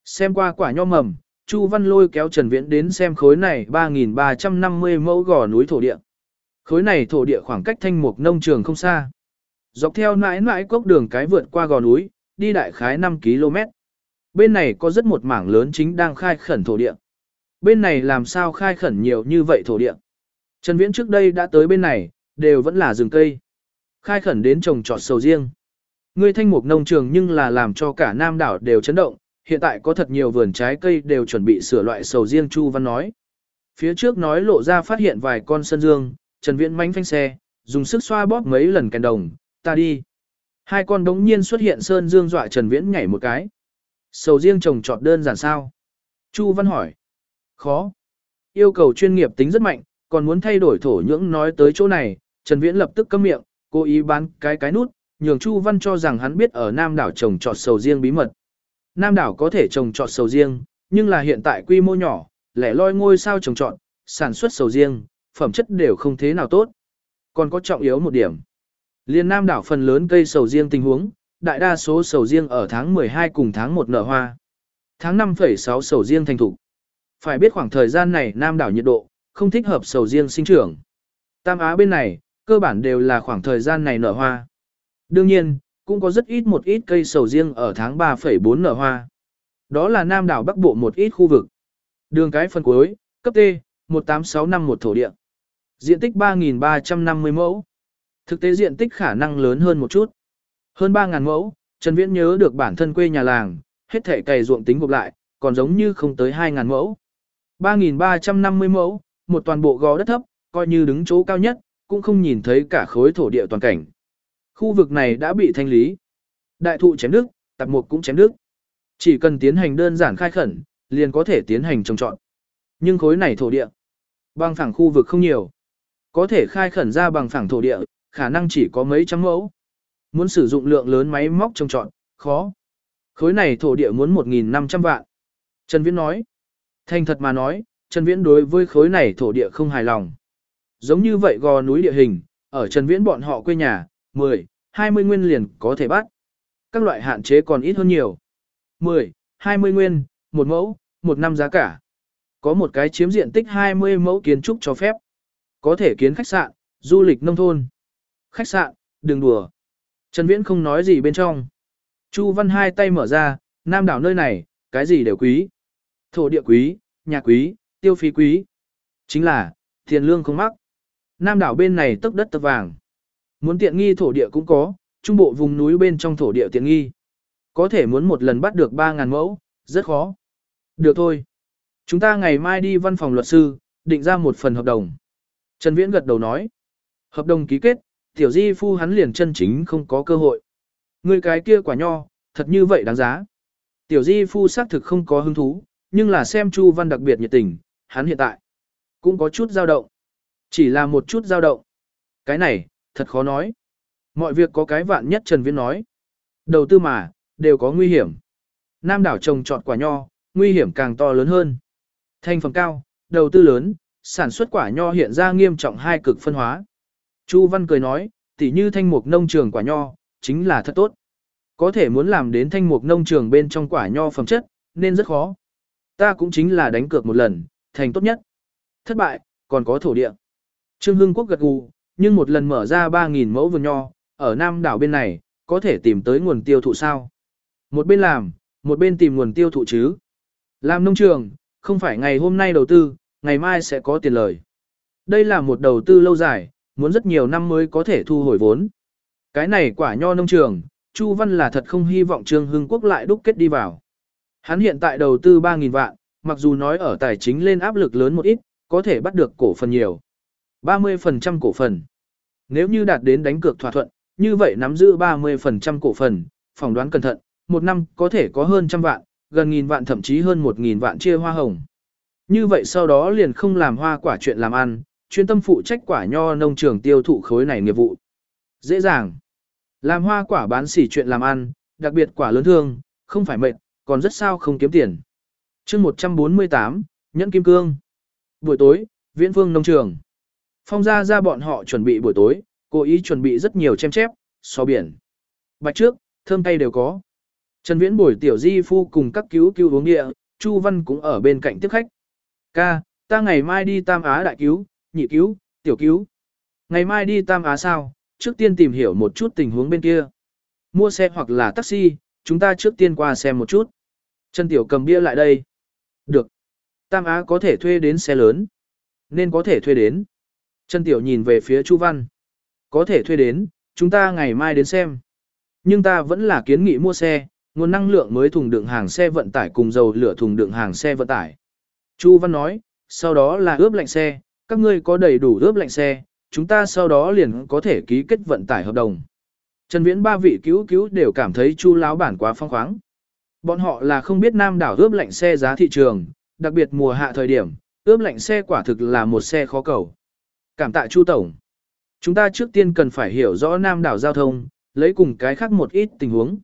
Xem qua quả nho mầm, Chu Văn lôi kéo Trần Viễn đến xem khối này 3.350 mẫu gò núi thổ địa. Khối này thổ địa khoảng cách thanh mục nông trường không xa. Dọc theo nãi nãi cốc đường cái vượt qua gò núi, đi đại khái 5 km. Bên này có rất một mảng lớn chính đang khai khẩn thổ địa. Bên này làm sao khai khẩn nhiều như vậy thổ địa. Trần Viễn trước đây đã tới bên này, đều vẫn là rừng cây. Khai khẩn đến trồng trọt sầu riêng. Ngươi thanh mục nông trường nhưng là làm cho cả Nam đảo đều chấn động, hiện tại có thật nhiều vườn trái cây đều chuẩn bị sửa loại sầu riêng Chu Văn nói. Phía trước nói lộ ra phát hiện vài con sơn dương, Trần Viễn mánh phanh xe, dùng sức xoa bóp mấy lần kèn đồng, ta đi. Hai con đống nhiên xuất hiện sơn dương dọa Trần Viễn nhảy một cái. Sầu riêng trồng trọt đơn giản sao? Chu Văn hỏi. Khó. Yêu cầu chuyên nghiệp tính rất mạnh, còn muốn thay đổi thổ nhưỡng nói tới chỗ này, Trần Viễn lập tức câm miệng, cố ý bán cái cái nút, nhường Chu Văn cho rằng hắn biết ở Nam đảo trồng trọt sầu riêng bí mật. Nam đảo có thể trồng trọt sầu riêng, nhưng là hiện tại quy mô nhỏ, lẻ loi ngôi sao trồng trọt, sản xuất sầu riêng, phẩm chất đều không thế nào tốt. Còn có trọng yếu một điểm. Liên Nam đảo phần lớn cây sầu riêng tình huống, đại đa số sầu riêng ở tháng 12 cùng tháng 1 nở hoa. Tháng 5,6 sầu riêng thành thủ. Phải biết khoảng thời gian này Nam đảo nhiệt độ, không thích hợp sầu riêng sinh trưởng. Tam Á bên này, cơ bản đều là khoảng thời gian này nở hoa. Đương nhiên, cũng có rất ít một ít cây sầu riêng ở tháng 3,4 nở hoa. Đó là Nam đảo Bắc Bộ một ít khu vực. Đường cái phần cuối, cấp T, 18651 thổ địa. Diện tích 3.350 mẫu. Thực tế diện tích khả năng lớn hơn một chút. Hơn 3.000 mẫu, Trần Viễn nhớ được bản thân quê nhà làng, hết thể cày ruộng tính gộp lại, còn giống như không tới 2.000 mẫu. 3.350 mẫu, một toàn bộ gò đất thấp, coi như đứng chỗ cao nhất, cũng không nhìn thấy cả khối thổ địa toàn cảnh. Khu vực này đã bị thanh lý. Đại thụ chém nước, tạp mục cũng chém nước. Chỉ cần tiến hành đơn giản khai khẩn, liền có thể tiến hành trồng trọt. Nhưng khối này thổ địa, bằng phẳng khu vực không nhiều. Có thể khai khẩn ra bằng phẳng thổ địa, khả năng chỉ có mấy trăm mẫu. Muốn sử dụng lượng lớn máy móc trồng trọt, khó. Khối này thổ địa muốn 1.500 vạn. Trần Viễn nói. Thành thật mà nói, Trần Viễn đối với khối này thổ địa không hài lòng. Giống như vậy gò núi địa hình, ở Trần Viễn bọn họ quê nhà, 10, 20 nguyên liền có thể bắt. Các loại hạn chế còn ít hơn nhiều. 10, 20 nguyên, một mẫu, một năm giá cả. Có một cái chiếm diện tích 20 mẫu kiến trúc cho phép. Có thể kiến khách sạn, du lịch nông thôn. Khách sạn, đừng đùa. Trần Viễn không nói gì bên trong. Chu Văn hai tay mở ra, nam đảo nơi này, cái gì đều quý. Thổ địa quý, nhà quý, tiêu phí quý. Chính là, tiền lương không mắc. Nam đảo bên này tốc đất tấp vàng. Muốn tiện nghi thổ địa cũng có, trung bộ vùng núi bên trong thổ địa tiện nghi. Có thể muốn một lần bắt được 3.000 mẫu, rất khó. Được thôi. Chúng ta ngày mai đi văn phòng luật sư, định ra một phần hợp đồng. Trần Viễn gật đầu nói. Hợp đồng ký kết, tiểu di phu hắn liền chân chính không có cơ hội. Người cái kia quả nho, thật như vậy đáng giá. Tiểu di phu xác thực không có hứng thú, nhưng là xem Chu Văn đặc biệt nhiệt tình, hắn hiện tại cũng có chút dao động. Chỉ là một chút dao động. Cái này, thật khó nói. Mọi việc có cái vạn nhất Trần Viễn nói. Đầu tư mà, đều có nguy hiểm. Nam đảo trồng trọt quả nho, nguy hiểm càng to lớn hơn. Thành phẩm cao, đầu tư lớn, sản xuất quả nho hiện ra nghiêm trọng hai cực phân hóa. Chu Văn cười nói, tỉ như thanh mục nông trường quả nho, chính là thật tốt. Có thể muốn làm đến thanh mục nông trường bên trong quả nho phẩm chất, nên rất khó. Ta cũng chính là đánh cược một lần, thành tốt nhất. Thất bại, còn có thổ địa. Trương Hưng Quốc gật gù, nhưng một lần mở ra 3.000 mẫu vườn nho, ở Nam đảo bên này, có thể tìm tới nguồn tiêu thụ sao. Một bên làm, một bên tìm nguồn tiêu thụ chứ. Làm nông trường, không phải ngày hôm nay đầu tư, ngày mai sẽ có tiền lời. Đây là một đầu tư lâu dài, muốn rất nhiều năm mới có thể thu hồi vốn. Cái này quả nho nông trường, Chu Văn là thật không hy vọng Trương Hưng Quốc lại đúc kết đi vào. Hắn hiện tại đầu tư 3.000 vạn, mặc dù nói ở tài chính lên áp lực lớn một ít, có thể bắt được cổ phần nhiều. 30% cổ phần. Nếu như đạt đến đánh cược thỏa thuận, như vậy nắm giữ 30% cổ phần, phỏng đoán cẩn thận, một năm có thể có hơn trăm vạn, gần nghìn vạn thậm chí hơn một nghìn vạn chia hoa hồng. Như vậy sau đó liền không làm hoa quả chuyện làm ăn, chuyên tâm phụ trách quả nho nông trường tiêu thụ khối này nghiệp vụ. Dễ dàng. Làm hoa quả bán xỉ chuyện làm ăn, đặc biệt quả lớn thương, không phải mệt, còn rất sao không kiếm tiền. chương 148, Nhẫn Kim Cương. Buổi tối, Viễn Phương nông trường. Phong ra ra bọn họ chuẩn bị buổi tối, cố ý chuẩn bị rất nhiều chem chép, so biển. Bạch trước, thơm tay đều có. Trần Viễn buổi tiểu di phu cùng các cứu cứu uống địa, Chu Văn cũng ở bên cạnh tiếp khách. Ca, ta ngày mai đi Tam Á đại cứu, nhị cứu, tiểu cứu. Ngày mai đi Tam Á sao, trước tiên tìm hiểu một chút tình huống bên kia. Mua xe hoặc là taxi, chúng ta trước tiên qua xem một chút. Trần Tiểu cầm bia lại đây. Được. Tam Á có thể thuê đến xe lớn. Nên có thể thuê đến. Trần Tiểu nhìn về phía Chu Văn. Có thể thuê đến, chúng ta ngày mai đến xem. Nhưng ta vẫn là kiến nghị mua xe, nguồn năng lượng mới thùng đựng hàng xe vận tải cùng dầu lửa thùng đựng hàng xe vận tải. Chu Văn nói, sau đó là ướp lạnh xe, các ngươi có đầy đủ ướp lạnh xe, chúng ta sau đó liền có thể ký kết vận tải hợp đồng. Trần Viễn ba vị cứu cứu đều cảm thấy Chu lão bản quá phong khoáng. Bọn họ là không biết Nam đảo ướp lạnh xe giá thị trường, đặc biệt mùa hạ thời điểm, ướp lạnh xe quả thực là một xe khó cầu. Cảm tạ Chu tổng. Chúng ta trước tiên cần phải hiểu rõ Nam đảo giao thông, lấy cùng cái khác một ít tình huống.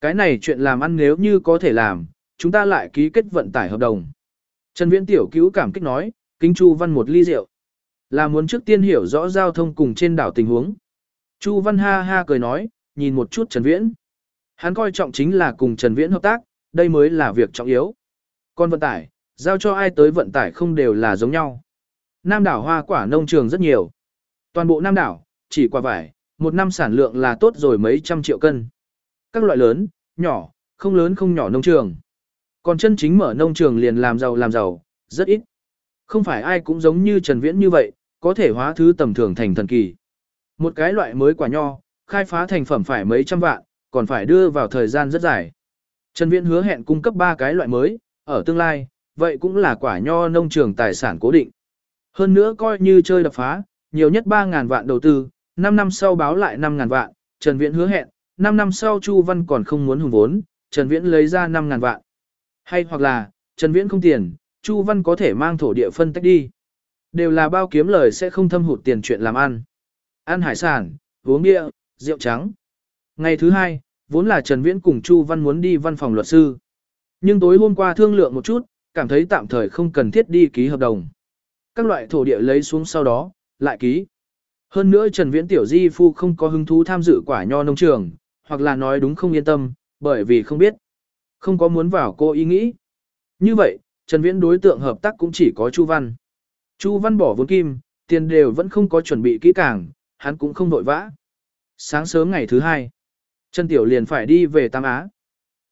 Cái này chuyện làm ăn nếu như có thể làm, chúng ta lại ký kết vận tải hợp đồng. Trần Viễn tiểu cứu cảm kích nói, kính Chu Văn một ly rượu. Là muốn trước tiên hiểu rõ giao thông cùng trên đảo tình huống. Chu Văn ha ha cười nói, nhìn một chút Trần Viễn. Hắn coi trọng chính là cùng Trần Viễn hợp tác, đây mới là việc trọng yếu. Còn vận tải, giao cho ai tới vận tải không đều là giống nhau. Nam đảo hoa quả nông trường rất nhiều. Toàn bộ Nam đảo, chỉ quả vải, một năm sản lượng là tốt rồi mấy trăm triệu cân. Các loại lớn, nhỏ, không lớn không nhỏ nông trường. Còn chân chính mở nông trường liền làm giàu làm giàu, rất ít. Không phải ai cũng giống như Trần Viễn như vậy, có thể hóa thứ tầm thường thành thần kỳ. Một cái loại mới quả nho, khai phá thành phẩm phải mấy trăm vạn, còn phải đưa vào thời gian rất dài. Trần Viễn hứa hẹn cung cấp 3 cái loại mới, ở tương lai, vậy cũng là quả nho nông trường tài sản cố định. Hơn nữa coi như chơi đập phá, nhiều nhất 3.000 vạn đầu tư, 5 năm sau báo lại 5.000 vạn, Trần Viễn hứa hẹn, 5 năm sau Chu Văn còn không muốn hùng vốn, Trần Viễn lấy ra 5.000 vạn. Hay hoặc là, Trần Viễn không tiền, Chu Văn có thể mang thổ địa phân tách đi. Đều là bao kiếm lời sẽ không thâm hụt tiền chuyện làm ăn. Ăn hải sản, uống bia, rượu trắng. Ngày thứ hai, vốn là Trần Viễn cùng Chu Văn muốn đi văn phòng luật sư. Nhưng tối hôm qua thương lượng một chút, cảm thấy tạm thời không cần thiết đi ký hợp đồng. Các loại thổ địa lấy xuống sau đó, lại ký. Hơn nữa Trần Viễn Tiểu Di Phu không có hứng thú tham dự quả nho nông trường, hoặc là nói đúng không yên tâm, bởi vì không biết. Không có muốn vào cô ý nghĩ. Như vậy, Trần Viễn đối tượng hợp tác cũng chỉ có Chu Văn. Chu Văn bỏ vốn kim, tiền đều vẫn không có chuẩn bị kỹ càng, hắn cũng không vội vã. Sáng sớm ngày thứ hai, Trần Tiểu liền phải đi về Tam Á.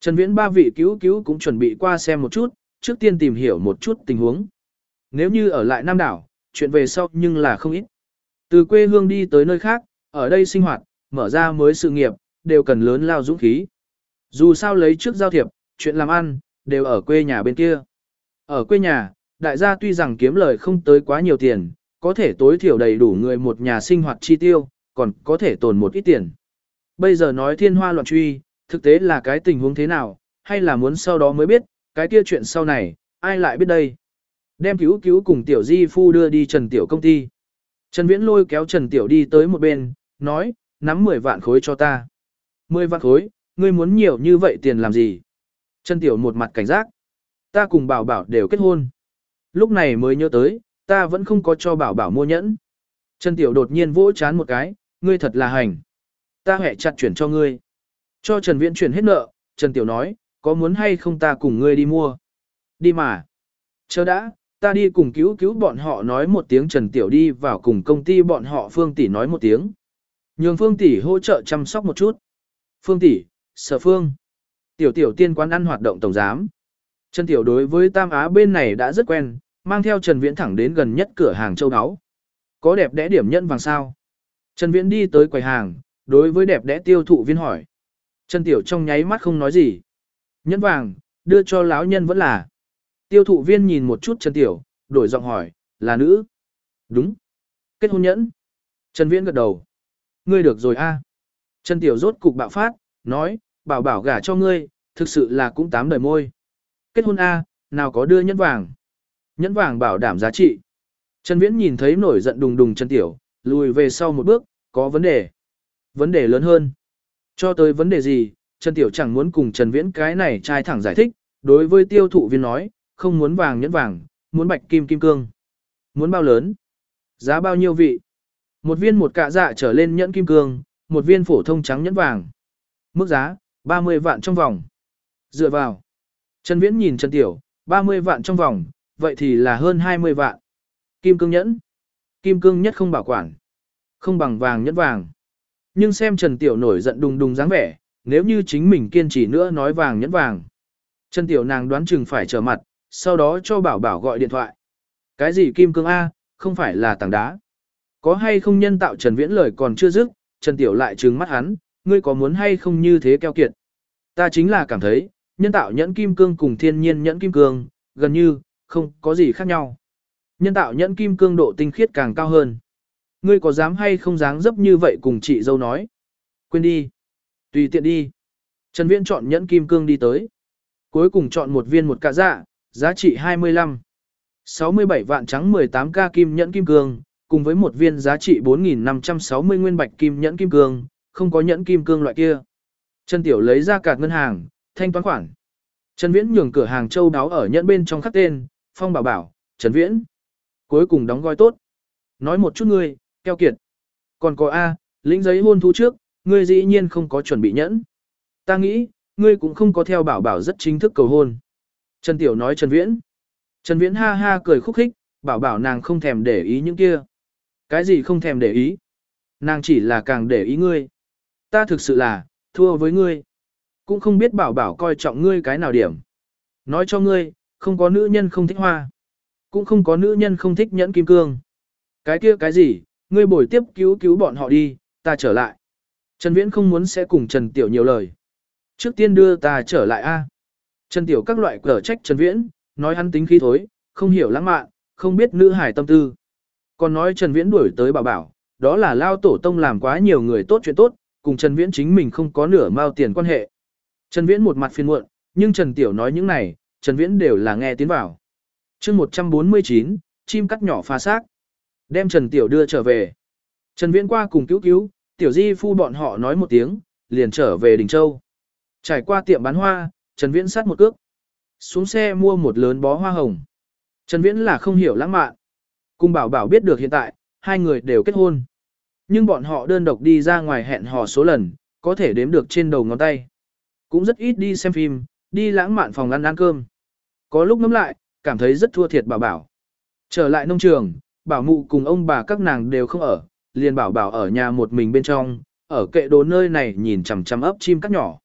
Trần Viễn ba vị cứu cứu cũng chuẩn bị qua xem một chút, trước tiên tìm hiểu một chút tình huống. Nếu như ở lại Nam Đảo, chuyện về sau nhưng là không ít. Từ quê hương đi tới nơi khác, ở đây sinh hoạt, mở ra mới sự nghiệp, đều cần lớn lao dũng khí. Dù sao lấy trước giao thiệp, chuyện làm ăn, đều ở quê nhà bên kia. Ở quê nhà, đại gia tuy rằng kiếm lời không tới quá nhiều tiền, có thể tối thiểu đầy đủ người một nhà sinh hoạt chi tiêu, còn có thể tồn một ít tiền. Bây giờ nói thiên hoa loạn truy, thực tế là cái tình huống thế nào, hay là muốn sau đó mới biết, cái kia chuyện sau này, ai lại biết đây. Đem cứu cứu cùng tiểu di phu đưa đi Trần Tiểu công ty. Trần Viễn lôi kéo Trần Tiểu đi tới một bên, nói, nắm 10 vạn khối cho ta. 10 vạn khối, ngươi muốn nhiều như vậy tiền làm gì? Trần Tiểu một mặt cảnh giác. Ta cùng bảo bảo đều kết hôn. Lúc này mới nhớ tới, ta vẫn không có cho bảo bảo mua nhẫn. Trần Tiểu đột nhiên vỗ chán một cái, ngươi thật là hành. Ta hẹ chặt chuyển cho ngươi. Cho Trần Viễn chuyển hết nợ, Trần Tiểu nói, có muốn hay không ta cùng ngươi đi mua? Đi mà. Chờ đã, ta đi cùng cứu cứu bọn họ nói một tiếng Trần Tiểu đi vào cùng công ty bọn họ Phương Tỷ nói một tiếng. Nhường Phương Tỷ hỗ trợ chăm sóc một chút. Phương Tỷ, sở Phương. Tiểu Tiểu tiên quán ăn hoạt động tổng giám. Trần Tiểu đối với Tam Á bên này đã rất quen, mang theo Trần Viễn thẳng đến gần nhất cửa hàng châu áo. Có đẹp đẽ điểm nhẫn vàng sao? Trần Viễn đi tới quầy hàng, đối với đẹp đẽ tiêu thụ viên hỏi. Trần Tiểu trong nháy mắt không nói gì. Nhẫn vàng, đưa cho lão nhân vẫn là. Tiêu thụ viên nhìn một chút Trần Tiểu, đổi giọng hỏi, là nữ? Đúng. Kết hôn nhẫn. Trần Viễn gật đầu. Ngươi được rồi a. Trần Tiểu rốt cục bạo phát, nói, bảo bảo gả cho ngươi, thực sự là cũng tám đời môi. Kết hôn a, nào có đưa nhẫn vàng. Nhẫn vàng bảo đảm giá trị. Trần Viễn nhìn thấy nổi giận đùng đùng Trần Tiểu, lùi về sau một bước, có vấn đề. Vấn đề lớn hơn. Cho tới vấn đề gì, Trần Tiểu chẳng muốn cùng Trần Viễn cái này trai thẳng giải thích, đối với tiêu thụ viên nói, không muốn vàng nhẫn vàng, muốn bạch kim kim cương. Muốn bao lớn? Giá bao nhiêu vị? Một viên một cạ dạ trở lên nhẫn kim cương, một viên phổ thông trắng nhẫn vàng. Mức giá, 30 vạn trong vòng. Dựa vào. Trần Viễn nhìn Trần Tiểu, 30 vạn trong vòng, vậy thì là hơn 20 vạn. Kim cương nhẫn. Kim cương nhất không bảo quản. Không bằng vàng nhẫn vàng. Nhưng xem Trần Tiểu nổi giận đùng đùng dáng vẻ, nếu như chính mình kiên trì nữa nói vàng nhẫn vàng. Trần Tiểu nàng đoán chừng phải trở mặt, sau đó cho bảo bảo gọi điện thoại. Cái gì kim cương A, không phải là tảng đá. Có hay không nhân tạo Trần Viễn lời còn chưa dứt, Trần Tiểu lại trừng mắt hắn, ngươi có muốn hay không như thế keo kiệt. Ta chính là cảm thấy, nhân tạo nhẫn kim cương cùng thiên nhiên nhẫn kim cương, gần như, không có gì khác nhau. Nhân tạo nhẫn kim cương độ tinh khiết càng cao hơn. Ngươi có dám hay không dám dấp như vậy cùng chị dâu nói. Quên đi. Tùy tiện đi. Trần Viễn chọn nhẫn kim cương đi tới. Cuối cùng chọn một viên một cả dạ, giá trị 25. 67 vạn trắng 18k kim nhẫn kim cương, cùng với một viên giá trị 4.560 nguyên bạch kim nhẫn kim cương, không có nhẫn kim cương loại kia. Trần Tiểu lấy ra cả ngân hàng, thanh toán khoản. Trần Viễn nhường cửa hàng châu đáo ở nhẫn bên trong khắc tên, Phong Bảo Bảo, Trần Viễn. Cuối cùng đóng gói tốt. Nói một chút ngươi, keo kiệt. Còn có A, lĩnh giấy hôn thú trước, ngươi dĩ nhiên không có chuẩn bị nhẫn. Ta nghĩ, ngươi cũng không có theo bảo bảo rất chính thức cầu hôn. Trần Tiểu nói Trần Viễn. Trần Viễn ha ha cười khúc khích, bảo bảo nàng không thèm để ý những kia. Cái gì không thèm để ý? Nàng chỉ là càng để ý ngươi. Ta thực sự là, thua với ngươi. Cũng không biết bảo bảo coi trọng ngươi cái nào điểm. Nói cho ngươi, không có nữ nhân không thích hoa. Cũng không có nữ nhân không thích nhẫn kim cương. Cái kia cái gì, ngươi bồi tiếp cứu cứu bọn họ đi, ta trở lại. Trần Viễn không muốn sẽ cùng Trần Tiểu nhiều lời. Trước tiên đưa ta trở lại a. Trần Tiểu các loại cở trách Trần Viễn, nói hắn tính khí thối, không hiểu lãng mạn, không biết nữ hải tâm tư. Còn nói Trần Viễn đuổi tới bảo bảo, đó là lao tổ tông làm quá nhiều người tốt chuyện tốt, cùng Trần Viễn chính mình không có nửa mao tiền quan hệ. Trần Viễn một mặt phiền muộn, nhưng Trần Tiểu nói những này, Trần Viễn đều là nghe tiếng vào. chương 149, chim cắt nhỏ pha xác. Đem Trần Tiểu đưa trở về. Trần Viễn qua cùng cứu cứu, Tiểu Di phu bọn họ nói một tiếng, liền trở về Đình Châu. Trải qua tiệm bán hoa, Trần Viễn sát một cước. Xuống xe mua một lớn bó hoa hồng. Trần Viễn là không hiểu lãng mạn. Cùng bảo bảo biết được hiện tại, hai người đều kết hôn. Nhưng bọn họ đơn độc đi ra ngoài hẹn hò số lần, có thể đếm được trên đầu ngón tay. Cũng rất ít đi xem phim, đi lãng mạn phòng ăn ăn cơm. Có lúc ngắm lại, cảm thấy rất thua thiệt bảo bảo. Trở lại nông trường, bảo mụ cùng ông bà các nàng đều không ở, liền bảo bảo ở nhà một mình bên trong, ở kệ đồ nơi này nhìn chằm chằm ấp chim cắt nhỏ.